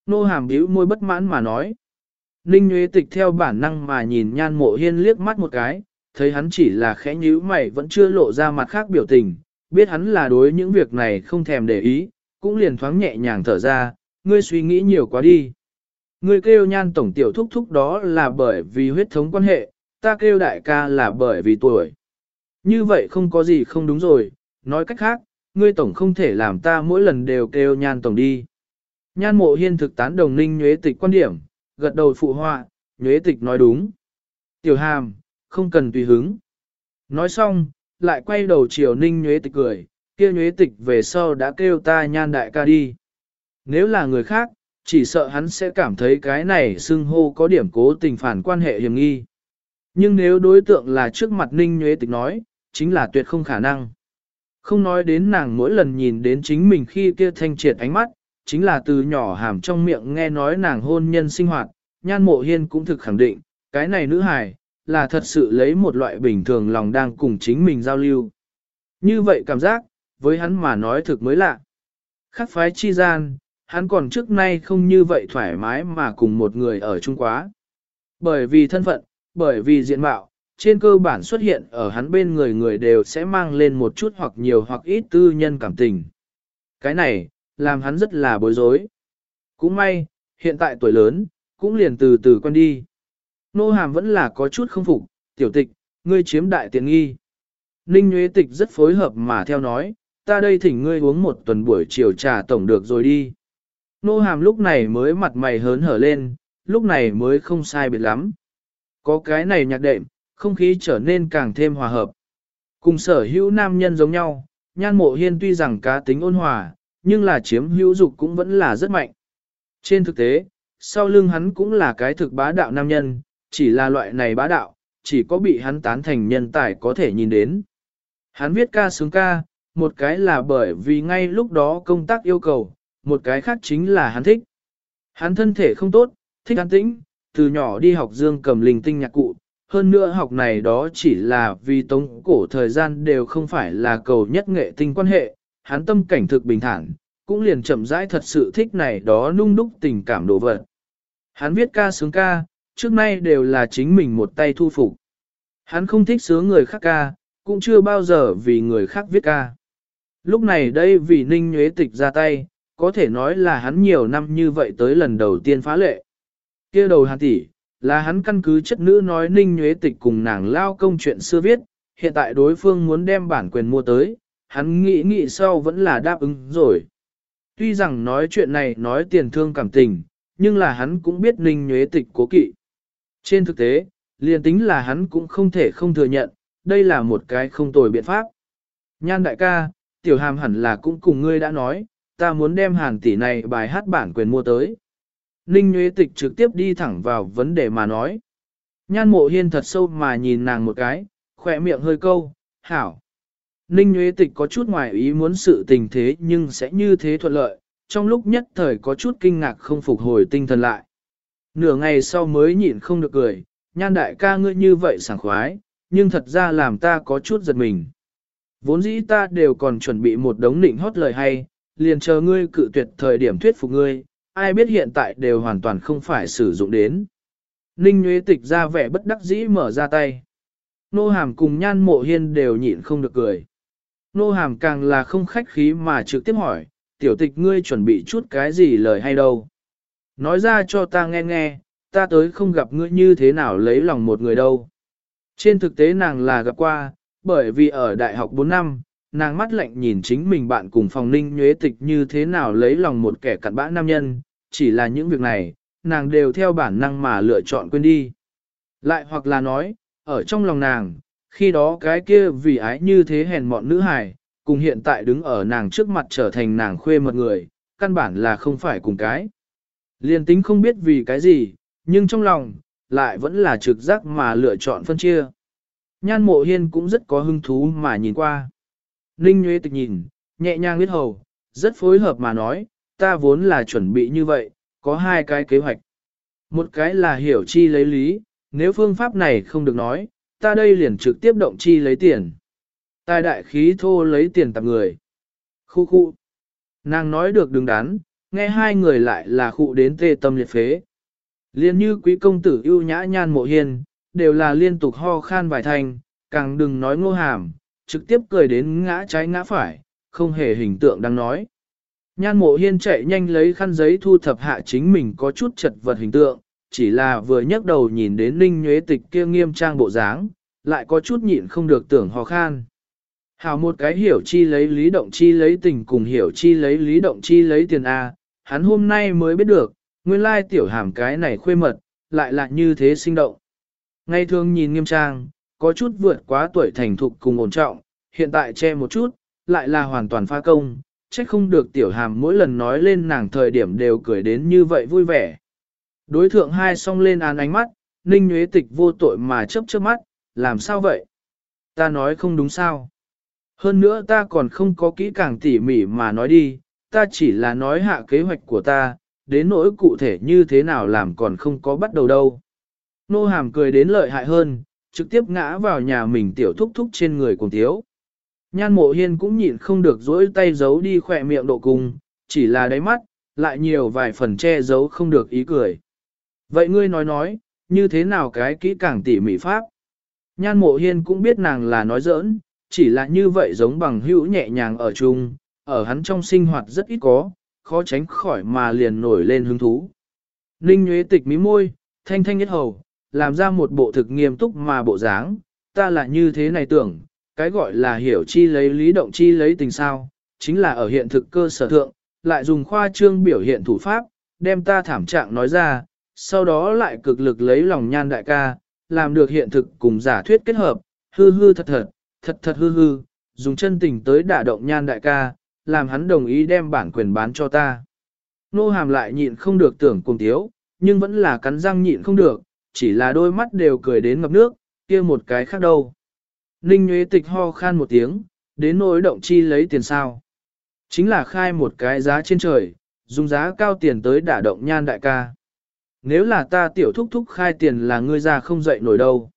Nô hàm bĩu môi bất mãn mà nói. Ninh Nguyễn Tịch theo bản năng mà nhìn nhan mộ hiên liếc mắt một cái, thấy hắn chỉ là khẽ nhíu mày vẫn chưa lộ ra mặt khác biểu tình, biết hắn là đối những việc này không thèm để ý, cũng liền thoáng nhẹ nhàng thở ra, ngươi suy nghĩ nhiều quá đi. Ngươi kêu nhan tổng tiểu thúc thúc đó là bởi vì huyết thống quan hệ, ta kêu đại ca là bởi vì tuổi. Như vậy không có gì không đúng rồi, nói cách khác, ngươi tổng không thể làm ta mỗi lần đều kêu nhan tổng đi. Nhan mộ hiên thực tán đồng ninh nhuế tịch quan điểm, gật đầu phụ họa, nhuế tịch nói đúng. Tiểu hàm, không cần tùy hứng. Nói xong, lại quay đầu chiều ninh nhuế tịch cười, kia nhuế tịch về sau đã kêu ta nhan đại ca đi. Nếu là người khác, chỉ sợ hắn sẽ cảm thấy cái này xưng hô có điểm cố tình phản quan hệ hiểm nghi. Nhưng nếu đối tượng là trước mặt ninh nhuế tịch nói, chính là tuyệt không khả năng. Không nói đến nàng mỗi lần nhìn đến chính mình khi kia thanh triệt ánh mắt, chính là từ nhỏ hàm trong miệng nghe nói nàng hôn nhân sinh hoạt, nhan mộ hiên cũng thực khẳng định, cái này nữ hài, là thật sự lấy một loại bình thường lòng đang cùng chính mình giao lưu. Như vậy cảm giác, với hắn mà nói thực mới lạ. Khắc phái chi gian, hắn còn trước nay không như vậy thoải mái mà cùng một người ở chung quá. Bởi vì thân phận, bởi vì diện mạo, trên cơ bản xuất hiện ở hắn bên người người đều sẽ mang lên một chút hoặc nhiều hoặc ít tư nhân cảm tình. Cái này, làm hắn rất là bối rối. Cũng may, hiện tại tuổi lớn, cũng liền từ từ quen đi. Nô hàm vẫn là có chút không phục, tiểu tịch, ngươi chiếm đại tiện nghi. Ninh Nguyễn Tịch rất phối hợp mà theo nói, ta đây thỉnh ngươi uống một tuần buổi chiều trà tổng được rồi đi. Nô hàm lúc này mới mặt mày hớn hở lên, lúc này mới không sai biệt lắm. Có cái này nhạc đệm, không khí trở nên càng thêm hòa hợp. Cùng sở hữu nam nhân giống nhau, nhan mộ hiên tuy rằng cá tính ôn hòa, nhưng là chiếm hữu dục cũng vẫn là rất mạnh. Trên thực tế, sau lưng hắn cũng là cái thực bá đạo nam nhân, chỉ là loại này bá đạo, chỉ có bị hắn tán thành nhân tài có thể nhìn đến. Hắn viết ca sướng ca, một cái là bởi vì ngay lúc đó công tác yêu cầu, một cái khác chính là hắn thích. Hắn thân thể không tốt, thích an tĩnh, từ nhỏ đi học dương cầm linh tinh nhạc cụ, hơn nữa học này đó chỉ là vì tống cổ thời gian đều không phải là cầu nhất nghệ tinh quan hệ, hắn tâm cảnh thực bình thản, cũng liền chậm rãi thật sự thích này đó nung đúc tình cảm đồ vật. Hắn viết ca sướng ca, trước nay đều là chính mình một tay thu phục. Hắn không thích sướng người khác ca, cũng chưa bao giờ vì người khác viết ca. Lúc này đây vì Ninh Nhuế Tịch ra tay, có thể nói là hắn nhiều năm như vậy tới lần đầu tiên phá lệ. kia đầu hàn tỷ, là hắn căn cứ chất nữ nói Ninh Nhuế Tịch cùng nàng lao công chuyện xưa viết, hiện tại đối phương muốn đem bản quyền mua tới, hắn nghĩ nghĩ sau vẫn là đáp ứng rồi. Tuy rằng nói chuyện này nói tiền thương cảm tình, nhưng là hắn cũng biết Ninh Nhuế Tịch cố kỵ. Trên thực tế, liền tính là hắn cũng không thể không thừa nhận, đây là một cái không tồi biện pháp. Nhan đại ca, tiểu hàm hẳn là cũng cùng ngươi đã nói, ta muốn đem hàn tỷ này bài hát bản quyền mua tới. Ninh Nguyễn Tịch trực tiếp đi thẳng vào vấn đề mà nói. Nhan mộ hiên thật sâu mà nhìn nàng một cái, khỏe miệng hơi câu, hảo. Ninh Nguyễn Tịch có chút ngoài ý muốn sự tình thế nhưng sẽ như thế thuận lợi, trong lúc nhất thời có chút kinh ngạc không phục hồi tinh thần lại. Nửa ngày sau mới nhịn không được cười, nhan đại ca ngươi như vậy sảng khoái, nhưng thật ra làm ta có chút giật mình. Vốn dĩ ta đều còn chuẩn bị một đống nịnh hót lời hay, liền chờ ngươi cự tuyệt thời điểm thuyết phục ngươi, ai biết hiện tại đều hoàn toàn không phải sử dụng đến. Ninh Nguyễn Tịch ra vẻ bất đắc dĩ mở ra tay. Nô hàm cùng nhan mộ hiên đều nhịn không được cười. Nô hàm càng là không khách khí mà trực tiếp hỏi, tiểu tịch ngươi chuẩn bị chút cái gì lời hay đâu. Nói ra cho ta nghe nghe, ta tới không gặp ngươi như thế nào lấy lòng một người đâu. Trên thực tế nàng là gặp qua, bởi vì ở đại học 4 năm, nàng mắt lạnh nhìn chính mình bạn cùng phòng ninh nhuế tịch như thế nào lấy lòng một kẻ cặn bã nam nhân, chỉ là những việc này, nàng đều theo bản năng mà lựa chọn quên đi. Lại hoặc là nói, ở trong lòng nàng, khi đó cái kia vì ái như thế hèn mọn nữ hài, cùng hiện tại đứng ở nàng trước mặt trở thành nàng khuê một người, căn bản là không phải cùng cái. Liên tính không biết vì cái gì, nhưng trong lòng, lại vẫn là trực giác mà lựa chọn phân chia. Nhan mộ hiên cũng rất có hứng thú mà nhìn qua. Ninh Nguyễn Tịch nhìn, nhẹ nhàng huyết hầu, rất phối hợp mà nói, ta vốn là chuẩn bị như vậy, có hai cái kế hoạch. Một cái là hiểu chi lấy lý, nếu phương pháp này không được nói, ta đây liền trực tiếp động chi lấy tiền. Tài đại khí thô lấy tiền tạp người. Khu khu. Nàng nói được đứng đắn, nghe hai người lại là khu đến tê tâm liệt phế. Liên như quý công tử yêu nhã nhan mộ hiền, đều là liên tục ho khan vài thành, càng đừng nói ngô hàm, trực tiếp cười đến ngã trái ngã phải, không hề hình tượng đang nói. Nhan mộ hiên chạy nhanh lấy khăn giấy thu thập hạ chính mình có chút chật vật hình tượng, chỉ là vừa nhấc đầu nhìn đến ninh nhuế tịch kia nghiêm trang bộ dáng, lại có chút nhịn không được tưởng ho khan. Hào một cái hiểu chi lấy lý động chi lấy tình cùng hiểu chi lấy lý động chi lấy tiền A, hắn hôm nay mới biết được, nguyên lai tiểu hàm cái này khuê mật, lại là như thế sinh động. Ngay thường nhìn nghiêm trang, có chút vượt quá tuổi thành thục cùng ổn trọng, hiện tại che một chút, lại là hoàn toàn pha công, trách không được tiểu hàm mỗi lần nói lên nàng thời điểm đều cười đến như vậy vui vẻ. Đối thượng hai song lên án ánh mắt, ninh nhuế tịch vô tội mà chớp chớp mắt, làm sao vậy? Ta nói không đúng sao? Hơn nữa ta còn không có kỹ càng tỉ mỉ mà nói đi, ta chỉ là nói hạ kế hoạch của ta, đến nỗi cụ thể như thế nào làm còn không có bắt đầu đâu. Nô hàm cười đến lợi hại hơn, trực tiếp ngã vào nhà mình tiểu thúc thúc trên người cùng thiếu. Nhan mộ hiên cũng nhịn không được dỗi tay giấu đi khỏe miệng độ cùng chỉ là đáy mắt, lại nhiều vài phần che giấu không được ý cười. Vậy ngươi nói nói, như thế nào cái kỹ càng tỉ mỉ pháp? Nhan mộ hiên cũng biết nàng là nói giỡn, chỉ là như vậy giống bằng hữu nhẹ nhàng ở chung, ở hắn trong sinh hoạt rất ít có, khó tránh khỏi mà liền nổi lên hứng thú. Ninh nhuế Tịch mí môi, thanh thanh nhất hầu, làm ra một bộ thực nghiêm túc mà bộ dáng, ta là như thế này tưởng, cái gọi là hiểu chi lấy lý động chi lấy tình sao, chính là ở hiện thực cơ sở thượng, lại dùng khoa trương biểu hiện thủ pháp, đem ta thảm trạng nói ra, sau đó lại cực lực lấy lòng nhan đại ca, làm được hiện thực cùng giả thuyết kết hợp, hư hư thật thật, thật thật hư hư, dùng chân tình tới đả động nhan đại ca, làm hắn đồng ý đem bản quyền bán cho ta. Nô hàm lại nhịn không được tưởng cùng thiếu nhưng vẫn là cắn răng nhịn không được, chỉ là đôi mắt đều cười đến ngập nước, kia một cái khác đâu. Ninh Nguyễn Tịch ho khan một tiếng, đến nỗi động chi lấy tiền sao. Chính là khai một cái giá trên trời, dùng giá cao tiền tới đả động nhan đại ca. Nếu là ta tiểu thúc thúc khai tiền là ngươi ra không dậy nổi đâu.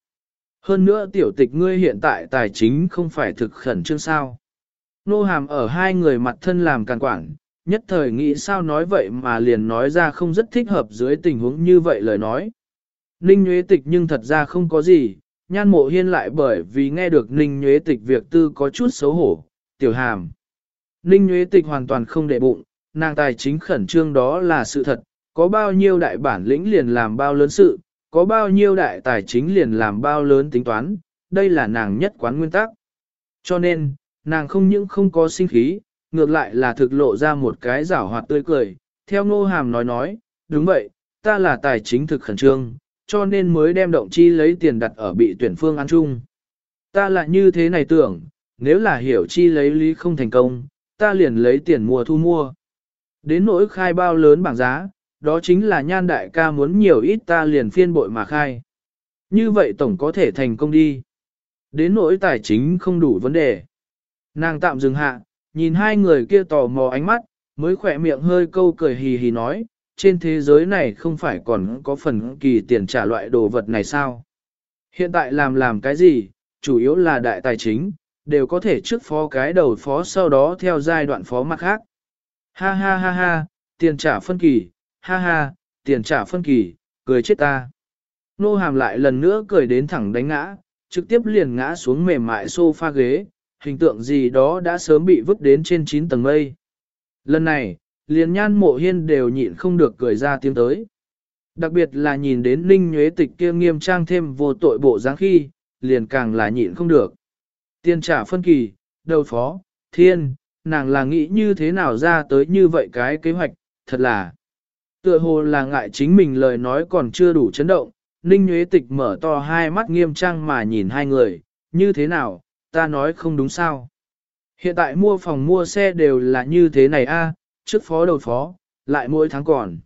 Hơn nữa tiểu tịch ngươi hiện tại tài chính không phải thực khẩn trương sao. Nô hàm ở hai người mặt thân làm càn quản, nhất thời nghĩ sao nói vậy mà liền nói ra không rất thích hợp dưới tình huống như vậy lời nói. Ninh Nguyễn Tịch nhưng thật ra không có gì, nhan mộ hiên lại bởi vì nghe được Ninh Nguyễn Tịch việc tư có chút xấu hổ, tiểu hàm. Ninh Nguyễn Tịch hoàn toàn không để bụng, nàng tài chính khẩn trương đó là sự thật, có bao nhiêu đại bản lĩnh liền làm bao lớn sự, có bao nhiêu đại tài chính liền làm bao lớn tính toán, đây là nàng nhất quán nguyên tắc. Cho nên, nàng không những không có sinh khí, ngược lại là thực lộ ra một cái giảo hoạt tươi cười, theo ngô hàm nói nói, đúng vậy, ta là tài chính thực khẩn trương, cho nên mới đem động chi lấy tiền đặt ở bị tuyển phương ăn chung. Ta lại như thế này tưởng, nếu là hiểu chi lấy lý không thành công, ta liền lấy tiền mua thu mua. Đến nỗi khai bao lớn bảng giá, đó chính là nhan đại ca muốn nhiều ít ta liền phiên bội mà khai. Như vậy tổng có thể thành công đi. Đến nỗi tài chính không đủ vấn đề. Nàng tạm dừng hạ, nhìn hai người kia tò mò ánh mắt, mới khỏe miệng hơi câu cười hì hì nói, trên thế giới này không phải còn có phần kỳ tiền trả loại đồ vật này sao? Hiện tại làm làm cái gì, chủ yếu là đại tài chính, đều có thể trước phó cái đầu phó sau đó theo giai đoạn phó mặt khác. Ha ha ha ha, tiền trả phân kỳ, ha ha, tiền trả phân kỳ, cười chết ta. Nô hàm lại lần nữa cười đến thẳng đánh ngã, trực tiếp liền ngã xuống mềm mại sofa ghế, hình tượng gì đó đã sớm bị vứt đến trên 9 tầng mây. Lần này, liền nhan mộ hiên đều nhịn không được cười ra tiếng tới. Đặc biệt là nhìn đến Ninh Nhuế Tịch kia nghiêm trang thêm vô tội bộ dáng khi, liền càng là nhịn không được. Tiên trả phân kỳ, đầu phó, thiên, nàng là nghĩ như thế nào ra tới như vậy cái kế hoạch, thật là. Tựa hồ là ngại chính mình lời nói còn chưa đủ chấn động, Ninh Nhuế Tịch mở to hai mắt nghiêm trang mà nhìn hai người, như thế nào, ta nói không đúng sao. Hiện tại mua phòng mua xe đều là như thế này a, trước phó đầu phó, lại mỗi tháng còn.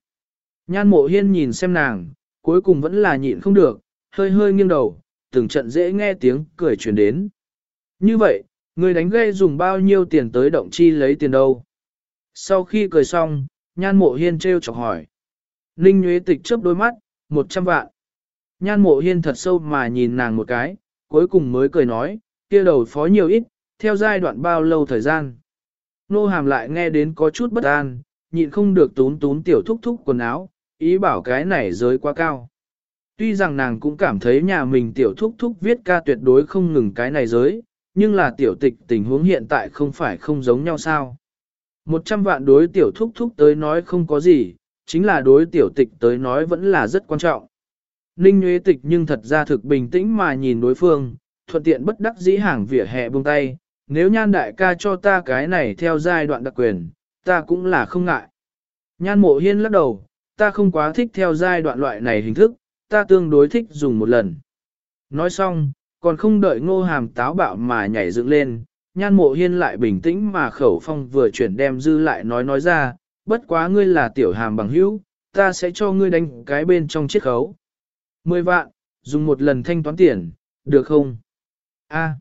Nhan mộ hiên nhìn xem nàng, cuối cùng vẫn là nhịn không được, hơi hơi nghiêng đầu, từng trận dễ nghe tiếng cười truyền đến. Như vậy, người đánh gây dùng bao nhiêu tiền tới động chi lấy tiền đâu? Sau khi cười xong, nhan mộ hiên treo chọc hỏi. Ninh Nguyễn Tịch chớp đôi mắt, một trăm vạn. Nhan mộ hiên thật sâu mà nhìn nàng một cái, cuối cùng mới cười nói, kia đầu phó nhiều ít, theo giai đoạn bao lâu thời gian. Nô hàm lại nghe đến có chút bất an, nhịn không được tún tún tiểu thúc thúc quần áo, ý bảo cái này giới quá cao. Tuy rằng nàng cũng cảm thấy nhà mình tiểu thúc thúc viết ca tuyệt đối không ngừng cái này giới, nhưng là tiểu tịch tình huống hiện tại không phải không giống nhau sao. Một trăm vạn đối tiểu thúc thúc tới nói không có gì, chính là đối tiểu tịch tới nói vẫn là rất quan trọng. Ninh Nguyễn Tịch nhưng thật ra thực bình tĩnh mà nhìn đối phương, thuận tiện bất đắc dĩ hàng vỉa hè buông tay, nếu nhan đại ca cho ta cái này theo giai đoạn đặc quyền, ta cũng là không ngại. Nhan mộ hiên lắc đầu, ta không quá thích theo giai đoạn loại này hình thức, ta tương đối thích dùng một lần. Nói xong, còn không đợi ngô hàm táo bạo mà nhảy dựng lên, nhan mộ hiên lại bình tĩnh mà khẩu phong vừa chuyển đem dư lại nói nói ra, bất quá ngươi là tiểu hàm bằng hữu, ta sẽ cho ngươi đánh cái bên trong chiếc khấu. Mười vạn, dùng một lần thanh toán tiền, được không? A.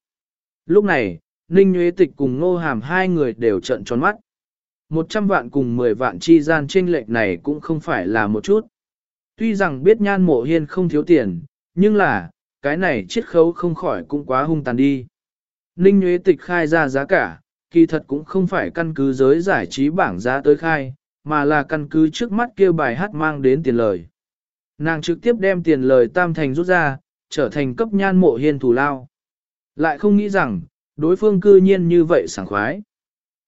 Lúc này, Ninh Nguyễn Tịch cùng Ngô Hàm hai người đều trận tròn mắt. Một trăm vạn cùng mười vạn chi gian trên lệch này cũng không phải là một chút. Tuy rằng biết nhan mộ hiên không thiếu tiền, nhưng là, cái này chiết khấu không khỏi cũng quá hung tàn đi. Ninh Nguyễn Tịch khai ra giá cả, kỳ thật cũng không phải căn cứ giới giải trí bảng giá tới khai, mà là căn cứ trước mắt kêu bài hát mang đến tiền lời. Nàng trực tiếp đem tiền lời tam thành rút ra, trở thành cấp nhan mộ hiên thù lao. Lại không nghĩ rằng, đối phương cư nhiên như vậy sảng khoái.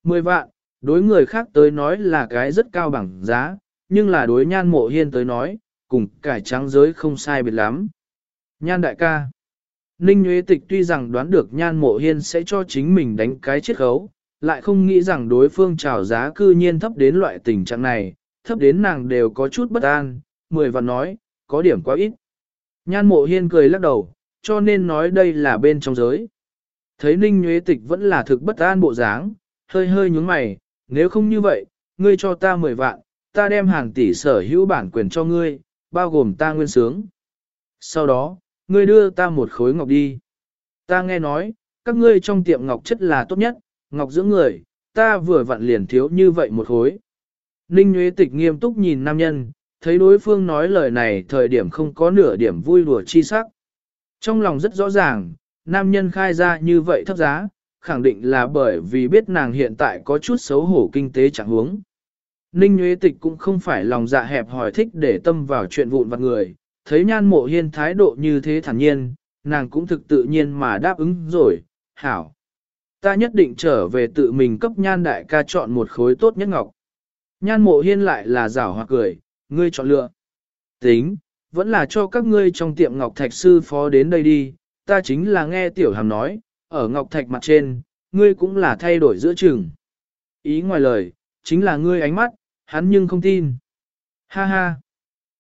Mười vạn, đối người khác tới nói là cái rất cao bằng giá, nhưng là đối nhan mộ hiên tới nói, cùng cải trắng giới không sai biệt lắm. Nhan đại ca. Ninh Nguyễn Tịch tuy rằng đoán được nhan mộ hiên sẽ cho chính mình đánh cái chiết khấu, lại không nghĩ rằng đối phương trào giá cư nhiên thấp đến loại tình trạng này, thấp đến nàng đều có chút bất an, mười vạn nói, có điểm quá ít. Nhan mộ hiên cười lắc đầu, cho nên nói đây là bên trong giới. Thấy Ninh Nhuế Tịch vẫn là thực bất an bộ dáng, hơi hơi nhúng mày, nếu không như vậy, ngươi cho ta 10 vạn, ta đem hàng tỷ sở hữu bản quyền cho ngươi, bao gồm ta nguyên sướng. Sau đó, ngươi đưa ta một khối ngọc đi. Ta nghe nói, các ngươi trong tiệm ngọc chất là tốt nhất, ngọc dưỡng người, ta vừa vặn liền thiếu như vậy một khối. Ninh Nguyễn Tịch nghiêm túc nhìn nam nhân, thấy đối phương nói lời này thời điểm không có nửa điểm vui đùa chi sắc. Trong lòng rất rõ ràng, nam nhân khai ra như vậy thấp giá, khẳng định là bởi vì biết nàng hiện tại có chút xấu hổ kinh tế chẳng huống. Ninh Nguyễn Tịch cũng không phải lòng dạ hẹp hỏi thích để tâm vào chuyện vụn vặt người, thấy nhan mộ hiên thái độ như thế thản nhiên, nàng cũng thực tự nhiên mà đáp ứng rồi, hảo. Ta nhất định trở về tự mình cấp nhan đại ca chọn một khối tốt nhất ngọc. Nhan mộ hiên lại là rảo hoặc cười, ngươi chọn lựa. Tính, vẫn là cho các ngươi trong tiệm ngọc thạch sư phó đến đây đi, ta chính là nghe tiểu hàm nói, ở ngọc thạch mặt trên, ngươi cũng là thay đổi giữa chừng. Ý ngoài lời, chính là ngươi ánh mắt, hắn nhưng không tin. Ha ha.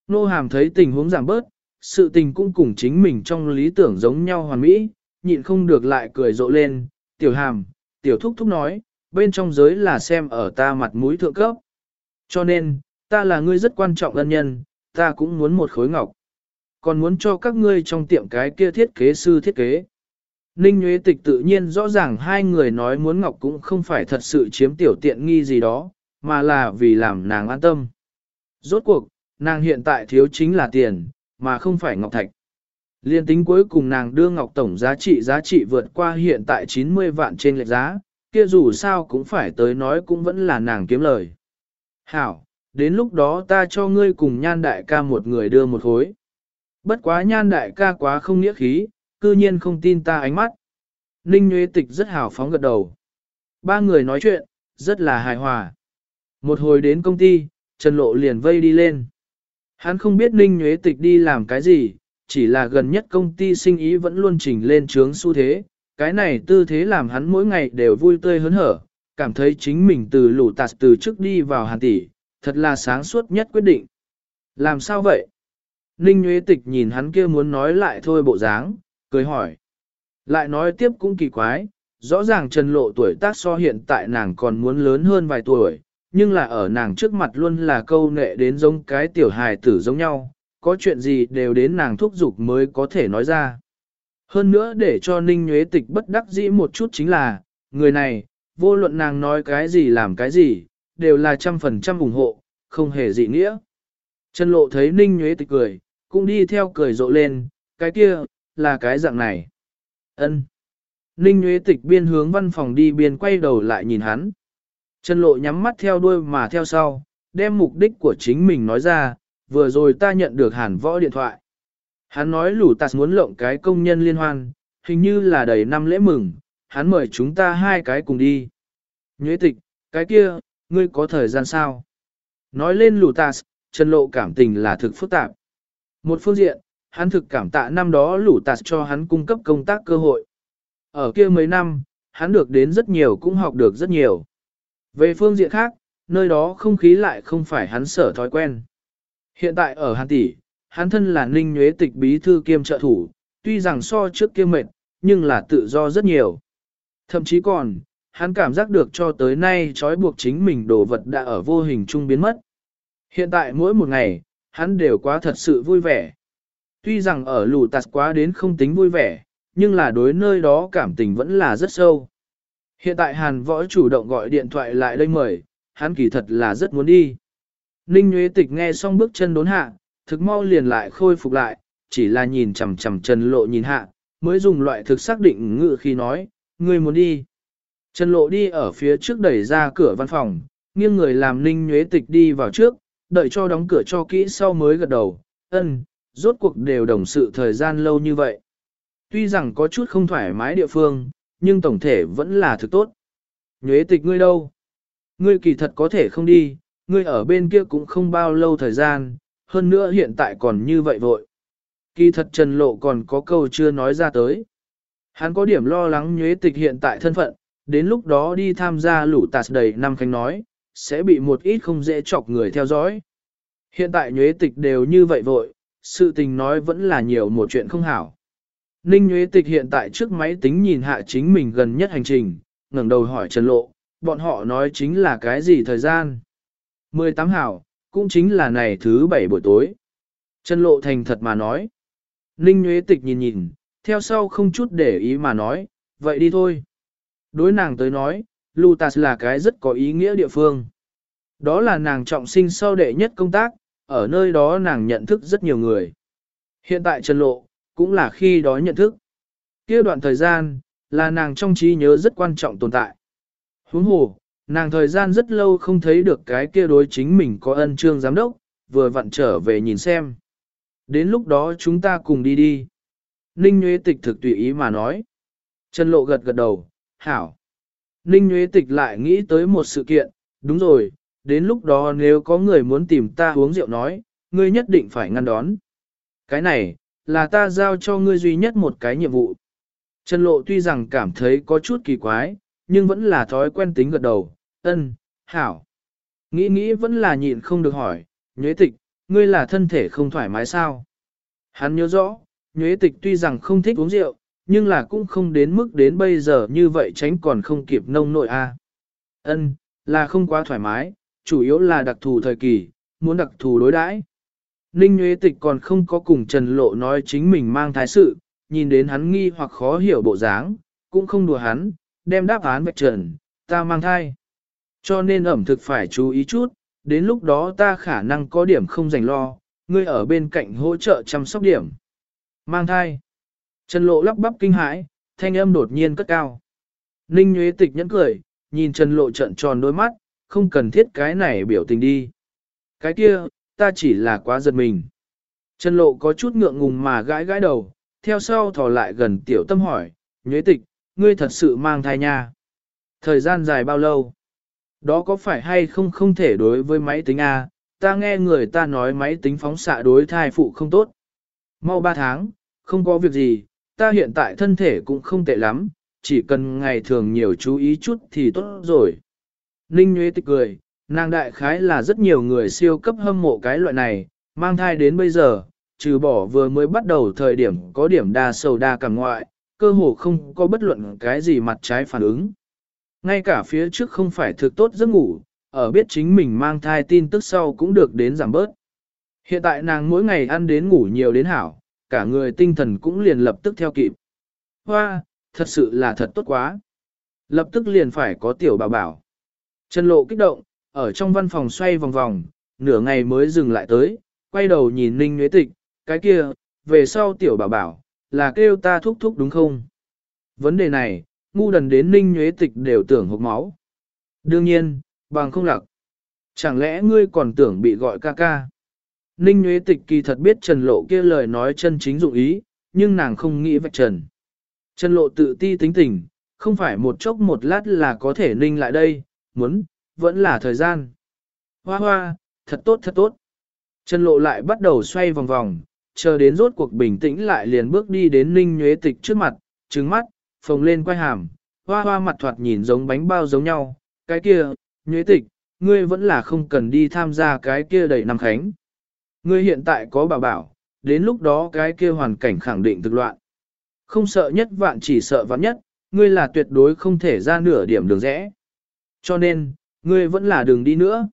Nô hàm thấy tình huống giảm bớt, sự tình cũng cùng chính mình trong lý tưởng giống nhau hoàn mỹ, nhịn không được lại cười rộ lên, tiểu hàm, tiểu thúc thúc nói, bên trong giới là xem ở ta mặt mũi thượng cấp. Cho nên, ta là ngươi rất quan trọng ân nhân, ta cũng muốn một khối ngọc. Còn muốn cho các ngươi trong tiệm cái kia thiết kế sư thiết kế. Ninh Nguyễn Tịch tự nhiên rõ ràng hai người nói muốn ngọc cũng không phải thật sự chiếm tiểu tiện nghi gì đó, mà là vì làm nàng an tâm. Rốt cuộc, nàng hiện tại thiếu chính là tiền, mà không phải ngọc thạch. Liên tính cuối cùng nàng đưa ngọc tổng giá trị giá trị vượt qua hiện tại 90 vạn trên lệch giá, kia dù sao cũng phải tới nói cũng vẫn là nàng kiếm lời. Hảo, đến lúc đó ta cho ngươi cùng nhan đại ca một người đưa một khối. Bất quá nhan đại ca quá không nghĩa khí, cư nhiên không tin ta ánh mắt. Ninh Nguyễn Tịch rất hào phóng gật đầu. Ba người nói chuyện, rất là hài hòa. Một hồi đến công ty, Trần Lộ liền vây đi lên. Hắn không biết Ninh Nguyễn Tịch đi làm cái gì, chỉ là gần nhất công ty sinh ý vẫn luôn chỉnh lên trướng xu thế. Cái này tư thế làm hắn mỗi ngày đều vui tươi hớn hở, cảm thấy chính mình từ lũ tạt từ trước đi vào hàn tỷ, thật là sáng suốt nhất quyết định. Làm sao vậy? Ninh Nguyễn Tịch nhìn hắn kia muốn nói lại thôi bộ dáng, cười hỏi. Lại nói tiếp cũng kỳ quái, rõ ràng Trần Lộ tuổi tác so hiện tại nàng còn muốn lớn hơn vài tuổi, nhưng là ở nàng trước mặt luôn là câu nệ đến giống cái tiểu hài tử giống nhau, có chuyện gì đều đến nàng thúc giục mới có thể nói ra. Hơn nữa để cho Ninh Nguyễn Tịch bất đắc dĩ một chút chính là, người này, vô luận nàng nói cái gì làm cái gì, đều là trăm phần trăm ủng hộ, không hề dị nghĩa. Trần Lộ thấy Ninh Nguyễn Tịch cười, cũng đi theo cười rộ lên, cái kia, là cái dạng này. ân Ninh Nguyễn Tịch biên hướng văn phòng đi biên quay đầu lại nhìn hắn. Trần Lộ nhắm mắt theo đuôi mà theo sau, đem mục đích của chính mình nói ra, vừa rồi ta nhận được hàn võ điện thoại. Hắn nói lũ tạt muốn lộng cái công nhân liên hoan, hình như là đầy năm lễ mừng, hắn mời chúng ta hai cái cùng đi. Nhuế tịch, cái kia, ngươi có thời gian sao? Nói lên lũ tạt, Trần Lộ cảm tình là thực phức tạp. Một phương diện, hắn thực cảm tạ năm đó lũ tạt cho hắn cung cấp công tác cơ hội. Ở kia mấy năm, hắn được đến rất nhiều cũng học được rất nhiều. Về phương diện khác, nơi đó không khí lại không phải hắn sở thói quen. Hiện tại ở Hàn Tỷ, hắn thân là ninh nhuế tịch bí thư kiêm trợ thủ, tuy rằng so trước kia mệt, nhưng là tự do rất nhiều. Thậm chí còn, hắn cảm giác được cho tới nay trói buộc chính mình đồ vật đã ở vô hình trung biến mất. Hiện tại mỗi một ngày, hắn đều quá thật sự vui vẻ. Tuy rằng ở lù tạt quá đến không tính vui vẻ, nhưng là đối nơi đó cảm tình vẫn là rất sâu. Hiện tại Hàn Võ chủ động gọi điện thoại lại đây mời, hắn kỳ thật là rất muốn đi. Ninh Nguyễn Tịch nghe xong bước chân đốn hạ, thực mau liền lại khôi phục lại, chỉ là nhìn chằm chằm Trần Lộ nhìn hạ, mới dùng loại thực xác định ngự khi nói, người muốn đi. Trần Lộ đi ở phía trước đẩy ra cửa văn phòng, nghiêng người làm Ninh Nguyễn Tịch đi vào trước, đợi cho đóng cửa cho kỹ sau mới gật đầu, ân, rốt cuộc đều đồng sự thời gian lâu như vậy. Tuy rằng có chút không thoải mái địa phương, nhưng tổng thể vẫn là thực tốt. Nhuế tịch ngươi đâu? Ngươi kỳ thật có thể không đi, ngươi ở bên kia cũng không bao lâu thời gian, hơn nữa hiện tại còn như vậy vội. Kỳ thật Trần Lộ còn có câu chưa nói ra tới. Hắn có điểm lo lắng nhuế tịch hiện tại thân phận, đến lúc đó đi tham gia lũ tạt đầy năm khánh nói, sẽ bị một ít không dễ chọc người theo dõi. Hiện tại nhuế tịch đều như vậy vội, sự tình nói vẫn là nhiều một chuyện không hảo. Ninh nhuế tịch hiện tại trước máy tính nhìn hạ chính mình gần nhất hành trình, ngẩng đầu hỏi Trần Lộ, bọn họ nói chính là cái gì thời gian? 18 hảo, cũng chính là này thứ bảy buổi tối. Trần Lộ thành thật mà nói. Ninh nhuế tịch nhìn nhìn, theo sau không chút để ý mà nói, vậy đi thôi. Đối nàng tới nói, Lutas là cái rất có ý nghĩa địa phương. Đó là nàng trọng sinh sau đệ nhất công tác, ở nơi đó nàng nhận thức rất nhiều người. Hiện tại Trần Lộ, cũng là khi đó nhận thức. kia đoạn thời gian, là nàng trong trí nhớ rất quan trọng tồn tại. Huống hồ, nàng thời gian rất lâu không thấy được cái kia đối chính mình có ân trương giám đốc, vừa vặn trở về nhìn xem. Đến lúc đó chúng ta cùng đi đi. Ninh Nguyễn Tịch thực tùy ý mà nói. Trần Lộ gật gật đầu, hảo. Ninh Nguyễn Tịch lại nghĩ tới một sự kiện, đúng rồi, đến lúc đó nếu có người muốn tìm ta uống rượu nói, ngươi nhất định phải ngăn đón. Cái này, là ta giao cho ngươi duy nhất một cái nhiệm vụ. Trần Lộ tuy rằng cảm thấy có chút kỳ quái, nhưng vẫn là thói quen tính gật đầu, ân, hảo. Nghĩ nghĩ vẫn là nhịn không được hỏi, nhuế tịch, ngươi là thân thể không thoải mái sao? Hắn nhớ rõ, nhuế tịch tuy rằng không thích uống rượu, nhưng là cũng không đến mức đến bây giờ như vậy tránh còn không kịp nông nội a. Ân, là không quá thoải mái, chủ yếu là đặc thù thời kỳ, muốn đặc thù đối đãi. Ninh Nguyễn Tịch còn không có cùng Trần Lộ nói chính mình mang thái sự, nhìn đến hắn nghi hoặc khó hiểu bộ dáng, cũng không đùa hắn, đem đáp án vạch trần, ta mang thai. Cho nên ẩm thực phải chú ý chút, đến lúc đó ta khả năng có điểm không dành lo, ngươi ở bên cạnh hỗ trợ chăm sóc điểm. Mang thai. Trần Lộ lắp bắp kinh hãi, thanh âm đột nhiên cất cao. Ninh Nguyễn Tịch nhẫn cười, nhìn Trần Lộ trận tròn đôi mắt, không cần thiết cái này biểu tình đi. Cái kia, ta chỉ là quá giật mình. Trần Lộ có chút ngượng ngùng mà gãi gãi đầu, theo sau thò lại gần tiểu tâm hỏi, nhuế tịch, ngươi thật sự mang thai nha. Thời gian dài bao lâu? Đó có phải hay không không thể đối với máy tính A, ta nghe người ta nói máy tính phóng xạ đối thai phụ không tốt. Mau 3 tháng, không có việc gì, ta hiện tại thân thể cũng không tệ lắm, chỉ cần ngày thường nhiều chú ý chút thì tốt rồi. Ninh Nguyễn Tịch cười, nàng đại khái là rất nhiều người siêu cấp hâm mộ cái loại này, mang thai đến bây giờ, trừ bỏ vừa mới bắt đầu thời điểm có điểm đa sầu đa cảm ngoại, cơ hồ không có bất luận cái gì mặt trái phản ứng. Ngay cả phía trước không phải thực tốt giấc ngủ, ở biết chính mình mang thai tin tức sau cũng được đến giảm bớt. Hiện tại nàng mỗi ngày ăn đến ngủ nhiều đến hảo, cả người tinh thần cũng liền lập tức theo kịp. Hoa, thật sự là thật tốt quá. Lập tức liền phải có tiểu bảo bảo. Trần lộ kích động, ở trong văn phòng xoay vòng vòng, nửa ngày mới dừng lại tới, quay đầu nhìn Ninh Nguyễn Tịch, cái kia, về sau tiểu bảo bảo, là kêu ta thúc thúc đúng không? Vấn đề này, ngu đần đến Ninh Nguyễn Tịch đều tưởng hộp máu. Đương nhiên, bằng không lặc. Chẳng lẽ ngươi còn tưởng bị gọi ca ca? Ninh Nguyễn Tịch kỳ thật biết Trần Lộ kia lời nói chân chính dụng ý, nhưng nàng không nghĩ vạch trần. Trần Lộ tự ti tính tình, không phải một chốc một lát là có thể ninh lại đây, muốn, vẫn là thời gian. Hoa hoa, thật tốt thật tốt. Trần Lộ lại bắt đầu xoay vòng vòng, chờ đến rốt cuộc bình tĩnh lại liền bước đi đến Ninh Nhuế Tịch trước mặt, trứng mắt, phồng lên quay hàm, hoa hoa mặt thoạt nhìn giống bánh bao giống nhau, cái kia, Nhuế Tịch, ngươi vẫn là không cần đi tham gia cái kia đầy năm khánh. Ngươi hiện tại có bảo bảo, đến lúc đó cái kia hoàn cảnh khẳng định thực loạn. Không sợ nhất vạn chỉ sợ vạn nhất, ngươi là tuyệt đối không thể ra nửa điểm đường rẽ. Cho nên, ngươi vẫn là đường đi nữa.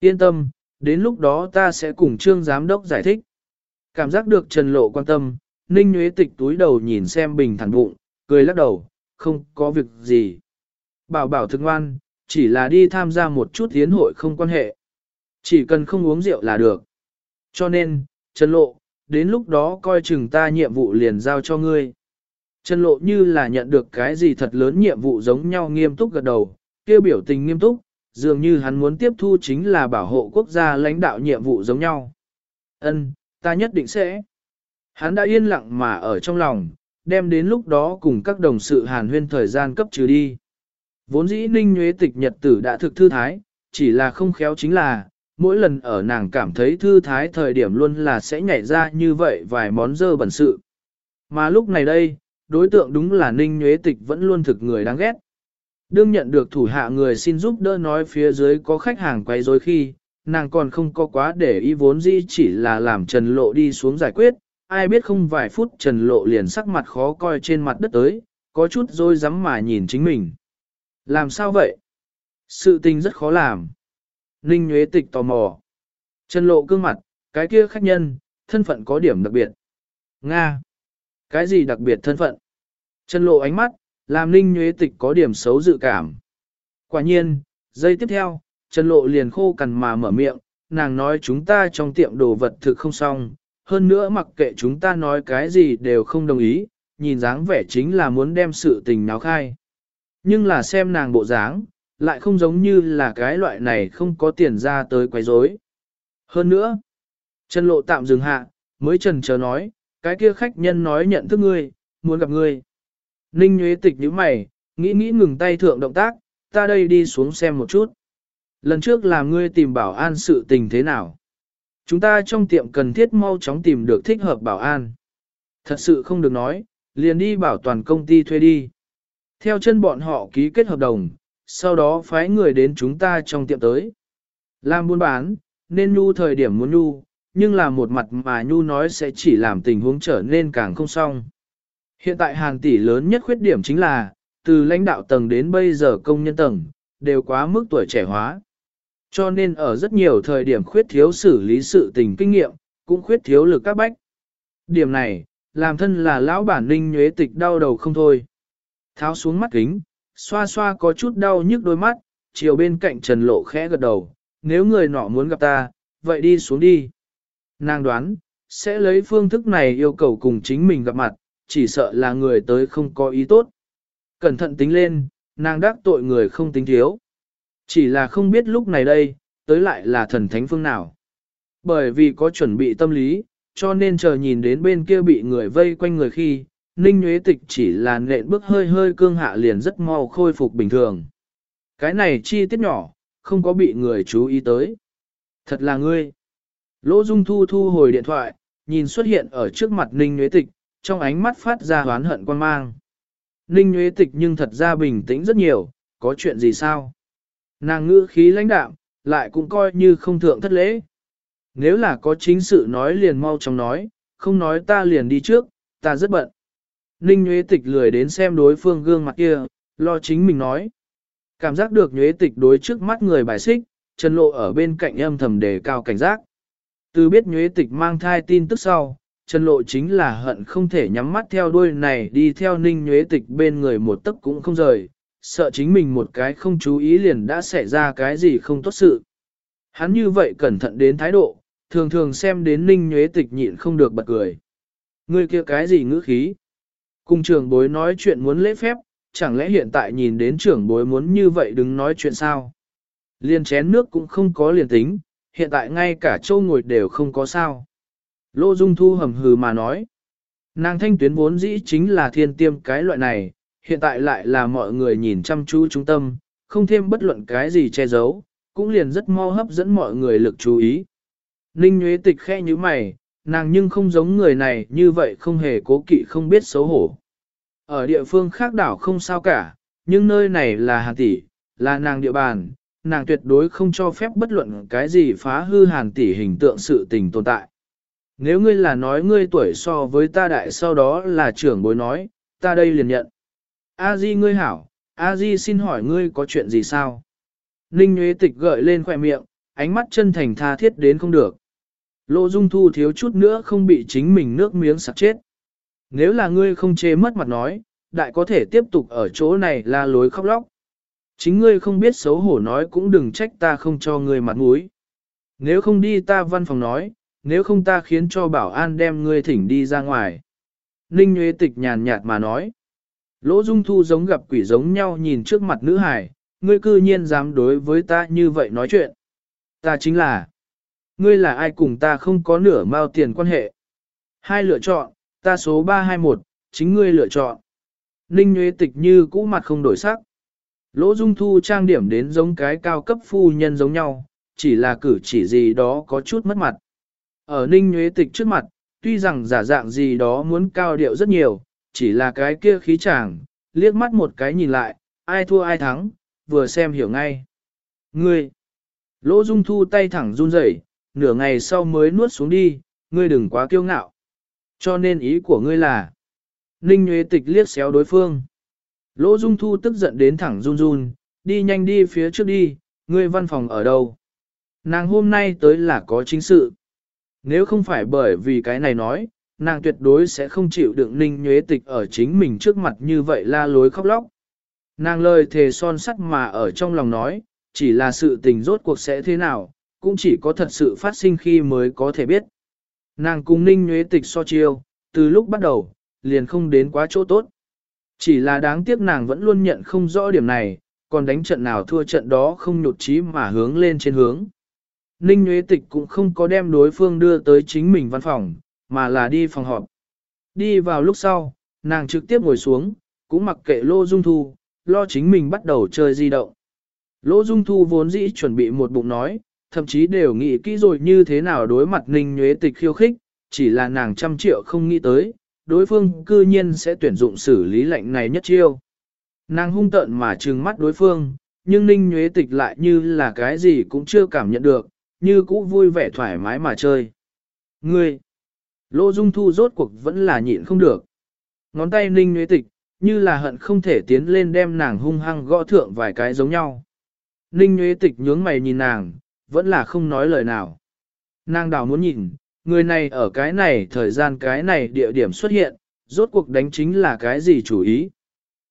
Yên tâm, đến lúc đó ta sẽ cùng trương giám đốc giải thích. Cảm giác được Trần Lộ quan tâm, Ninh Nguyễn Tịch túi đầu nhìn xem bình thản bụng, cười lắc đầu, không có việc gì. Bảo bảo thực ngoan, chỉ là đi tham gia một chút yến hội không quan hệ. Chỉ cần không uống rượu là được. Cho nên, Trần Lộ, đến lúc đó coi chừng ta nhiệm vụ liền giao cho ngươi. Trần Lộ như là nhận được cái gì thật lớn nhiệm vụ giống nhau nghiêm túc gật đầu, kêu biểu tình nghiêm túc, dường như hắn muốn tiếp thu chính là bảo hộ quốc gia lãnh đạo nhiệm vụ giống nhau. Ân, ta nhất định sẽ. Hắn đã yên lặng mà ở trong lòng, đem đến lúc đó cùng các đồng sự hàn huyên thời gian cấp trừ đi. Vốn dĩ ninh nhuế tịch nhật tử đã thực thư thái, chỉ là không khéo chính là, mỗi lần ở nàng cảm thấy thư thái thời điểm luôn là sẽ nhảy ra như vậy vài món dơ bẩn sự. Mà lúc này đây, đối tượng đúng là ninh nhuế tịch vẫn luôn thực người đáng ghét. Đương nhận được thủ hạ người xin giúp đỡ nói phía dưới có khách hàng quay rối khi, nàng còn không có quá để ý vốn dĩ chỉ là làm Trần Lộ đi xuống giải quyết, ai biết không vài phút Trần Lộ liền sắc mặt khó coi trên mặt đất tới, có chút dối dám mà nhìn chính mình. Làm sao vậy? Sự tình rất khó làm. Ninh Nguyễn Tịch tò mò. Trần Lộ gương mặt, cái kia khách nhân, thân phận có điểm đặc biệt. Nga. Cái gì đặc biệt thân phận? Trần Lộ ánh mắt, làm Ninh Nguyễn Tịch có điểm xấu dự cảm. Quả nhiên, giây tiếp theo, Trần Lộ liền khô cằn mà mở miệng, nàng nói chúng ta trong tiệm đồ vật thực không xong, hơn nữa mặc kệ chúng ta nói cái gì đều không đồng ý, nhìn dáng vẻ chính là muốn đem sự tình náo khai. Nhưng là xem nàng bộ dáng, lại không giống như là cái loại này không có tiền ra tới quấy rối. Hơn nữa, Trần Lộ tạm dừng hạ, mới trần chờ nói, cái kia khách nhân nói nhận thức ngươi, muốn gặp ngươi. Ninh Nguyễn Tịch nhíu mày, nghĩ nghĩ ngừng tay thượng động tác, ta đây đi xuống xem một chút. Lần trước làm ngươi tìm bảo an sự tình thế nào? Chúng ta trong tiệm cần thiết mau chóng tìm được thích hợp bảo an. Thật sự không được nói, liền đi bảo toàn công ty thuê đi. Theo chân bọn họ ký kết hợp đồng, sau đó phái người đến chúng ta trong tiệm tới. Làm buôn bán, nên nhu thời điểm muốn nhu, nhưng là một mặt mà nhu nói sẽ chỉ làm tình huống trở nên càng không xong. Hiện tại hàng tỷ lớn nhất khuyết điểm chính là, từ lãnh đạo tầng đến bây giờ công nhân tầng, đều quá mức tuổi trẻ hóa. Cho nên ở rất nhiều thời điểm khuyết thiếu xử lý sự tình kinh nghiệm, cũng khuyết thiếu lực các bách. Điểm này, làm thân là lão bản ninh nhuế tịch đau đầu không thôi. Tháo xuống mắt kính, xoa xoa có chút đau nhức đôi mắt, chiều bên cạnh trần lộ khẽ gật đầu, nếu người nọ muốn gặp ta, vậy đi xuống đi. Nàng đoán, sẽ lấy phương thức này yêu cầu cùng chính mình gặp mặt, chỉ sợ là người tới không có ý tốt. Cẩn thận tính lên, nàng đắc tội người không tính thiếu. Chỉ là không biết lúc này đây, tới lại là thần thánh phương nào. Bởi vì có chuẩn bị tâm lý, cho nên chờ nhìn đến bên kia bị người vây quanh người khi, Ninh Nguyễn Tịch chỉ là nện bước hơi hơi cương hạ liền rất mau khôi phục bình thường. Cái này chi tiết nhỏ, không có bị người chú ý tới. Thật là ngươi. Lỗ Dung Thu thu hồi điện thoại, nhìn xuất hiện ở trước mặt Ninh Nguyễn Tịch, trong ánh mắt phát ra hoán hận quan mang. Ninh Nguyễn Tịch nhưng thật ra bình tĩnh rất nhiều, có chuyện gì sao? Nàng ngữ khí lãnh đạm, lại cũng coi như không thượng thất lễ. Nếu là có chính sự nói liền mau chóng nói, không nói ta liền đi trước, ta rất bận. Ninh Nguyễn Tịch lười đến xem đối phương gương mặt kia, lo chính mình nói. Cảm giác được Nguyễn Tịch đối trước mắt người bài xích, Trần Lộ ở bên cạnh âm thầm đề cao cảnh giác. Từ biết Nguyễn Tịch mang thai tin tức sau, Trần Lộ chính là hận không thể nhắm mắt theo đuôi này đi theo Ninh Nguyễn Tịch bên người một tấc cũng không rời, sợ chính mình một cái không chú ý liền đã xảy ra cái gì không tốt sự. Hắn như vậy cẩn thận đến thái độ, thường thường xem đến Ninh Nguyễn Tịch nhịn không được bật cười. Người kia cái gì ngữ khí? Cùng trưởng bối nói chuyện muốn lễ phép, chẳng lẽ hiện tại nhìn đến trưởng bối muốn như vậy đứng nói chuyện sao? Liên chén nước cũng không có liền tính, hiện tại ngay cả châu ngồi đều không có sao. Lô Dung Thu hầm hừ mà nói. Nàng thanh tuyến vốn dĩ chính là thiên tiêm cái loại này, hiện tại lại là mọi người nhìn chăm chú trung tâm, không thêm bất luận cái gì che giấu, cũng liền rất mau hấp dẫn mọi người lực chú ý. Ninh Nguyễn Tịch khe như mày, nàng nhưng không giống người này như vậy không hề cố kỵ không biết xấu hổ. Ở địa phương khác đảo không sao cả, nhưng nơi này là hàn tỷ, là nàng địa bàn, nàng tuyệt đối không cho phép bất luận cái gì phá hư hàn tỷ hình tượng sự tình tồn tại. Nếu ngươi là nói ngươi tuổi so với ta đại sau đó là trưởng bối nói, ta đây liền nhận. A Di ngươi hảo, A Di xin hỏi ngươi có chuyện gì sao? Ninh Nguyễn Tịch gợi lên khỏe miệng, ánh mắt chân thành tha thiết đến không được. Lô Dung Thu thiếu chút nữa không bị chính mình nước miếng sặc chết. Nếu là ngươi không chê mất mặt nói, đại có thể tiếp tục ở chỗ này la lối khóc lóc. Chính ngươi không biết xấu hổ nói cũng đừng trách ta không cho ngươi mặt mũi. Nếu không đi ta văn phòng nói, nếu không ta khiến cho bảo an đem ngươi thỉnh đi ra ngoài. Ninh Nguyễn Tịch nhàn nhạt mà nói. Lỗ Dung Thu giống gặp quỷ giống nhau nhìn trước mặt nữ hải, ngươi cư nhiên dám đối với ta như vậy nói chuyện. Ta chính là, ngươi là ai cùng ta không có nửa mao tiền quan hệ. Hai lựa chọn, ta số 321, chính ngươi lựa chọn. Ninh Nguyễn Tịch như cũ mặt không đổi sắc. Lỗ Dung Thu trang điểm đến giống cái cao cấp phu nhân giống nhau, chỉ là cử chỉ gì đó có chút mất mặt. Ở Ninh Nguyễn Tịch trước mặt, tuy rằng giả dạng gì đó muốn cao điệu rất nhiều, chỉ là cái kia khí chàng, liếc mắt một cái nhìn lại, ai thua ai thắng, vừa xem hiểu ngay. Ngươi, Lỗ Dung Thu tay thẳng run rẩy, nửa ngày sau mới nuốt xuống đi, ngươi đừng quá kiêu ngạo. Cho nên ý của ngươi là, Ninh Nguyễn Tịch liếc xéo đối phương. Lỗ Dung Thu tức giận đến thẳng run run, đi nhanh đi phía trước đi, ngươi văn phòng ở đâu? Nàng hôm nay tới là có chính sự. Nếu không phải bởi vì cái này nói, nàng tuyệt đối sẽ không chịu đựng Ninh Nhuế Tịch ở chính mình trước mặt như vậy la lối khóc lóc. Nàng lời thề son sắt mà ở trong lòng nói, chỉ là sự tình rốt cuộc sẽ thế nào, cũng chỉ có thật sự phát sinh khi mới có thể biết. Nàng cùng ninh nhuế tịch so chiêu, từ lúc bắt đầu, liền không đến quá chỗ tốt. Chỉ là đáng tiếc nàng vẫn luôn nhận không rõ điểm này, còn đánh trận nào thua trận đó không nhột chí mà hướng lên trên hướng. Ninh Nguyễn Tịch cũng không có đem đối phương đưa tới chính mình văn phòng, mà là đi phòng họp. Đi vào lúc sau, nàng trực tiếp ngồi xuống, cũng mặc kệ Lô Dung Thu, lo chính mình bắt đầu chơi di động. Lô Dung Thu vốn dĩ chuẩn bị một bụng nói, thậm chí đều nghĩ kỹ rồi như thế nào đối mặt Ninh Nhuế Tịch khiêu khích, chỉ là nàng trăm triệu không nghĩ tới, đối phương cư nhiên sẽ tuyển dụng xử lý lệnh này nhất chiêu. Nàng hung tợn mà trừng mắt đối phương, nhưng Ninh Nhuế Tịch lại như là cái gì cũng chưa cảm nhận được, như cũ vui vẻ thoải mái mà chơi. Ngươi! Lô Dung Thu rốt cuộc vẫn là nhịn không được. Ngón tay Ninh Nhuế Tịch, như là hận không thể tiến lên đem nàng hung hăng gõ thượng vài cái giống nhau. Ninh Nhuế Tịch nhướng mày nhìn nàng, vẫn là không nói lời nào. Nàng đào muốn nhìn, người này ở cái này thời gian cái này địa điểm xuất hiện, rốt cuộc đánh chính là cái gì chủ ý.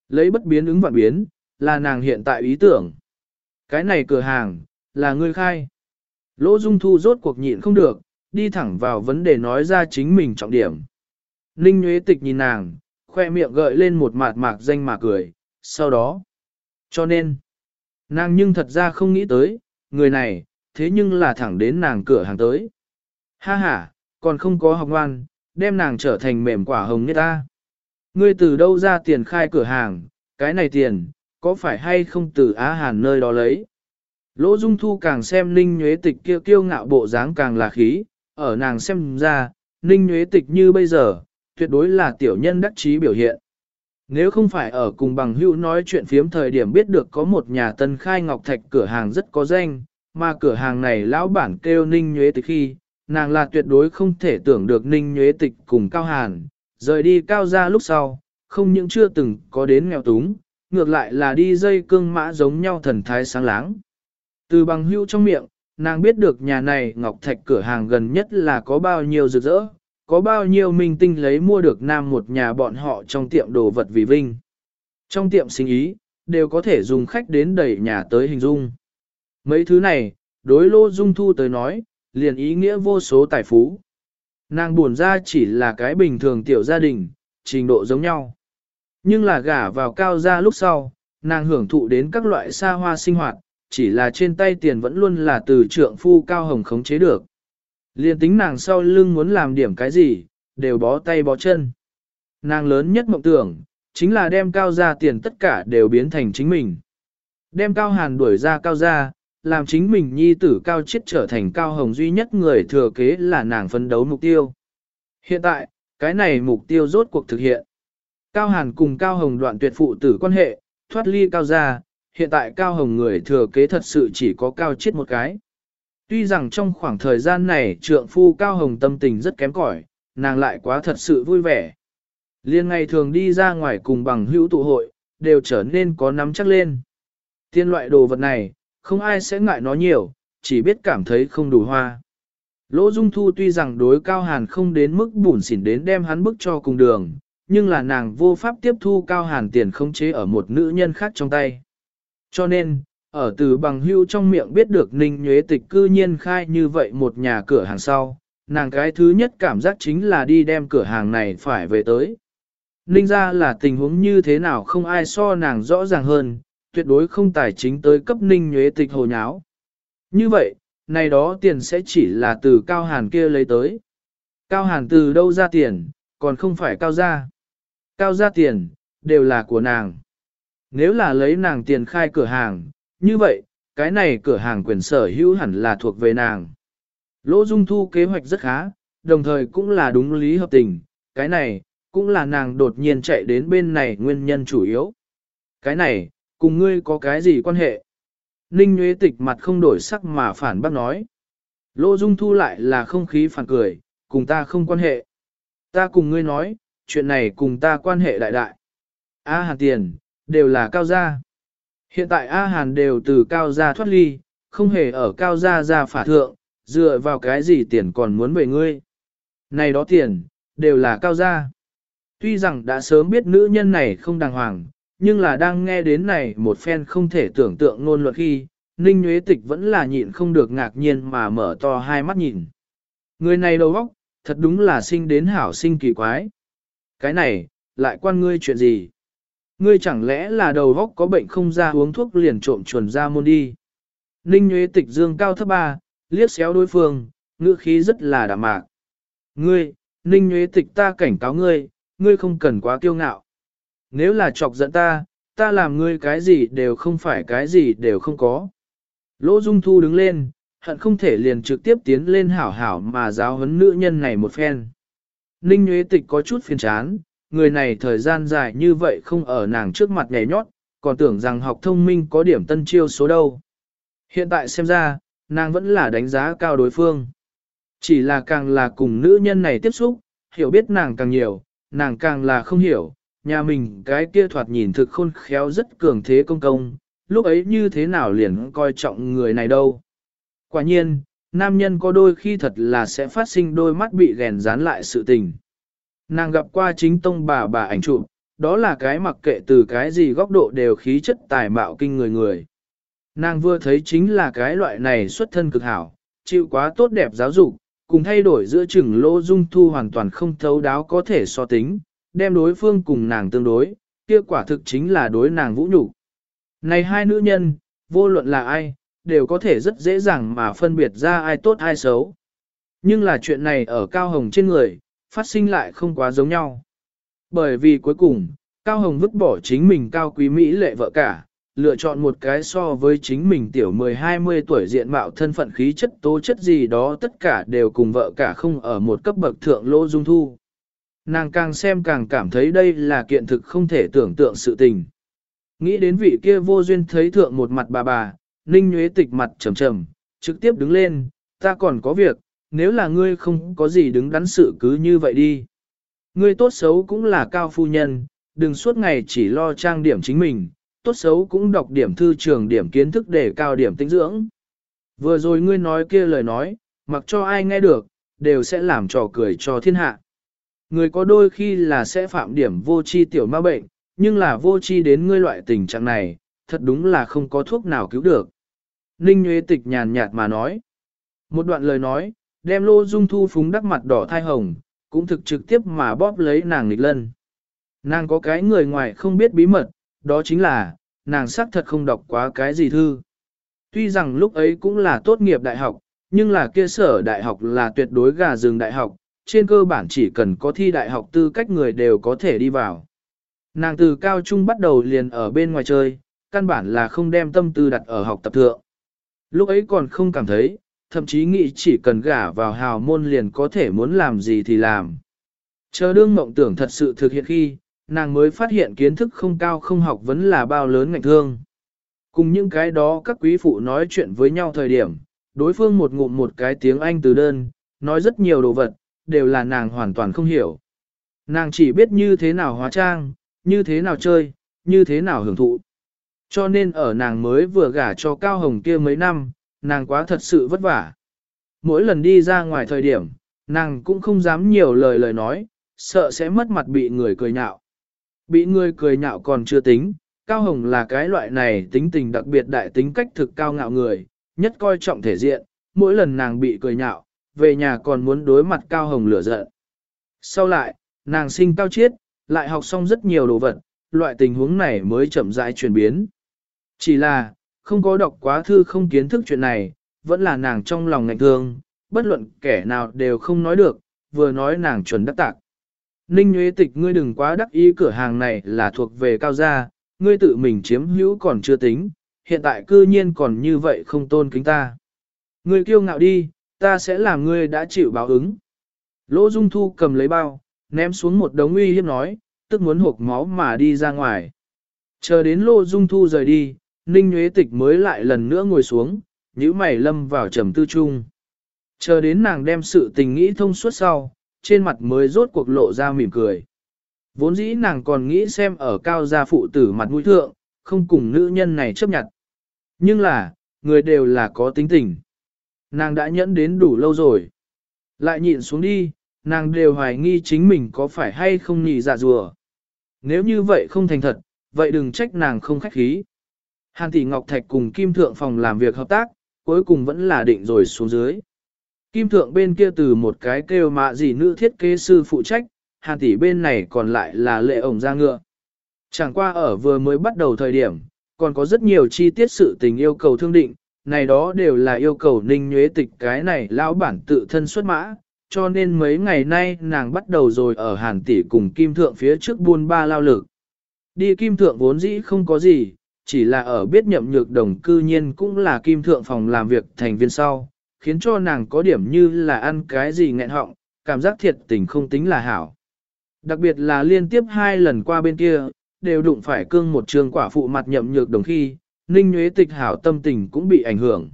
Lấy bất biến ứng vạn biến, là nàng hiện tại ý tưởng. Cái này cửa hàng, là người khai. Lỗ Dung Thu rốt cuộc nhịn không được, đi thẳng vào vấn đề nói ra chính mình trọng điểm. Ninh Nguyễn Tịch nhìn nàng, khoe miệng gợi lên một mạt mạc danh mà cười, sau đó. Cho nên, nàng nhưng thật ra không nghĩ tới, người này, thế nhưng là thẳng đến nàng cửa hàng tới. Ha ha, còn không có học ngoan, đem nàng trở thành mềm quả hồng như ta. Ngươi từ đâu ra tiền khai cửa hàng, cái này tiền, có phải hay không từ Á Hàn nơi đó lấy? Lỗ Dung Thu càng xem Ninh Nhuế Tịch kia kiêu ngạo bộ dáng càng là khí, ở nàng xem ra, Ninh Nhuế Tịch như bây giờ, tuyệt đối là tiểu nhân đắc trí biểu hiện. Nếu không phải ở cùng bằng hữu nói chuyện phiếm thời điểm biết được có một nhà tân khai ngọc thạch cửa hàng rất có danh, mà cửa hàng này lão bản kêu Ninh Nhuế Tịch khi, nàng là tuyệt đối không thể tưởng được Ninh Nhuế Tịch cùng Cao Hàn, rời đi Cao ra lúc sau, không những chưa từng có đến nghèo túng, ngược lại là đi dây cương mã giống nhau thần thái sáng láng. Từ bằng hữu trong miệng, nàng biết được nhà này Ngọc Thạch cửa hàng gần nhất là có bao nhiêu rực rỡ, có bao nhiêu minh tinh lấy mua được nam một nhà bọn họ trong tiệm đồ vật vì vinh. Trong tiệm sinh ý, đều có thể dùng khách đến đẩy nhà tới hình dung. Mấy thứ này, đối lô dung thu tới nói, liền ý nghĩa vô số tài phú. Nàng buồn ra chỉ là cái bình thường tiểu gia đình, trình độ giống nhau. Nhưng là gả vào cao gia lúc sau, nàng hưởng thụ đến các loại xa hoa sinh hoạt, chỉ là trên tay tiền vẫn luôn là từ trượng phu cao hồng khống chế được. Liên tính nàng sau lưng muốn làm điểm cái gì, đều bó tay bó chân. Nàng lớn nhất mộng tưởng, chính là đem cao gia tiền tất cả đều biến thành chính mình. Đem cao hàn đuổi ra cao gia, làm chính mình nhi tử cao chết trở thành cao hồng duy nhất người thừa kế là nàng phấn đấu mục tiêu. Hiện tại, cái này mục tiêu rốt cuộc thực hiện. Cao hàn cùng cao hồng đoạn tuyệt phụ tử quan hệ, thoát ly cao gia, hiện tại cao hồng người thừa kế thật sự chỉ có cao chết một cái. Tuy rằng trong khoảng thời gian này trượng phu cao hồng tâm tình rất kém cỏi, nàng lại quá thật sự vui vẻ. Liên ngày thường đi ra ngoài cùng bằng hữu tụ hội, đều trở nên có nắm chắc lên. Tiên loại đồ vật này, không ai sẽ ngại nó nhiều, chỉ biết cảm thấy không đủ hoa. Lỗ Dung Thu tuy rằng đối Cao Hàn không đến mức bùn xỉn đến đem hắn bức cho cùng đường, nhưng là nàng vô pháp tiếp thu Cao Hàn tiền không chế ở một nữ nhân khác trong tay. Cho nên, ở từ bằng hưu trong miệng biết được Ninh Nhuế Tịch cư nhiên khai như vậy một nhà cửa hàng sau, nàng cái thứ nhất cảm giác chính là đi đem cửa hàng này phải về tới. Ninh ra là tình huống như thế nào không ai so nàng rõ ràng hơn, tuyệt đối không tài chính tới cấp Ninh Nhuế Tịch hồ nháo. Như vậy, này đó tiền sẽ chỉ là từ Cao Hàn kia lấy tới. Cao Hàn từ đâu ra tiền, còn không phải Cao ra. Cao ra tiền, đều là của nàng. Nếu là lấy nàng tiền khai cửa hàng, như vậy, cái này cửa hàng quyền sở hữu hẳn là thuộc về nàng. Lỗ Dung Thu kế hoạch rất khá, đồng thời cũng là đúng lý hợp tình, cái này, cũng là nàng đột nhiên chạy đến bên này nguyên nhân chủ yếu. Cái này, cùng ngươi có cái gì quan hệ? Ninh Nguyễn Tịch mặt không đổi sắc mà phản bác nói. Lô Dung Thu lại là không khí phản cười, cùng ta không quan hệ. Ta cùng ngươi nói, chuyện này cùng ta quan hệ đại đại. A Hàn tiền, đều là cao gia. Hiện tại A Hàn đều từ cao gia thoát ly, không hề ở cao gia gia phả thượng, dựa vào cái gì tiền còn muốn về ngươi. Này đó tiền, đều là cao gia. Tuy rằng đã sớm biết nữ nhân này không đàng hoàng, nhưng là đang nghe đến này một phen không thể tưởng tượng ngôn luật khi, Ninh Nguyễn Tịch vẫn là nhịn không được ngạc nhiên mà mở to hai mắt nhìn. Người này đầu óc, thật đúng là sinh đến hảo sinh kỳ quái. Cái này, lại quan ngươi chuyện gì? Ngươi chẳng lẽ là đầu óc có bệnh không ra uống thuốc liền trộm chuẩn ra môn đi? Ninh Nguyễn Tịch dương cao thấp ba, liếc xéo đối phương, ngữ khí rất là đạm mạc. Ngươi, Ninh Nguyễn Tịch ta cảnh cáo ngươi, ngươi không cần quá kiêu ngạo. Nếu là chọc giận ta, ta làm ngươi cái gì đều không phải cái gì đều không có. Lỗ Dung Thu đứng lên, hận không thể liền trực tiếp tiến lên hảo hảo mà giáo huấn nữ nhân này một phen. Ninh Nguyễn Tịch có chút phiền chán, người này thời gian dài như vậy không ở nàng trước mặt nhảy nhót, còn tưởng rằng học thông minh có điểm tân chiêu số đâu. Hiện tại xem ra, nàng vẫn là đánh giá cao đối phương. Chỉ là càng là cùng nữ nhân này tiếp xúc, hiểu biết nàng càng nhiều, nàng càng là không hiểu, nhà mình cái kia thoạt nhìn thực khôn khéo rất cường thế công công, lúc ấy như thế nào liền coi trọng người này đâu. Quả nhiên, nam nhân có đôi khi thật là sẽ phát sinh đôi mắt bị ghèn dán lại sự tình. Nàng gặp qua chính tông bà bà ảnh chụp, đó là cái mặc kệ từ cái gì góc độ đều khí chất tài mạo kinh người người. Nàng vừa thấy chính là cái loại này xuất thân cực hảo, chịu quá tốt đẹp giáo dục, cùng thay đổi giữa chừng lỗ dung thu hoàn toàn không thấu đáo có thể so tính, đem đối phương cùng nàng tương đối, kia quả thực chính là đối nàng vũ nhục. Này hai nữ nhân, vô luận là ai, đều có thể rất dễ dàng mà phân biệt ra ai tốt ai xấu. Nhưng là chuyện này ở Cao Hồng trên người, phát sinh lại không quá giống nhau. Bởi vì cuối cùng, Cao Hồng vứt bỏ chính mình cao quý Mỹ lệ vợ cả, lựa chọn một cái so với chính mình tiểu 10-20 tuổi diện mạo thân phận khí chất tố chất gì đó tất cả đều cùng vợ cả không ở một cấp bậc thượng lỗ dung thu. Nàng càng xem càng cảm thấy đây là kiện thực không thể tưởng tượng sự tình. Nghĩ đến vị kia vô duyên thấy thượng một mặt bà bà, ninh nhuế tịch mặt trầm trầm, trực tiếp đứng lên, ta còn có việc, nếu là ngươi không có gì đứng đắn sự cứ như vậy đi. Ngươi tốt xấu cũng là cao phu nhân, đừng suốt ngày chỉ lo trang điểm chính mình, tốt xấu cũng đọc điểm thư trường điểm kiến thức để cao điểm tinh dưỡng. Vừa rồi ngươi nói kia lời nói, mặc cho ai nghe được, đều sẽ làm trò cười cho thiên hạ. Người có đôi khi là sẽ phạm điểm vô chi tiểu ma bệnh, nhưng là vô chi đến ngươi loại tình trạng này, thật đúng là không có thuốc nào cứu được. Ninh Nguyễn Tịch nhàn nhạt mà nói. Một đoạn lời nói, đem lô dung thu phúng đắc mặt đỏ thai hồng, cũng thực trực tiếp mà bóp lấy nàng nghịch lân. Nàng có cái người ngoài không biết bí mật, đó chính là, nàng xác thật không đọc quá cái gì thư. Tuy rằng lúc ấy cũng là tốt nghiệp đại học, nhưng là kia sở đại học là tuyệt đối gà rừng đại học, trên cơ bản chỉ cần có thi đại học tư cách người đều có thể đi vào. Nàng từ cao trung bắt đầu liền ở bên ngoài chơi, căn bản là không đem tâm tư đặt ở học tập thượng. Lúc ấy còn không cảm thấy, thậm chí nghĩ chỉ cần gả vào hào môn liền có thể muốn làm gì thì làm. Chờ đương mộng tưởng thật sự thực hiện khi, nàng mới phát hiện kiến thức không cao không học vẫn là bao lớn ngạnh thương. Cùng những cái đó các quý phụ nói chuyện với nhau thời điểm, đối phương một ngụm một cái tiếng Anh từ đơn, nói rất nhiều đồ vật, đều là nàng hoàn toàn không hiểu. Nàng chỉ biết như thế nào hóa trang, như thế nào chơi, như thế nào hưởng thụ. Cho nên ở nàng mới vừa gả cho Cao Hồng kia mấy năm, nàng quá thật sự vất vả. Mỗi lần đi ra ngoài thời điểm, nàng cũng không dám nhiều lời lời nói, sợ sẽ mất mặt bị người cười nhạo. Bị người cười nhạo còn chưa tính, Cao Hồng là cái loại này tính tình đặc biệt đại tính cách thực cao ngạo người, nhất coi trọng thể diện, mỗi lần nàng bị cười nhạo, về nhà còn muốn đối mặt Cao Hồng lửa giận. Sau lại, nàng sinh cao chiết, lại học xong rất nhiều đồ vật, loại tình huống này mới chậm rãi chuyển biến. Chỉ là, không có đọc quá thư không kiến thức chuyện này, vẫn là nàng trong lòng ngạnh thương, bất luận kẻ nào đều không nói được, vừa nói nàng chuẩn đắc tạc. Ninh Nguyễn Tịch ngươi đừng quá đắc ý cửa hàng này là thuộc về cao gia, ngươi tự mình chiếm hữu còn chưa tính, hiện tại cư nhiên còn như vậy không tôn kính ta. Ngươi kiêu ngạo đi, ta sẽ làm ngươi đã chịu báo ứng. Lỗ Dung Thu cầm lấy bao, ném xuống một đống uy hiếp nói, tức muốn hộp máu mà đi ra ngoài. Chờ đến Lô Dung Thu rời đi, Ninh Nguyễn Tịch mới lại lần nữa ngồi xuống, nhíu mày lâm vào trầm tư chung. Chờ đến nàng đem sự tình nghĩ thông suốt sau, trên mặt mới rốt cuộc lộ ra mỉm cười. Vốn dĩ nàng còn nghĩ xem ở cao gia phụ tử mặt mũi thượng, không cùng nữ nhân này chấp nhận. Nhưng là, người đều là có tính tình. Nàng đã nhẫn đến đủ lâu rồi. Lại nhịn xuống đi, nàng đều hoài nghi chính mình có phải hay không nhị dạ rùa. Nếu như vậy không thành thật, vậy đừng trách nàng không khách khí. Hàn tỷ Ngọc Thạch cùng Kim Thượng phòng làm việc hợp tác, cuối cùng vẫn là định rồi xuống dưới. Kim Thượng bên kia từ một cái kêu mạ gì nữ thiết kế sư phụ trách, Hàn tỷ bên này còn lại là lệ ổng ra ngựa. Chẳng qua ở vừa mới bắt đầu thời điểm, còn có rất nhiều chi tiết sự tình yêu cầu thương định, này đó đều là yêu cầu ninh nhuế tịch cái này lão bản tự thân xuất mã, cho nên mấy ngày nay nàng bắt đầu rồi ở hàn tỷ cùng kim thượng phía trước buôn ba lao lực. Đi kim thượng vốn dĩ không có gì, chỉ là ở biết nhậm nhược đồng cư nhiên cũng là kim thượng phòng làm việc thành viên sau, khiến cho nàng có điểm như là ăn cái gì nghẹn họng, cảm giác thiệt tình không tính là hảo. Đặc biệt là liên tiếp hai lần qua bên kia, đều đụng phải cương một trường quả phụ mặt nhậm nhược đồng khi, ninh Nguyễn tịch hảo tâm tình cũng bị ảnh hưởng.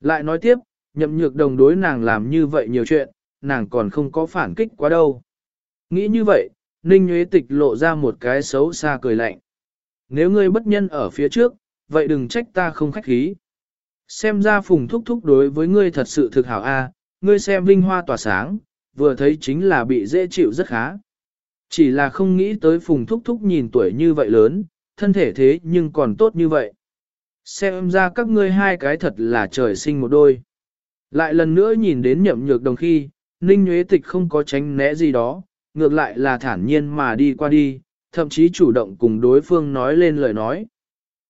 Lại nói tiếp, nhậm nhược đồng đối nàng làm như vậy nhiều chuyện, nàng còn không có phản kích quá đâu. Nghĩ như vậy, ninh Nguyễn tịch lộ ra một cái xấu xa cười lạnh. Nếu ngươi bất nhân ở phía trước, vậy đừng trách ta không khách khí. Xem ra phùng thúc thúc đối với ngươi thật sự thực hảo a, ngươi xem vinh hoa tỏa sáng, vừa thấy chính là bị dễ chịu rất khá. Chỉ là không nghĩ tới phùng thúc thúc nhìn tuổi như vậy lớn, thân thể thế nhưng còn tốt như vậy. Xem ra các ngươi hai cái thật là trời sinh một đôi. Lại lần nữa nhìn đến nhậm nhược đồng khi, Ninh Nguyễn Tịch không có tránh né gì đó, ngược lại là thản nhiên mà đi qua đi, thậm chí chủ động cùng đối phương nói lên lời nói.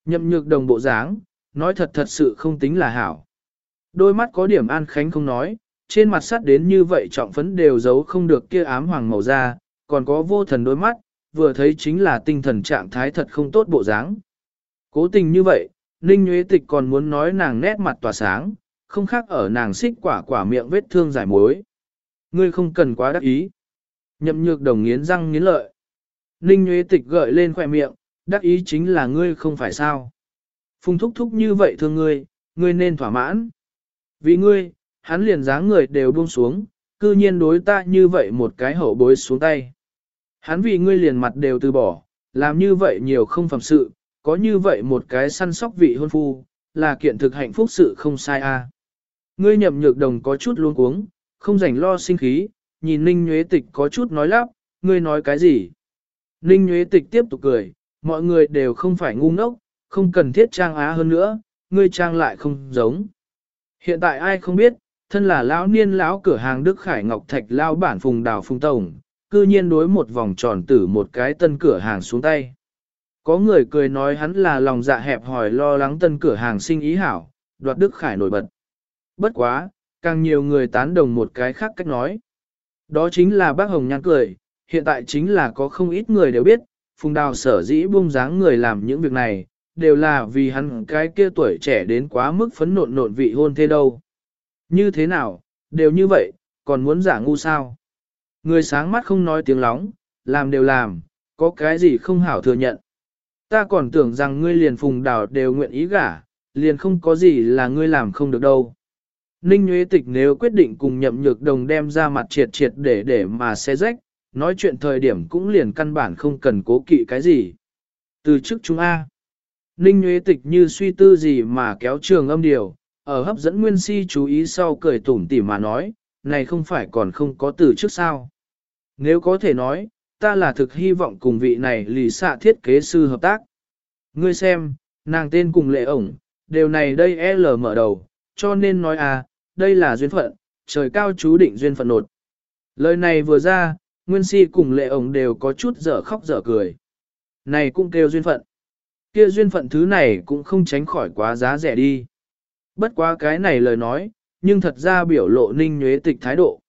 Nhậm nhược đồng bộ dáng, nói thật thật sự không tính là hảo. Đôi mắt có điểm an khánh không nói, trên mặt sắt đến như vậy trọng phấn đều giấu không được kia ám hoàng màu da, còn có vô thần đôi mắt, vừa thấy chính là tinh thần trạng thái thật không tốt bộ dáng. Cố tình như vậy, Ninh Nguyễn Tịch còn muốn nói nàng nét mặt tỏa sáng, không khác ở nàng xích quả quả miệng vết thương giải mối. Ngươi không cần quá đắc ý. Nhậm nhược đồng nghiến răng nghiến lợi. Ninh Nguyễn Tịch gợi lên khỏe miệng, đắc ý chính là ngươi không phải sao. Phùng thúc thúc như vậy thương ngươi, ngươi nên thỏa mãn. Vì ngươi, hắn liền dáng người đều buông xuống, cư nhiên đối ta như vậy một cái hậu bối xuống tay. Hắn vì ngươi liền mặt đều từ bỏ, làm như vậy nhiều không phẩm sự, có như vậy một cái săn sóc vị hôn phu, là kiện thực hạnh phúc sự không sai a. À. Ngươi nhậm nhược đồng có chút luống cuống, không rảnh lo sinh khí, nhìn Ninh Nhuế Tịch có chút nói lắp, ngươi nói cái gì? Ninh Nhuế Tịch tiếp tục cười, mọi người đều không phải ngu ngốc, không cần thiết trang á hơn nữa, ngươi trang lại không giống. Hiện tại ai không biết, thân là lão niên lão cửa hàng Đức Khải Ngọc Thạch lao bản phùng đào phùng tổng, cư nhiên đối một vòng tròn tử một cái tân cửa hàng xuống tay. Có người cười nói hắn là lòng dạ hẹp hỏi lo lắng tân cửa hàng sinh ý hảo, đoạt Đức Khải nổi bật. Bất quá, càng nhiều người tán đồng một cái khác cách nói. Đó chính là bác Hồng Nhan cười, hiện tại chính là có không ít người đều biết, Phùng Đào sở dĩ buông dáng người làm những việc này, đều là vì hắn cái kia tuổi trẻ đến quá mức phấn nộn nộn vị hôn thế đâu. Như thế nào, đều như vậy, còn muốn giả ngu sao? Người sáng mắt không nói tiếng lóng, làm đều làm, có cái gì không hảo thừa nhận. Ta còn tưởng rằng ngươi liền phùng đảo đều nguyện ý gả, liền không có gì là ngươi làm không được đâu. Ninh Nguyễn Tịch nếu quyết định cùng nhậm nhược đồng đem ra mặt triệt triệt để để mà xe rách, nói chuyện thời điểm cũng liền căn bản không cần cố kỵ cái gì. Từ trước chúng A, Ninh Nguyễn Tịch như suy tư gì mà kéo trường âm điều, ở hấp dẫn Nguyên Si chú ý sau cười tủm tỉm mà nói, này không phải còn không có từ trước sao. Nếu có thể nói, ta là thực hy vọng cùng vị này lì xạ thiết kế sư hợp tác. Ngươi xem, nàng tên cùng lệ ổng, điều này đây L mở đầu, cho nên nói à, đây là duyên phận, trời cao chú định duyên phận nột. Lời này vừa ra, Nguyên Si cùng lệ ổng đều có chút dở khóc dở cười. Này cũng kêu duyên phận. Kia duyên phận thứ này cũng không tránh khỏi quá giá rẻ đi. Bất quá cái này lời nói, nhưng thật ra biểu lộ ninh nhuế tịch thái độ.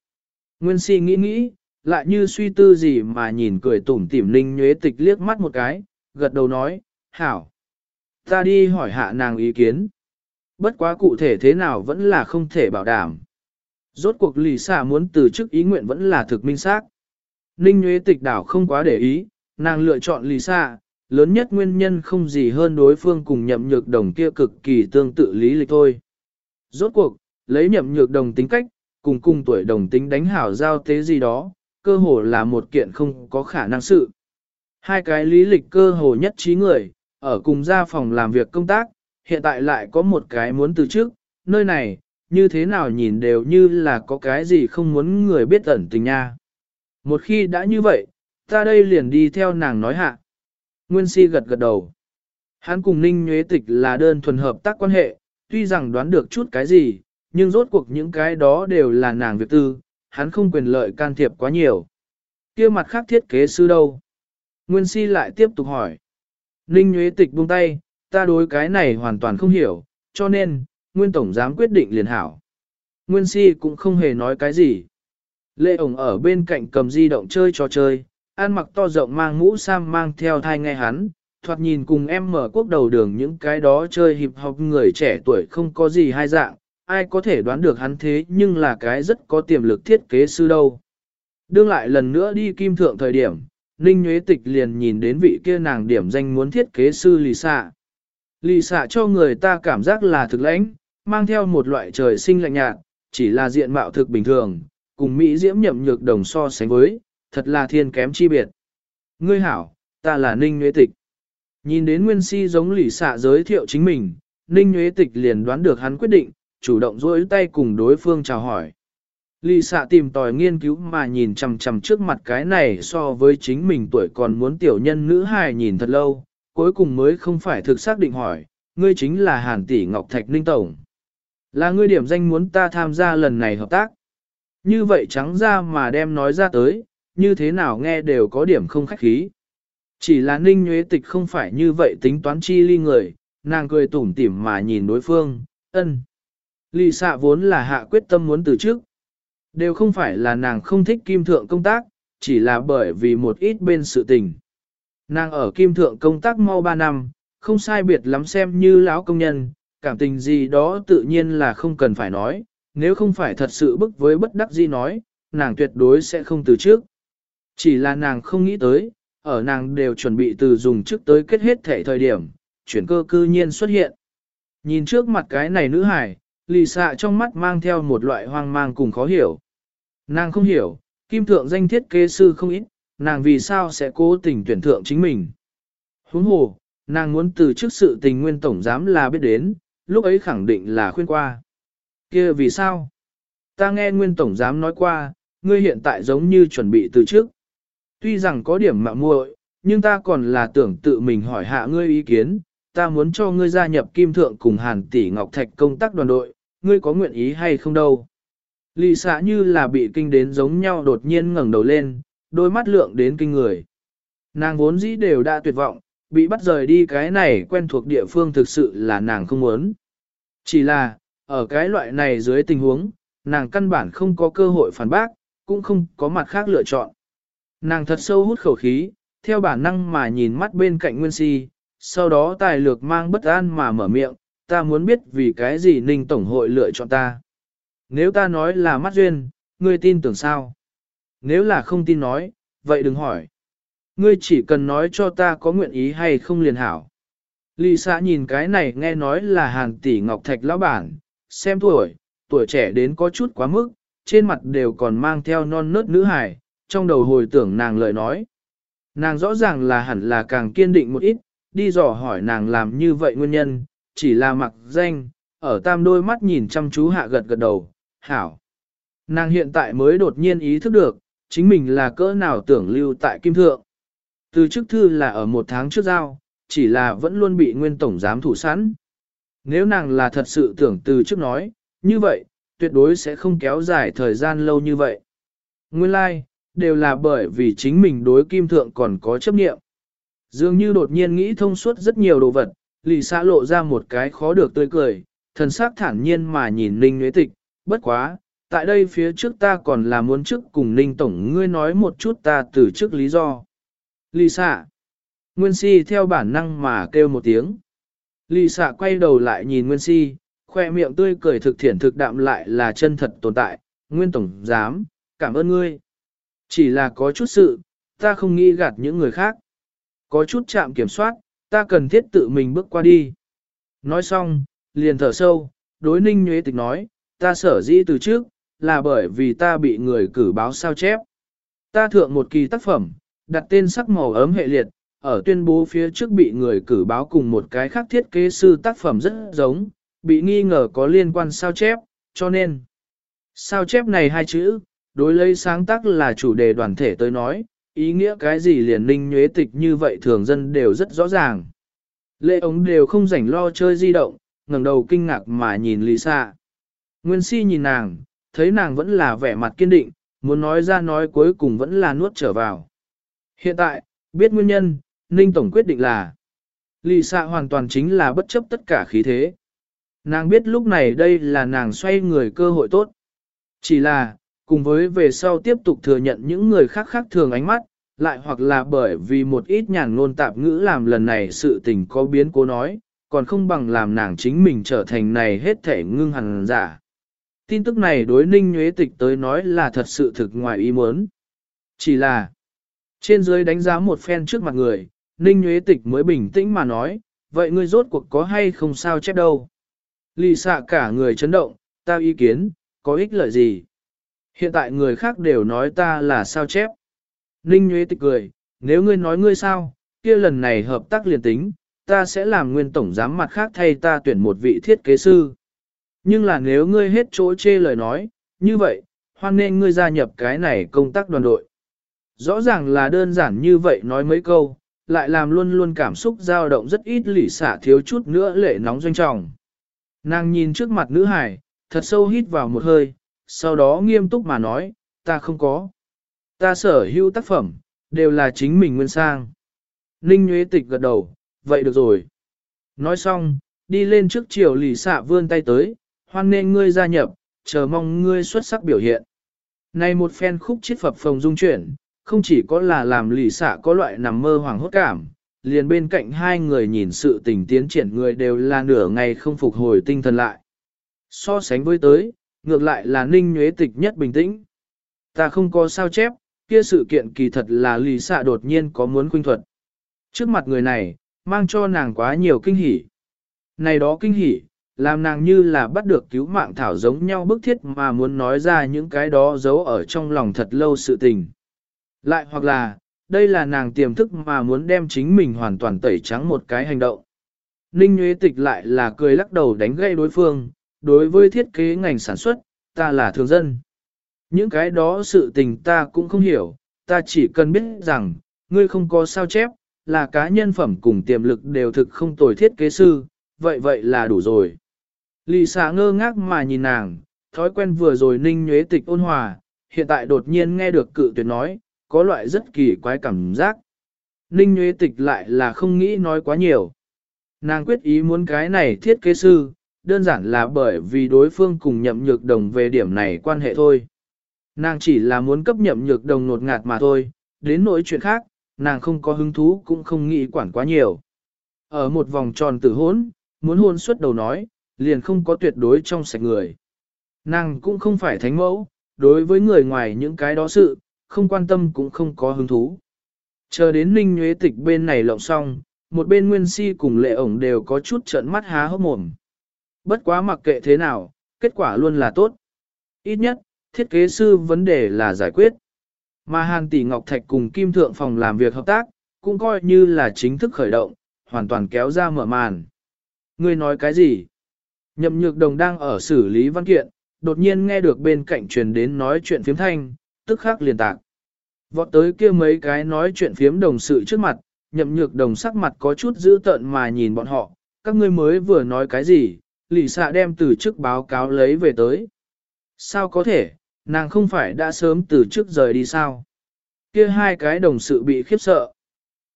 Nguyên Si nghĩ nghĩ, lại như suy tư gì mà nhìn cười tủm tỉm ninh nhuế tịch liếc mắt một cái, gật đầu nói, hảo. Ta đi hỏi hạ nàng ý kiến. Bất quá cụ thể thế nào vẫn là không thể bảo đảm. Rốt cuộc lì xả muốn từ chức ý nguyện vẫn là thực minh xác. Ninh Nguyễn Tịch đảo không quá để ý, nàng lựa chọn lì xả, lớn nhất nguyên nhân không gì hơn đối phương cùng nhậm nhược đồng kia cực kỳ tương tự lý lịch thôi. Rốt cuộc, lấy nhậm nhược đồng tính cách, cùng cùng tuổi đồng tính đánh hảo giao tế gì đó, cơ hồ là một kiện không có khả năng sự. Hai cái lý lịch cơ hồ nhất trí người, ở cùng ra phòng làm việc công tác, hiện tại lại có một cái muốn từ trước, nơi này, như thế nào nhìn đều như là có cái gì không muốn người biết ẩn tình nha. Một khi đã như vậy, ta đây liền đi theo nàng nói hạ. Nguyên si gật gật đầu. Hắn cùng Ninh Nhuế Tịch là đơn thuần hợp tác quan hệ, tuy rằng đoán được chút cái gì, nhưng rốt cuộc những cái đó đều là nàng việc tư, hắn không quyền lợi can thiệp quá nhiều. kia mặt khác thiết kế sư đâu? Nguyên si lại tiếp tục hỏi. Ninh Nguyễn Tịch buông tay, ta đối cái này hoàn toàn không hiểu, cho nên, Nguyên Tổng dám quyết định liền hảo. Nguyên si cũng không hề nói cái gì. Lệ ổng ở bên cạnh cầm di động chơi trò chơi, ăn mặc to rộng mang mũ sam mang theo thai nghe hắn, thoạt nhìn cùng em mở quốc đầu đường những cái đó chơi hiệp học người trẻ tuổi không có gì hai dạng, ai có thể đoán được hắn thế nhưng là cái rất có tiềm lực thiết kế sư đâu. Đương lại lần nữa đi kim thượng thời điểm, Ninh Nguyễn Tịch liền nhìn đến vị kia nàng điểm danh muốn thiết kế sư lì xạ. Lì xạ cho người ta cảm giác là thực lãnh, mang theo một loại trời sinh lạnh nhạt, chỉ là diện mạo thực bình thường, cùng Mỹ diễm nhậm nhược đồng so sánh với, thật là thiên kém chi biệt. Ngươi hảo, ta là Ninh Nguyễn Tịch. Nhìn đến Nguyên Si giống lì xạ giới thiệu chính mình, Ninh Nguyễn Tịch liền đoán được hắn quyết định, chủ động duỗi tay cùng đối phương chào hỏi. Lì xạ tìm tòi nghiên cứu mà nhìn chằm chằm trước mặt cái này so với chính mình tuổi còn muốn tiểu nhân nữ hài nhìn thật lâu, cuối cùng mới không phải thực xác định hỏi, ngươi chính là Hàn Tỷ Ngọc Thạch Ninh Tổng. Là ngươi điểm danh muốn ta tham gia lần này hợp tác. Như vậy trắng ra mà đem nói ra tới, như thế nào nghe đều có điểm không khách khí. Chỉ là Ninh Nhuế Tịch không phải như vậy tính toán chi ly người, nàng cười tủm tỉm mà nhìn đối phương, ân. Lì xạ vốn là hạ quyết tâm muốn từ trước. Đều không phải là nàng không thích kim thượng công tác, chỉ là bởi vì một ít bên sự tình. Nàng ở kim thượng công tác mau 3 năm, không sai biệt lắm xem như lão công nhân, cảm tình gì đó tự nhiên là không cần phải nói, nếu không phải thật sự bức với bất đắc dĩ nói, nàng tuyệt đối sẽ không từ trước. Chỉ là nàng không nghĩ tới, ở nàng đều chuẩn bị từ dùng trước tới kết hết thể thời điểm, chuyển cơ cư nhiên xuất hiện. Nhìn trước mặt cái này nữ hải, lì xạ trong mắt mang theo một loại hoang mang cùng khó hiểu. Nàng không hiểu, kim thượng danh thiết kế sư không ít, nàng vì sao sẽ cố tình tuyển thượng chính mình. Huống hồ, nàng muốn từ trước sự tình nguyên tổng giám là biết đến, lúc ấy khẳng định là khuyên qua. kia vì sao? Ta nghe nguyên tổng giám nói qua, ngươi hiện tại giống như chuẩn bị từ trước. Tuy rằng có điểm mạo muội, nhưng ta còn là tưởng tự mình hỏi hạ ngươi ý kiến, ta muốn cho ngươi gia nhập kim thượng cùng hàn tỷ ngọc thạch công tác đoàn đội, ngươi có nguyện ý hay không đâu. Lì xạ như là bị kinh đến giống nhau đột nhiên ngẩng đầu lên, đôi mắt lượng đến kinh người. Nàng vốn dĩ đều đã tuyệt vọng, bị bắt rời đi cái này quen thuộc địa phương thực sự là nàng không muốn. Chỉ là, ở cái loại này dưới tình huống, nàng căn bản không có cơ hội phản bác, cũng không có mặt khác lựa chọn. Nàng thật sâu hút khẩu khí, theo bản năng mà nhìn mắt bên cạnh Nguyên Si, sau đó tài lược mang bất an mà mở miệng, ta muốn biết vì cái gì Ninh Tổng hội lựa chọn ta. Nếu ta nói là mắt duyên, ngươi tin tưởng sao? Nếu là không tin nói, vậy đừng hỏi. Ngươi chỉ cần nói cho ta có nguyện ý hay không liền hảo. Lì xã nhìn cái này nghe nói là hàn tỷ ngọc thạch lão bản, xem tuổi, tuổi trẻ đến có chút quá mức, trên mặt đều còn mang theo non nớt nữ hài, trong đầu hồi tưởng nàng lời nói. Nàng rõ ràng là hẳn là càng kiên định một ít, đi dò hỏi nàng làm như vậy nguyên nhân, chỉ là mặc danh, ở tam đôi mắt nhìn chăm chú hạ gật gật đầu, hảo. Nàng hiện tại mới đột nhiên ý thức được, chính mình là cỡ nào tưởng lưu tại kim thượng. Từ chức thư là ở một tháng trước giao, chỉ là vẫn luôn bị nguyên tổng giám thủ sẵn. Nếu nàng là thật sự tưởng từ trước nói, như vậy, tuyệt đối sẽ không kéo dài thời gian lâu như vậy. Nguyên lai, like, đều là bởi vì chính mình đối kim thượng còn có chấp nghiệm. Dường như đột nhiên nghĩ thông suốt rất nhiều đồ vật, lì xã lộ ra một cái khó được tươi cười, thần sắc thản nhiên mà nhìn Ninh Nguyễn Tịch, bất quá, tại đây phía trước ta còn là muốn trước cùng Ninh Tổng ngươi nói một chút ta từ trước lý do. Lì xã, Nguyên Si theo bản năng mà kêu một tiếng. Lì xã quay đầu lại nhìn Nguyên Si, khoe miệng tươi cười thực thiện thực đạm lại là chân thật tồn tại, Nguyên Tổng dám, cảm ơn ngươi. Chỉ là có chút sự, ta không nghĩ gạt những người khác. có chút chạm kiểm soát, ta cần thiết tự mình bước qua đi. Nói xong, liền thở sâu, đối ninh nhuế tịch nói, ta sở dĩ từ trước, là bởi vì ta bị người cử báo sao chép. Ta thượng một kỳ tác phẩm, đặt tên sắc màu ấm hệ liệt, ở tuyên bố phía trước bị người cử báo cùng một cái khác thiết kế sư tác phẩm rất giống, bị nghi ngờ có liên quan sao chép, cho nên sao chép này hai chữ, đối lấy sáng tác là chủ đề đoàn thể tới nói, ý nghĩa cái gì liền ninh nhuế tịch như vậy thường dân đều rất rõ ràng. Lệ ống đều không rảnh lo chơi di động, ngẩng đầu kinh ngạc mà nhìn Lisa. Nguyên si nhìn nàng, thấy nàng vẫn là vẻ mặt kiên định, muốn nói ra nói cuối cùng vẫn là nuốt trở vào. Hiện tại, biết nguyên nhân, Ninh Tổng quyết định là Lisa hoàn toàn chính là bất chấp tất cả khí thế. Nàng biết lúc này đây là nàng xoay người cơ hội tốt. Chỉ là, cùng với về sau tiếp tục thừa nhận những người khác khác thường ánh mắt, lại hoặc là bởi vì một ít nhàn ngôn tạp ngữ làm lần này sự tình có biến cố nói, còn không bằng làm nàng chính mình trở thành này hết thể ngưng hẳn giả. Tin tức này đối ninh nhuế tịch tới nói là thật sự thực ngoài ý muốn. Chỉ là, trên dưới đánh giá một phen trước mặt người, ninh nhuế tịch mới bình tĩnh mà nói, vậy ngươi rốt cuộc có hay không sao chép đâu. Lì xạ cả người chấn động, tao ý kiến, có ích lợi gì? Hiện tại người khác đều nói ta là sao chép. Ninh Nguyễn tịch cười, nếu ngươi nói ngươi sao, kia lần này hợp tác liền tính, ta sẽ làm nguyên tổng giám mặt khác thay ta tuyển một vị thiết kế sư. Nhưng là nếu ngươi hết chỗ chê lời nói, như vậy, hoan nên ngươi gia nhập cái này công tác đoàn đội. Rõ ràng là đơn giản như vậy nói mấy câu, lại làm luôn luôn cảm xúc dao động rất ít lỉ xả thiếu chút nữa lệ nóng doanh trọng. Nàng nhìn trước mặt nữ hải, thật sâu hít vào một hơi, sau đó nghiêm túc mà nói, ta không có. Ta sở hữu tác phẩm, đều là chính mình nguyên sang. Ninh Nguyễn Tịch gật đầu, vậy được rồi. Nói xong, đi lên trước chiều lì xạ vươn tay tới, hoan nên ngươi gia nhập, chờ mong ngươi xuất sắc biểu hiện. Này một phen khúc chiết phập phồng dung chuyển, không chỉ có là làm lì xạ có loại nằm mơ hoàng hốt cảm, liền bên cạnh hai người nhìn sự tình tiến triển người đều là nửa ngày không phục hồi tinh thần lại. So sánh với tới, ngược lại là ninh nhuế tịch nhất bình tĩnh. Ta không có sao chép, kia sự kiện kỳ thật là lì xạ đột nhiên có muốn khuynh thuật. Trước mặt người này, mang cho nàng quá nhiều kinh hỉ. Này đó kinh hỉ, làm nàng như là bắt được cứu mạng thảo giống nhau bức thiết mà muốn nói ra những cái đó giấu ở trong lòng thật lâu sự tình. Lại hoặc là, đây là nàng tiềm thức mà muốn đem chính mình hoàn toàn tẩy trắng một cái hành động. Ninh Nguyễn Tịch lại là cười lắc đầu đánh gây đối phương, đối với thiết kế ngành sản xuất, ta là thường dân. Những cái đó sự tình ta cũng không hiểu, ta chỉ cần biết rằng, ngươi không có sao chép, là cá nhân phẩm cùng tiềm lực đều thực không tồi thiết kế sư, vậy vậy là đủ rồi. Lì xà ngơ ngác mà nhìn nàng, thói quen vừa rồi ninh nhuế tịch ôn hòa, hiện tại đột nhiên nghe được cự tuyệt nói, có loại rất kỳ quái cảm giác. Ninh nhuế tịch lại là không nghĩ nói quá nhiều. Nàng quyết ý muốn cái này thiết kế sư, đơn giản là bởi vì đối phương cùng nhậm nhược đồng về điểm này quan hệ thôi. Nàng chỉ là muốn cấp nhậm nhược đồng nột ngạt mà thôi, đến nỗi chuyện khác, nàng không có hứng thú cũng không nghĩ quản quá nhiều. Ở một vòng tròn tử hôn, muốn hôn suốt đầu nói, liền không có tuyệt đối trong sạch người. Nàng cũng không phải thánh mẫu, đối với người ngoài những cái đó sự, không quan tâm cũng không có hứng thú. Chờ đến ninh nhuế tịch bên này lộng xong, một bên nguyên si cùng lệ ổng đều có chút trợn mắt há hốc mồm. Bất quá mặc kệ thế nào, kết quả luôn là tốt. Ít nhất, thiết kế sư vấn đề là giải quyết. Mà Hàn Tỷ Ngọc Thạch cùng Kim Thượng phòng làm việc hợp tác, cũng coi như là chính thức khởi động, hoàn toàn kéo ra mở màn. Ngươi nói cái gì? Nhậm Nhược Đồng đang ở xử lý văn kiện, đột nhiên nghe được bên cạnh truyền đến nói chuyện phiếm thanh, tức khắc liền tạc. Vọt tới kia mấy cái nói chuyện phiếm đồng sự trước mặt, Nhậm Nhược Đồng sắc mặt có chút dữ tợn mà nhìn bọn họ, các ngươi mới vừa nói cái gì, lì xạ đem từ chức báo cáo lấy về tới. Sao có thể, nàng không phải đã sớm từ chức rời đi sao? Kia hai cái đồng sự bị khiếp sợ.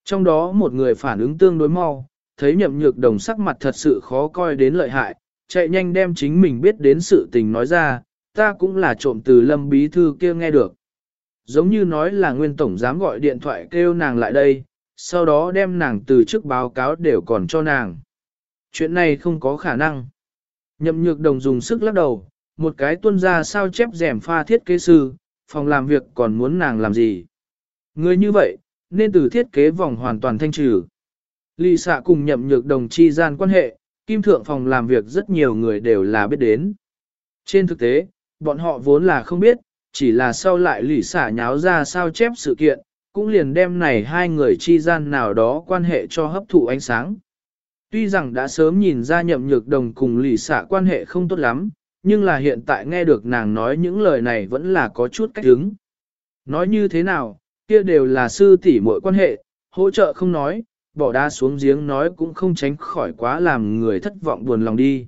Trong đó một người phản ứng tương đối mau, thấy nhậm nhược đồng sắc mặt thật sự khó coi đến lợi hại, chạy nhanh đem chính mình biết đến sự tình nói ra, ta cũng là trộm từ lâm bí thư kia nghe được. Giống như nói là nguyên tổng dám gọi điện thoại kêu nàng lại đây, sau đó đem nàng từ chức báo cáo đều còn cho nàng. Chuyện này không có khả năng. Nhậm nhược đồng dùng sức lắc đầu, một cái tuân ra sao chép rèm pha thiết kế sư, phòng làm việc còn muốn nàng làm gì. Người như vậy, nên từ thiết kế vòng hoàn toàn thanh trừ. Lì xạ cùng nhậm nhược đồng chi gian quan hệ, kim thượng phòng làm việc rất nhiều người đều là biết đến. Trên thực tế, bọn họ vốn là không biết, chỉ là sau lại lì xả nháo ra sao chép sự kiện, cũng liền đem này hai người chi gian nào đó quan hệ cho hấp thụ ánh sáng. Tuy rằng đã sớm nhìn ra nhậm nhược đồng cùng lì xả quan hệ không tốt lắm, nhưng là hiện tại nghe được nàng nói những lời này vẫn là có chút cách hứng. Nói như thế nào, kia đều là sư tỷ muội quan hệ, hỗ trợ không nói, bỏ đá xuống giếng nói cũng không tránh khỏi quá làm người thất vọng buồn lòng đi.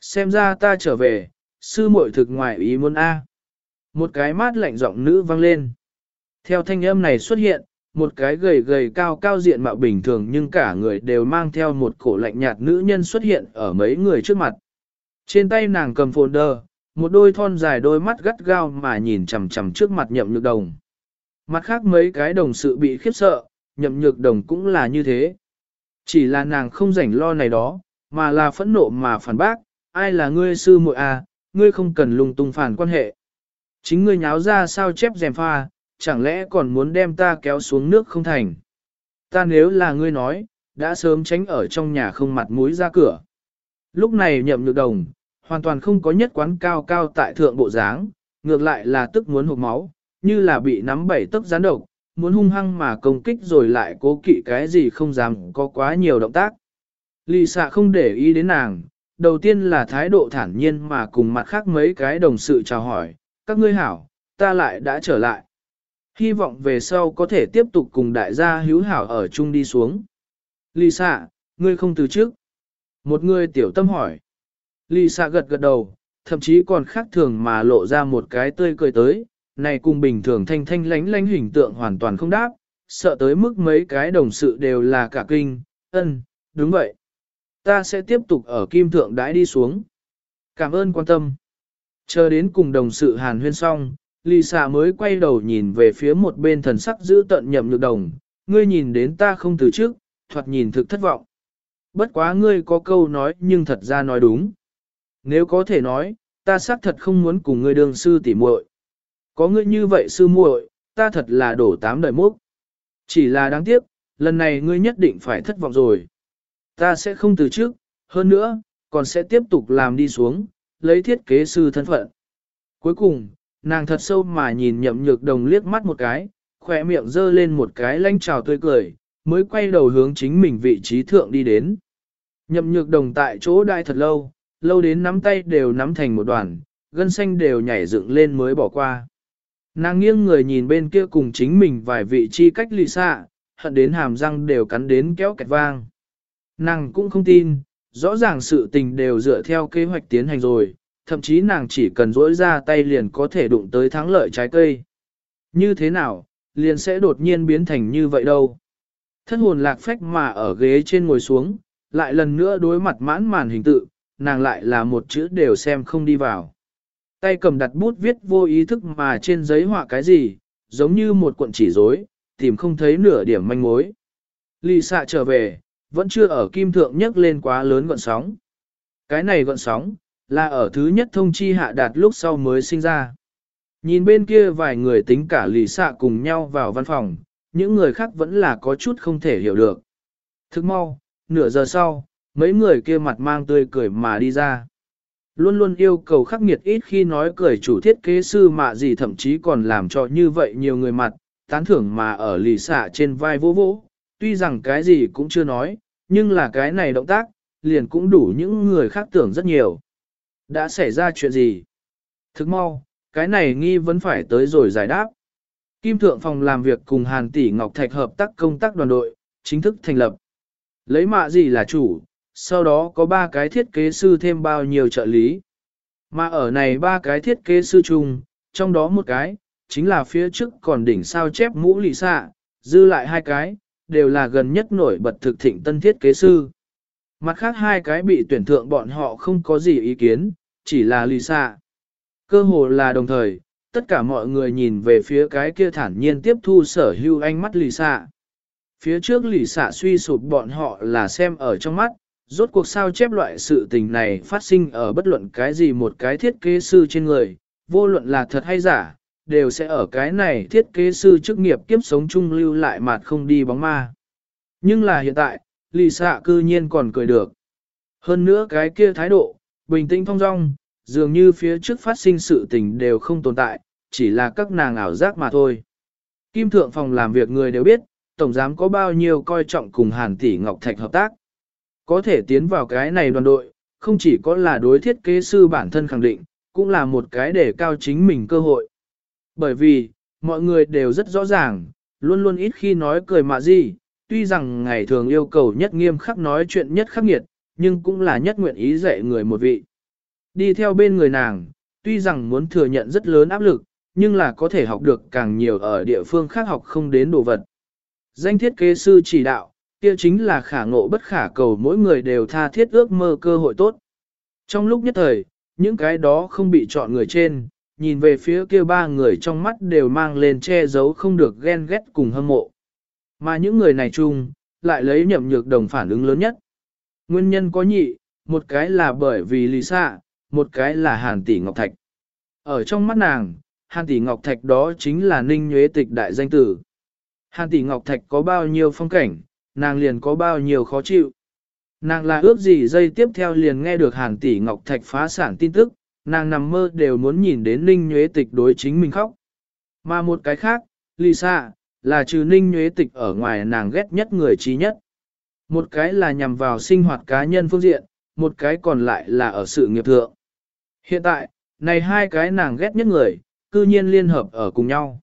Xem ra ta trở về, sư muội thực ngoài ý muốn A. Một cái mát lạnh giọng nữ vang lên. Theo thanh âm này xuất hiện, một cái gầy gầy cao cao diện mạo bình thường nhưng cả người đều mang theo một cổ lạnh nhạt nữ nhân xuất hiện ở mấy người trước mặt. Trên tay nàng cầm folder, một đôi thon dài đôi mắt gắt gao mà nhìn chằm chằm trước mặt nhậm nhược đồng. Mặt khác mấy cái đồng sự bị khiếp sợ, nhậm nhược đồng cũng là như thế. Chỉ là nàng không rảnh lo này đó, mà là phẫn nộ mà phản bác, ai là ngươi sư muội à, ngươi không cần lung tung phản quan hệ. Chính ngươi nháo ra sao chép dèm pha, chẳng lẽ còn muốn đem ta kéo xuống nước không thành. Ta nếu là ngươi nói, đã sớm tránh ở trong nhà không mặt mũi ra cửa. Lúc này nhậm nhược đồng, hoàn toàn không có nhất quán cao cao tại thượng bộ dáng, ngược lại là tức muốn hụt máu, như là bị nắm bảy tức gián độc, muốn hung hăng mà công kích rồi lại cố kỵ cái gì không dám có quá nhiều động tác. Lì xạ không để ý đến nàng, đầu tiên là thái độ thản nhiên mà cùng mặt khác mấy cái đồng sự chào hỏi, các ngươi hảo, ta lại đã trở lại. Hy vọng về sau có thể tiếp tục cùng đại gia hữu hảo ở chung đi xuống. Lì xạ, ngươi không từ trước. Một người tiểu tâm hỏi. Lì xạ gật gật đầu, thậm chí còn khác thường mà lộ ra một cái tươi cười tới, này cùng bình thường thanh thanh lánh lánh hình tượng hoàn toàn không đáp, sợ tới mức mấy cái đồng sự đều là cả kinh, ân, đúng vậy. Ta sẽ tiếp tục ở kim thượng đãi đi xuống. Cảm ơn quan tâm. Chờ đến cùng đồng sự hàn huyên xong, Lisa mới quay đầu nhìn về phía một bên thần sắc giữ tận nhậm nhược đồng, ngươi nhìn đến ta không từ trước, thoạt nhìn thực thất vọng. Bất quá ngươi có câu nói nhưng thật ra nói đúng. Nếu có thể nói, ta xác thật không muốn cùng ngươi đương sư tỉ muội. Có ngươi như vậy sư muội, ta thật là đổ tám đời mốc. Chỉ là đáng tiếc, lần này ngươi nhất định phải thất vọng rồi. Ta sẽ không từ trước, hơn nữa, còn sẽ tiếp tục làm đi xuống, lấy thiết kế sư thân phận. Cuối cùng, nàng thật sâu mà nhìn nhậm nhược đồng liếc mắt một cái, khỏe miệng dơ lên một cái lanh trào tươi cười, mới quay đầu hướng chính mình vị trí thượng đi đến. Nhậm nhược đồng tại chỗ đai thật lâu, lâu đến nắm tay đều nắm thành một đoàn, gân xanh đều nhảy dựng lên mới bỏ qua. Nàng nghiêng người nhìn bên kia cùng chính mình vài vị chi cách lì xa, hận đến hàm răng đều cắn đến kéo kẹt vang. Nàng cũng không tin, rõ ràng sự tình đều dựa theo kế hoạch tiến hành rồi, thậm chí nàng chỉ cần rỗi ra tay liền có thể đụng tới thắng lợi trái cây. Như thế nào, liền sẽ đột nhiên biến thành như vậy đâu. Thất hồn lạc phách mà ở ghế trên ngồi xuống, lại lần nữa đối mặt mãn màn hình tự, nàng lại là một chữ đều xem không đi vào. Tay cầm đặt bút viết vô ý thức mà trên giấy họa cái gì, giống như một cuộn chỉ rối, tìm không thấy nửa điểm manh mối. Lì xạ trở về, vẫn chưa ở kim thượng nhấc lên quá lớn gọn sóng. Cái này gọn sóng, là ở thứ nhất thông chi hạ đạt lúc sau mới sinh ra. Nhìn bên kia vài người tính cả lì xạ cùng nhau vào văn phòng, những người khác vẫn là có chút không thể hiểu được. Thức mau, nửa giờ sau, mấy người kia mặt mang tươi cười mà đi ra. Luôn luôn yêu cầu khắc nghiệt ít khi nói cười chủ thiết kế sư mạ gì thậm chí còn làm cho như vậy nhiều người mặt, tán thưởng mà ở lì xạ trên vai vô vỗ, tuy rằng cái gì cũng chưa nói, nhưng là cái này động tác, liền cũng đủ những người khác tưởng rất nhiều. Đã xảy ra chuyện gì? Thức mau, cái này nghi vẫn phải tới rồi giải đáp. Kim Thượng Phòng làm việc cùng Hàn Tỷ Ngọc Thạch hợp tác công tác đoàn đội, chính thức thành lập. Lấy mạ gì là chủ, sau đó có ba cái thiết kế sư thêm bao nhiêu trợ lý. Mà ở này ba cái thiết kế sư chung, trong đó một cái, chính là phía trước còn đỉnh sao chép mũ lì xạ, dư lại hai cái, đều là gần nhất nổi bật thực thịnh tân thiết kế sư. Mặt khác hai cái bị tuyển thượng bọn họ không có gì ý kiến, chỉ là lì xạ. Cơ hồ là đồng thời, tất cả mọi người nhìn về phía cái kia thản nhiên tiếp thu sở hưu ánh mắt lì xạ. Phía trước lì xạ suy sụp bọn họ là xem ở trong mắt, rốt cuộc sao chép loại sự tình này phát sinh ở bất luận cái gì một cái thiết kế sư trên người, vô luận là thật hay giả, đều sẽ ở cái này thiết kế sư chức nghiệp kiếp sống chung lưu lại mặt không đi bóng ma. Nhưng là hiện tại, lì xạ cư nhiên còn cười được. Hơn nữa cái kia thái độ, bình tĩnh thong dong, dường như phía trước phát sinh sự tình đều không tồn tại, chỉ là các nàng ảo giác mà thôi. Kim thượng phòng làm việc người đều biết, tổng giám có bao nhiêu coi trọng cùng Hàn Tỷ Ngọc Thạch hợp tác. Có thể tiến vào cái này đoàn đội, không chỉ có là đối thiết kế sư bản thân khẳng định, cũng là một cái để cao chính mình cơ hội. Bởi vì, mọi người đều rất rõ ràng, luôn luôn ít khi nói cười mà gì, tuy rằng ngày thường yêu cầu nhất nghiêm khắc nói chuyện nhất khắc nghiệt, nhưng cũng là nhất nguyện ý dạy người một vị. Đi theo bên người nàng, tuy rằng muốn thừa nhận rất lớn áp lực, nhưng là có thể học được càng nhiều ở địa phương khác học không đến đồ vật. Danh thiết kế sư chỉ đạo, kia chính là khả ngộ bất khả cầu mỗi người đều tha thiết ước mơ cơ hội tốt. Trong lúc nhất thời, những cái đó không bị chọn người trên, nhìn về phía kia ba người trong mắt đều mang lên che giấu không được ghen ghét cùng hâm mộ. Mà những người này chung, lại lấy nhậm nhược đồng phản ứng lớn nhất. Nguyên nhân có nhị, một cái là bởi vì lì xạ, một cái là hàn tỷ ngọc thạch. Ở trong mắt nàng, hàn tỷ ngọc thạch đó chính là ninh nhuế tịch đại danh tử. Hàn tỷ ngọc thạch có bao nhiêu phong cảnh, nàng liền có bao nhiêu khó chịu. Nàng là ước gì dây tiếp theo liền nghe được hàn tỷ ngọc thạch phá sản tin tức, nàng nằm mơ đều muốn nhìn đến ninh nhuế tịch đối chính mình khóc. Mà một cái khác, Lisa, là trừ ninh nhuế tịch ở ngoài nàng ghét nhất người trí nhất. Một cái là nhằm vào sinh hoạt cá nhân phương diện, một cái còn lại là ở sự nghiệp thượng. Hiện tại, này hai cái nàng ghét nhất người, cư nhiên liên hợp ở cùng nhau.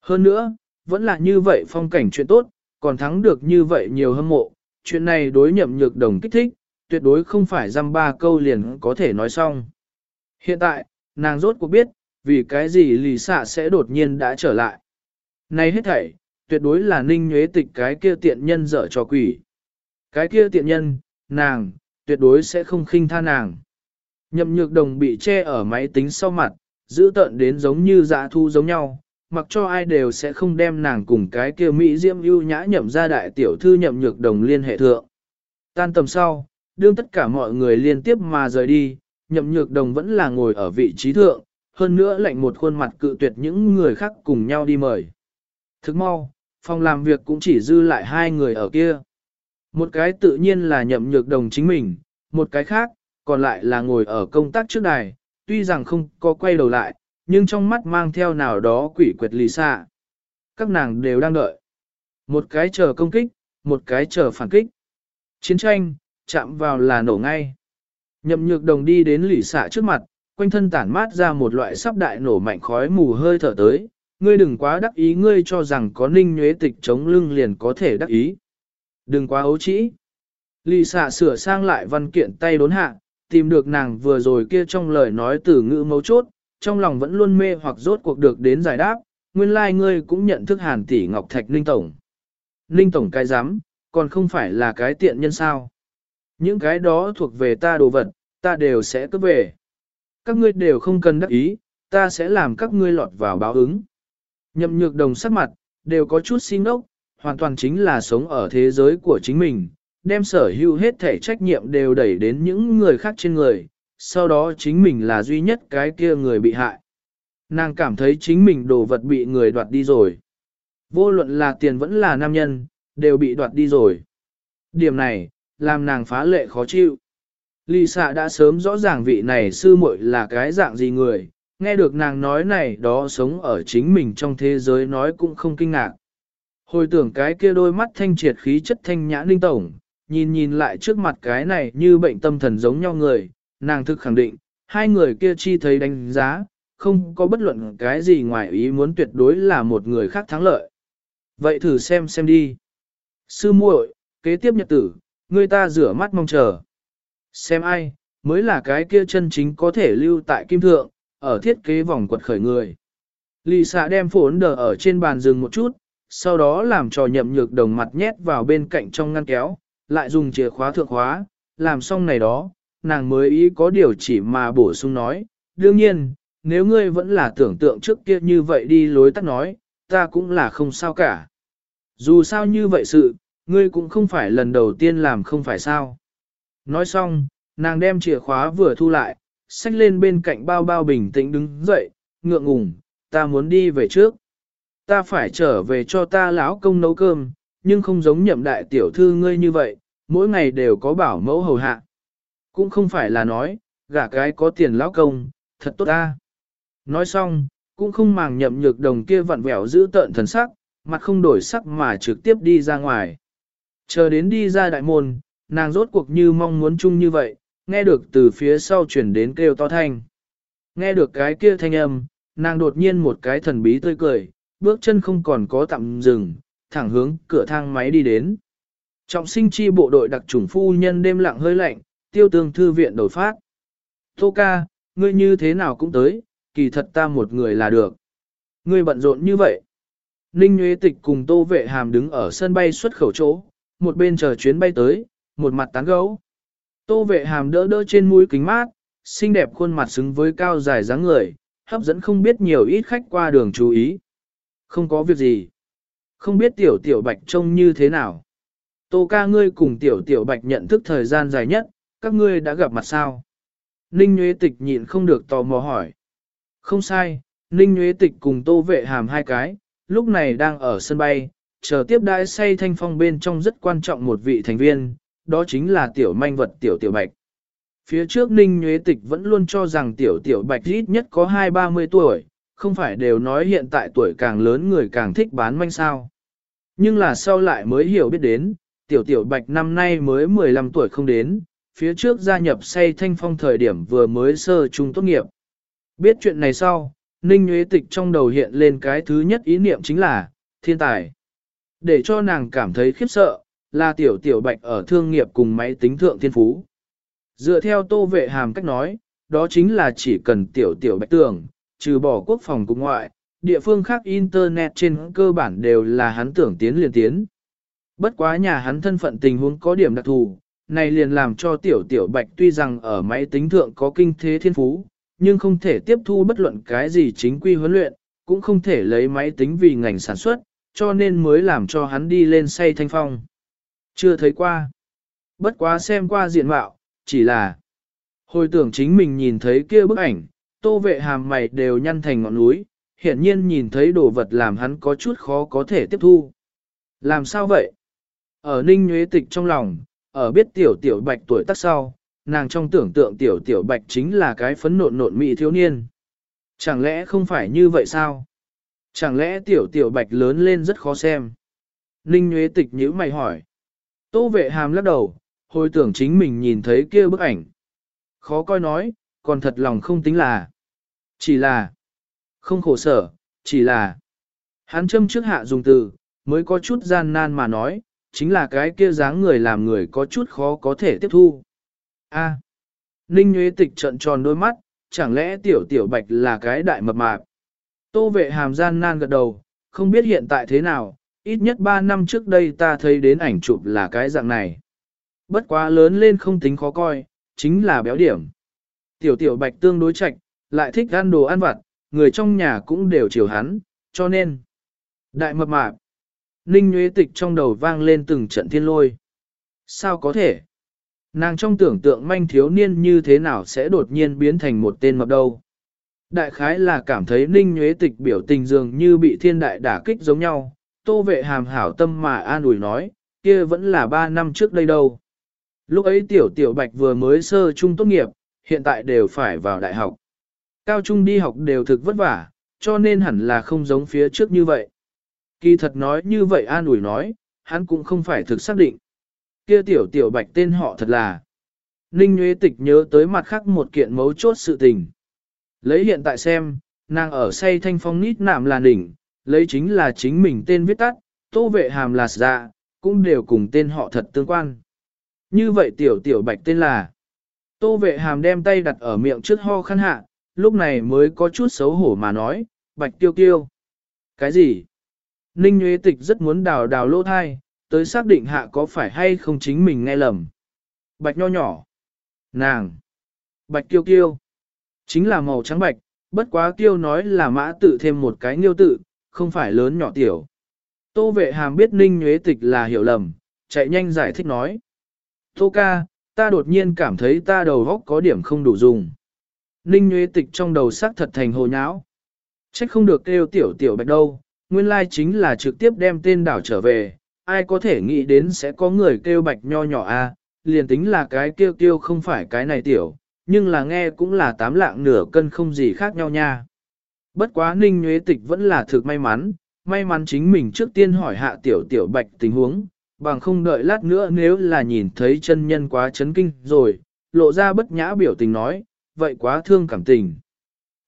Hơn nữa, vẫn là như vậy phong cảnh chuyện tốt, còn thắng được như vậy nhiều hâm mộ, chuyện này đối nhậm nhược đồng kích thích, tuyệt đối không phải dăm ba câu liền có thể nói xong. Hiện tại, nàng rốt cuộc biết, vì cái gì lì xạ sẽ đột nhiên đã trở lại. Này hết thảy, tuyệt đối là ninh nhuế tịch cái kia tiện nhân dở cho quỷ. Cái kia tiện nhân, nàng, tuyệt đối sẽ không khinh tha nàng. Nhậm nhược đồng bị che ở máy tính sau mặt, giữ tận đến giống như dạ thu giống nhau, mặc cho ai đều sẽ không đem nàng cùng cái kia Mỹ Diễm ưu nhã nhậm ra đại tiểu thư nhậm nhược đồng liên hệ thượng. Tan tầm sau, đương tất cả mọi người liên tiếp mà rời đi, nhậm nhược đồng vẫn là ngồi ở vị trí thượng, hơn nữa lạnh một khuôn mặt cự tuyệt những người khác cùng nhau đi mời. Thức mau, phòng làm việc cũng chỉ dư lại hai người ở kia. Một cái tự nhiên là nhậm nhược đồng chính mình, một cái khác, còn lại là ngồi ở công tác trước đài, tuy rằng không có quay đầu lại, nhưng trong mắt mang theo nào đó quỷ quyệt lì xa. Các nàng đều đang đợi. Một cái chờ công kích, một cái chờ phản kích. Chiến tranh, chạm vào là nổ ngay. Nhậm nhược đồng đi đến lì xạ trước mặt, quanh thân tản mát ra một loại sắp đại nổ mạnh khói mù hơi thở tới. Ngươi đừng quá đắc ý ngươi cho rằng có ninh nhuế tịch chống lưng liền có thể đắc ý. Đừng quá ấu trĩ. Lì xạ sửa sang lại văn kiện tay đốn hạ, tìm được nàng vừa rồi kia trong lời nói từ ngữ mấu chốt, trong lòng vẫn luôn mê hoặc rốt cuộc được đến giải đáp, nguyên lai like ngươi cũng nhận thức hàn tỷ Ngọc Thạch Ninh Tổng. Ninh Tổng cái dám, còn không phải là cái tiện nhân sao. Những cái đó thuộc về ta đồ vật, ta đều sẽ cướp về. Các ngươi đều không cần đắc ý, ta sẽ làm các ngươi lọt vào báo ứng. Nhậm nhược đồng sắc mặt, đều có chút xin ốc, hoàn toàn chính là sống ở thế giới của chính mình, đem sở hữu hết thể trách nhiệm đều đẩy đến những người khác trên người, sau đó chính mình là duy nhất cái kia người bị hại. Nàng cảm thấy chính mình đồ vật bị người đoạt đi rồi. Vô luận là tiền vẫn là nam nhân, đều bị đoạt đi rồi. Điểm này, làm nàng phá lệ khó chịu. Lì xạ đã sớm rõ ràng vị này sư muội là cái dạng gì người, nghe được nàng nói này đó sống ở chính mình trong thế giới nói cũng không kinh ngạc. Hồi tưởng cái kia đôi mắt thanh triệt khí chất thanh nhã linh tổng, nhìn nhìn lại trước mặt cái này như bệnh tâm thần giống nhau người, nàng thực khẳng định, hai người kia chi thấy đánh giá, không có bất luận cái gì ngoài ý muốn tuyệt đối là một người khác thắng lợi. Vậy thử xem xem đi. Sư muội, kế tiếp nhật tử, người ta rửa mắt mong chờ. Xem ai, mới là cái kia chân chính có thể lưu tại kim thượng, ở thiết kế vòng quật khởi người. Lì xạ đem phốn đờ ở trên bàn rừng một chút, sau đó làm trò nhậm nhược đồng mặt nhét vào bên cạnh trong ngăn kéo, lại dùng chìa khóa thượng khóa, làm xong này đó, nàng mới ý có điều chỉ mà bổ sung nói, đương nhiên, nếu ngươi vẫn là tưởng tượng trước kia như vậy đi lối tắt nói, ta cũng là không sao cả. Dù sao như vậy sự, ngươi cũng không phải lần đầu tiên làm không phải sao. Nói xong, nàng đem chìa khóa vừa thu lại, xách lên bên cạnh bao bao bình tĩnh đứng dậy, ngượng ngùng, ta muốn đi về trước. Ta phải trở về cho ta lão công nấu cơm, nhưng không giống nhậm đại tiểu thư ngươi như vậy, mỗi ngày đều có bảo mẫu hầu hạ. Cũng không phải là nói, gả cái có tiền lão công, thật tốt ta. Nói xong, cũng không màng nhậm nhược đồng kia vặn vẹo giữ tợn thần sắc, mặt không đổi sắc mà trực tiếp đi ra ngoài. Chờ đến đi ra đại môn, nàng rốt cuộc như mong muốn chung như vậy, nghe được từ phía sau chuyển đến kêu to thanh. Nghe được cái kia thanh âm, nàng đột nhiên một cái thần bí tươi cười, bước chân không còn có tạm dừng, thẳng hướng cửa thang máy đi đến. Trọng sinh chi bộ đội đặc trùng phu nhân đêm lặng hơi lạnh, tiêu tương thư viện đổi phát. Tô ca, ngươi như thế nào cũng tới, kỳ thật ta một người là được. Ngươi bận rộn như vậy. Ninh Nguyễn Tịch cùng Tô Vệ Hàm đứng ở sân bay xuất khẩu chỗ, một bên chờ chuyến bay tới, một mặt tán gấu. Tô Vệ Hàm đỡ đỡ trên mũi kính mát, xinh đẹp khuôn mặt xứng với cao dài dáng người, hấp dẫn không biết nhiều ít khách qua đường chú ý. Không có việc gì. Không biết tiểu tiểu bạch trông như thế nào. Tô ca ngươi cùng tiểu tiểu bạch nhận thức thời gian dài nhất, các ngươi đã gặp mặt sao? Ninh Nguyễn Tịch nhịn không được tò mò hỏi. Không sai, Ninh Nguyễn Tịch cùng Tô Vệ Hàm hai cái, lúc này đang ở sân bay, chờ tiếp đãi say thanh phong bên trong rất quan trọng một vị thành viên, đó chính là tiểu manh vật tiểu tiểu bạch. Phía trước Ninh Nguyễn Tịch vẫn luôn cho rằng tiểu tiểu bạch ít nhất có hai ba mươi tuổi, không phải đều nói hiện tại tuổi càng lớn người càng thích bán manh sao. Nhưng là sau lại mới hiểu biết đến, tiểu tiểu bạch năm nay mới 15 tuổi không đến, phía trước gia nhập say thanh phong thời điểm vừa mới sơ trung tốt nghiệp. Biết chuyện này sau, Ninh Nguyễn Tịch trong đầu hiện lên cái thứ nhất ý niệm chính là, thiên tài. Để cho nàng cảm thấy khiếp sợ, là tiểu tiểu bạch ở thương nghiệp cùng máy tính thượng thiên phú. Dựa theo tô vệ hàm cách nói, đó chính là chỉ cần tiểu tiểu bạch tưởng, trừ bỏ quốc phòng cùng ngoại, địa phương khác Internet trên cơ bản đều là hắn tưởng tiến liền tiến. Bất quá nhà hắn thân phận tình huống có điểm đặc thù, này liền làm cho tiểu tiểu bạch tuy rằng ở máy tính thượng có kinh thế thiên phú, nhưng không thể tiếp thu bất luận cái gì chính quy huấn luyện, cũng không thể lấy máy tính vì ngành sản xuất, cho nên mới làm cho hắn đi lên say thanh phong. Chưa thấy qua. Bất quá xem qua diện mạo, chỉ là hồi tưởng chính mình nhìn thấy kia bức ảnh, tô vệ hàm mày đều nhăn thành ngọn núi, hiện nhiên nhìn thấy đồ vật làm hắn có chút khó có thể tiếp thu. Làm sao vậy? Ở ninh nhuế tịch trong lòng, ở biết tiểu tiểu bạch tuổi tác sau, nàng trong tưởng tượng tiểu tiểu bạch chính là cái phấn nộn nộn mỹ thiếu niên. Chẳng lẽ không phải như vậy sao? Chẳng lẽ tiểu tiểu bạch lớn lên rất khó xem? Ninh nhuế Tịch nhíu mày hỏi. Tô vệ hàm lắc đầu, hồi tưởng chính mình nhìn thấy kia bức ảnh. Khó coi nói, còn thật lòng không tính là. Chỉ là, không khổ sở, chỉ là. Hắn châm trước hạ dùng từ, mới có chút gian nan mà nói, chính là cái kia dáng người làm người có chút khó có thể tiếp thu. A. Ninh Nguyễn Tịch trận tròn đôi mắt, chẳng lẽ tiểu tiểu bạch là cái đại mập mạp. Tô vệ hàm gian nan gật đầu, không biết hiện tại thế nào, ít nhất 3 năm trước đây ta thấy đến ảnh chụp là cái dạng này. Bất quá lớn lên không tính khó coi, chính là béo điểm. Tiểu tiểu bạch tương đối chạch, lại thích ăn đồ ăn vặt, người trong nhà cũng đều chiều hắn, cho nên. Đại mập mạp. Ninh Nguyễn Tịch trong đầu vang lên từng trận thiên lôi. Sao có thể? Nàng trong tưởng tượng manh thiếu niên như thế nào sẽ đột nhiên biến thành một tên mập đâu. Đại khái là cảm thấy ninh nhuế tịch biểu tình dường như bị thiên đại đả kích giống nhau, tô vệ hàm hảo tâm mà an ủi nói, kia vẫn là ba năm trước đây đâu. Lúc ấy tiểu tiểu bạch vừa mới sơ trung tốt nghiệp, hiện tại đều phải vào đại học. Cao trung đi học đều thực vất vả, cho nên hẳn là không giống phía trước như vậy. Kỳ thật nói như vậy an ủi nói, hắn cũng không phải thực xác định kia tiểu tiểu bạch tên họ thật là. Ninh Nguyễn Tịch nhớ tới mặt khác một kiện mấu chốt sự tình. Lấy hiện tại xem, nàng ở say thanh phong nít nạm là đỉnh, lấy chính là chính mình tên viết tắt, tô vệ hàm là dạ, cũng đều cùng tên họ thật tương quan. Như vậy tiểu tiểu bạch tên là. Tô vệ hàm đem tay đặt ở miệng trước ho khăn hạ, lúc này mới có chút xấu hổ mà nói, bạch tiêu tiêu, Cái gì? Ninh Nguyễn Tịch rất muốn đào đào lỗ thai, tới xác định hạ có phải hay không chính mình nghe lầm. Bạch nho nhỏ. Nàng. Bạch kiêu kiêu. Chính là màu trắng bạch, bất quá kiêu nói là mã tự thêm một cái nghiêu tự, không phải lớn nhỏ tiểu. Tô vệ hàm biết ninh nhuế tịch là hiểu lầm, chạy nhanh giải thích nói. Tô ca, ta đột nhiên cảm thấy ta đầu góc có điểm không đủ dùng. Ninh nhuế tịch trong đầu sắc thật thành hồ nháo. Trách không được kêu tiểu tiểu bạch đâu, nguyên lai chính là trực tiếp đem tên đảo trở về, ai có thể nghĩ đến sẽ có người kêu bạch nho nhỏ a, liền tính là cái kêu kêu không phải cái này tiểu, nhưng là nghe cũng là tám lạng nửa cân không gì khác nhau nha. Bất quá ninh Nguyễn tịch vẫn là thực may mắn, may mắn chính mình trước tiên hỏi hạ tiểu tiểu bạch tình huống, bằng không đợi lát nữa nếu là nhìn thấy chân nhân quá chấn kinh rồi, lộ ra bất nhã biểu tình nói, vậy quá thương cảm tình.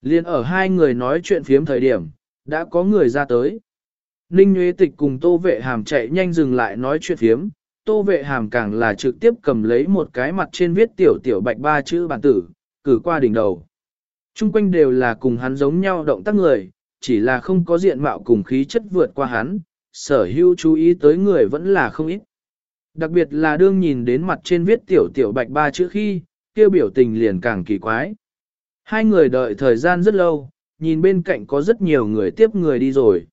Liên ở hai người nói chuyện phiếm thời điểm, đã có người ra tới. Ninh Nguyễn Tịch cùng Tô Vệ Hàm chạy nhanh dừng lại nói chuyện phiếm, Tô Vệ Hàm càng là trực tiếp cầm lấy một cái mặt trên viết tiểu tiểu bạch ba chữ bản tử, cử qua đỉnh đầu. Trung quanh đều là cùng hắn giống nhau động tác người, chỉ là không có diện mạo cùng khí chất vượt qua hắn, sở hữu chú ý tới người vẫn là không ít. Đặc biệt là đương nhìn đến mặt trên viết tiểu tiểu bạch ba chữ khi, kêu biểu tình liền càng kỳ quái. Hai người đợi thời gian rất lâu, nhìn bên cạnh có rất nhiều người tiếp người đi rồi.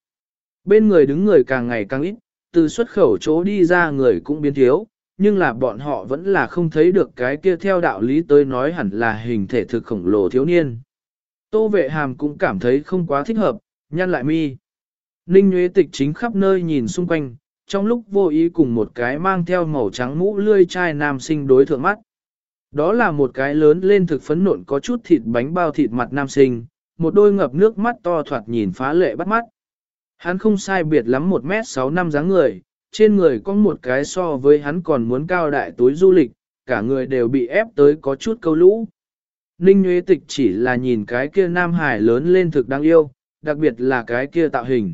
Bên người đứng người càng ngày càng ít, từ xuất khẩu chỗ đi ra người cũng biến thiếu, nhưng là bọn họ vẫn là không thấy được cái kia theo đạo lý tới nói hẳn là hình thể thực khổng lồ thiếu niên. Tô vệ hàm cũng cảm thấy không quá thích hợp, nhăn lại mi. Ninh Nguyễn Tịch chính khắp nơi nhìn xung quanh, trong lúc vô ý cùng một cái mang theo màu trắng mũ lươi chai nam sinh đối thượng mắt. Đó là một cái lớn lên thực phấn nộn có chút thịt bánh bao thịt mặt nam sinh, một đôi ngập nước mắt to thoạt nhìn phá lệ bắt mắt. Hắn không sai biệt lắm 1 mét 6 năm dáng người, trên người có một cái so với hắn còn muốn cao đại túi du lịch, cả người đều bị ép tới có chút câu lũ. Ninh Nguyễn Tịch chỉ là nhìn cái kia nam hải lớn lên thực đáng yêu, đặc biệt là cái kia tạo hình.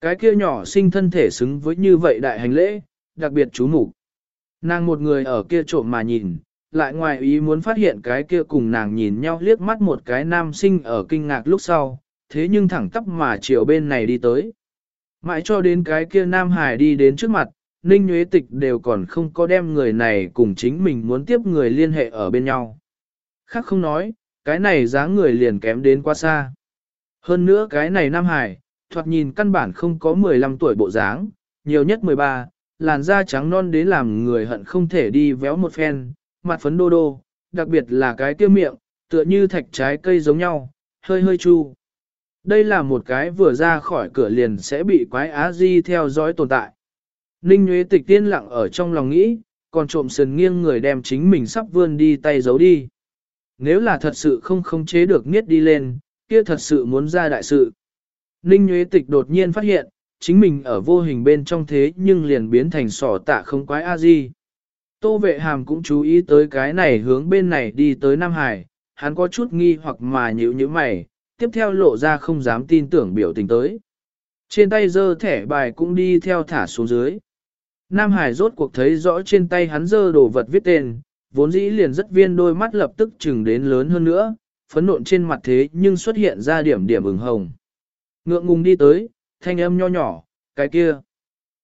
Cái kia nhỏ sinh thân thể xứng với như vậy đại hành lễ, đặc biệt chú mục Nàng một người ở kia trộm mà nhìn, lại ngoài ý muốn phát hiện cái kia cùng nàng nhìn nhau liếc mắt một cái nam sinh ở kinh ngạc lúc sau, thế nhưng thẳng tắp mà chiều bên này đi tới. Mãi cho đến cái kia nam hải đi đến trước mặt, Ninh Nguyễn Tịch đều còn không có đem người này cùng chính mình muốn tiếp người liên hệ ở bên nhau. Khác không nói, cái này dáng người liền kém đến quá xa. Hơn nữa cái này nam hải, thoạt nhìn căn bản không có 15 tuổi bộ dáng, nhiều nhất 13, làn da trắng non đến làm người hận không thể đi véo một phen, mặt phấn đô đô, đặc biệt là cái tiêu miệng, tựa như thạch trái cây giống nhau, hơi hơi chu. Đây là một cái vừa ra khỏi cửa liền sẽ bị quái á di theo dõi tồn tại. Ninh Nguyễn Tịch tiên lặng ở trong lòng nghĩ, còn trộm sườn nghiêng người đem chính mình sắp vươn đi tay giấu đi. Nếu là thật sự không khống chế được niết đi lên, kia thật sự muốn ra đại sự. Ninh Nguyễn Tịch đột nhiên phát hiện, chính mình ở vô hình bên trong thế nhưng liền biến thành sỏ tạ không quái a di. Tô vệ hàm cũng chú ý tới cái này hướng bên này đi tới Nam Hải, hắn có chút nghi hoặc mà nhíu nhíu mày, tiếp theo lộ ra không dám tin tưởng biểu tình tới. Trên tay dơ thẻ bài cũng đi theo thả xuống dưới. Nam Hải rốt cuộc thấy rõ trên tay hắn dơ đồ vật viết tên, vốn dĩ liền rất viên đôi mắt lập tức chừng đến lớn hơn nữa, phấn nộn trên mặt thế nhưng xuất hiện ra điểm điểm ửng hồng. Ngượng ngùng đi tới, thanh âm nho nhỏ, cái kia.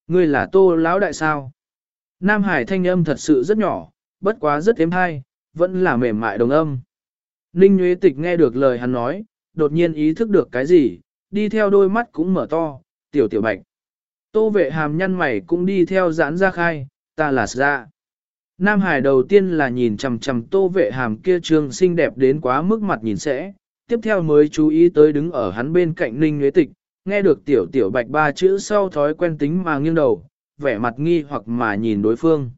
Ngươi là tô lão đại sao? Nam Hải thanh âm thật sự rất nhỏ, bất quá rất êm hay, vẫn là mềm mại đồng âm. Ninh Nguyễn Tịch nghe được lời hắn nói, đột nhiên ý thức được cái gì, đi theo đôi mắt cũng mở to, tiểu tiểu bạch. Tô vệ hàm nhăn mày cũng đi theo giãn ra khai, ta là ra. Nam Hải đầu tiên là nhìn chằm chằm tô vệ hàm kia trương xinh đẹp đến quá mức mặt nhìn sẽ, tiếp theo mới chú ý tới đứng ở hắn bên cạnh Ninh Nguyễn Tịch, nghe được tiểu tiểu bạch ba chữ sau thói quen tính mà nghiêng đầu, vẻ mặt nghi hoặc mà nhìn đối phương.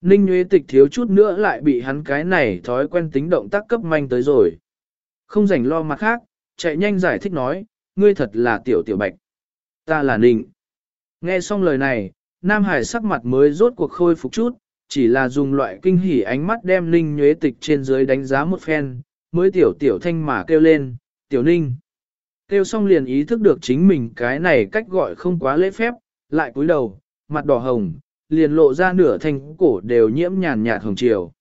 Ninh Nguyễn Tịch thiếu chút nữa lại bị hắn cái này thói quen tính động tác cấp manh tới rồi. Không rảnh lo mặt khác, chạy nhanh giải thích nói, ngươi thật là tiểu tiểu bạch. Ta là Ninh. Nghe xong lời này, Nam Hải sắc mặt mới rốt cuộc khôi phục chút, chỉ là dùng loại kinh hỉ ánh mắt đem Ninh Nhuế Tịch trên dưới đánh giá một phen, mới tiểu tiểu thanh mà kêu lên, tiểu Ninh. Kêu xong liền ý thức được chính mình cái này cách gọi không quá lễ phép, lại cúi đầu, mặt đỏ hồng, liền lộ ra nửa thanh cổ đều nhiễm nhàn nhạt hồng chiều.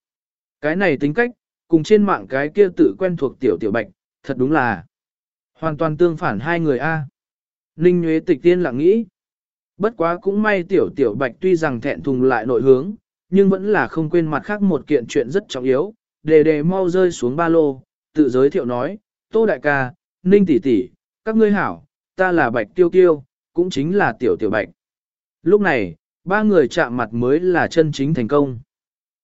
Cái này tính cách, cùng trên mạng cái kia tự quen thuộc tiểu tiểu bạch, thật đúng là hoàn toàn tương phản hai người A. Ninh Nhuế Tịch Tiên lặng nghĩ. Bất quá cũng may tiểu tiểu bạch tuy rằng thẹn thùng lại nội hướng, nhưng vẫn là không quên mặt khác một kiện chuyện rất trọng yếu, đề đề mau rơi xuống ba lô, tự giới thiệu nói, Tô Đại ca, Ninh tỷ tỷ, các ngươi hảo, ta là Bạch Tiêu Kiêu, cũng chính là Tiểu Tiểu Bạch. Lúc này, ba người chạm mặt mới là chân chính thành công.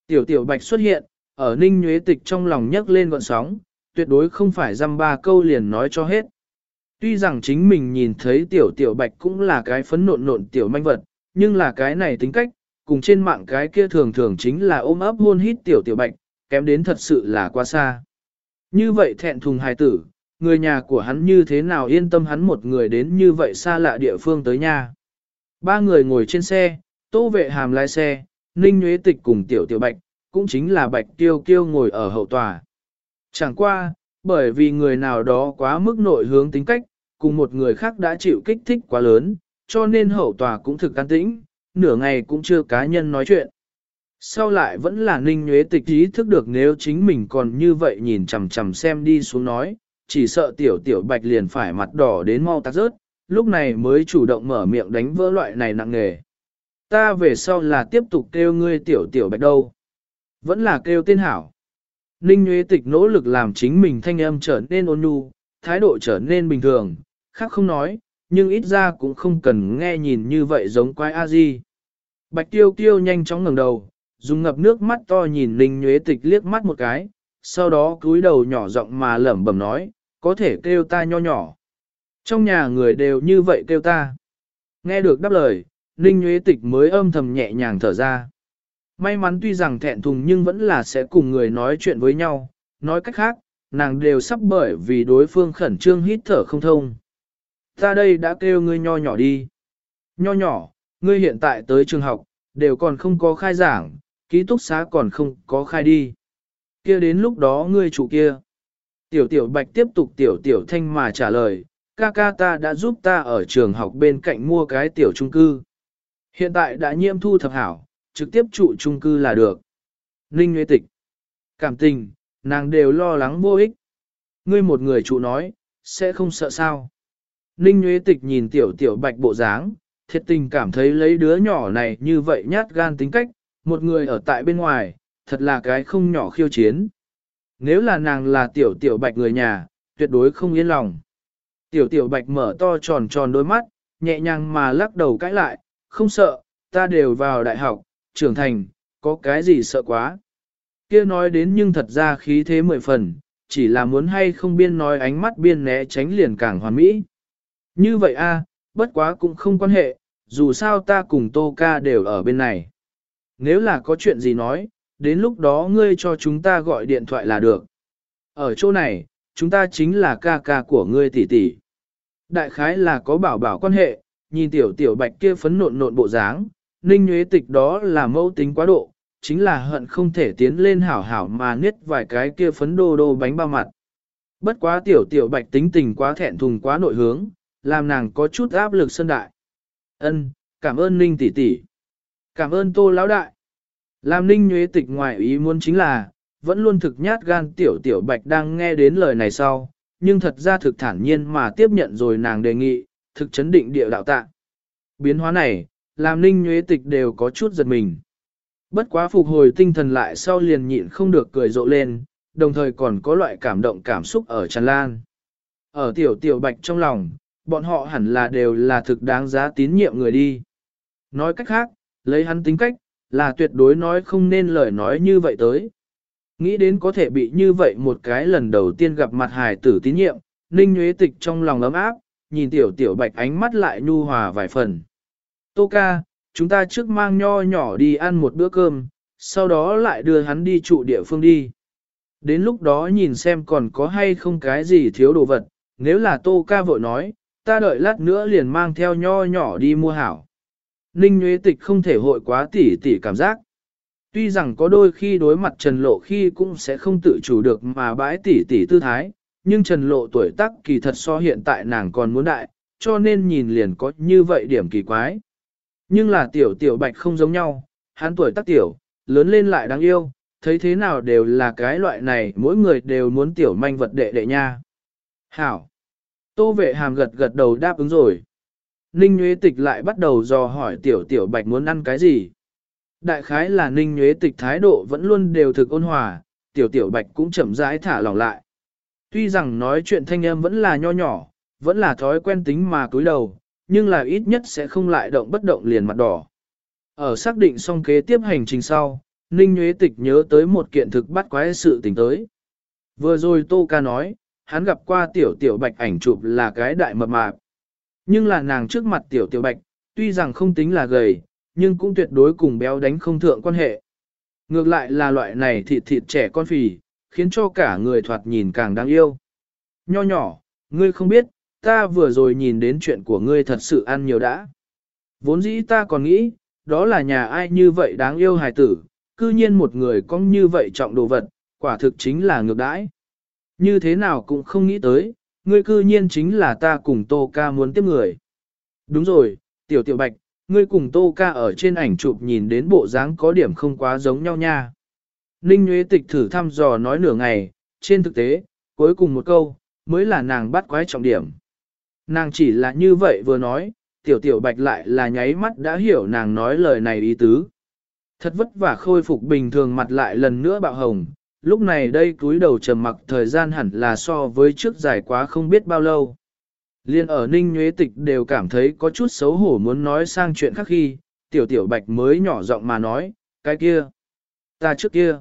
Tiểu Tiểu Bạch xuất hiện, ở Ninh Nhuế Tịch trong lòng nhấc lên gọn sóng, tuyệt đối không phải dăm ba câu liền nói cho hết. Tuy rằng chính mình nhìn thấy tiểu tiểu bạch cũng là cái phấn nộn nộn tiểu manh vật, nhưng là cái này tính cách, cùng trên mạng cái kia thường thường chính là ôm ấp hôn hít tiểu tiểu bạch, kém đến thật sự là quá xa. Như vậy thẹn thùng hài tử, người nhà của hắn như thế nào yên tâm hắn một người đến như vậy xa lạ địa phương tới nhà. Ba người ngồi trên xe, tô vệ hàm lái xe, ninh nhuế tịch cùng tiểu tiểu bạch, cũng chính là bạch tiêu kiêu ngồi ở hậu tòa. Chẳng qua, bởi vì người nào đó quá mức nội hướng tính cách, cùng một người khác đã chịu kích thích quá lớn, cho nên hậu tòa cũng thực can tĩnh, nửa ngày cũng chưa cá nhân nói chuyện. Sau lại vẫn là ninh nhuế tịch ý thức được nếu chính mình còn như vậy nhìn chằm chằm xem đi xuống nói, chỉ sợ tiểu tiểu bạch liền phải mặt đỏ đến mau tắt rớt, lúc này mới chủ động mở miệng đánh vỡ loại này nặng nề. Ta về sau là tiếp tục kêu ngươi tiểu tiểu bạch đâu. Vẫn là kêu tên hảo. Ninh nhuế Tịch nỗ lực làm chính mình thanh âm trở nên ôn nhu, thái độ trở nên bình thường, khác không nói, nhưng ít ra cũng không cần nghe nhìn như vậy giống quái a di. Bạch tiêu tiêu nhanh chóng ngẩng đầu, dùng ngập nước mắt to nhìn Ninh nhuế Tịch liếc mắt một cái, sau đó cúi đầu nhỏ giọng mà lẩm bẩm nói, có thể kêu ta nho nhỏ. Trong nhà người đều như vậy kêu ta. Nghe được đáp lời, Ninh nhuế Tịch mới âm thầm nhẹ nhàng thở ra. May mắn tuy rằng thẹn thùng nhưng vẫn là sẽ cùng người nói chuyện với nhau, nói cách khác, nàng đều sắp bởi vì đối phương khẩn trương hít thở không thông. Ta đây đã kêu ngươi nho nhỏ đi. Nho nhỏ, ngươi hiện tại tới trường học, đều còn không có khai giảng, ký túc xá còn không có khai đi. kia đến lúc đó ngươi chủ kia. Tiểu tiểu bạch tiếp tục tiểu tiểu thanh mà trả lời, ca ca ta đã giúp ta ở trường học bên cạnh mua cái tiểu trung cư. Hiện tại đã nhiễm thu thập hảo, trực tiếp trụ trung cư là được. Ninh Nguyễn Tịch. Cảm tình, nàng đều lo lắng vô ích. Ngươi một người trụ nói, sẽ không sợ sao. Ninh Nguyễn Tịch nhìn tiểu tiểu bạch bộ dáng, thiệt tình cảm thấy lấy đứa nhỏ này như vậy nhát gan tính cách, một người ở tại bên ngoài, thật là cái không nhỏ khiêu chiến. Nếu là nàng là tiểu tiểu bạch người nhà, tuyệt đối không yên lòng. Tiểu tiểu bạch mở to tròn tròn đôi mắt, nhẹ nhàng mà lắc đầu cãi lại, không sợ, ta đều vào đại học, trưởng thành, có cái gì sợ quá. Kia nói đến nhưng thật ra khí thế mười phần, chỉ là muốn hay không biên nói ánh mắt biên né tránh liền càng hoàn mỹ. Như vậy a, bất quá cũng không quan hệ, dù sao ta cùng Tô Ca đều ở bên này. Nếu là có chuyện gì nói, đến lúc đó ngươi cho chúng ta gọi điện thoại là được. Ở chỗ này, chúng ta chính là ca ca của ngươi tỷ tỷ. Đại khái là có bảo bảo quan hệ, nhìn tiểu tiểu bạch kia phấn nộn nộn bộ dáng, ninh nhuế tịch đó là mẫu tính quá độ, chính là hận không thể tiến lên hảo hảo mà niết vài cái kia phấn đô đô bánh bao mặt. Bất quá tiểu tiểu bạch tính tình quá thẹn thùng quá nội hướng, làm nàng có chút áp lực sân đại. Ân, cảm ơn ninh tỷ tỷ. Cảm ơn tô lão đại. Làm ninh nhuế tịch ngoài ý muốn chính là, vẫn luôn thực nhát gan tiểu tiểu bạch đang nghe đến lời này sau, nhưng thật ra thực thản nhiên mà tiếp nhận rồi nàng đề nghị, thực chấn định địa đạo tạ. Biến hóa này, làm ninh nhuế tịch đều có chút giật mình. Bất quá phục hồi tinh thần lại sau liền nhịn không được cười rộ lên, đồng thời còn có loại cảm động cảm xúc ở tràn lan. Ở tiểu tiểu bạch trong lòng, bọn họ hẳn là đều là thực đáng giá tín nhiệm người đi. Nói cách khác, lấy hắn tính cách, là tuyệt đối nói không nên lời nói như vậy tới. Nghĩ đến có thể bị như vậy một cái lần đầu tiên gặp mặt hài tử tín nhiệm, Ninh Nguyễn Tịch trong lòng ấm áp, nhìn tiểu tiểu bạch ánh mắt lại nhu hòa vài phần. Tô ca, chúng ta trước mang nho nhỏ đi ăn một bữa cơm, sau đó lại đưa hắn đi trụ địa phương đi. Đến lúc đó nhìn xem còn có hay không cái gì thiếu đồ vật, nếu là tô ca vội nói, ta đợi lát nữa liền mang theo nho nhỏ đi mua hảo. Ninh Nguyễn Tịch không thể hội quá tỉ tỉ cảm giác. Tuy rằng có đôi khi đối mặt Trần Lộ khi cũng sẽ không tự chủ được mà bãi tỉ tỉ tư thái, nhưng Trần Lộ tuổi tác kỳ thật so hiện tại nàng còn muốn đại, cho nên nhìn liền có như vậy điểm kỳ quái. Nhưng là tiểu tiểu bạch không giống nhau, hắn tuổi tác tiểu, lớn lên lại đáng yêu, thấy thế nào đều là cái loại này mỗi người đều muốn tiểu manh vật đệ đệ nha. Hảo! Tô vệ hàm gật gật đầu đáp ứng rồi. Ninh Nguyễn Tịch lại bắt đầu dò hỏi tiểu tiểu bạch muốn ăn cái gì. Đại khái là Ninh Nguyễn Tịch thái độ vẫn luôn đều thực ôn hòa, tiểu tiểu bạch cũng chậm rãi thả lỏng lại. Tuy rằng nói chuyện thanh âm vẫn là nho nhỏ, vẫn là thói quen tính mà cúi đầu, nhưng là ít nhất sẽ không lại động bất động liền mặt đỏ. Ở xác định xong kế tiếp hành trình sau, Ninh Nguyễn Tịch nhớ tới một kiện thực bắt quái sự tình tới. Vừa rồi Tô Ca nói, hắn gặp qua tiểu tiểu bạch ảnh chụp là cái đại mập mạp. Nhưng là nàng trước mặt tiểu tiểu bạch, tuy rằng không tính là gầy, nhưng cũng tuyệt đối cùng béo đánh không thượng quan hệ. Ngược lại là loại này thịt thịt trẻ con phì, khiến cho cả người thoạt nhìn càng đáng yêu. Nho nhỏ, ngươi không biết, ta vừa rồi nhìn đến chuyện của ngươi thật sự ăn nhiều đã. Vốn dĩ ta còn nghĩ, đó là nhà ai như vậy đáng yêu hài tử, cư nhiên một người có như vậy trọng đồ vật, quả thực chính là ngược đãi. Như thế nào cũng không nghĩ tới, ngươi cư nhiên chính là ta cùng Tô Ca muốn tiếp người. Đúng rồi, tiểu tiểu bạch, ngươi cùng Tô Ca ở trên ảnh chụp nhìn đến bộ dáng có điểm không quá giống nhau nha. Ninh Nguyễn Tịch thử thăm dò nói nửa ngày, trên thực tế, cuối cùng một câu, mới là nàng bắt quái trọng điểm. Nàng chỉ là như vậy vừa nói, tiểu tiểu bạch lại là nháy mắt đã hiểu nàng nói lời này ý tứ. Thật vất vả khôi phục bình thường mặt lại lần nữa bạo hồng, lúc này đây cúi đầu trầm mặc thời gian hẳn là so với trước dài quá không biết bao lâu. Liên ở Ninh Nhuế Tịch đều cảm thấy có chút xấu hổ muốn nói sang chuyện khác khi, tiểu tiểu bạch mới nhỏ giọng mà nói, cái kia, ta trước kia,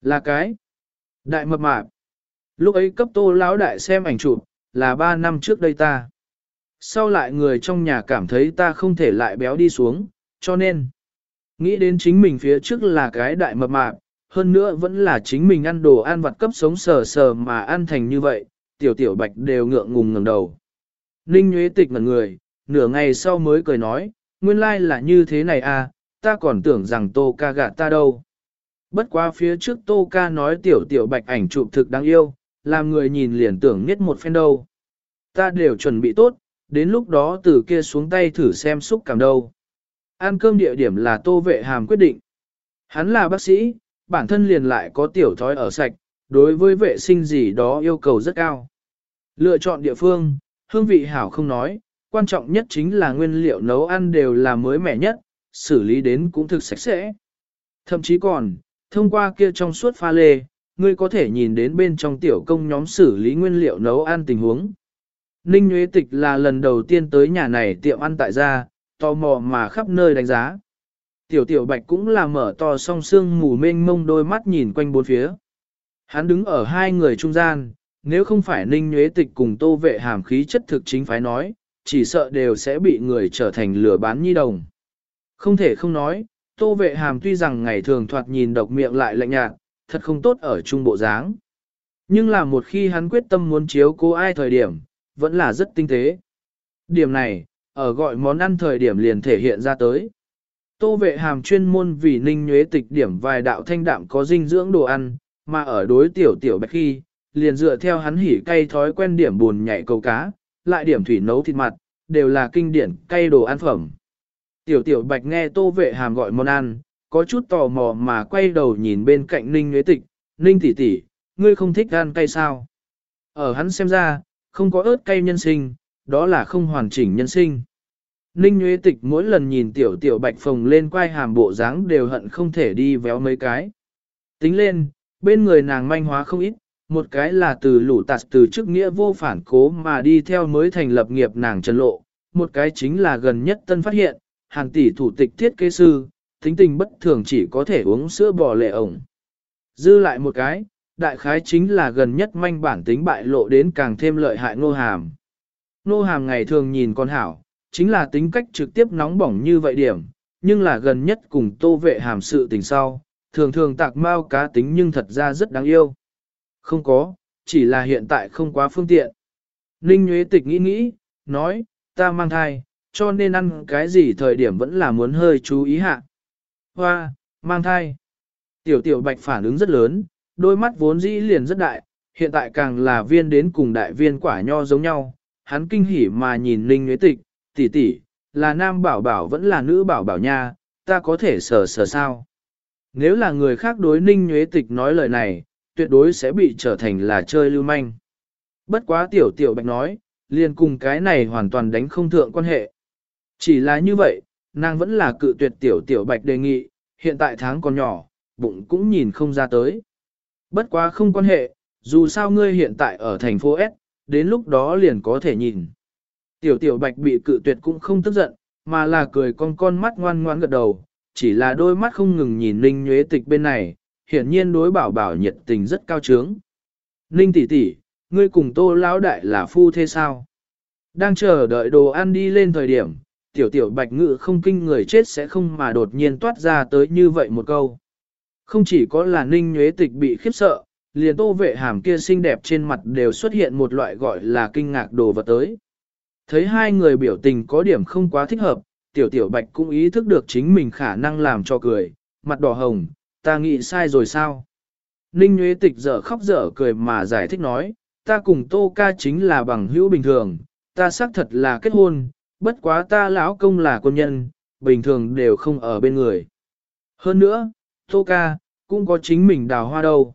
là cái, đại mập mạp. Lúc ấy cấp tô lão đại xem ảnh chụp, là ba năm trước đây ta. Sau lại người trong nhà cảm thấy ta không thể lại béo đi xuống, cho nên, nghĩ đến chính mình phía trước là cái đại mập mạp, hơn nữa vẫn là chính mình ăn đồ ăn vặt cấp sống sờ sờ mà ăn thành như vậy, tiểu tiểu bạch đều ngượng ngùng ngẩng đầu. Ninh Nguyễn Tịch ngẩn người, nửa ngày sau mới cười nói, nguyên lai là như thế này à, ta còn tưởng rằng tô ca gạt ta đâu. Bất quá phía trước tô ca nói tiểu tiểu bạch ảnh chụp thực đáng yêu, làm người nhìn liền tưởng nhất một phen đâu. Ta đều chuẩn bị tốt, đến lúc đó từ kia xuống tay thử xem xúc cảm đâu. Ăn cơm địa điểm là tô vệ hàm quyết định. Hắn là bác sĩ, bản thân liền lại có tiểu thói ở sạch, đối với vệ sinh gì đó yêu cầu rất cao. Lựa chọn địa phương, hương vị hảo không nói, quan trọng nhất chính là nguyên liệu nấu ăn đều là mới mẻ nhất, xử lý đến cũng thực sạch sẽ. Thậm chí còn, thông qua kia trong suốt pha lê, ngươi có thể nhìn đến bên trong tiểu công nhóm xử lý nguyên liệu nấu ăn tình huống. Ninh Nguyễn Tịch là lần đầu tiên tới nhà này tiệm ăn tại gia, tò mò mà khắp nơi đánh giá. Tiểu tiểu bạch cũng là mở to song xương mù mênh mông đôi mắt nhìn quanh bốn phía. Hắn đứng ở hai người trung gian, nếu không phải ninh nhuế tịch cùng tô vệ hàm khí chất thực chính phái nói, chỉ sợ đều sẽ bị người trở thành lừa bán nhi đồng. Không thể không nói, tô vệ hàm tuy rằng ngày thường thoạt nhìn độc miệng lại lạnh nhạt, thật không tốt ở trung bộ dáng. Nhưng là một khi hắn quyết tâm muốn chiếu cô ai thời điểm, vẫn là rất tinh tế. Điểm này, ở gọi món ăn thời điểm liền thể hiện ra tới. Tô vệ hàm chuyên môn vì ninh nhuế tịch điểm vài đạo thanh đạm có dinh dưỡng đồ ăn, mà ở đối tiểu tiểu bạch khi, liền dựa theo hắn hỉ cay thói quen điểm buồn nhảy câu cá, lại điểm thủy nấu thịt mặt, đều là kinh điển cay đồ ăn phẩm. Tiểu tiểu bạch nghe tô vệ hàm gọi món ăn, có chút tò mò mà quay đầu nhìn bên cạnh ninh nhuế tịch, ninh tỷ tỷ, ngươi không thích ăn cay sao? Ở hắn xem ra, không có ớt cay nhân sinh, đó là không hoàn chỉnh nhân sinh. Ninh Nguyễn Tịch mỗi lần nhìn tiểu tiểu bạch phồng lên quai hàm bộ dáng đều hận không thể đi véo mấy cái. Tính lên, bên người nàng manh hóa không ít, một cái là từ lũ tạt từ chức nghĩa vô phản cố mà đi theo mới thành lập nghiệp nàng trần lộ, một cái chính là gần nhất tân phát hiện, hàng tỷ thủ tịch thiết kế sư, tính tình bất thường chỉ có thể uống sữa bò lệ ổng. Dư lại một cái, đại khái chính là gần nhất manh bản tính bại lộ đến càng thêm lợi hại ngô hàm. Ngô hàm ngày thường nhìn con hảo, chính là tính cách trực tiếp nóng bỏng như vậy điểm, nhưng là gần nhất cùng tô vệ hàm sự tình sau, thường thường tạc mau cá tính nhưng thật ra rất đáng yêu. Không có, chỉ là hiện tại không quá phương tiện. Ninh Nguyễn Tịch nghĩ nghĩ, nói, ta mang thai, cho nên ăn cái gì thời điểm vẫn là muốn hơi chú ý hạ. Hoa, mang thai. Tiểu tiểu bạch phản ứng rất lớn, đôi mắt vốn dĩ liền rất đại, hiện tại càng là viên đến cùng đại viên quả nho giống nhau. Hắn kinh hỉ mà nhìn Ninh Nguyễn Tịch, tỷ tỷ, là nam bảo bảo vẫn là nữ bảo bảo nha, ta có thể sờ sờ sao. Nếu là người khác đối ninh nhuế tịch nói lời này, tuyệt đối sẽ bị trở thành là chơi lưu manh. Bất quá tiểu tiểu bạch nói, liền cùng cái này hoàn toàn đánh không thượng quan hệ. Chỉ là như vậy, nàng vẫn là cự tuyệt tiểu tiểu bạch đề nghị, hiện tại tháng còn nhỏ, bụng cũng nhìn không ra tới. Bất quá không quan hệ, dù sao ngươi hiện tại ở thành phố S, đến lúc đó liền có thể nhìn. Tiểu tiểu bạch bị cự tuyệt cũng không tức giận, mà là cười con con mắt ngoan ngoan gật đầu, chỉ là đôi mắt không ngừng nhìn Ninh Nhuế Tịch bên này, hiển nhiên đối bảo bảo nhiệt tình rất cao trướng. Ninh tỷ tỷ, ngươi cùng tô lão đại là phu thế sao? Đang chờ đợi đồ ăn đi lên thời điểm, tiểu tiểu bạch ngự không kinh người chết sẽ không mà đột nhiên toát ra tới như vậy một câu. Không chỉ có là ninh nhuế tịch bị khiếp sợ, liền tô vệ hàm kia xinh đẹp trên mặt đều xuất hiện một loại gọi là kinh ngạc đồ vật tới. Thấy hai người biểu tình có điểm không quá thích hợp, tiểu tiểu bạch cũng ý thức được chính mình khả năng làm cho cười, mặt đỏ hồng, ta nghĩ sai rồi sao? Ninh Nguyễn Tịch dở khóc dở cười mà giải thích nói, ta cùng Tô Ca chính là bằng hữu bình thường, ta xác thật là kết hôn, bất quá ta lão công là quân nhân, bình thường đều không ở bên người. Hơn nữa, Tô Ca, cũng có chính mình đào hoa đâu.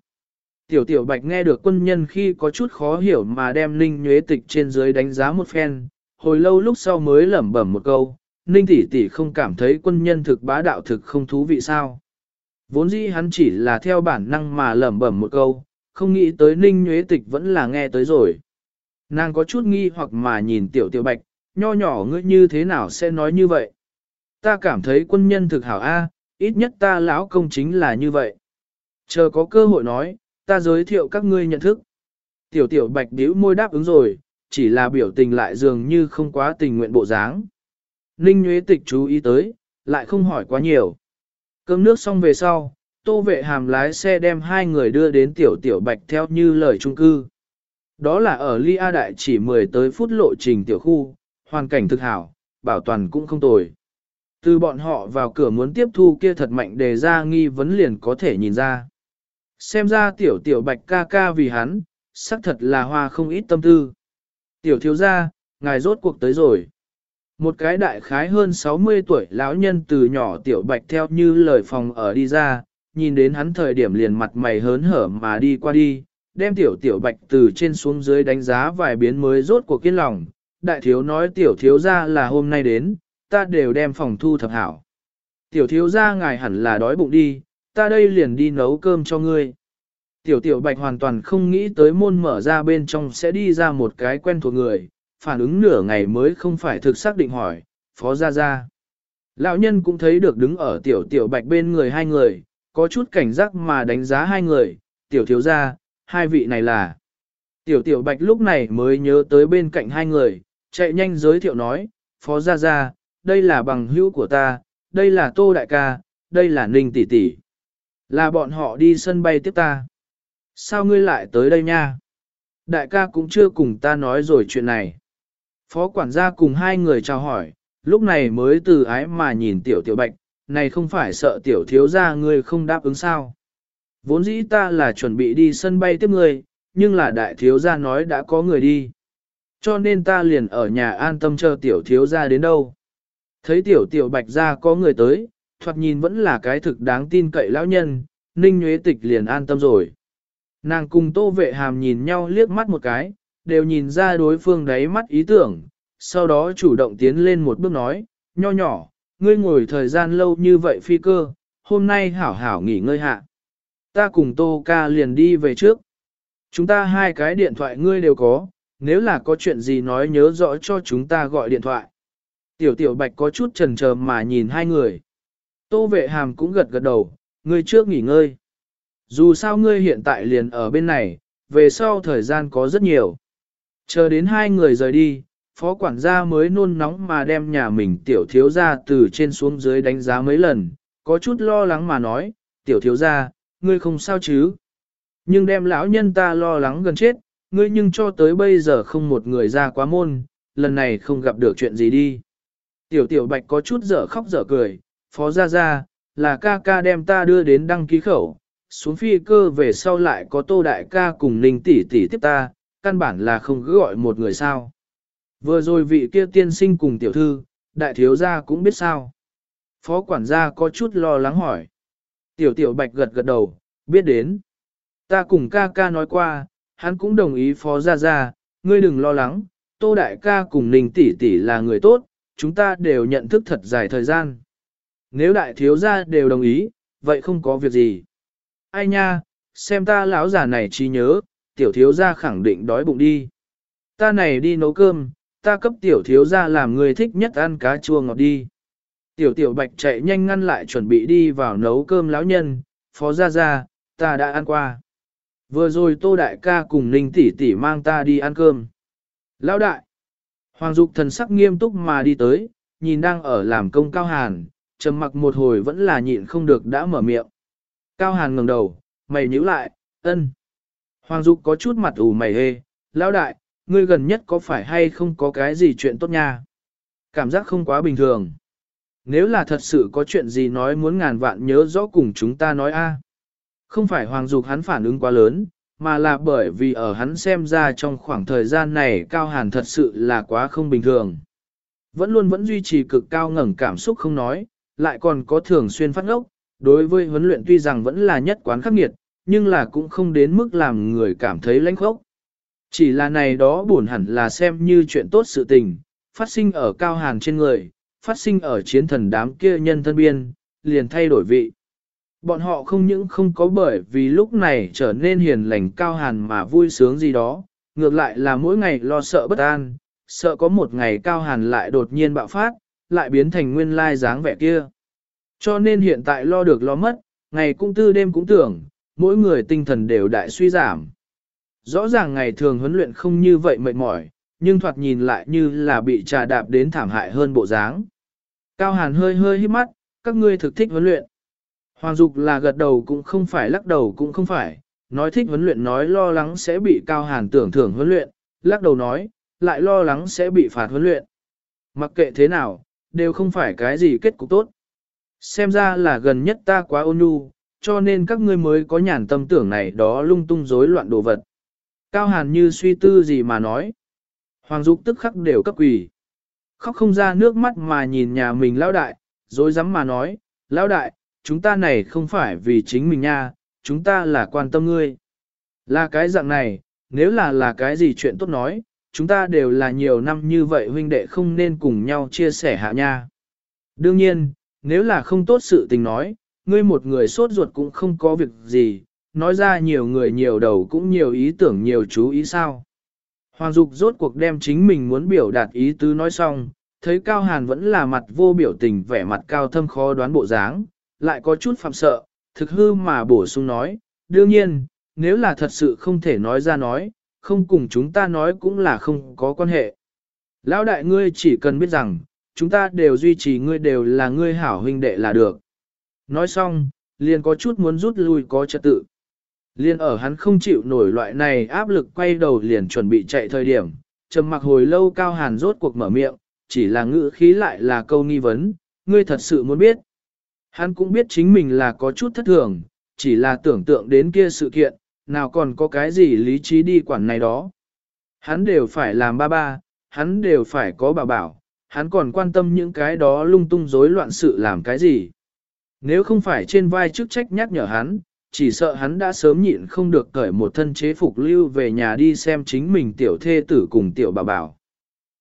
Tiểu tiểu bạch nghe được quân nhân khi có chút khó hiểu mà đem Ninh Nhuế Tịch trên dưới đánh giá một phen, hồi lâu lúc sau mới lẩm bẩm một câu, Ninh tỷ tỷ không cảm thấy quân nhân thực bá đạo thực không thú vị sao. Vốn dĩ hắn chỉ là theo bản năng mà lẩm bẩm một câu, không nghĩ tới Ninh Nhuế Tịch vẫn là nghe tới rồi. Nàng có chút nghi hoặc mà nhìn tiểu tiểu bạch, nho nhỏ ngươi như thế nào sẽ nói như vậy. Ta cảm thấy quân nhân thực hảo A, ít nhất ta lão công chính là như vậy. Chờ có cơ hội nói, ta giới thiệu các ngươi nhận thức. Tiểu tiểu bạch điếu môi đáp ứng rồi, chỉ là biểu tình lại dường như không quá tình nguyện bộ dáng. Ninh Nguyễn Tịch chú ý tới, lại không hỏi quá nhiều. Cơm nước xong về sau, tô vệ hàm lái xe đem hai người đưa đến tiểu tiểu bạch theo như lời trung cư. Đó là ở Ly A Đại chỉ 10 tới phút lộ trình tiểu khu, hoàn cảnh thực hảo, bảo toàn cũng không tồi. Từ bọn họ vào cửa muốn tiếp thu kia thật mạnh đề ra nghi vấn liền có thể nhìn ra. Xem ra tiểu tiểu bạch ca ca vì hắn, xác thật là hoa không ít tâm tư. Tiểu thiếu gia, ngài rốt cuộc tới rồi. Một cái đại khái hơn 60 tuổi lão nhân từ nhỏ tiểu bạch theo như lời phòng ở đi ra, nhìn đến hắn thời điểm liền mặt mày hớn hở mà đi qua đi, đem tiểu tiểu bạch từ trên xuống dưới đánh giá vài biến mới rốt cuộc kiên lòng. Đại thiếu nói tiểu thiếu gia là hôm nay đến, ta đều đem phòng thu thập hảo. Tiểu thiếu gia ngài hẳn là đói bụng đi, ta đây liền đi nấu cơm cho ngươi. Tiểu tiểu bạch hoàn toàn không nghĩ tới môn mở ra bên trong sẽ đi ra một cái quen thuộc người, phản ứng nửa ngày mới không phải thực xác định hỏi, phó ra ra. Lão nhân cũng thấy được đứng ở tiểu tiểu bạch bên người hai người, có chút cảnh giác mà đánh giá hai người, tiểu thiếu ra, hai vị này là. Tiểu tiểu bạch lúc này mới nhớ tới bên cạnh hai người, chạy nhanh giới thiệu nói, phó ra ra, đây là bằng hữu của ta, đây là tô đại ca, đây là ninh tỷ tỷ. Là bọn họ đi sân bay tiếp ta. Sao ngươi lại tới đây nha? Đại ca cũng chưa cùng ta nói rồi chuyện này. Phó quản gia cùng hai người chào hỏi, lúc này mới từ ái mà nhìn tiểu tiểu bạch, này không phải sợ tiểu thiếu gia ngươi không đáp ứng sao. Vốn dĩ ta là chuẩn bị đi sân bay tiếp ngươi, nhưng là đại thiếu gia nói đã có người đi. Cho nên ta liền ở nhà an tâm chờ tiểu thiếu gia đến đâu. Thấy tiểu tiểu bạch gia có người tới, thoạt nhìn vẫn là cái thực đáng tin cậy lão nhân, ninh nhuế tịch liền an tâm rồi. Nàng cùng tô vệ hàm nhìn nhau liếc mắt một cái, đều nhìn ra đối phương đáy mắt ý tưởng, sau đó chủ động tiến lên một bước nói, nho nhỏ, ngươi ngồi thời gian lâu như vậy phi cơ, hôm nay hảo hảo nghỉ ngơi hạ. Ta cùng tô ca liền đi về trước. Chúng ta hai cái điện thoại ngươi đều có, nếu là có chuyện gì nói nhớ rõ cho chúng ta gọi điện thoại. Tiểu tiểu bạch có chút trần chờ mà nhìn hai người. Tô vệ hàm cũng gật gật đầu, ngươi trước nghỉ ngơi. Dù sao ngươi hiện tại liền ở bên này, về sau thời gian có rất nhiều. Chờ đến hai người rời đi, phó quản gia mới nôn nóng mà đem nhà mình tiểu thiếu gia từ trên xuống dưới đánh giá mấy lần, có chút lo lắng mà nói, tiểu thiếu gia, ngươi không sao chứ. Nhưng đem lão nhân ta lo lắng gần chết, ngươi nhưng cho tới bây giờ không một người ra quá môn, lần này không gặp được chuyện gì đi. Tiểu tiểu bạch có chút dở khóc dở cười, phó gia gia, là ca ca đem ta đưa đến đăng ký khẩu, xuống phi cơ về sau lại có tô đại ca cùng ninh tỷ tỷ tiếp ta, căn bản là không cứ gọi một người sao. Vừa rồi vị kia tiên sinh cùng tiểu thư, đại thiếu gia cũng biết sao. Phó quản gia có chút lo lắng hỏi. Tiểu tiểu bạch gật gật đầu, biết đến. Ta cùng ca ca nói qua, hắn cũng đồng ý phó gia gia, ngươi đừng lo lắng, tô đại ca cùng ninh tỷ tỷ là người tốt, chúng ta đều nhận thức thật dài thời gian. Nếu đại thiếu gia đều đồng ý, vậy không có việc gì. Ai nha, xem ta lão già này trí nhớ, tiểu thiếu gia khẳng định đói bụng đi. Ta này đi nấu cơm, ta cấp tiểu thiếu gia làm người thích nhất ăn cá chua ngọt đi. Tiểu tiểu bạch chạy nhanh ngăn lại chuẩn bị đi vào nấu cơm lão nhân, phó gia gia, ta đã ăn qua. Vừa rồi Tô Đại ca cùng Ninh tỷ tỷ mang ta đi ăn cơm. Lão đại! Hoàng Dục thần sắc nghiêm túc mà đi tới, nhìn đang ở làm công Cao Hàn, trầm mặc một hồi vẫn là nhịn không được đã mở miệng. Cao Hàn ngẩng đầu, mày nhíu lại, ân. Hoàng Dục có chút mặt ủ mày hê, lão đại, ngươi gần nhất có phải hay không có cái gì chuyện tốt nha? Cảm giác không quá bình thường. Nếu là thật sự có chuyện gì nói muốn ngàn vạn nhớ rõ cùng chúng ta nói a. Không phải Hoàng Dục hắn phản ứng quá lớn, mà là bởi vì ở hắn xem ra trong khoảng thời gian này Cao Hàn thật sự là quá không bình thường. Vẫn luôn vẫn duy trì cực cao ngẩng cảm xúc không nói, lại còn có thường xuyên phát ngốc, đối với huấn luyện tuy rằng vẫn là nhất quán khắc nghiệt, nhưng là cũng không đến mức làm người cảm thấy lãnh khốc. Chỉ là này đó buồn hẳn là xem như chuyện tốt sự tình, phát sinh ở cao hàn trên người, phát sinh ở chiến thần đám kia nhân thân biên, liền thay đổi vị. Bọn họ không những không có bởi vì lúc này trở nên hiền lành cao hàn mà vui sướng gì đó, ngược lại là mỗi ngày lo sợ bất an, sợ có một ngày cao hàn lại đột nhiên bạo phát, lại biến thành nguyên lai dáng vẻ kia. Cho nên hiện tại lo được lo mất, ngày cũng tư đêm cũng tưởng, mỗi người tinh thần đều đại suy giảm. Rõ ràng ngày thường huấn luyện không như vậy mệt mỏi, nhưng thoạt nhìn lại như là bị trà đạp đến thảm hại hơn bộ dáng. Cao Hàn hơi hơi hít mắt, các ngươi thực thích huấn luyện. Hoàng Dục là gật đầu cũng không phải lắc đầu cũng không phải, nói thích huấn luyện nói lo lắng sẽ bị Cao Hàn tưởng thưởng huấn luyện, lắc đầu nói, lại lo lắng sẽ bị phạt huấn luyện. Mặc kệ thế nào, đều không phải cái gì kết cục tốt. Xem ra là gần nhất ta quá ôn nhu, cho nên các ngươi mới có nhàn tâm tưởng này đó lung tung rối loạn đồ vật. Cao Hàn như suy tư gì mà nói. Hoàng Dục tức khắc đều cấp quỷ. Khóc không ra nước mắt mà nhìn nhà mình lão đại, dối rắm mà nói, lão đại, chúng ta này không phải vì chính mình nha, chúng ta là quan tâm ngươi. Là cái dạng này, nếu là là cái gì chuyện tốt nói, chúng ta đều là nhiều năm như vậy huynh đệ không nên cùng nhau chia sẻ hạ nha. Đương nhiên, nếu là không tốt sự tình nói, ngươi một người sốt ruột cũng không có việc gì, nói ra nhiều người nhiều đầu cũng nhiều ý tưởng nhiều chú ý sao. Hoàng Dục rốt cuộc đem chính mình muốn biểu đạt ý tứ nói xong, thấy Cao Hàn vẫn là mặt vô biểu tình vẻ mặt cao thâm khó đoán bộ dáng, lại có chút phạm sợ, thực hư mà bổ sung nói, đương nhiên, nếu là thật sự không thể nói ra nói, không cùng chúng ta nói cũng là không có quan hệ. Lão đại ngươi chỉ cần biết rằng, chúng ta đều duy trì ngươi đều là ngươi hảo huynh đệ là được. Nói xong, liền có chút muốn rút lui có trật tự. Liên ở hắn không chịu nổi loại này áp lực quay đầu liền chuẩn bị chạy thời điểm, trầm mặc hồi lâu cao hàn rốt cuộc mở miệng, chỉ là ngữ khí lại là câu nghi vấn, ngươi thật sự muốn biết. Hắn cũng biết chính mình là có chút thất thường, chỉ là tưởng tượng đến kia sự kiện, nào còn có cái gì lý trí đi quản này đó. Hắn đều phải làm ba ba, hắn đều phải có bà bảo, hắn còn quan tâm những cái đó lung tung rối loạn sự làm cái gì. Nếu không phải trên vai chức trách nhắc nhở hắn, chỉ sợ hắn đã sớm nhịn không được cởi một thân chế phục lưu về nhà đi xem chính mình tiểu thê tử cùng tiểu bà bảo.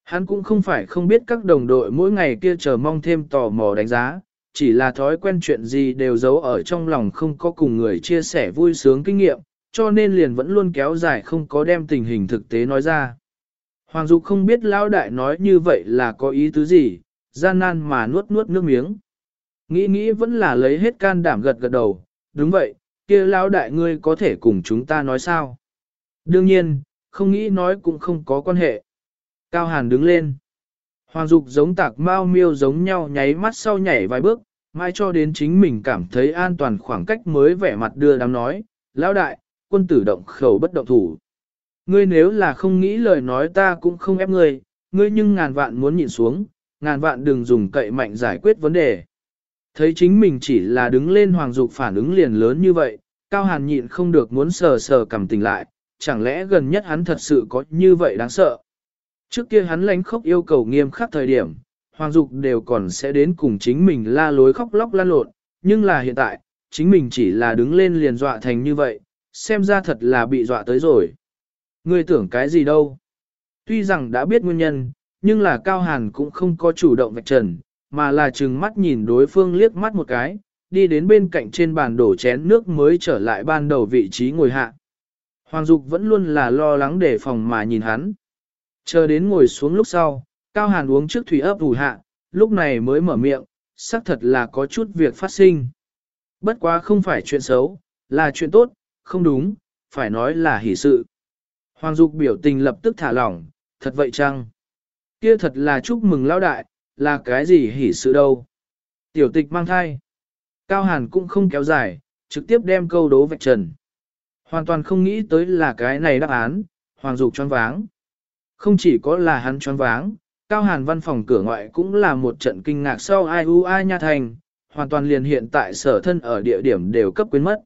Hắn cũng không phải không biết các đồng đội mỗi ngày kia chờ mong thêm tò mò đánh giá, chỉ là thói quen chuyện gì đều giấu ở trong lòng không có cùng người chia sẻ vui sướng kinh nghiệm, cho nên liền vẫn luôn kéo dài không có đem tình hình thực tế nói ra. Hoàng Dục không biết lão đại nói như vậy là có ý tứ gì, gian nan mà nuốt nuốt nước miếng. Nghĩ nghĩ vẫn là lấy hết can đảm gật gật đầu, đúng vậy, kia lão đại ngươi có thể cùng chúng ta nói sao? Đương nhiên, không nghĩ nói cũng không có quan hệ. Cao Hàn đứng lên. Hoàng Dục giống tạc mau miêu giống nhau nháy mắt sau nhảy vài bước, mai cho đến chính mình cảm thấy an toàn khoảng cách mới vẻ mặt đưa đám nói, lão đại, quân tử động khẩu bất động thủ. Ngươi nếu là không nghĩ lời nói ta cũng không ép ngươi, ngươi nhưng ngàn vạn muốn nhìn xuống, ngàn vạn đừng dùng cậy mạnh giải quyết vấn đề. Thấy chính mình chỉ là đứng lên hoàng dục phản ứng liền lớn như vậy, Cao Hàn nhịn không được muốn sờ sờ cầm tình lại, chẳng lẽ gần nhất hắn thật sự có như vậy đáng sợ. Trước kia hắn lánh khóc yêu cầu nghiêm khắc thời điểm, hoàng dục đều còn sẽ đến cùng chính mình la lối khóc lóc lan lộn, nhưng là hiện tại, chính mình chỉ là đứng lên liền dọa thành như vậy, xem ra thật là bị dọa tới rồi. Ngươi tưởng cái gì đâu? Tuy rằng đã biết nguyên nhân, nhưng là Cao Hàn cũng không có chủ động vạch trần, mà là chừng mắt nhìn đối phương liếc mắt một cái, đi đến bên cạnh trên bàn đổ chén nước mới trở lại ban đầu vị trí ngồi hạ. Hoàng Dục vẫn luôn là lo lắng để phòng mà nhìn hắn. Chờ đến ngồi xuống lúc sau, Cao Hàn uống trước thủy ấp ủ hạ, lúc này mới mở miệng, xác thật là có chút việc phát sinh. Bất quá không phải chuyện xấu, là chuyện tốt, không đúng, phải nói là hỷ sự. Hoàng Dục biểu tình lập tức thả lỏng, thật vậy chăng? Kia thật là chúc mừng lão đại, là cái gì hỉ sự đâu? Tiểu tịch mang thai. Cao Hàn cũng không kéo dài, trực tiếp đem câu đố vạch trần. Hoàn toàn không nghĩ tới là cái này đáp án, Hoàng Dục choáng váng. Không chỉ có là hắn choáng váng, Cao Hàn văn phòng cửa ngoại cũng là một trận kinh ngạc sau ai u ai nha thành, hoàn toàn liền hiện tại sở thân ở địa điểm đều cấp quyến mất.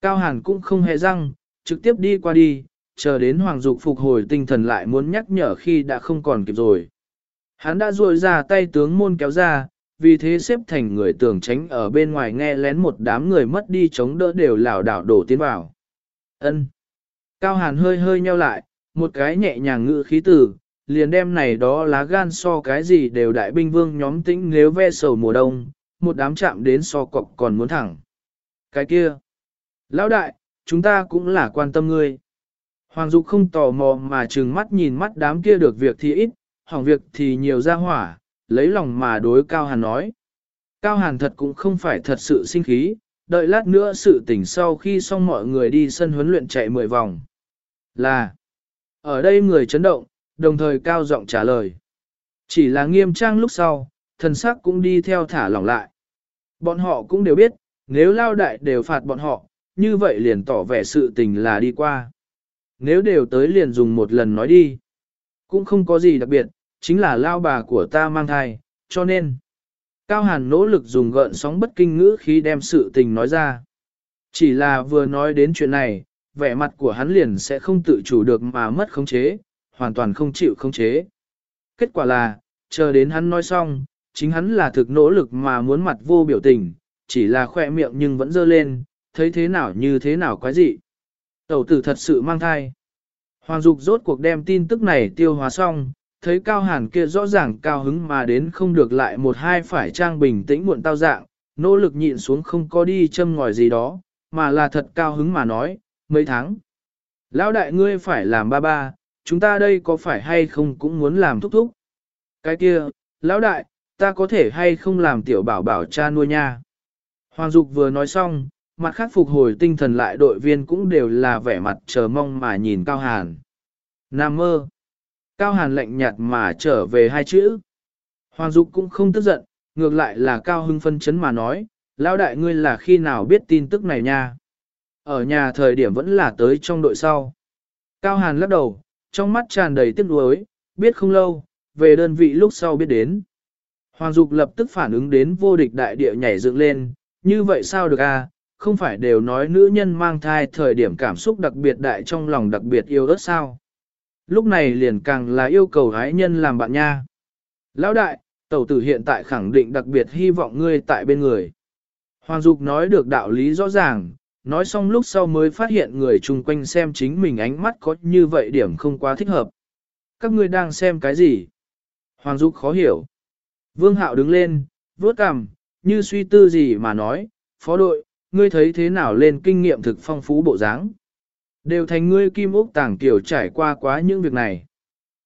Cao Hàn cũng không hề răng, trực tiếp đi qua đi, chờ đến Hoàng Dục phục hồi tinh thần lại muốn nhắc nhở khi đã không còn kịp rồi. Hắn đã ruồi ra tay tướng môn kéo ra, vì thế xếp thành người tường tránh ở bên ngoài nghe lén một đám người mất đi chống đỡ đều lảo đảo đổ tiến vào. Ân. Cao Hàn hơi hơi nheo lại, một cái nhẹ nhàng ngự khí tử, liền đem này đó lá gan so cái gì đều đại binh vương nhóm tĩnh nếu ve sầu mùa đông, một đám chạm đến so cọc còn muốn thẳng. Cái kia. Lão đại, chúng ta cũng là quan tâm ngươi. Hoàng Dục không tò mò mà trừng mắt nhìn mắt đám kia được việc thì ít, hỏng việc thì nhiều ra hỏa, lấy lòng mà đối Cao Hàn nói. Cao Hàn thật cũng không phải thật sự sinh khí, đợi lát nữa sự tỉnh sau khi xong mọi người đi sân huấn luyện chạy 10 vòng. Là, ở đây người chấn động, đồng thời cao giọng trả lời. Chỉ là nghiêm trang lúc sau, thần sắc cũng đi theo thả lỏng lại. Bọn họ cũng đều biết, nếu lao đại đều phạt bọn họ, như vậy liền tỏ vẻ sự tình là đi qua. Nếu đều tới liền dùng một lần nói đi. Cũng không có gì đặc biệt, chính là lao bà của ta mang thai, cho nên. Cao Hàn nỗ lực dùng gợn sóng bất kinh ngữ khi đem sự tình nói ra. Chỉ là vừa nói đến chuyện này, vẻ mặt của hắn liền sẽ không tự chủ được mà mất khống chế, hoàn toàn không chịu khống chế. Kết quả là, chờ đến hắn nói xong, chính hắn là thực nỗ lực mà muốn mặt vô biểu tình, chỉ là khỏe miệng nhưng vẫn dơ lên, thấy thế nào như thế nào quái dị. Tẩu tử thật sự mang thai. Hoàng Dục rốt cuộc đem tin tức này tiêu hóa xong, thấy Cao Hàn kia rõ ràng cao hứng mà đến không được lại một hai phải trang bình tĩnh muộn tao dạng, nỗ lực nhịn xuống không có đi châm ngòi gì đó, mà là thật cao hứng mà nói, mấy tháng. Lão đại ngươi phải làm ba ba, chúng ta đây có phải hay không cũng muốn làm thúc thúc. Cái kia, lão đại, ta có thể hay không làm tiểu bảo bảo cha nuôi nha. Hoàng Dục vừa nói xong, mặt khác phục hồi tinh thần lại đội viên cũng đều là vẻ mặt chờ mong mà nhìn Cao Hàn. Nam mơ. Cao Hàn lạnh nhạt mà trở về hai chữ. Hoàng Dục cũng không tức giận, ngược lại là Cao Hưng phân chấn mà nói, lão đại ngươi là khi nào biết tin tức này nha. Ở nhà thời điểm vẫn là tới trong đội sau. Cao Hàn lắc đầu, trong mắt tràn đầy tiếc nuối, biết không lâu, về đơn vị lúc sau biết đến. Hoàng Dục lập tức phản ứng đến vô địch đại địa nhảy dựng lên, như vậy sao được a? À? Không phải đều nói nữ nhân mang thai thời điểm cảm xúc đặc biệt đại trong lòng đặc biệt yêu ớt sao. Lúc này liền càng là yêu cầu hái nhân làm bạn nha. Lão đại, tẩu tử hiện tại khẳng định đặc biệt hy vọng ngươi tại bên người. Hoàng Dục nói được đạo lý rõ ràng, nói xong lúc sau mới phát hiện người chung quanh xem chính mình ánh mắt có như vậy điểm không quá thích hợp. Các ngươi đang xem cái gì? Hoàng Dục khó hiểu. Vương Hạo đứng lên, vuốt cằm, như suy tư gì mà nói, phó đội, ngươi thấy thế nào lên kinh nghiệm thực phong phú bộ dáng? Đều thành ngươi kim ốc tàng tiểu trải qua quá những việc này.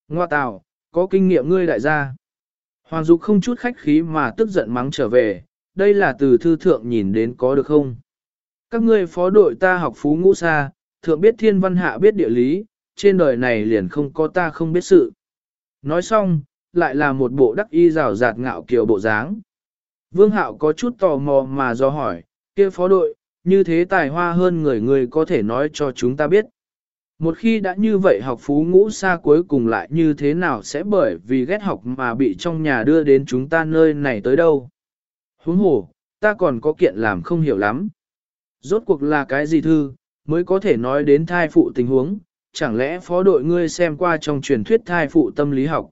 Ngoa tào, có kinh nghiệm ngươi đại gia. Hoàng Dục không chút khách khí mà tức giận mắng trở về, đây là từ thư thượng nhìn đến có được không? Các ngươi phó đội ta học phú ngũ xa, thượng biết thiên văn hạ biết địa lý, trên đời này liền không có ta không biết sự. Nói xong, lại là một bộ đắc y rào rạt ngạo kiều bộ dáng. Vương Hạo có chút tò mò mà do hỏi, kia phó đội, như thế tài hoa hơn người người có thể nói cho chúng ta biết. Một khi đã như vậy học phú ngũ xa cuối cùng lại như thế nào sẽ bởi vì ghét học mà bị trong nhà đưa đến chúng ta nơi này tới đâu. Huống hồ, ta còn có kiện làm không hiểu lắm. Rốt cuộc là cái gì thư, mới có thể nói đến thai phụ tình huống, chẳng lẽ phó đội ngươi xem qua trong truyền thuyết thai phụ tâm lý học.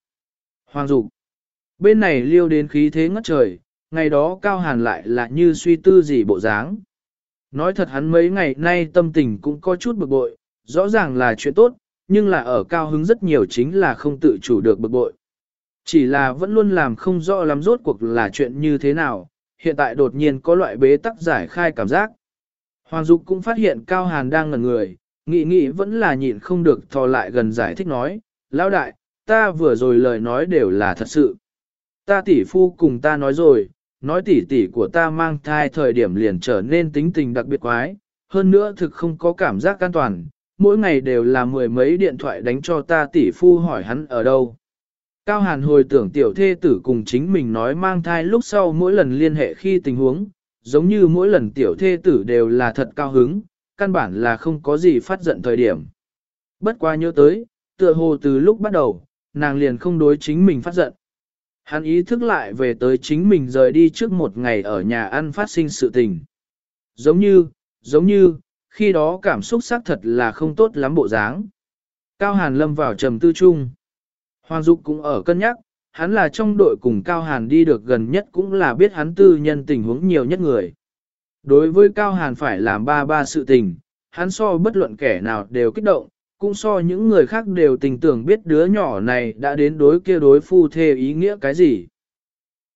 Hoàng dục Bên này liêu đến khí thế ngất trời, ngày đó cao hàn lại là như suy tư gì bộ dáng. Nói thật hắn mấy ngày nay tâm tình cũng có chút bực bội, rõ ràng là chuyện tốt, nhưng là ở cao hứng rất nhiều chính là không tự chủ được bực bội. Chỉ là vẫn luôn làm không rõ lắm rốt cuộc là chuyện như thế nào, hiện tại đột nhiên có loại bế tắc giải khai cảm giác. Hoàng Dục cũng phát hiện Cao Hàn đang ngẩn người, nghĩ nghĩ vẫn là nhịn không được thò lại gần giải thích nói, Lão đại, ta vừa rồi lời nói đều là thật sự. Ta tỷ phu cùng ta nói rồi, nói tỷ tỷ của ta mang thai thời điểm liền trở nên tính tình đặc biệt quái, hơn nữa thực không có cảm giác an toàn, mỗi ngày đều là mười mấy điện thoại đánh cho ta tỷ phu hỏi hắn ở đâu. Cao Hàn hồi tưởng tiểu thê tử cùng chính mình nói mang thai lúc sau mỗi lần liên hệ khi tình huống, giống như mỗi lần tiểu thê tử đều là thật cao hứng, căn bản là không có gì phát giận thời điểm. Bất qua nhớ tới, tựa hồ từ lúc bắt đầu, nàng liền không đối chính mình phát giận. Hắn ý thức lại về tới chính mình rời đi trước một ngày ở nhà ăn phát sinh sự tình. Giống như, giống như, khi đó cảm xúc xác thật là không tốt lắm bộ dáng. Cao Hàn lâm vào trầm tư chung. Hoàng Dục cũng ở cân nhắc, hắn là trong đội cùng Cao Hàn đi được gần nhất cũng là biết hắn tư nhân tình huống nhiều nhất người. Đối với Cao Hàn phải làm ba ba sự tình, hắn so bất luận kẻ nào đều kích động, cũng so những người khác đều tình tưởng biết đứa nhỏ này đã đến đối kia đối phu thê ý nghĩa cái gì.